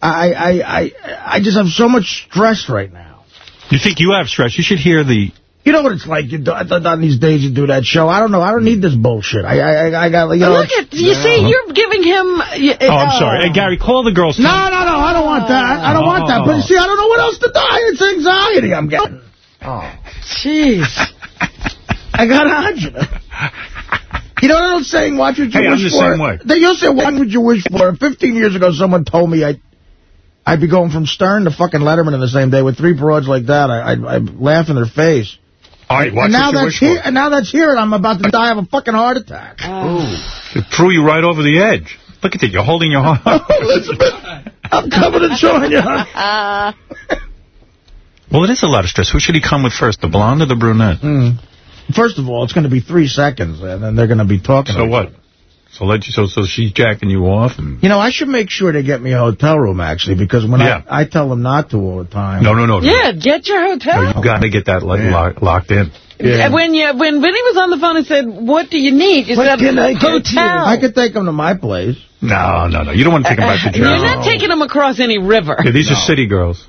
I, I, I, I just have so much stress right now. You think you have stress? You should hear the... You know what it's like. You do, on these days you do that show. I don't know. I don't need this bullshit. I, I, I got you know. Look at you see, you're giving him. y- Oh, I'm uh, sorry. Hey, Gary, call the girls. No, no, no. I don't want that. I don't want that. But see, I don't know what else to die. It's anxiety I'm getting. Oh, jeez. I got angina. You know what I'm saying? Watch what you Hey, I'm the for. same way. They used to say, watch what you wish for. 15 years ago, someone told me I, I'd be going from Stern to fucking Letterman in the same day with three broads like that. I, I'd, I'd laugh in their face. All right, watch and now that's here. And now that's here, and I'm about to die of a fucking heart attack. Oh. It threw you right over the edge. Look at that. You're holding your heart. Elizabeth, I'm coming to join you. Well, it is a lot of stress. Who should he come with first, the blonde or the brunette? Hmm. First of all, it's going to be three seconds, and then they're going to be talking. So what? So let you, so so she's jacking you off. And, You know, I should make sure they get me a hotel room, actually, because when Yeah. I, I tell them not to all the time. no, no, no. yeah, get your hotel. No, you got to get that lo- lock, locked in. And When you when Vinny was on the phone and said, "What do you need?" You What said, can I "Hotel." you? I could take them to my place. No, no, no. You don't want to take him back to You're not taking them across any river. Yeah, these are city girls.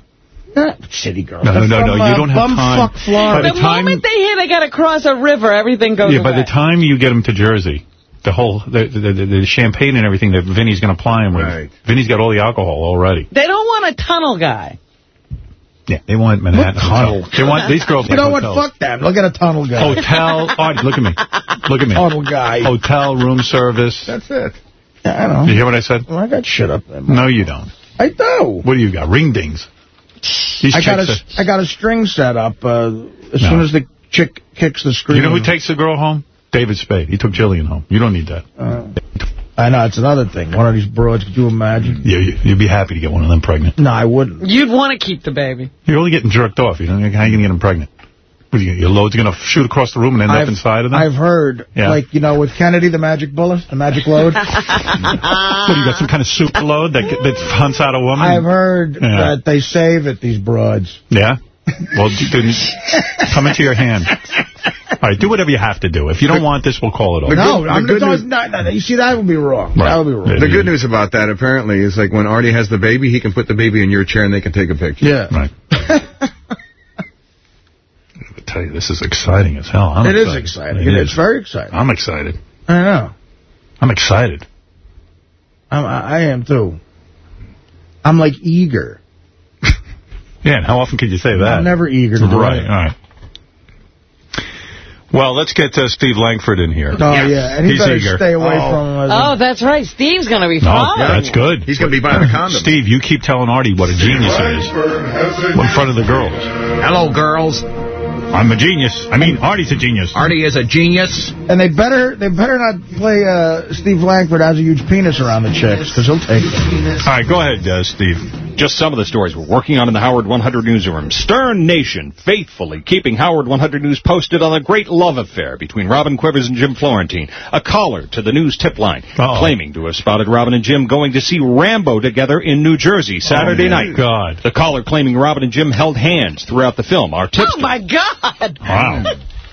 City girls. No, no, no, no. You don't uh, have time. Bumfuck Florida. By The, the time, moment they hear they got to cross a river, everything goes yeah, by away. the time you get them to Jersey, the whole the the, the, the champagne and everything that Vinny's going to ply him with, Vinny's got all the alcohol already. they don't want a tunnel guy. Yeah, they want Manhattan What tunnel? hotel. They want these girls. You like know what? Fuck them. Look at a tunnel guy. Hotel. Artie, look at me. Look at me. Tunnel guy. Hotel room service. That's it. Yeah, I know. You hear what I said? Well, I got shit up there. No, you don't. I do. What do you got? Ring dings. These I got a, chicks I got a string set up. Uh, as No. soon as the chick kicks the are, screen. you know who takes the girl home? David Spade. He took Jillian home. You don't need that. Uh, I know, it's another thing. One of these broads, could you imagine? Yeah, you, you'd be happy to get one of them pregnant. No, I wouldn't. You'd want to keep the baby. You're only getting jerked off. You know, how are you going to get them pregnant? What, you, your load's going to shoot across the room and end I've, up inside of them? I've heard, Yeah. like, you know, with Kennedy, the magic bullet, the magic load. what, you got some kind of super load that, that hunts out a woman? I've heard Yeah. that they save it, these broads. Yeah? Well, then come into your hand. All right, do whatever you have to do. If you don't want this, we'll call it off. No, I'm the good no, news- no, no, no, You see, that would be wrong. Right. That would be wrong. The good news about that, apparently, is like when Artie has the baby, he can put the baby in your chair and they can take a picture. Yeah. Right. I tell you, this is exciting as hell. I'm It is excited. exciting. It It's is. very exciting. I'm excited. I know. I'm excited. I'm, I I am, too. I'm, like, eager. Yeah, and how often could you say that? I'm never eager to do Right, anything. all right. Well, let's get uh, Steve Langford in here. Oh, yeah. And he He's better eager. stay away Oh. from him. Oh, that's right. Steve's going to be No, fine. that's good. He's going to be buying a condom. Steve, you keep telling Artie what a genius he is in front of the girls. Hello, girls. I'm a genius. I mean, Artie's a genius. Artie is a genius. And they better they better not play uh, Steve Langford has a huge penis around the chicks, because he'll take it. All right, go ahead, uh, Steve. Just some of the stories we're working on in the Howard 100 newsroom. Stern Nation faithfully keeping Howard 100 News posted on a great love affair between Robin Quivers and Jim Florentine. A caller to the news tip line Uh-oh. claiming to have spotted Robin and Jim going to see Rambo together in New Jersey Saturday Oh, my night. God. The caller claiming Robin and Jim held hands throughout the film. Our tipster, Oh, my God. Wow.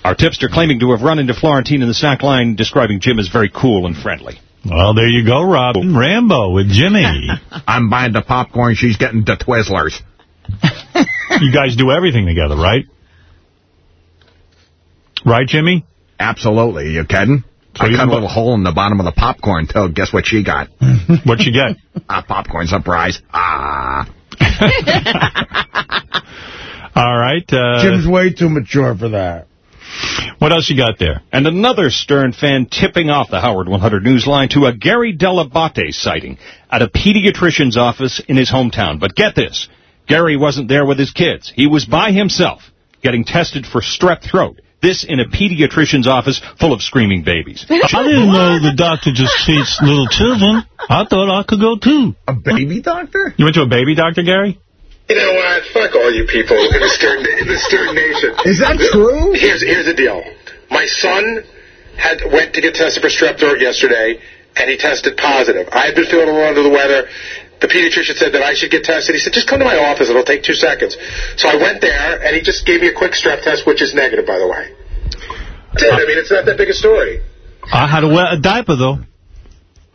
our tipster claiming to have run into Florentine in the snack line, describing Jim as very cool and friendly. Well, there you go, Robin. Rambo with Jimmy. I'm buying the popcorn. She's getting the Twizzlers. you guys do everything together, right? Right, Jimmy? Absolutely. You kidding? So I cut a little hole in the bottom of the popcorn, too. Guess what she got? What'd you get? A popcorn surprise. Ah. All right. Uh, Jim's way too mature for that. What else you got there? And another Stern fan tipping off the Howard 100 News line to a Gary Dell'Abate sighting at a pediatrician's office in his hometown. But get this, Gary wasn't there with his kids. He was by himself getting tested for strep throat. This in a pediatrician's office full of screaming babies. I didn't know the doctor just treats little children. I thought I could go, too. A baby doctor? You went to a baby doctor, Gary? You know what? Fuck all you people in the Stern, in the Stern Nation. Is that true? Here's here's the deal. My son had went to get tested for strep throat yesterday, and he tested positive. I had been feeling a little under the weather. The pediatrician said that I should get tested. He said, just come to my office. It'll take two seconds. So I went there, and he just gave me a quick strep test, which is negative, by the way. I mean, it's not that big a story. I had to wear a diaper, though.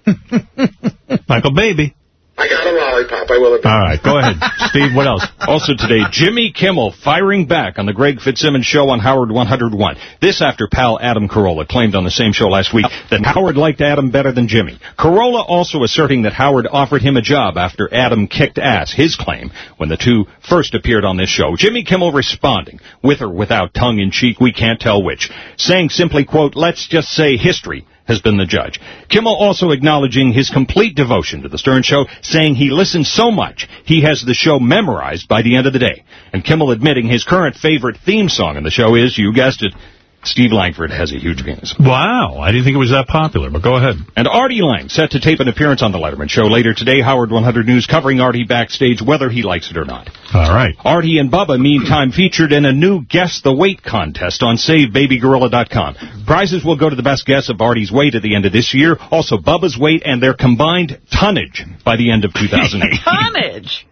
like a baby. I got a lollipop. I will. All right, go ahead. Steve, what else? Also today, Jimmy Kimmel firing back on the Greg Fitzsimmons show on Howard 101. This after pal Adam Carolla claimed on the same show last week that Howard liked Adam better than Jimmy. Carolla also asserting that Howard offered him a job after Adam kicked ass, his claim, when the two first appeared on this show. Jimmy Kimmel responding, with or without tongue in cheek, we can't tell which, saying simply, quote, let's just say history has been the judge. Kimmel also acknowledging his complete devotion to the Stern Show, saying he listens so much he has the show memorized by the end of the day. And Kimmel admitting his current favorite theme song in the show is, you guessed it, Steve Langford has a huge penis. Wow, I didn't think it was that popular, but go ahead. And Artie Lange set to tape an appearance on The Letterman Show later today. Howard 100 News covering Artie backstage, whether he likes it or not. All right. Artie and Bubba, meantime, featured in a new Guess the Weight contest on SaveBabyGorilla.com. Prizes will go to the best guess of Artie's weight at the end of this year, also Bubba's weight and their combined tonnage by the end of 2008. Tonnage.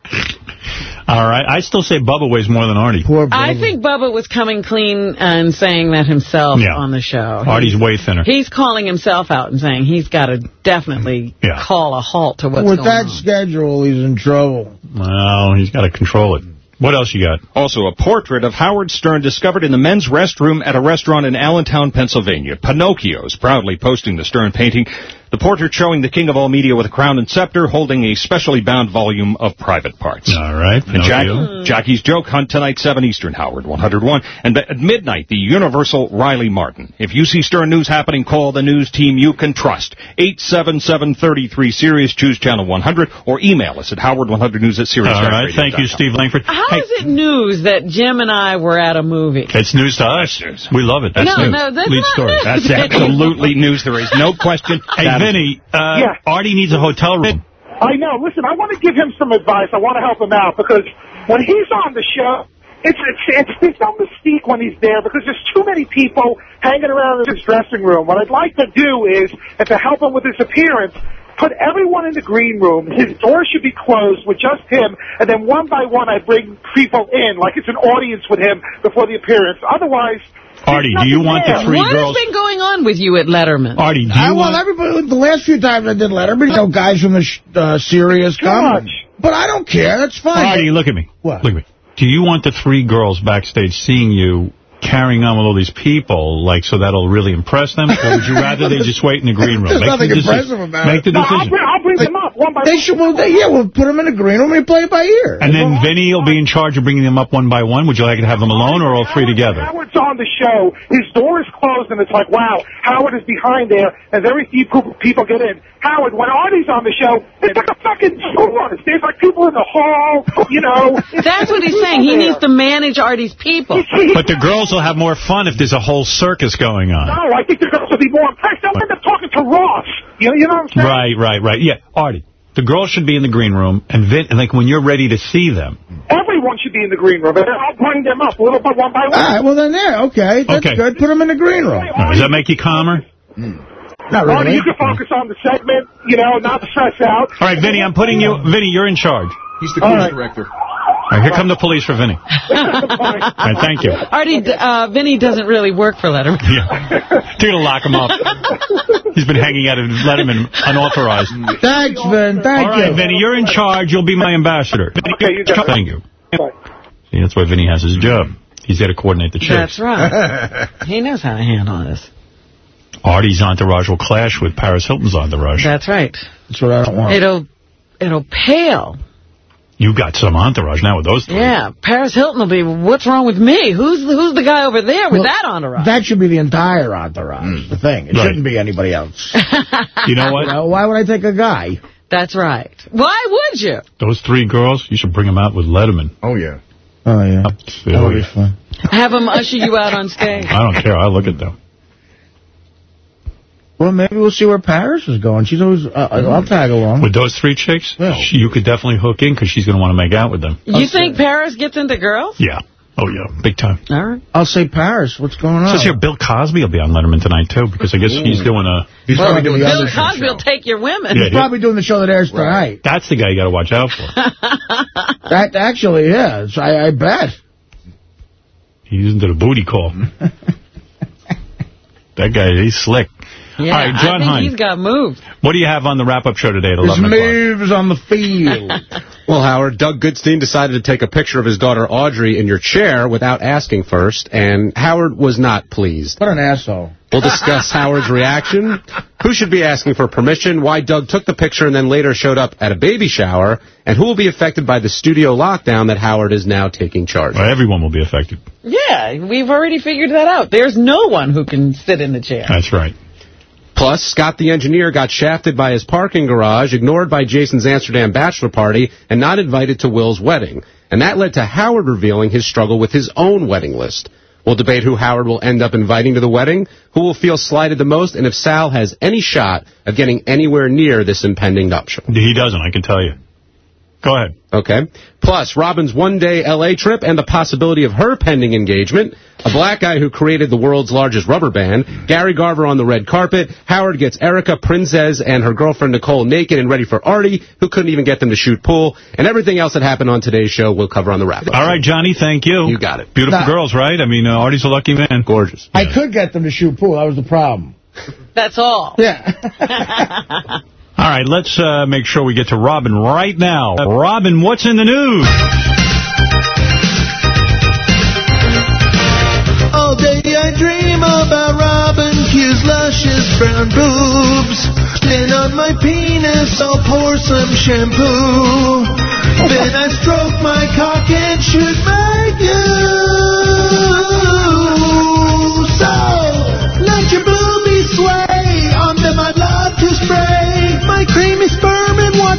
All right. I still say Bubba weighs more than Artie. Poor I think Bubba was coming clean and saying that himself Yeah. on the show. Artie's way thinner. He's calling himself out and saying he's got to definitely Yeah. call a halt to what's With going that schedule, he's in trouble. Well, he's got to control it. What else you got? Also, a portrait of Howard Stern discovered in the men's restroom at a restaurant in Allentown, Pennsylvania. Pinocchio's proudly posting the Stern painting. The portrait showing the king of all media with a crown and scepter holding a specially bound volume of private parts. All right. And Jack, Jackie's Joke Hunt tonight, 7 Eastern, Howard 101. And at midnight, the Universal Riley Martin. If you see Stern News happening, call the news team you can trust. 877-33 Sirius, choose channel 100, or email us at howard100news at Sirius. All right. Thank you, Steve Langford. How is it news that Jim and I were at a movie? It's news to us. We love it. That's No, news. no, that's Lead story. news. That's absolutely news. There is no question. Hey, Vinny, uh, Yeah. Artie needs a hotel room. I know. Listen, I want to give him some advice. I want to help him out because when he's on the show, it's it's it's there's no mystique when he's there because there's too many people hanging around in his dressing room. What I'd like to do is, and to help him with his appearance, put everyone in the green room. His door should be closed with just him, and then one by one I bring people in like it's an audience with him before the appearance. Otherwise. Artie, do you want the three what girls? What has been going on with you at Letterman? Artie, do I, you well, want... everybody, the last few times I did Letterman, you know, guys from the sh- uh, Sirius come. But I don't care. That's fine. Artie, look at me. What? Look at me. Do you want the three girls backstage seeing you carrying on with all these people, like, so that'll really impress them? Or would you rather they just wait in the green room? There's Make nothing the decision. impressive about Make it. the No, I'll decision. bring- I'll bring them up one by They one. should, well, they, yeah, we'll put them in the green room and play it by ear. And then Vinny will be in charge of bringing them up one by one. Would you like to have them alone or all three together? Howard's on the show. His door is closed, and it's like, wow, Howard is behind there, and very few people- people get in. Howard, when Artie's on the show, it's like a fucking tour. There's like people in the hall, you know. That's what he's saying. He needs to manage Artie's people. But the girls will have more fun if there's a whole circus going on. No, I think the girls will be more impressed. They'll end up talking to Ross. You know, you know what I'm saying? Right, right, right. Yeah, Artie, the girls should be in the green room, and Vin, and like when you're ready to see them. Everyone should be in the green room, and then I'll bring them up little by one by one. All right, well, then there. Okay, that's Okay. good. Put them in the green room. All right, does that make you calmer? Hmm. Not really. Artie, really. you can focus on the segment, you know, not stress out. All right, Vinny, I'm putting you. Vinny, you're in charge. He's the cruise director. All right, here come the police for Vinny. All right, thank you. Artie, uh, Vinny doesn't really work for Letterman. Yeah. You're going to lock him up. He's been hanging out of Letterman unauthorized. Thanks, Vin. Thank All right, you. Vinny, you're in charge. You'll be my ambassador. Okay, you got. Thank you. See, that's why Vinny has his job. He's there to coordinate the chicks. That's right. he knows how to handle this. Artie's entourage will clash with Paris Hilton's entourage. That's right. That's what I don't want. It'll it'll pale. You got some entourage now with those three. Yeah, Paris Hilton will be, what's wrong with me? Who's the, who's the guy over there with Well, that entourage? That should be the entire entourage, hmm. the thing. It Right. shouldn't be anybody else. You know what? You know, why would I take a guy? That's right. Why would you? Those three girls, you should bring them out with Letterman. Oh, yeah. Oh, yeah. That would be fun. Have them usher you out on stage. I don't care. I look at them. Well, maybe we'll see where Paris is going. She's always, uh, I'll tag along. With those three chicks, she- you could definitely hook in because she's going to want to make out with them. You think Paris gets into girls? Yeah. Oh, yeah. Big time. All right. I'll say Paris. What's going on? Says here Bill Cosby will be on Letterman tonight, too, because I guess he's doing a... Well, Bill Cosby will take your women. Yeah, He's probably doing the show that airs tonight. That's the guy you got to watch out for. That actually is. I, I bet. He's into the booty call. that guy, he's slick. Yeah, All right, John I think Hein. he's got moves. What do you have on the wrap-up show today at 11 o'clock? moves on the field. Well, Howard, Doug Goodstein decided to take a picture of his daughter Audrey in your chair without asking first, and Howard was not pleased. What an asshole. We'll discuss Howard's reaction, who should be asking for permission, why Doug took the picture and then later showed up at a baby shower, and who will be affected by the studio lockdown that Howard is now taking charge of. Well, everyone will be affected. Yeah, we've already figured that out. There's no one who can sit in the chair. That's right. Plus, Scott the engineer got shafted by his parking garage, ignored by Jason's Amsterdam bachelor party, and not invited to Will's wedding. And that led to Howard revealing his struggle with his own wedding list. We'll debate who Howard will end up inviting to the wedding, who will feel slighted the most, and if Sal has any shot of getting anywhere near this impending nuptial. He doesn't, I can tell you. Go ahead. Okay. Plus, Robin's one-day L.A. trip and the possibility of her pending engagement. A black guy who created the world's largest rubber band. Gary Garver on the red carpet. Howard gets Erica, Princess, and her girlfriend Nicole naked and ready for Artie, who couldn't even get them to shoot pool. And everything else that happened on today's show we'll cover on the wrap-up. All right, Johnny, thank you. You got it. Beautiful Nah. girls, right? I mean, uh, Artie's a lucky man. Gorgeous. I could get them to shoot pool. That was the problem. That's all. Yeah. All right, let's uh, make sure we get to Robin right now. Uh, Robin, what's in the news? All day I dream about Robin Q's luscious brown boobs. Then on my penis I'll pour some shampoo. Then I stroke my cock and shoot my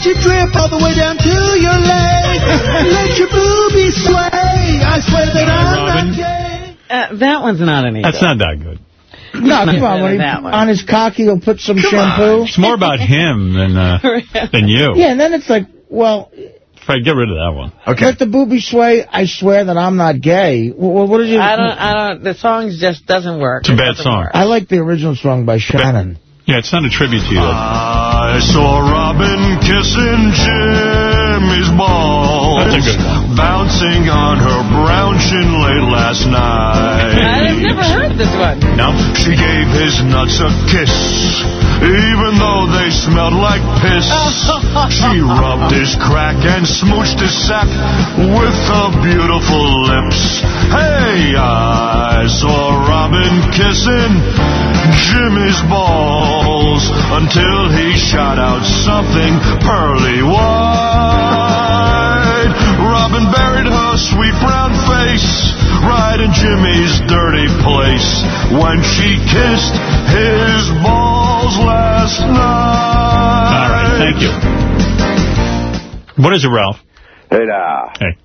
sperm and watch it drip all the way down to your leg. Let your boobies sway. I swear that I'm not gay. Uh, that one's not any That's not that good. No, come on. When he, on his cock, he'll put some shampoo. It's more about him than uh, than you. Yeah, and then it's like, well, Fred, get rid of that one. Okay. let the booby sway. I swear that I'm not gay. Well, what did you? I don't, I don't, the song just doesn't work. It's a bad doesn't song. work. I like the original song by Shannon. Yeah, it's not a tribute to you. I saw Robin kissing Jimmy's balls. That's a good one. Bouncing on her brown shin late last night. I've never heard this one. No? She gave his nuts a kiss, even though they smelled like piss. she rubbed his crack and smooched his sack with her beautiful lips. Hey, I saw Robin kissing Jimmy's balls until he shot out something pearly white. Robin buried her sweet brown face right in Jimmy's dirty place when she kissed his balls last night. All right, thank you. What is it, Ralph? Hey now. Hey.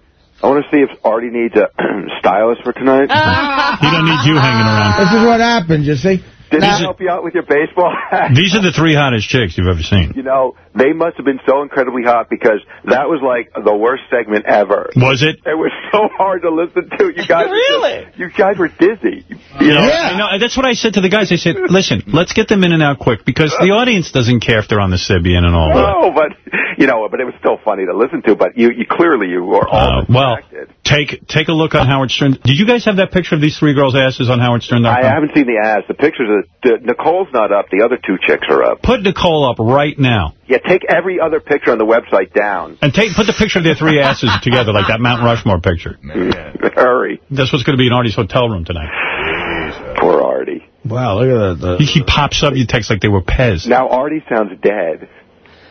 I want to see if Artie needs a stylist for tonight. He don't need you hanging around. This is what happens, you see. Did Now- he help you out with your baseball hat? These are the three hottest chicks you've ever seen. You know, they must have been so incredibly hot because that was like the worst segment ever. Was it? It was so hard to listen to. You guys Really? Just, you guys were dizzy. You know, I know, that's what I said to the guys. I said, listen, let's get them in and out quick because the audience doesn't care if they're on the Sybian and all that. No, but you know, but it was still funny to listen to. But you, you clearly you were all Uh, well, take take a look on Howard Stern. Did you guys have that picture of these three girls' asses on Howard Stern? I haven't seen the ass. The pictures of the, Nicole's not up. The other two chicks are up. Put Nicole up right now. Yeah, take every other picture on the website down. And take put the picture of their three asses together, like that Mount Rushmore picture. Hurry. That's what's going to be in Artie's hotel room tonight. Poor Artie. Wow, look at that. He, he pops up, you text like they were Pez. Now Artie sounds dead.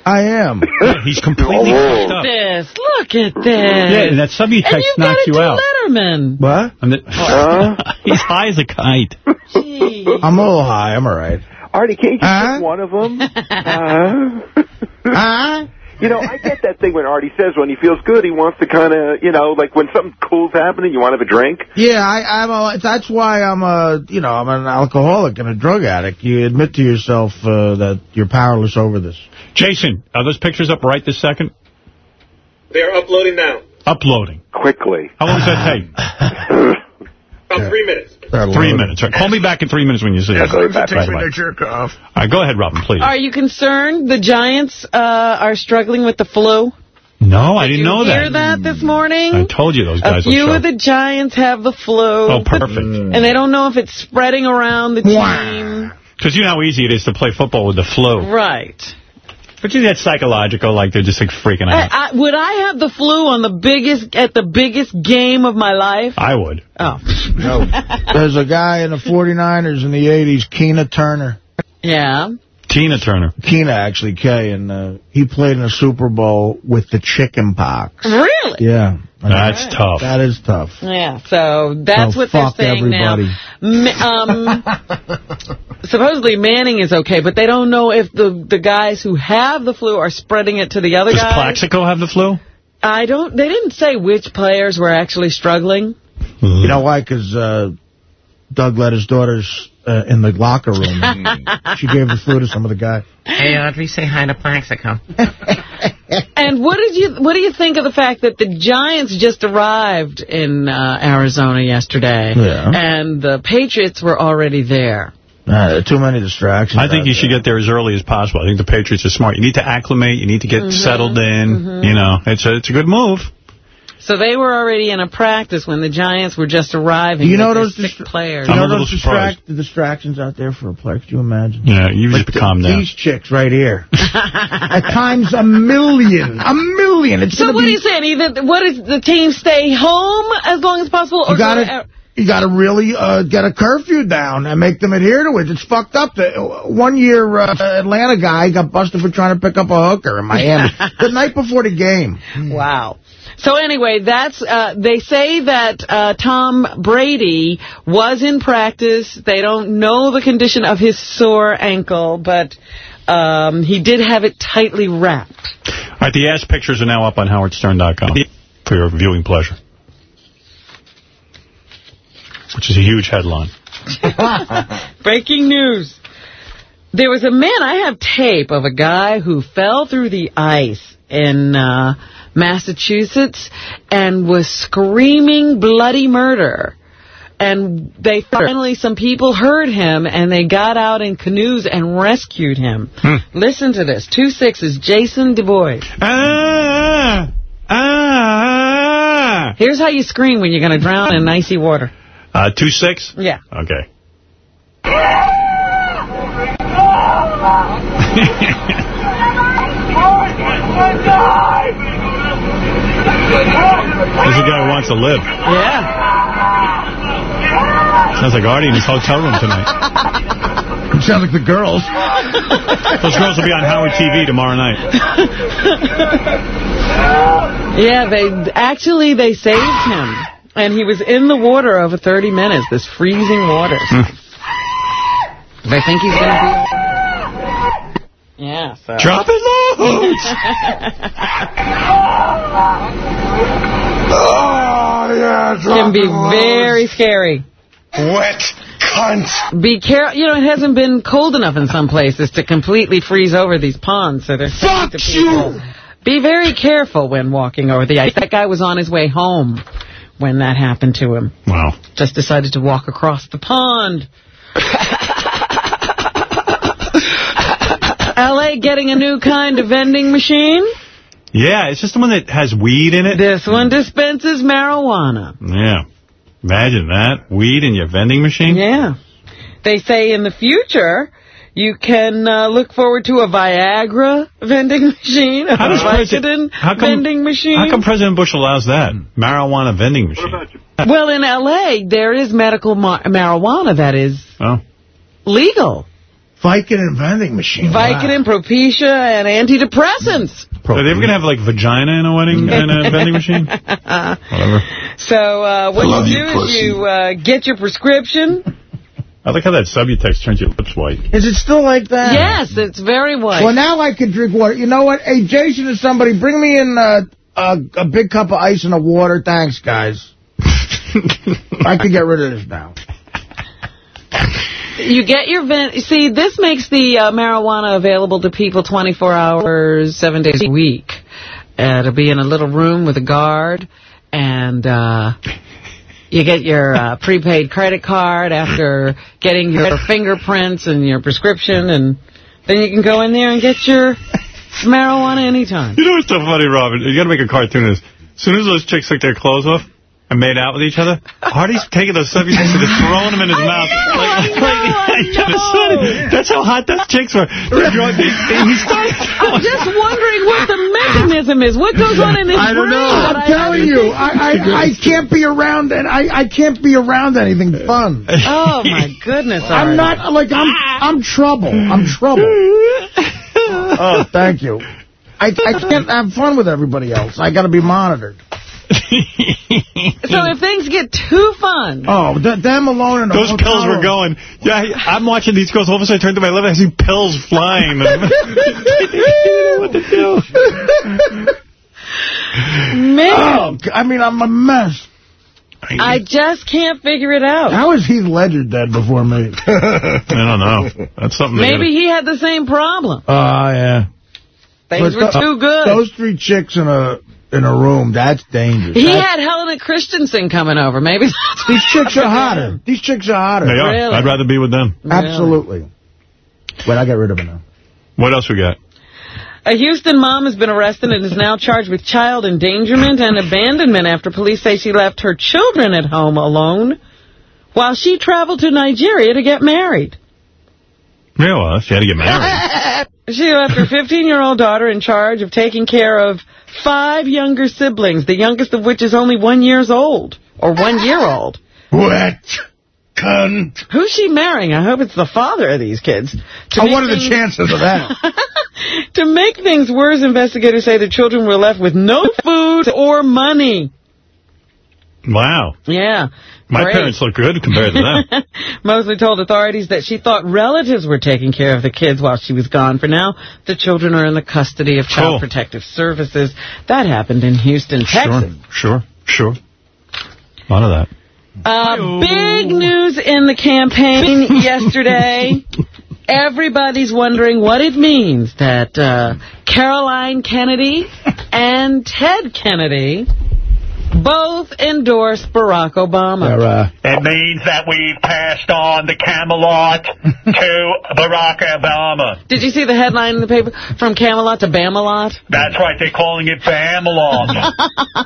I am. Yeah, he's completely Oh. fucked up. This, look at this. Yeah, and that Subutex and you knocks got you to out. Letterman. What? I'm the- he's high as a kite. I'm a little high. I'm all right. Artie, can't you just Huh? pick one of them? Uh, Huh? you know, I get that thing when Artie says when he feels good, he wants to kind of, you know, like when something cool's happening, you want to have a drink. Yeah, I, I'm a, that's why I'm a, you know, I'm an alcoholic and a drug addict. You admit to yourself uh, that you're powerless over this. Jason, are those pictures up right this second? They're uploading now. Uploading. Quickly. How long does that take? About three minutes. Three minutes. All right, Call me back in three minutes when you see it. Right, right. jerk off. All right, go ahead, Robin, please. Are you concerned the Giants uh, are struggling with the flu? No, I didn't you know that. hear that. that this morning? I told you those A guys will few show. of the Giants have the flu. Oh, perfect. And they don't know if it's spreading around the team. Because you know how easy it is to play football with the flu. Right. But you think that's psychological, like they're just like freaking out. I, I, would I have the flu on the biggest at the biggest game of my life? I would. Oh. No. There's a guy in the 49ers in the 80s, Keena Turner. Yeah. Tina Turner. Keena, actually, K, and uh, he played in a Super Bowl with the chicken pox. Really? Yeah. That's tough. That is tough. Yeah, so that's So what they're saying everybody. now. Ma- um, supposedly Manning is okay, but they don't know if the the guys who have the flu are spreading it to the other Does guys. Plaxico have the flu? I don't. They didn't say which players were actually struggling. You know why? Because uh, Doug let his daughters uh, in the locker room. she gave the flu to some of the guys. Hey, Audrey, say hi to Plaxico. And what did you what do you think of the fact that the Giants just arrived in uh, Arizona yesterday, Yeah. and the Patriots were already there? Uh, too many distractions. I think out you should get there as early as possible. I think the Patriots are smart. You need to acclimate. You need to get Mhm. settled in. Mhm. You know, it's a, it's a good move. So they were already in a practice when the Giants were just arriving. You know those six players. You I'm know a those distract the distractions out there for a player? Could you imagine? Yeah, you Like just calm down. These chicks right here. At times a million. A million. It's So gonna what be, are you saying? Either what is the team stay home as long as possible, or You gotta, you gotta really uh, get a curfew down and make them adhere to it. It's fucked up. The, one year, uh, Atlanta guy got busted for trying to pick up a hooker in Miami the night before the game. Wow. So anyway, that's uh, they say that uh, Tom Brady was in practice. They don't know the condition of his sore ankle, but um, he did have it tightly wrapped. All right, the ass pictures are now up on howardstern.com for your viewing pleasure. Which is a huge headline. Breaking news. There was a man, I have tape of a guy who fell through the ice in uh, Massachusetts and was screaming bloody murder. And they finally, some people heard him and they got out in canoes and rescued him. Listen to this. Two sixes, Jason DuBois. Ah, ah. ah. Here's how you scream when you're going to drown in icy water. Uh, two six? Yeah. Okay. There's a guy who wants to live. Yeah. Sounds like Artie in his hotel room tonight. Sounds like the girls. Those girls will be on Howard TV tomorrow night. Yeah, they actually they saved him, and he was in the water over 30 minutes. This freezing water. Hmm. they think he's going to be. Yeah. So. Drop it loads. Oh, yeah, Can be very scary. Wet cunt. Be careful. You know, it hasn't been cold enough in some places to completely freeze over these ponds. So they're saying to people, be very careful when walking over the ice. That guy was on his way home when that happened to him. Wow. Just decided to walk across the pond. L.A. getting a new kind of vending machine. Yeah, it's just the one that has weed in it. This one dispenses marijuana. Yeah. Imagine that. Weed in your vending machine? Yeah. They say in the future, you can uh, look forward to a Viagra vending machine, a How does President- Vicodin how come- vending machine. How come President Bush allows that? Marijuana vending machine. Well, in L.A., there is medical ma- marijuana that is Oh. legal. Vicodin and vending machine. Vicodin, Propecia, and antidepressants. Are they ever going to have, like, vagina in a wedding and a vending machine? Whatever. So uh, what I love you you, do is you uh, get your prescription. I like how that Subutex turns your lips white. Is it still like that? Yes, it's very white. Well, now I can drink water. You know what? Hey, Jason or somebody, bring me in uh, a, a big cup of ice and a water. Thanks, guys. I can get rid of this now. You get your vent. See, this makes the uh, marijuana available to people 24 hours, seven days a week. Uh, to be in a little room with a guard, and uh, you get your uh, prepaid credit card after getting your fingerprints and your prescription, and then you can go in there and get your marijuana anytime. You know what's so funny, Robin? You got to make a cartoon of this. As soon as those chicks take their clothes off and made out with each other, Artie's taking those Subutex and just throwing them in his mouth. Know, Like, like, that's how hot those chicks were. They drug- they- they- he started I'm just wondering what the mechanism is. What goes on in his I don't brain? know. I'm I telling haven't you, I, I I can't be around and I I can't be around anything fun. Oh my goodness! I'm Artie. not like I'm I'm trouble. I'm trouble. oh, thank you. I I can't have fun with everybody else. I got to be monitored. So if things get too fun, Oh, th them alone in a Those hotel pills were room. going. Yeah, I- I'm watching these girls. All of a sudden, I turn to my left, I see pills flying. what to do? man, Oh, I mean, I'm a mess. I just can't figure it out. How is Heath Ledger dead before me? I don't know. That's something. they Maybe he had the same problem. Oh, yeah. Things were But, uh, too good. Those three chicks in a in a room, that's dangerous. He That's- had Helena Christensen coming over. Maybe These chicks are hotter. These chicks are hotter. They are. Really? I'd rather be with them. Absolutely. Wait, I got rid of it now. What else we got? A Houston mom has been arrested and is now charged with child endangerment and abandonment after police say she left her children at home alone while she traveled to Nigeria to get married. Yeah, well, she had to get married. She left her 15-year-old daughter in charge of taking care of five younger siblings, the youngest of which is only one years old, or one year old. What? Cunt. Who's she marrying? I hope it's the father of these kids. To Oh, what are the chances of that? To make things worse, investigators say the children were left with no food or money. Wow. Yeah. My Great. parents look good compared to them. Mosley told authorities that she thought relatives were taking care of the kids while she was gone. For now, the children are in the custody of Child Cool. Protective Services. That happened in Houston, Texas. Sure, sure, sure. A lot of that. Uh, big news in the campaign yesterday. Everybody's wondering what it means that uh, Caroline Kennedy and Ted Kennedy both endorsed Barack Obama. It means that we've passed on the Camelot to Barack Obama. Did you see the headline in the paper? From Camelot to Bamalot? That's right, they're calling it Bamelot.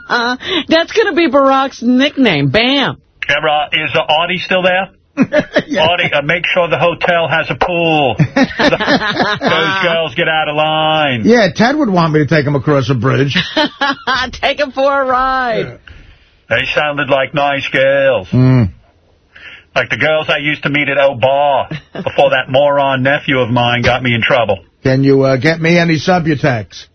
That's going to be Barack's nickname, Bam. Ever, uh, is uh, Audie still there? Audie, uh, make sure the hotel has a pool. Those girls get out of line. Yeah, Ted would want me to take him across a bridge. Take him for a ride. They sounded like nice girls. Mm. Like the girls I used to meet at O Bar before that moron nephew of mine got me in trouble. Can you uh, get me any Subutex?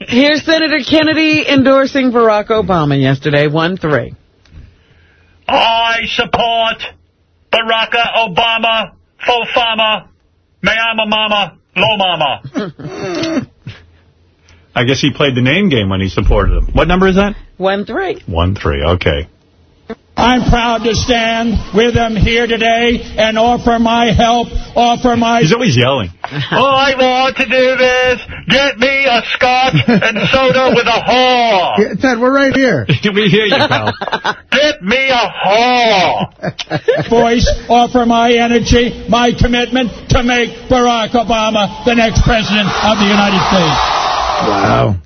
Here's Senator Kennedy endorsing Barack Obama yesterday, 1-3. I support Barack Obama, full farmer, mayama mama, low mama. I guess he played the name game when he supported him. What number is that? 1-3. One three. Okay. I'm proud to stand with them here today and offer my help, offer my... He's always yelling. I want to do this. Get me a scotch and soda with a whore. Yeah, Ted, we're right here. we hear you, pal. Get me a whore. voice, offer my energy, my commitment to make Barack Obama the next president of the United States. Wow.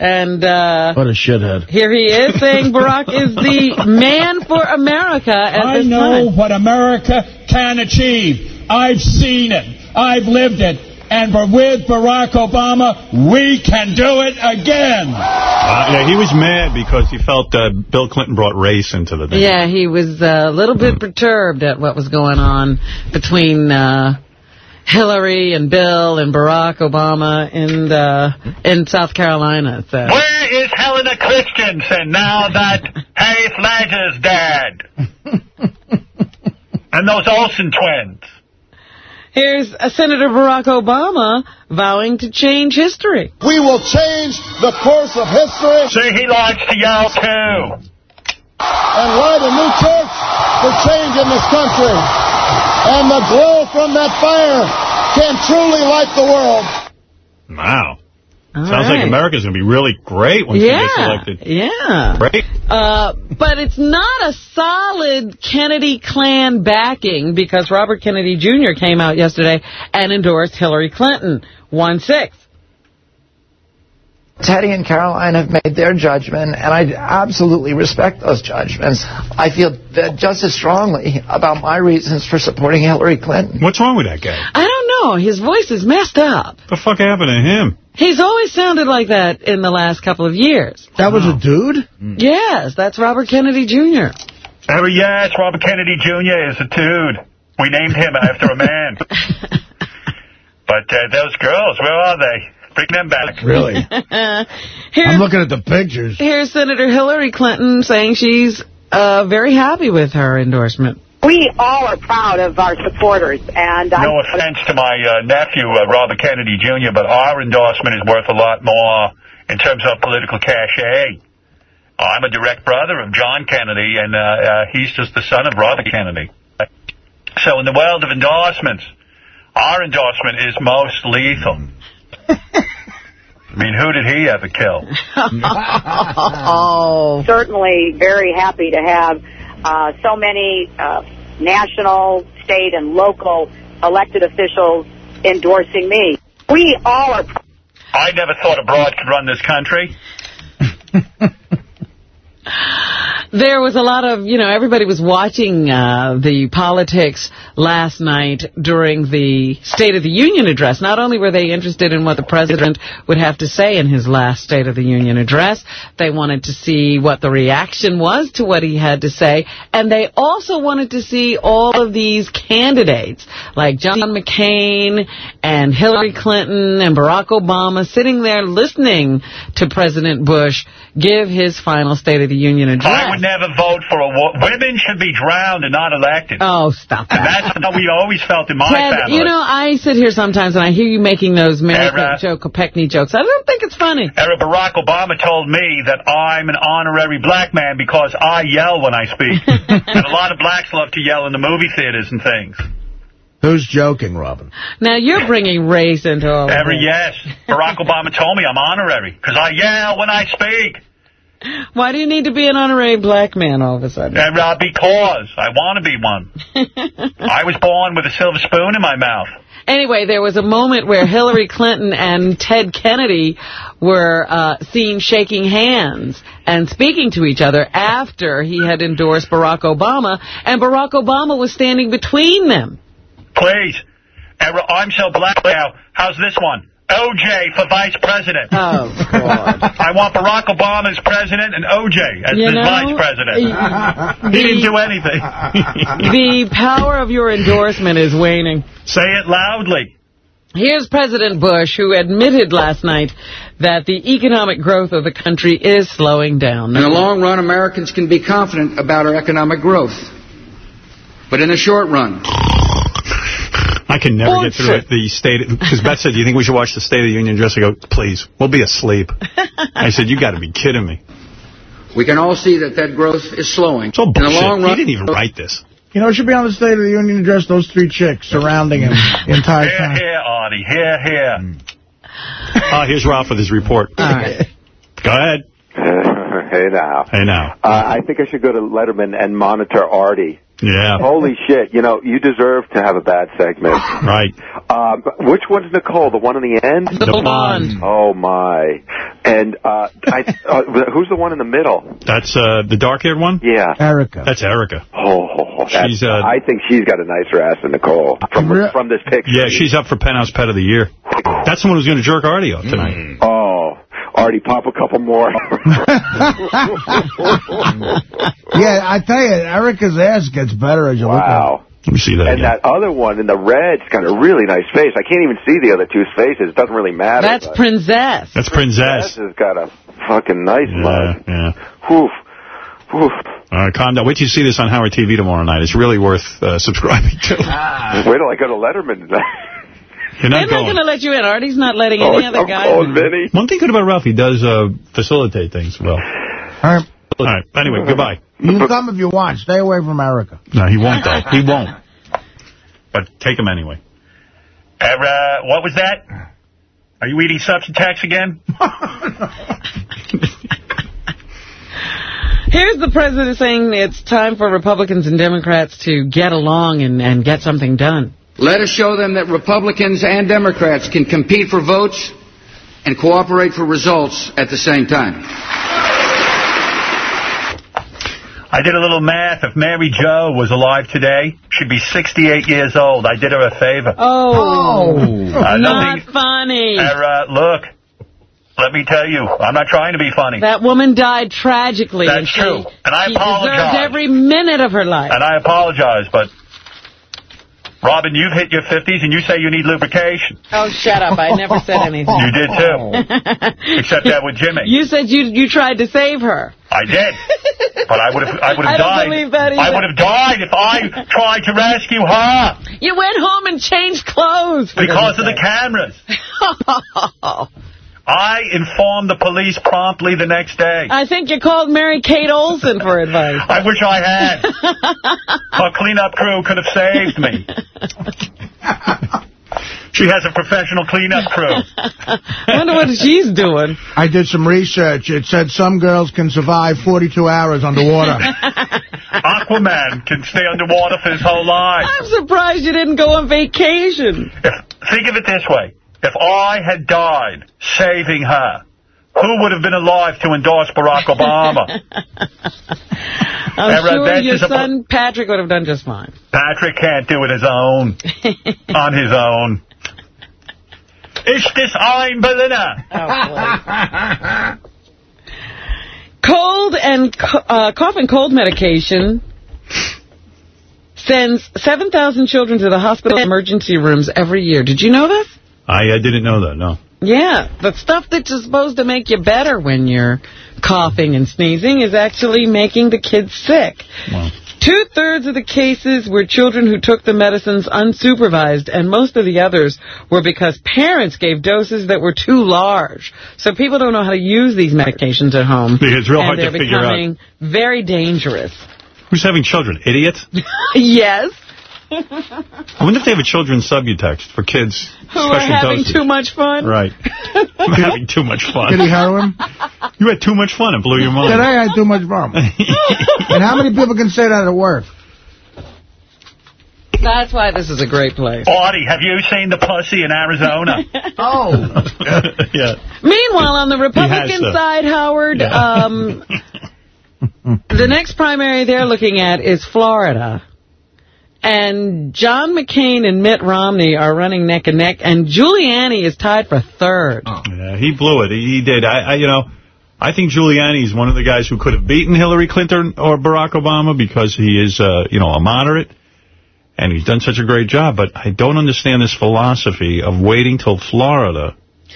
And uh, What a shithead. here he is saying Barack is the man for America at I this know time. what America can achieve. I've seen it. I've lived it. And with Barack Obama, we can do it again. Uh, yeah, he was mad because he felt uh, Bill Clinton brought race into the thing. Yeah, he was uh, a little bit perturbed at what was going on between uh, Hillary and Bill and Barack Obama in uh, in South Carolina. So. Where is Helena Christensen now that Heath Ledger's dead? and those Olsen twins. Here's uh, Senator Barack Obama vowing to change history. We will change the course of history. See, he likes to yell, too. And light a new torch for change in this country. And the glow from that fire can truly light the world. Wow. All Sounds like right. America's going to be really great when she gets elected. yeah. Right? Uh, but it's not a solid Kennedy clan backing because Robert Kennedy Jr. came out yesterday and endorsed Hillary Clinton, one-sixth. Teddy and Caroline have made their judgment, and I absolutely respect those judgments. I feel that just as strongly about my reasons for supporting Hillary Clinton. What's wrong with that guy? I don't know. His voice is messed up. The fuck happened to him? He's always sounded like that in the last couple of years. That was a dude? Yes, that's Robert Kennedy Jr. Oh, yes, Robert Kennedy Jr. is a dude. We named him after a man. but uh, those girls, where are they? Bring them back. Really? I'm looking at the pictures. here's Senator Hillary Clinton saying she's uh, very happy with her endorsement. We all are proud of our supporters, and I, No offense to my uh, nephew, uh, Robert Kennedy Jr., but our endorsement is worth a lot more in terms of political cachet. I'm a direct brother of John Kennedy, and uh, uh, he's just the son of Robert Kennedy. So in the world of endorsements, our endorsement is most lethal. I mean, who did he ever kill? oh. certainly very happy to have uh, so many uh, national, state, and local elected officials endorsing me. We all are. I never thought a broad could run this country. There was a lot of, you know, everybody was watching uh, the politics last night during the State of the Union address. Not only were they interested in what the president would have to say in his last State of the Union address, they wanted to see what the reaction was to what he had to say, and they also wanted to see all of these candidates, like John McCain and Hillary Clinton and Barack Obama, sitting there listening to President Bush give his final State of the Union address. I would never vote for a wo- women should be drowned and not elected. Oh, stop And that's how we always felt in my Ted, family. you know, I sit here sometimes and I hear you making those Mary Era. Jo Kopechne jokes. I don't think it's funny. Era Barack Obama told me that I'm an honorary black man because I yell when I speak. and a lot of blacks love to yell in the movie theaters and things. Who's joking, Robin? Now, you're bringing race into all of Every this. yes. Barack Obama told me I'm honorary because I yell when I speak. Why do you need to be an honorary black man all of a sudden? Uh, because I want to be one. I was born with a silver spoon in my mouth. Anyway, there was a moment where Hillary Clinton and Ted Kennedy were uh, seen shaking hands and speaking to each other after he had endorsed Barack Obama, and Barack Obama was standing between them. Please. I'm so black now. How's this one? OJ for vice president. Oh, God. I want Barack Obama as president and OJ as You the know, vice president. he didn't do anything. the power of your endorsement is waning. Say it loudly. Here's President Bush, who admitted last night that the economic growth of the country is slowing down. In the long run, Americans can be confident about our economic growth. But in the short run, I can never get through it, the state, because Beth said, do you think we should watch the State of the Union address? I go, please, we'll be asleep. I said, you got to be kidding me. we can all see that that growth is slowing. It's all in the bullshit. long He run, didn't even write this. You know, it should be on the State of the Union address, those three chicks surrounding him the entire Here, time. here, Artie. Here, here. Oh, here's Ralph with his report. Go ahead. hey now. Hey now. Uh, I think I should go to Letterman and monitor Artie. Yeah. Holy shit! You know, you deserve to have a bad segment. Right. Um, which one's Nicole? The one in the end? The blonde. Oh my! And uh, I, uh, who's the one in the middle? That's uh, the dark-haired one? Yeah. Erica. That's Erica. Oh, that's, She's, uh, I think she's got a nicer ass than Nicole from from this picture. Yeah, she's up for Penthouse Pet of the Year. That's the one who's going to jerk Artie off tonight. Oh. Artie, pop a couple more. Yeah, I tell you, Erica's ass gets better as you look at her. wow. Let me see that And again. that other one in the red's got a really nice face. I can't even see the other two's faces. It doesn't really matter. That's Princess. That's Princess. This has got a fucking nice Yeah, mug. yeah. Whew. Whew. All right, calm down. Wait till you see this on Howard TV tomorrow night. It's really worth uh, subscribing to. Wait till I go to Letterman tonight. You're They're not not going. going to let you in. Artie's not letting Oh, any other I'm guys calling in. Vinny. One thing good about Ralph, he does uh, facilitate things well. All right. All right. Anyway, goodbye. You can come if you want. Stay away from Erica. No, he won't, though. He won't. But take him anyway. Uh, what was that? Are you eating Subutex again? Here's the president saying it's time for Republicans and Democrats to get along and, and get something done. Let us show them that Republicans and Democrats can compete for votes and cooperate for results at the same time. I did a little math. If Mary Jo was alive today, she'd be 68 years old. I did her a favor. Oh, Uh, not nothing- funny. Uh, look, let me tell you, I'm not trying to be funny. That woman died tragically. That's and she, true. And I she apologize. deserved every minute of her life. And I apologize, but Robin, you've hit your 50s and you say you need lubrication. Oh, shut up. I never said anything. You did too. Except that with Jimmy. You said you you tried to save her. I did. But I would have I would I have died. I would have died if I tried to rescue her You went home and changed clothes. because of the cameras. sake. I informed the police promptly the next day. I think you called Mary Kate Olsen for advice. I wish I had. Her cleanup crew could have saved me. She has a professional cleanup crew. I wonder what she's doing. I did some research. It said some girls can survive 42 hours underwater. Aquaman can stay underwater for his whole life. I'm surprised you didn't go on vacation. Think of it this way. If I had died saving her, who would have been alive to endorse Barack Obama? I'm Everett, sure your son Patrick would have done just fine. Patrick can't do it his own. on his own. Ist this ein Berliner? Cold and uh, cough and cold medication sends 7,000 children to the hospital emergency rooms every year. Did you know this? I, I didn't know that, no. Yeah, the stuff that's supposed to make you better when you're coughing and sneezing is actually making the kids sick. Two-thirds of the cases were children who took the medicines unsupervised, and most of the others were because parents gave doses that were too large. So people don't know how to use these medications at home. It's real hard to figure out. they're becoming very dangerous. Who's having children? Idiots? yes, I wonder if they have a children's Subutex for kids. who are having doses. too much fun. Right. I'm having too much fun. Did he heroin? You had too much fun. It blew your mind. Today I had too much fun. and how many people can say that at work? That's why this is a great place. Artie, have you seen the pussy in Arizona? Oh. yeah. Meanwhile, on the Republican has, uh, side, Howard, um, the next primary they're looking at is Florida. And John McCain and Mitt Romney are running neck and neck, and Giuliani is tied for third. Yeah, he blew it. He, he did. I, I, you know, I think Giuliani is one of the guys who could have beaten Hillary Clinton or Barack Obama because he is, uh, you know, a moderate. And he's done such a great job. But I don't understand this philosophy of waiting till Florida.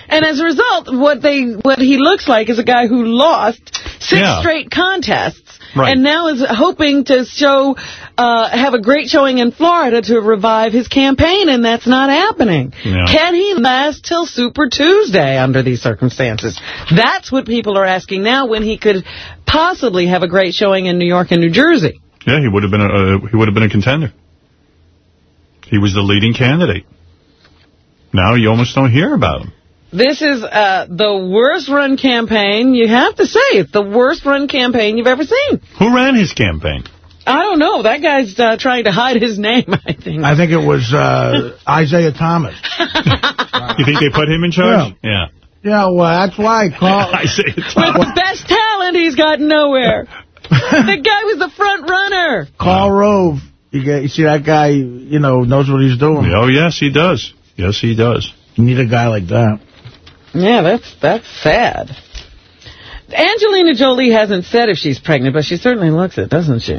And as a result, what they what he looks like is a guy who lost six Yeah. straight contests. Right. And now is hoping to show, uh, have a great showing in Florida to revive his campaign, and that's not happening. Yeah. Can he last till Super Tuesday under these circumstances? That's what people are asking now when he could possibly have a great showing in New York and New Jersey. Yeah, he would have been a, uh, he would have been a contender. He was the leading candidate. Now you almost don't hear about him. This is uh, the worst run campaign. You have to say it's the worst run campaign you've ever seen. Who ran his campaign? I don't know. That guy's uh, trying to hide his name, I think. I think it was uh, Isiah Thomas. You think they put him in charge? Yeah. Yeah, well, that's why. Karl, I say it. With the best talent, he's got nowhere. the guy was the front runner. Karl Rove, you, get, you see that guy, you know, knows what he's doing. Oh, yes, he does. Yes, he does. You need a guy like that. Yeah, that's that's sad. Angelina Jolie hasn't said if she's pregnant, but she certainly looks it, doesn't she?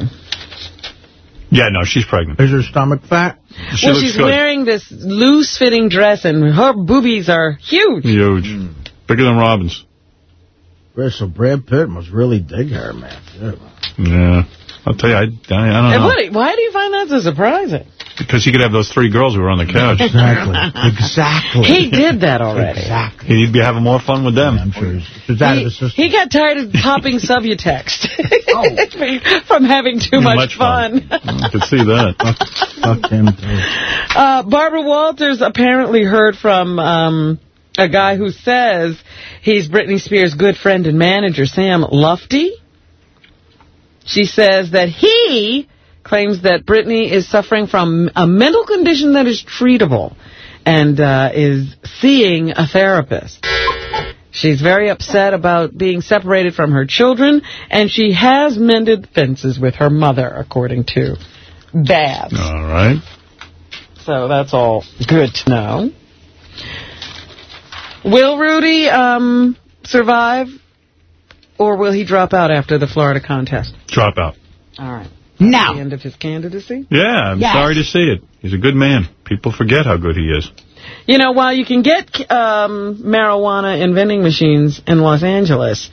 Yeah, no, she's pregnant. Is her stomach fat? She well, she's good. wearing this loose-fitting dress, and her boobies are huge. Huge. Bigger than Robin's. Yeah, So Brad Pitt must really dig her, man. Yeah. Yeah. I'll tell you, I, I, I don't And know. what, why do you find that so surprising? Because he could have those three girls who were on the couch. Exactly. exactly. He did that already. Exactly. He'd be having more fun with them. I'm sure he's, she's out of He, his he got tired of popping Subutex from having too much, Much fun. I could see that. Fuck him. Uh, Barbara Walters apparently heard from um, a guy who says he's Britney Spears' good friend and manager, Sam Lutfi. She says that he claims that Britney is suffering from a mental condition that is treatable and uh, is seeing a therapist. She's very upset about being separated from her children, and she has mended fences with her mother, according to Babs. All right. So that's all good to know. Will Rudy um, survive, or will he drop out after the Florida contest? Drop out. All right. Now. The end of his candidacy? Yeah, I'm Yes. sorry to see it. He's a good man. People forget how good he is. You know, while you can get um, marijuana in vending machines in Los Angeles,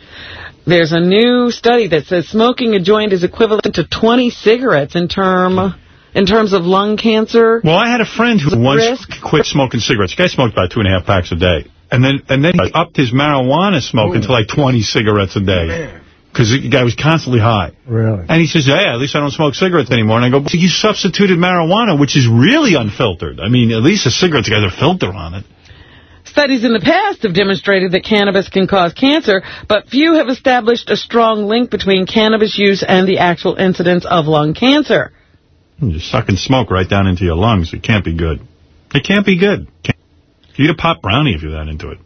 there's a new study that says smoking a joint is equivalent to 20 cigarettes in term in terms of lung cancer. Well, I had a friend who once Risk. quit smoking cigarettes. The guy smoked about two and a half packs a day. And then and then he upped his marijuana smoking to like 20 cigarettes a day. Because the guy was constantly high. Really? And he says, hey, at least I don't smoke cigarettes anymore. And I go, but you substituted marijuana, which is really unfiltered. I mean, at least a cigarette's got a filter on it. Studies in the past have demonstrated that cannabis can cause cancer, but few have established a strong link between cannabis use and the actual incidence of lung cancer. Hmm, you're sucking smoke right down into your lungs. It can't be good. It can't be good. Can't. You eat a pop brownie if you're that into it.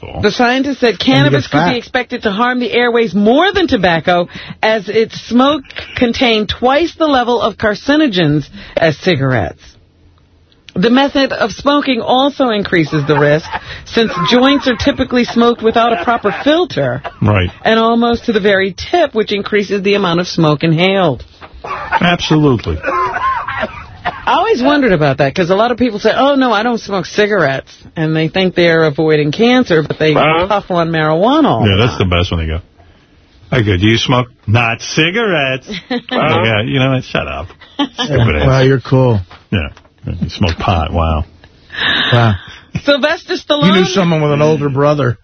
So. The scientists said cannabis could be expected to harm the airways more than tobacco, as its smoke contained twice the level of carcinogens as cigarettes. The method of smoking also increases the risk, since joints are typically smoked without a proper filter, Right. and almost to the very tip, which increases the amount of smoke inhaled. Absolutely. I always wondered about that, because a lot of people say, oh, no, I don't smoke cigarettes, and they think they're avoiding cancer, but they puff on marijuana all Yeah, that's the best when they go. Okay, do you smoke? Not cigarettes. Oh, yeah, you know what? Shut up. Stupid ass. Well, you're cool. Yeah. You smoke pot. Wow. Wow. Sylvester Stallone. You Stallone knew someone with an older brother.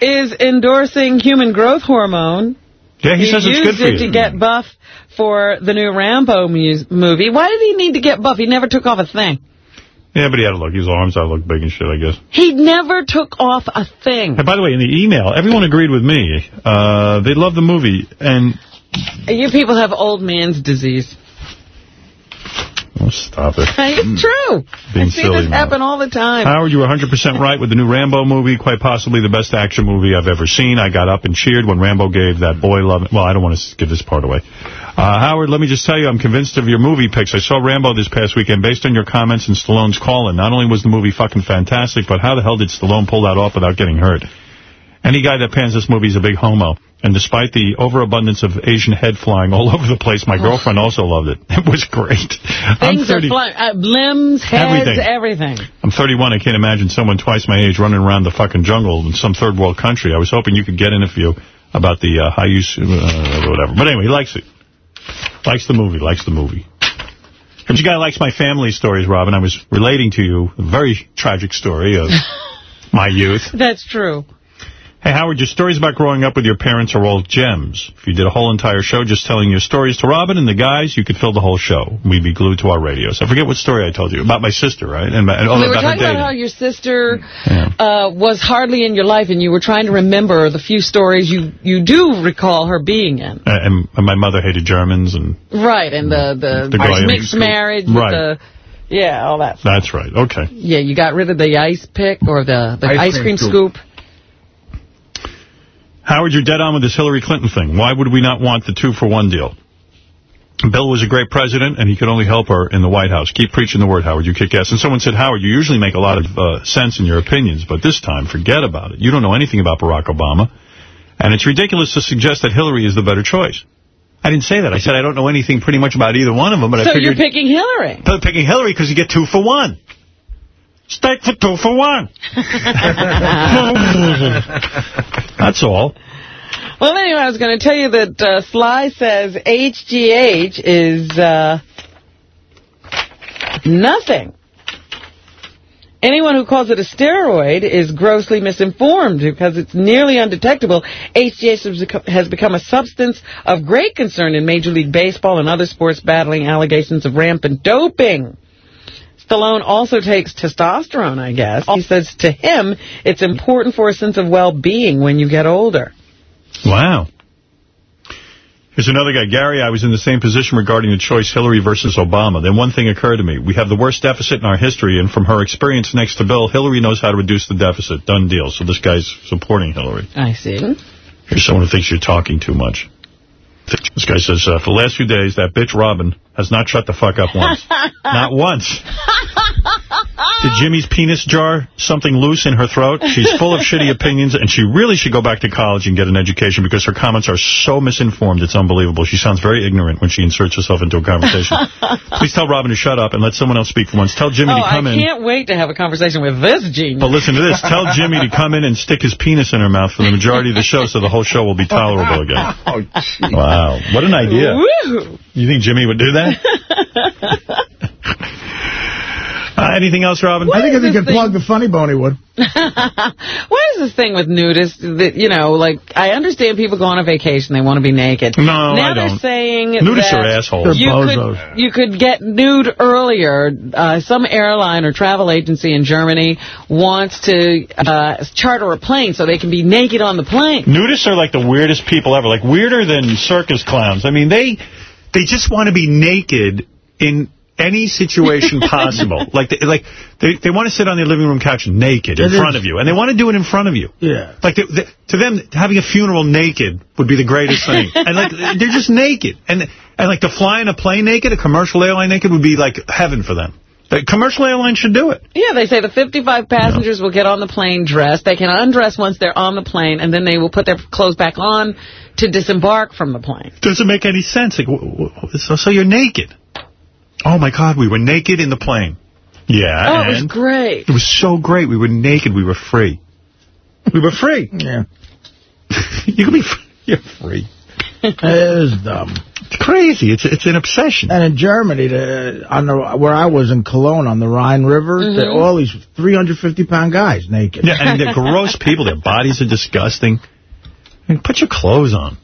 is endorsing human growth hormone. Yeah, he says it's used good for it you. to get buff for the new Rambo movie. Why did he need to get buff? He never took off a thing. Yeah, but he had to look. His arms out look big and shit, I guess. He never took off a thing. And by the way, in the email, everyone agreed with me. Uh, they loved the movie. And You people have old man's disease. Oh, stop it. It's true. Being I see silly, this happen all the time. Howard, you were 100% right with the new Rambo movie. Quite possibly the best action movie I've ever seen. I got up and cheered when Rambo gave that boy love. Well, I don't want to give this part away. Uh, Howard, let me just tell you, I'm convinced of your movie picks. I saw Rambo this past weekend. Based on your comments and Stallone's call-in, not only was the movie fucking fantastic, but how the hell did Stallone pull that off without getting hurt? Any guy that pans this movie is a big homo. And despite the overabundance of Asian head flying all over the place, my girlfriend also loved it. It was great. I'm Things 30 are flying. Uh, limbs, heads, Everything. everything. I'm 31. I can't imagine someone twice my age running around the fucking jungle in some third world country. I was hoping you could get in a few about the uh, high use, uh, whatever. But anyway, he likes it. Likes the movie. Likes the movie. This guy likes my family stories, Robin. I was relating to you a very tragic story of my youth. That's true. Hey, Howard, your stories about growing up with your parents are all gems. If you did a whole entire show just telling your stories to Robin and the guys, you could fill the whole show. We'd be glued to our radios. I forget what story I told you. About my sister, right? And, my, and oh, we were about talking about how your sister uh, was hardly in your life, and you were trying to remember the few stories you, you do recall her being in. Uh, and, and my mother hated Germans, and Right, and the, the, The guy mixed school. marriage. with Right. The, yeah, all that. that's right. Okay. Yeah, you got rid of the ice pick or the, the Ice ice, cream cream scoop. Howard, you're dead on with this Hillary Clinton thing. Why would we not want the two-for-one deal? Bill was a great president, and he could only help her in the White House. Keep preaching the word, Howard. You kick ass. And someone said, Howard, you usually make a lot of uh, sense in your opinions, but this time, forget about it. You don't know anything about Barack Obama, and it's ridiculous to suggest that Hillary is the better choice. I didn't say that. I said I don't know anything pretty much about either one of them, but so I figured... you're picking Hillary. I'm picking Hillary because you get two for one. Steak for two for one. That's all. Well, anyway, I was going to tell you that uh, Sly says HGH is uh, nothing. Anyone who calls it a steroid is grossly misinformed because it's nearly undetectable. HGH has become a substance of great concern in Major League Baseball and other sports battling allegations of rampant doping. Stallone also takes testosterone, I guess. He says to him, it's important for a sense of well-being when you get older. Wow. Here's another guy. Gary, I was in the same position regarding the choice Hillary versus Obama. Then one thing occurred to me. We have the worst deficit in our history, and from her experience next to Bill, Hillary knows how to reduce the deficit. Done deal. So this guy's supporting Hillary. I see. Here's someone who thinks you're talking too much. This guy says, uh, for the last few days, that bitch Robin has not shut the fuck up once. not once. Did Jimmy's penis jar something loose in her throat? She's full of shitty opinions, and she really should go back to college and get an education because her comments are so misinformed, it's unbelievable. She sounds very ignorant when she inserts herself into a conversation. Please tell Robin to shut up and let someone else speak for once. Tell Jimmy oh, to come in. I can't wait to have a conversation with this genius. But listen to this. Tell Jimmy to come in and stick his penis in her mouth for the majority of the show so the whole show will be tolerable again. Oh, geez. Wow. What an idea. Woo! You think Jimmy would do that? Uh, anything else, Robin? What I think if he could thing? plug the funny bone, he would. what is this thing with nudists? That you know, like I understand people go on a vacation, they want to be naked. No, now I don't. they're saying nudists that are assholes. You could you could get nude earlier. Uh, some airline or travel agency in Germany wants to uh, charter a plane so they can be naked on the plane. Nudists are like the weirdest people ever, like weirder than circus clowns. I mean, they they just want to be naked in any situation possible. like they, like they, they want to sit on their living room couch naked in front of you. And they want to do it in front of you. Yeah. Like they, they, to them, having a funeral naked would be the greatest thing. and like they're just naked. And and like to fly in a plane naked, a commercial airline naked would be like heaven for them. The commercial airlines should do it. Yeah, they say the 55 passengers will get on the plane dressed. They can undress once they're on the plane, and then they will put their clothes back on to disembark from the plane. Doesn't make any sense. Like, so, so you're naked. Oh, my God, we were naked in the plane. Yeah, Oh, it was great. It was so great. We were naked. We were free. We were free. Yeah. you can be free. You're free. it is dumb. It's crazy. It's it's an obsession. And in Germany, the, on the where I was in Cologne on the Rhine River, mm -hmm. all these 350-pound guys naked. Yeah, and they're gross people. Their bodies are disgusting. I mean, put your clothes on.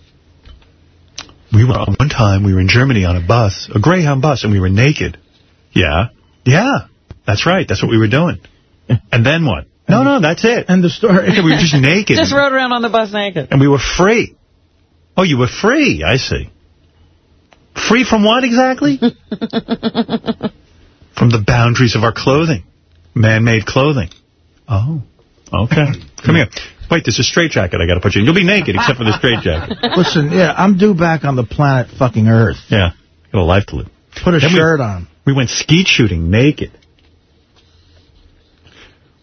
We were one time we were in Germany on a bus, a Greyhound bus, and we were naked. Yeah, yeah, that's right. That's what we were doing. And then what? No, no, that's it. And the story. we were just naked. Just rode around on the bus naked. And we were free. Oh, you were free. I see. Free from what exactly? from the boundaries of our clothing. Man-made clothing. Oh, okay. Come here. Wait, there's a straitjacket I got to put you in. You'll be naked except for the straitjacket. Listen, yeah, I'm due back on the planet fucking Earth. Yeah, got a life to live. Put a then shirt we, on. We went skeet shooting naked.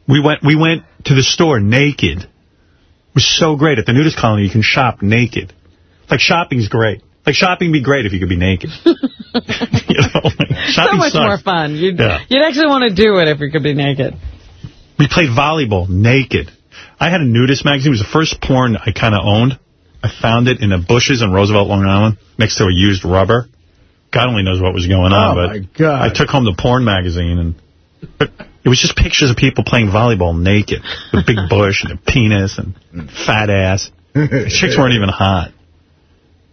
We went we went to the store naked. It was so great. At the nudist colony, you can shop naked. Like, shopping's great. Like, shopping would be great if you could be naked. you know, like, so much sucks. more fun. You'd, yeah. you'd actually want to do it if you could be naked. We played volleyball naked. I had a nudist magazine. It was the first porn I kind of owned. I found it in the bushes in Roosevelt, Long Island, next to a used rubber. God only knows what was going on. Oh, but my God. I took home the porn magazine, and but it was just pictures of people playing volleyball naked. The big bush and a penis and fat ass. The chicks weren't even hot.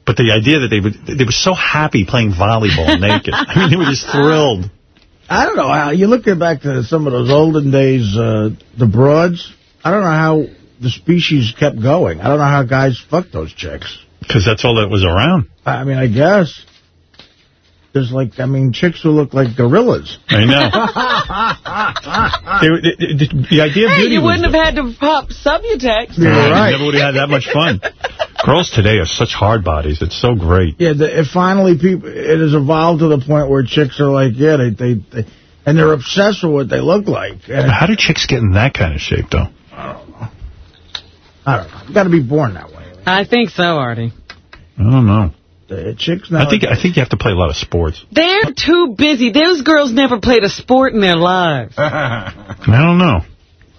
But the idea that they would, they were so happy playing volleyball naked. I mean, they were just thrilled. I don't know how, you look back to some of those olden days, uh, the broads, I don't know how the species kept going. I don't know how guys fucked those chicks. Because that's all that was around. I mean, I guess. There's like, I mean, chicks who look like gorillas. I know. they, the, the, the idea of hey, beauty you wouldn't was have had to pop Subutex. Yeah, right. You never would have had that much fun. Girls today are such hard bodies. It's so great. Yeah, the, it finally people it has evolved to the point where chicks are like, yeah, they they, they and they're obsessed with what they look like. And How do chicks get in that kind of shape, though? I don't know. I don't know. You got to be born that way. I think so, Artie. I don't know. The chicks I think I think you have to play a lot of sports. They're too busy. Those girls never played a sport in their lives. I don't know.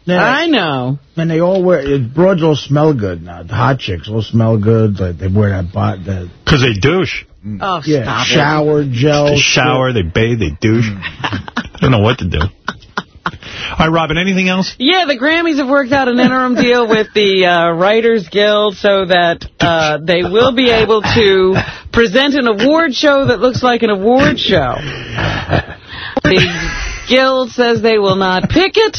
I know. And they all wear, it, broads all smell good now. The hot chicks all smell good. Like they wear that bot. That, Because they douche. Mm. Oh, yeah, stop it. shower, gel. They shower, they bathe, they douche. I mm. don't know what to do. All right, Robin, anything else? Yeah, the Grammys have worked out an interim deal with the uh, Writers Guild so that uh, they will be able to present an award show that looks like an award show. The Guild says they will not pick it,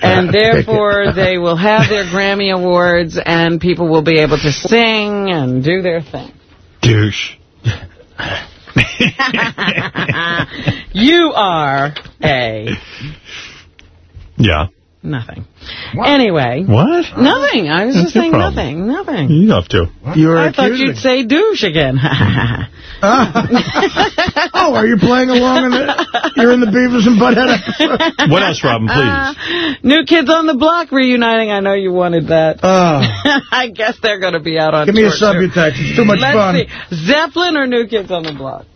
and therefore they will have their Grammy Awards, and people will be able to sing and do their thing. Douche. you are a... Yeah. Nothing. Anyway. What? Nothing. I was That's just saying problem. nothing. Nothing. You have to? You're I thought you'd say douche again. oh, are you playing along in the? You're in the Beavis and Butthead episode. What else, Robin, please? Uh, New Kids on the Block reuniting. I know you wanted that. Oh. I guess they're going to be out on Give me a tour, too. subutex. It's too much Let's fun. see. Zeppelin or New Kids on the Block?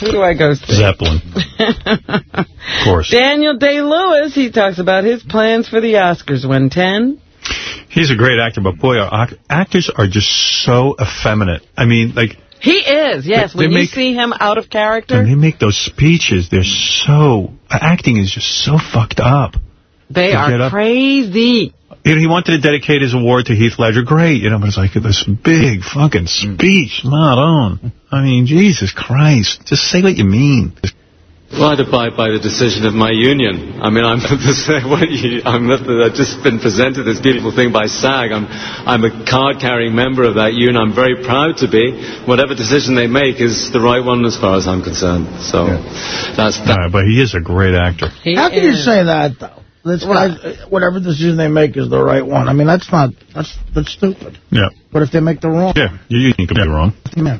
Who do I go see? Zeppelin. Of course. Daniel Day-Lewis, he talks about his plans for the Oscars. When 10? He's a great actor, but boy, actors are just so effeminate. I mean, like, He is, yes. They- when they you make- see him out of character, when they make those speeches, they're so, acting is just so fucked up. they They are crazy. You know, he wanted to dedicate his award to Heath Ledger. Great, you know, but it's like this big fucking mm. speech. Not on. I mean, Jesus Christ. Just say what you mean. Well, I'd abide by the decision of my union. I mean, I'm the same what you, I'm not the, I've just been presented this beautiful thing by SAG. I'm, I'm a card-carrying member of that union. I'm very proud to be. Whatever decision they make is the right one as far as I'm concerned. So that's that. All right, but he is a great actor. How can you say that though? This guy, whatever decision they make is the right one. I mean, that's not that's that's stupid. Yeah. But if they make the wrong, Yeah, your union could be wrong. yeah.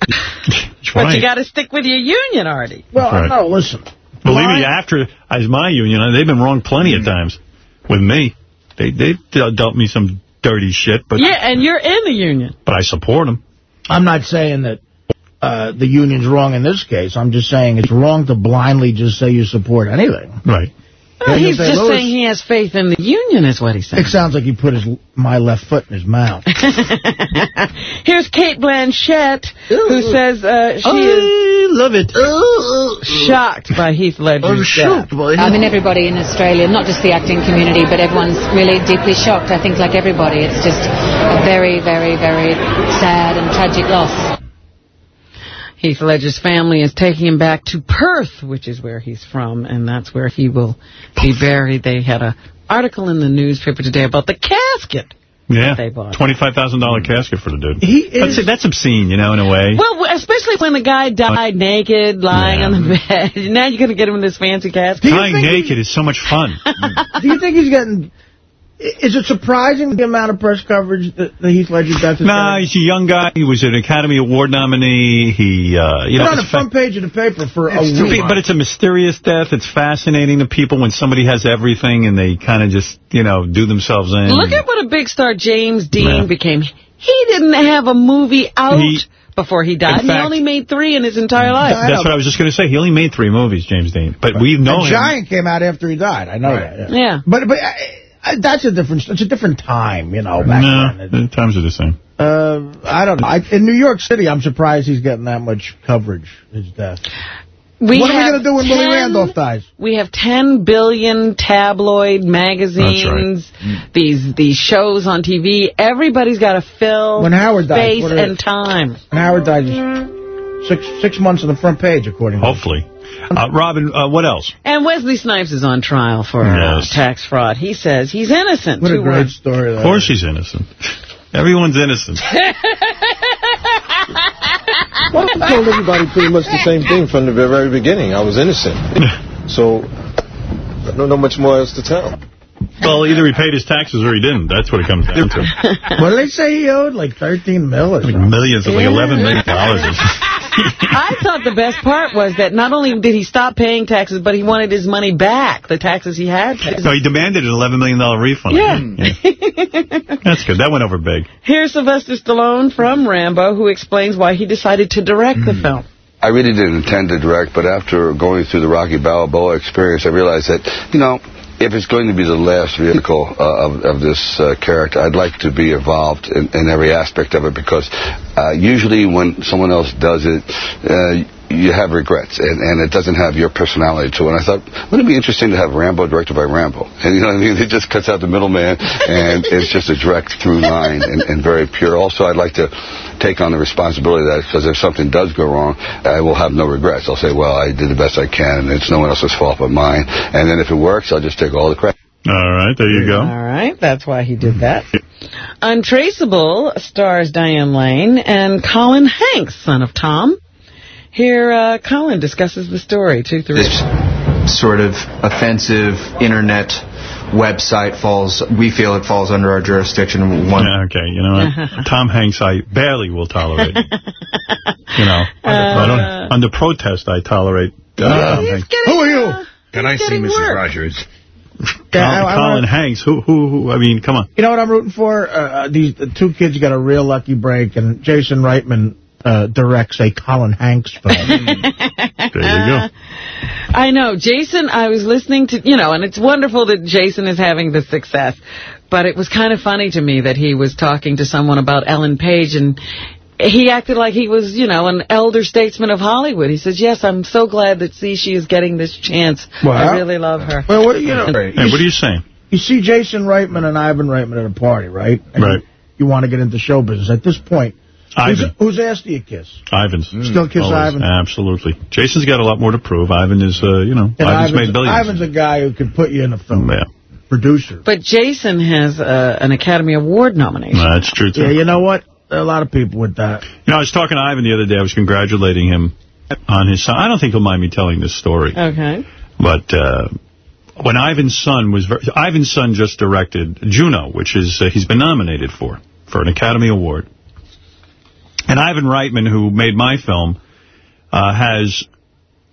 But right. you got to stick with your union, Artie. Well, Right. no, listen. Believe me, after as my union, they've been wrong plenty of times with me. They they dealt me some dirty shit, but yeah, and you're in the union. but I support them. I'm not saying that uh, the union's wrong in this case. I'm just saying it's wrong to blindly just say you support anything. Right. No, Daniel he's just Day-Lewis- saying he has faith in the union, is what he's saying. It sounds like he put his my left foot in his mouth. Here's Cate Blanchett, who says uh, she is love it. shocked by Heath Ledger's death. I mean, everybody in Australia, not just the acting community, but everyone's really deeply shocked. I think, like everybody, it's just a very, very, very sad and tragic loss. Heath Ledger's family is taking him back to Perth, which is where he's from, and that's where he will be buried. They had a article in the newspaper today about the casket. Yeah, They bought. $25,000 hmm. casket for the dude. He is- that's, that's obscene, you know, in a way. Well, especially when the guy died uh, naked, lying on the bed. Now you're going to get him in this fancy casket. Dying naked is so much fun. Do you think he's getting... Is it surprising the amount of press coverage that, that Heath Ledger got? Nah, he's a young guy. He was an Academy Award nominee. He, uh, you know, on the front page of the paper for a It's week. but it's a mysterious death. It's fascinating to people when somebody has everything and they kind of just, you know, do themselves in. Look at what a big star James Dean Yeah. became. He didn't have a movie out He- before he died. In he only made three in his entire life. That's what I was just going to say. He only made three movies, James Dean. But we know The him. Giant came out after he died. I know that. Yeah. But but uh, uh, that's a different. It's a different time, you know. Back No, then. the times are the same. Uh, I don't know. I, in New York City, I'm surprised he's getting that much coverage. His death. We what are we going to do when Willie Randolph dies? We have 10 billion tabloid magazines, right. these these shows on TV. Everybody's got to fill When Howard dies, space what are- and time. And Howard died just six six months on the front page, according to Hopefully. Uh, Robin, uh, what else? And Wesley Snipes is on trial for uh, Yes. tax fraud. He says he's innocent. What a great words. story. Of course he's innocent. Everyone's innocent. Well, I told everybody pretty much the same thing from the very beginning. I was innocent. So, I don't know much more else to tell. Well, either he paid his taxes or he didn't. That's what it comes down to. what did they say he owed? Like 13 mil or something? Millions, like Yeah. $11 million. dollars. I thought the best part was that not only did he stop paying taxes, but he wanted his money back, the taxes he had paid. So he demanded an $11 million refund. Yeah. Hmm. That's good. That went over big. Here's Sylvester Stallone from Rambo, who explains why he decided to direct the hmm. film. I really didn't intend to direct, but after going through the Rocky Balboa experience, I realized that, you know, if it's going to be the last vehicle uh, of, of this uh, character, I'd like to be involved in, in every aspect of it because uh, usually when someone else does it, uh, you have regrets, and, and it doesn't have your personality to it. And I thought, wouldn't it be interesting to have Rambo directed by Rambo? And you know what I mean? It just cuts out the middleman, and it's just a direct through line and, and very pure. Also, I'd like to take on the responsibility of that because if something does go wrong, I will have no regrets. I'll say, well, I did the best I can, and it's no one else's fault but mine. And then if it works, I'll just take all the credit. All right, there you go. All right, that's why he did that. Untraceable stars Diane Lane and Colin Hanks, son of Tom. Here, uh, Colin discusses the story. Two, three. This sort of offensive internet website falls, we feel it falls under our jurisdiction. One, Yeah, okay, you know what? Tom Hanks, I barely will tolerate. you know, I don't, under protest, I tolerate uh, Tom Hanks. Who are you? Can I see Mrs. work. Rogers? Yeah, I- Colin, I Colin wanna- Hanks, who, who, who, I mean, come on. You know what I'm rooting for? Uh, these the two kids got a real lucky break, and Jason Reitman uh, directs a Colin Hanks film. There you go. I know. Jason, I was listening to, you know, and it's wonderful that Jason is having the success. But it was kind of funny to me that he was talking to someone about Ellen Page, and he acted like he was, you know, an elder statesman of Hollywood. He says, yes, I'm so glad that, see, she is getting this chance. Well, I really love her. Well, what, you know, Hey, what are you saying? You see Jason Reitman and Ivan Reitman at a party, right? And Right. You, want to get into show business. At this point, who's, Ivan. whose ass do you kiss? Ivan's. Still kiss Always. Ivan? Absolutely. Jason's got a lot more to prove. Ivan is, uh, you know, Ivan's, Ivan's, made billions. Ivan's a guy who could put you in a film. Yeah. Producer. But Jason has uh, an Academy Award nomination. That's true, too. Yeah, you know what? There are a lot of people with that. You know, I was talking to Ivan the other day. I was congratulating him on his son. I don't think he'll mind me telling this story. Okay. But uh, when Ivan's son was... Very, Ivan's son just directed Juno, which is uh, he's been nominated for, for an Academy Award. And Ivan Reitman, who made my film, uh, has,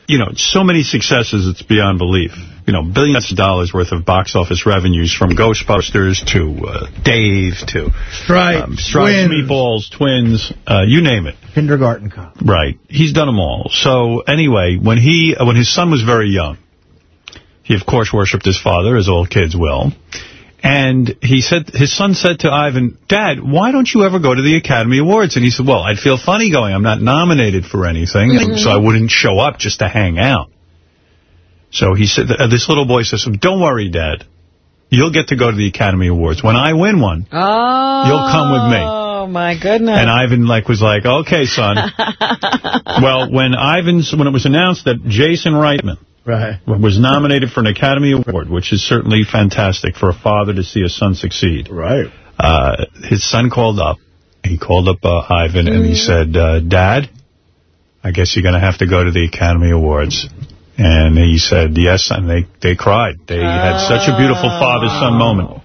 you know, so many successes, it's beyond belief. You know, billions of dollars worth of box office revenues from Ghostbusters to uh, Dave to Stripes, um, Stripes, Twins. Meatballs, Twins, uh, you name it. Kindergarten Cop. Right. He's done them all. So anyway, when he uh, when his son was very young, he of course worshipped his father, as all kids will. And he said, his son said to Ivan, Dad, why don't you ever go to the Academy Awards? And he said, well, I'd feel funny going. I'm not nominated for anything, Mhm. so I wouldn't show up just to hang out. So he said, uh, this little boy says, don't worry, Dad. You'll get to go to the Academy Awards. When I win one, Oh. You'll come with me. Oh, my goodness. and Ivan like was like, okay, son. well, when Ivan's when it was announced that Jason Reitman Right. was nominated for an Academy Award, which is certainly fantastic for a father to see a son succeed. Right. Uh, his son called up. He called up uh, Ivan and he said, uh, Dad, I guess you're going to have to go to the Academy Awards. And he said, yes, and they, they cried. They had such a beautiful father-son moment.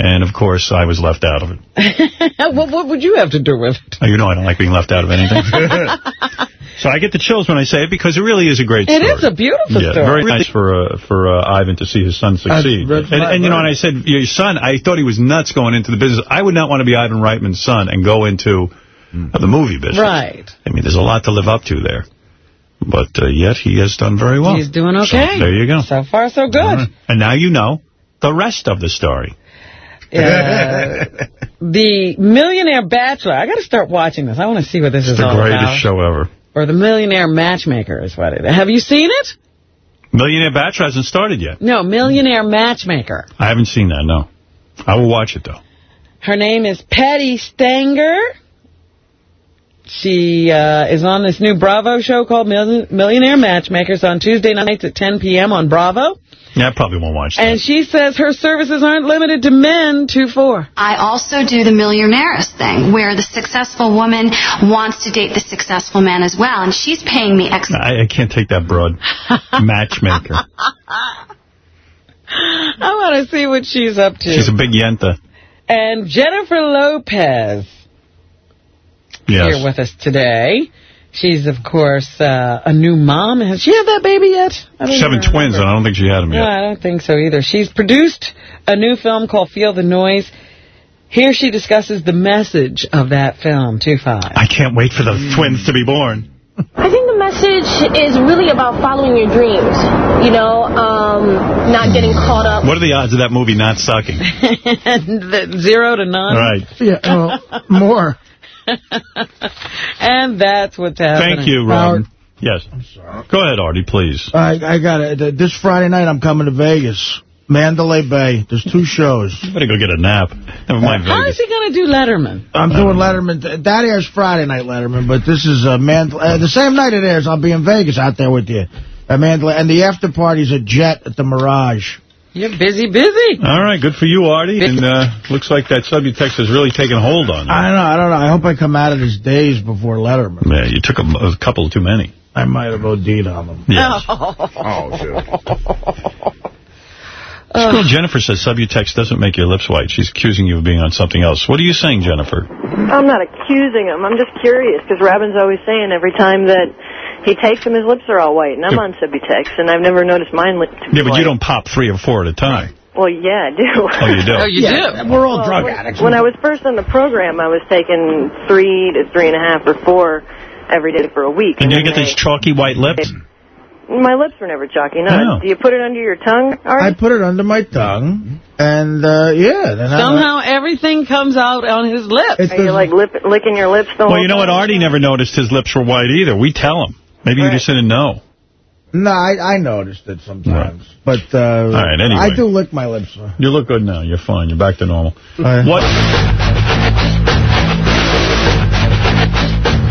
And, of course, I was left out of it. what, what would you have to do with it? Oh, You know I don't like being left out of anything. so I get the chills when I say it because it really is a great It story. is a beautiful yeah, story. Very nice for uh, for uh, Ivan to see his son succeed. that's and, and, you know, right. and I said, your son, I thought he was nuts going into the business. I would not want to be Ivan Reitman's son and go into uh, the movie business. Right. I mean, there's a lot to live up to there. But uh, yet he has done very well. He's doing So, okay. there you go. So far, so good. All right. And now you know the rest of the story. Uh, the Millionaire Bachelor. I got to start watching this. I want to see what this It's is the greatest show ever. Or the Millionaire Matchmaker is what it is. Have you seen it? Millionaire Bachelor hasn't started yet. No, Millionaire Matchmaker. I haven't seen that, no. I will watch it, though. Her name is Patti Stanger. She uh, is on this new Bravo show called Mil- Millionaire Matchmakers on Tuesday nights at 10 p.m. on Bravo. Yeah, I probably won't watch that. And she says her services aren't limited to men, 2-4. I also do the millionaires thing, where the successful woman wants to date the successful man as well, and she's paying me extra. I can't take that broad matchmaker. I want to see what she's up to. She's a big yenta. And Jennifer Lopez Yes. here with us today. She's, of course, uh, a new mom. Has she had that baby yet? I don't She's having twins, and I don't think she had them No, yet. I don't think so either. She's produced a new film called Feel the Noise. Here she discusses the message of that film, 2-5. I can't wait for the twins to be born. I think the message is really about following your dreams, you know, um, not getting caught up. What are the odds of that movie not sucking? Zero to none. Right. Yeah, well, more. and that's what's happening. Thank you, Robin. Yes. Go ahead, Artie, please. I, I got it. This Friday night, I'm coming to Vegas. Mandalay Bay. There's two shows. You better go get a nap. Never mind How Vegas. is he going to do Letterman? I'm doing Letterman. That airs Friday night Letterman, but this is uh, Mandalay. Uh, the same night it airs, I'll be in Vegas out there with you. At Mandalay. And the after party's a jet at the Mirage. You're busy, busy. All right, good for you, Artie. And uh, looks like that Subutex has really taken hold on you. I don't know. I don't know. I hope I come out of this days before Letterman. Yeah, you took a, a couple too many. I might have OD'd on them. Yes. Oh, Still, Jennifer says Subutex doesn't make your lips white. She's accusing you of being on something else. What are you saying, Jennifer? I'm not accusing him. I'm just curious because Robin's always saying every time that he takes them, his lips are all white. And I'm on Subutex, and I've never noticed mine lips to be Yeah, but white. you don't pop three or four at a time. Well, yeah, I do. Oh, you do? Oh, you Yeah, We're all Well, drug when, addicts. When I was first on the program, I was taking three to three and a half or four every day for a week. And you then get these chalky white lips? they- my lips were never chalky. No. No. Do you put it under your tongue? Artie? I put it under my tongue, and, uh, yeah. Then I- Somehow everything comes out on his lips. Are you like lip, licking your lips the Well, whole you know what? Artie never noticed his lips were white either. We tell him. Maybe you just didn't know. No, I, I noticed it sometimes. But, uh, right, anyway. I do lick my lips. You look good now. You're fine. You're back to normal. What?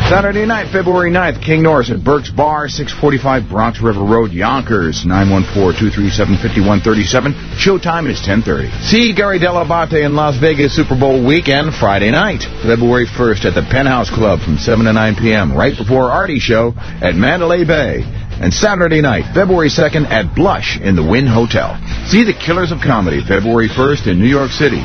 Saturday night, February 9th, King Norris at Burke's Bar, 645 Bronx River Road, Yonkers, 914-237-5137. Showtime is 1030. See Gary Dell'Abate in Las Vegas Super Bowl weekend, Friday night, February 1st at the Penthouse Club from 7 to 9 p.m., right before Artie Show at Mandalay Bay. And Saturday night, February 2nd at Blush in the Wynn Hotel. See the Killers of Comedy February 1st in New York City,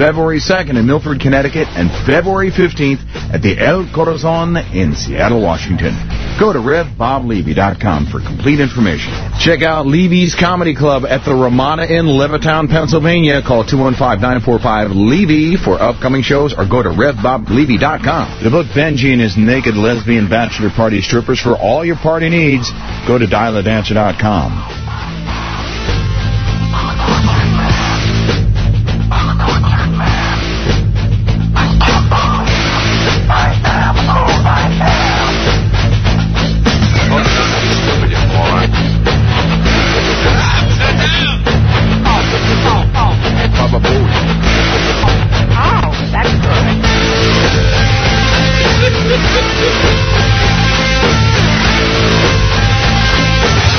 February 2nd in Milford, Connecticut, and February 15th at the El Corazon in Seattle, Washington. Go to RevBobLevy.com for complete information. Check out Levy's Comedy Club at the Ramada in Levittown, Pennsylvania. Call 215-945-LEVY for upcoming shows or go to RevBobLevy.com. To book Benji and his naked lesbian bachelor party strippers for all your party needs, go to dialadancer.com.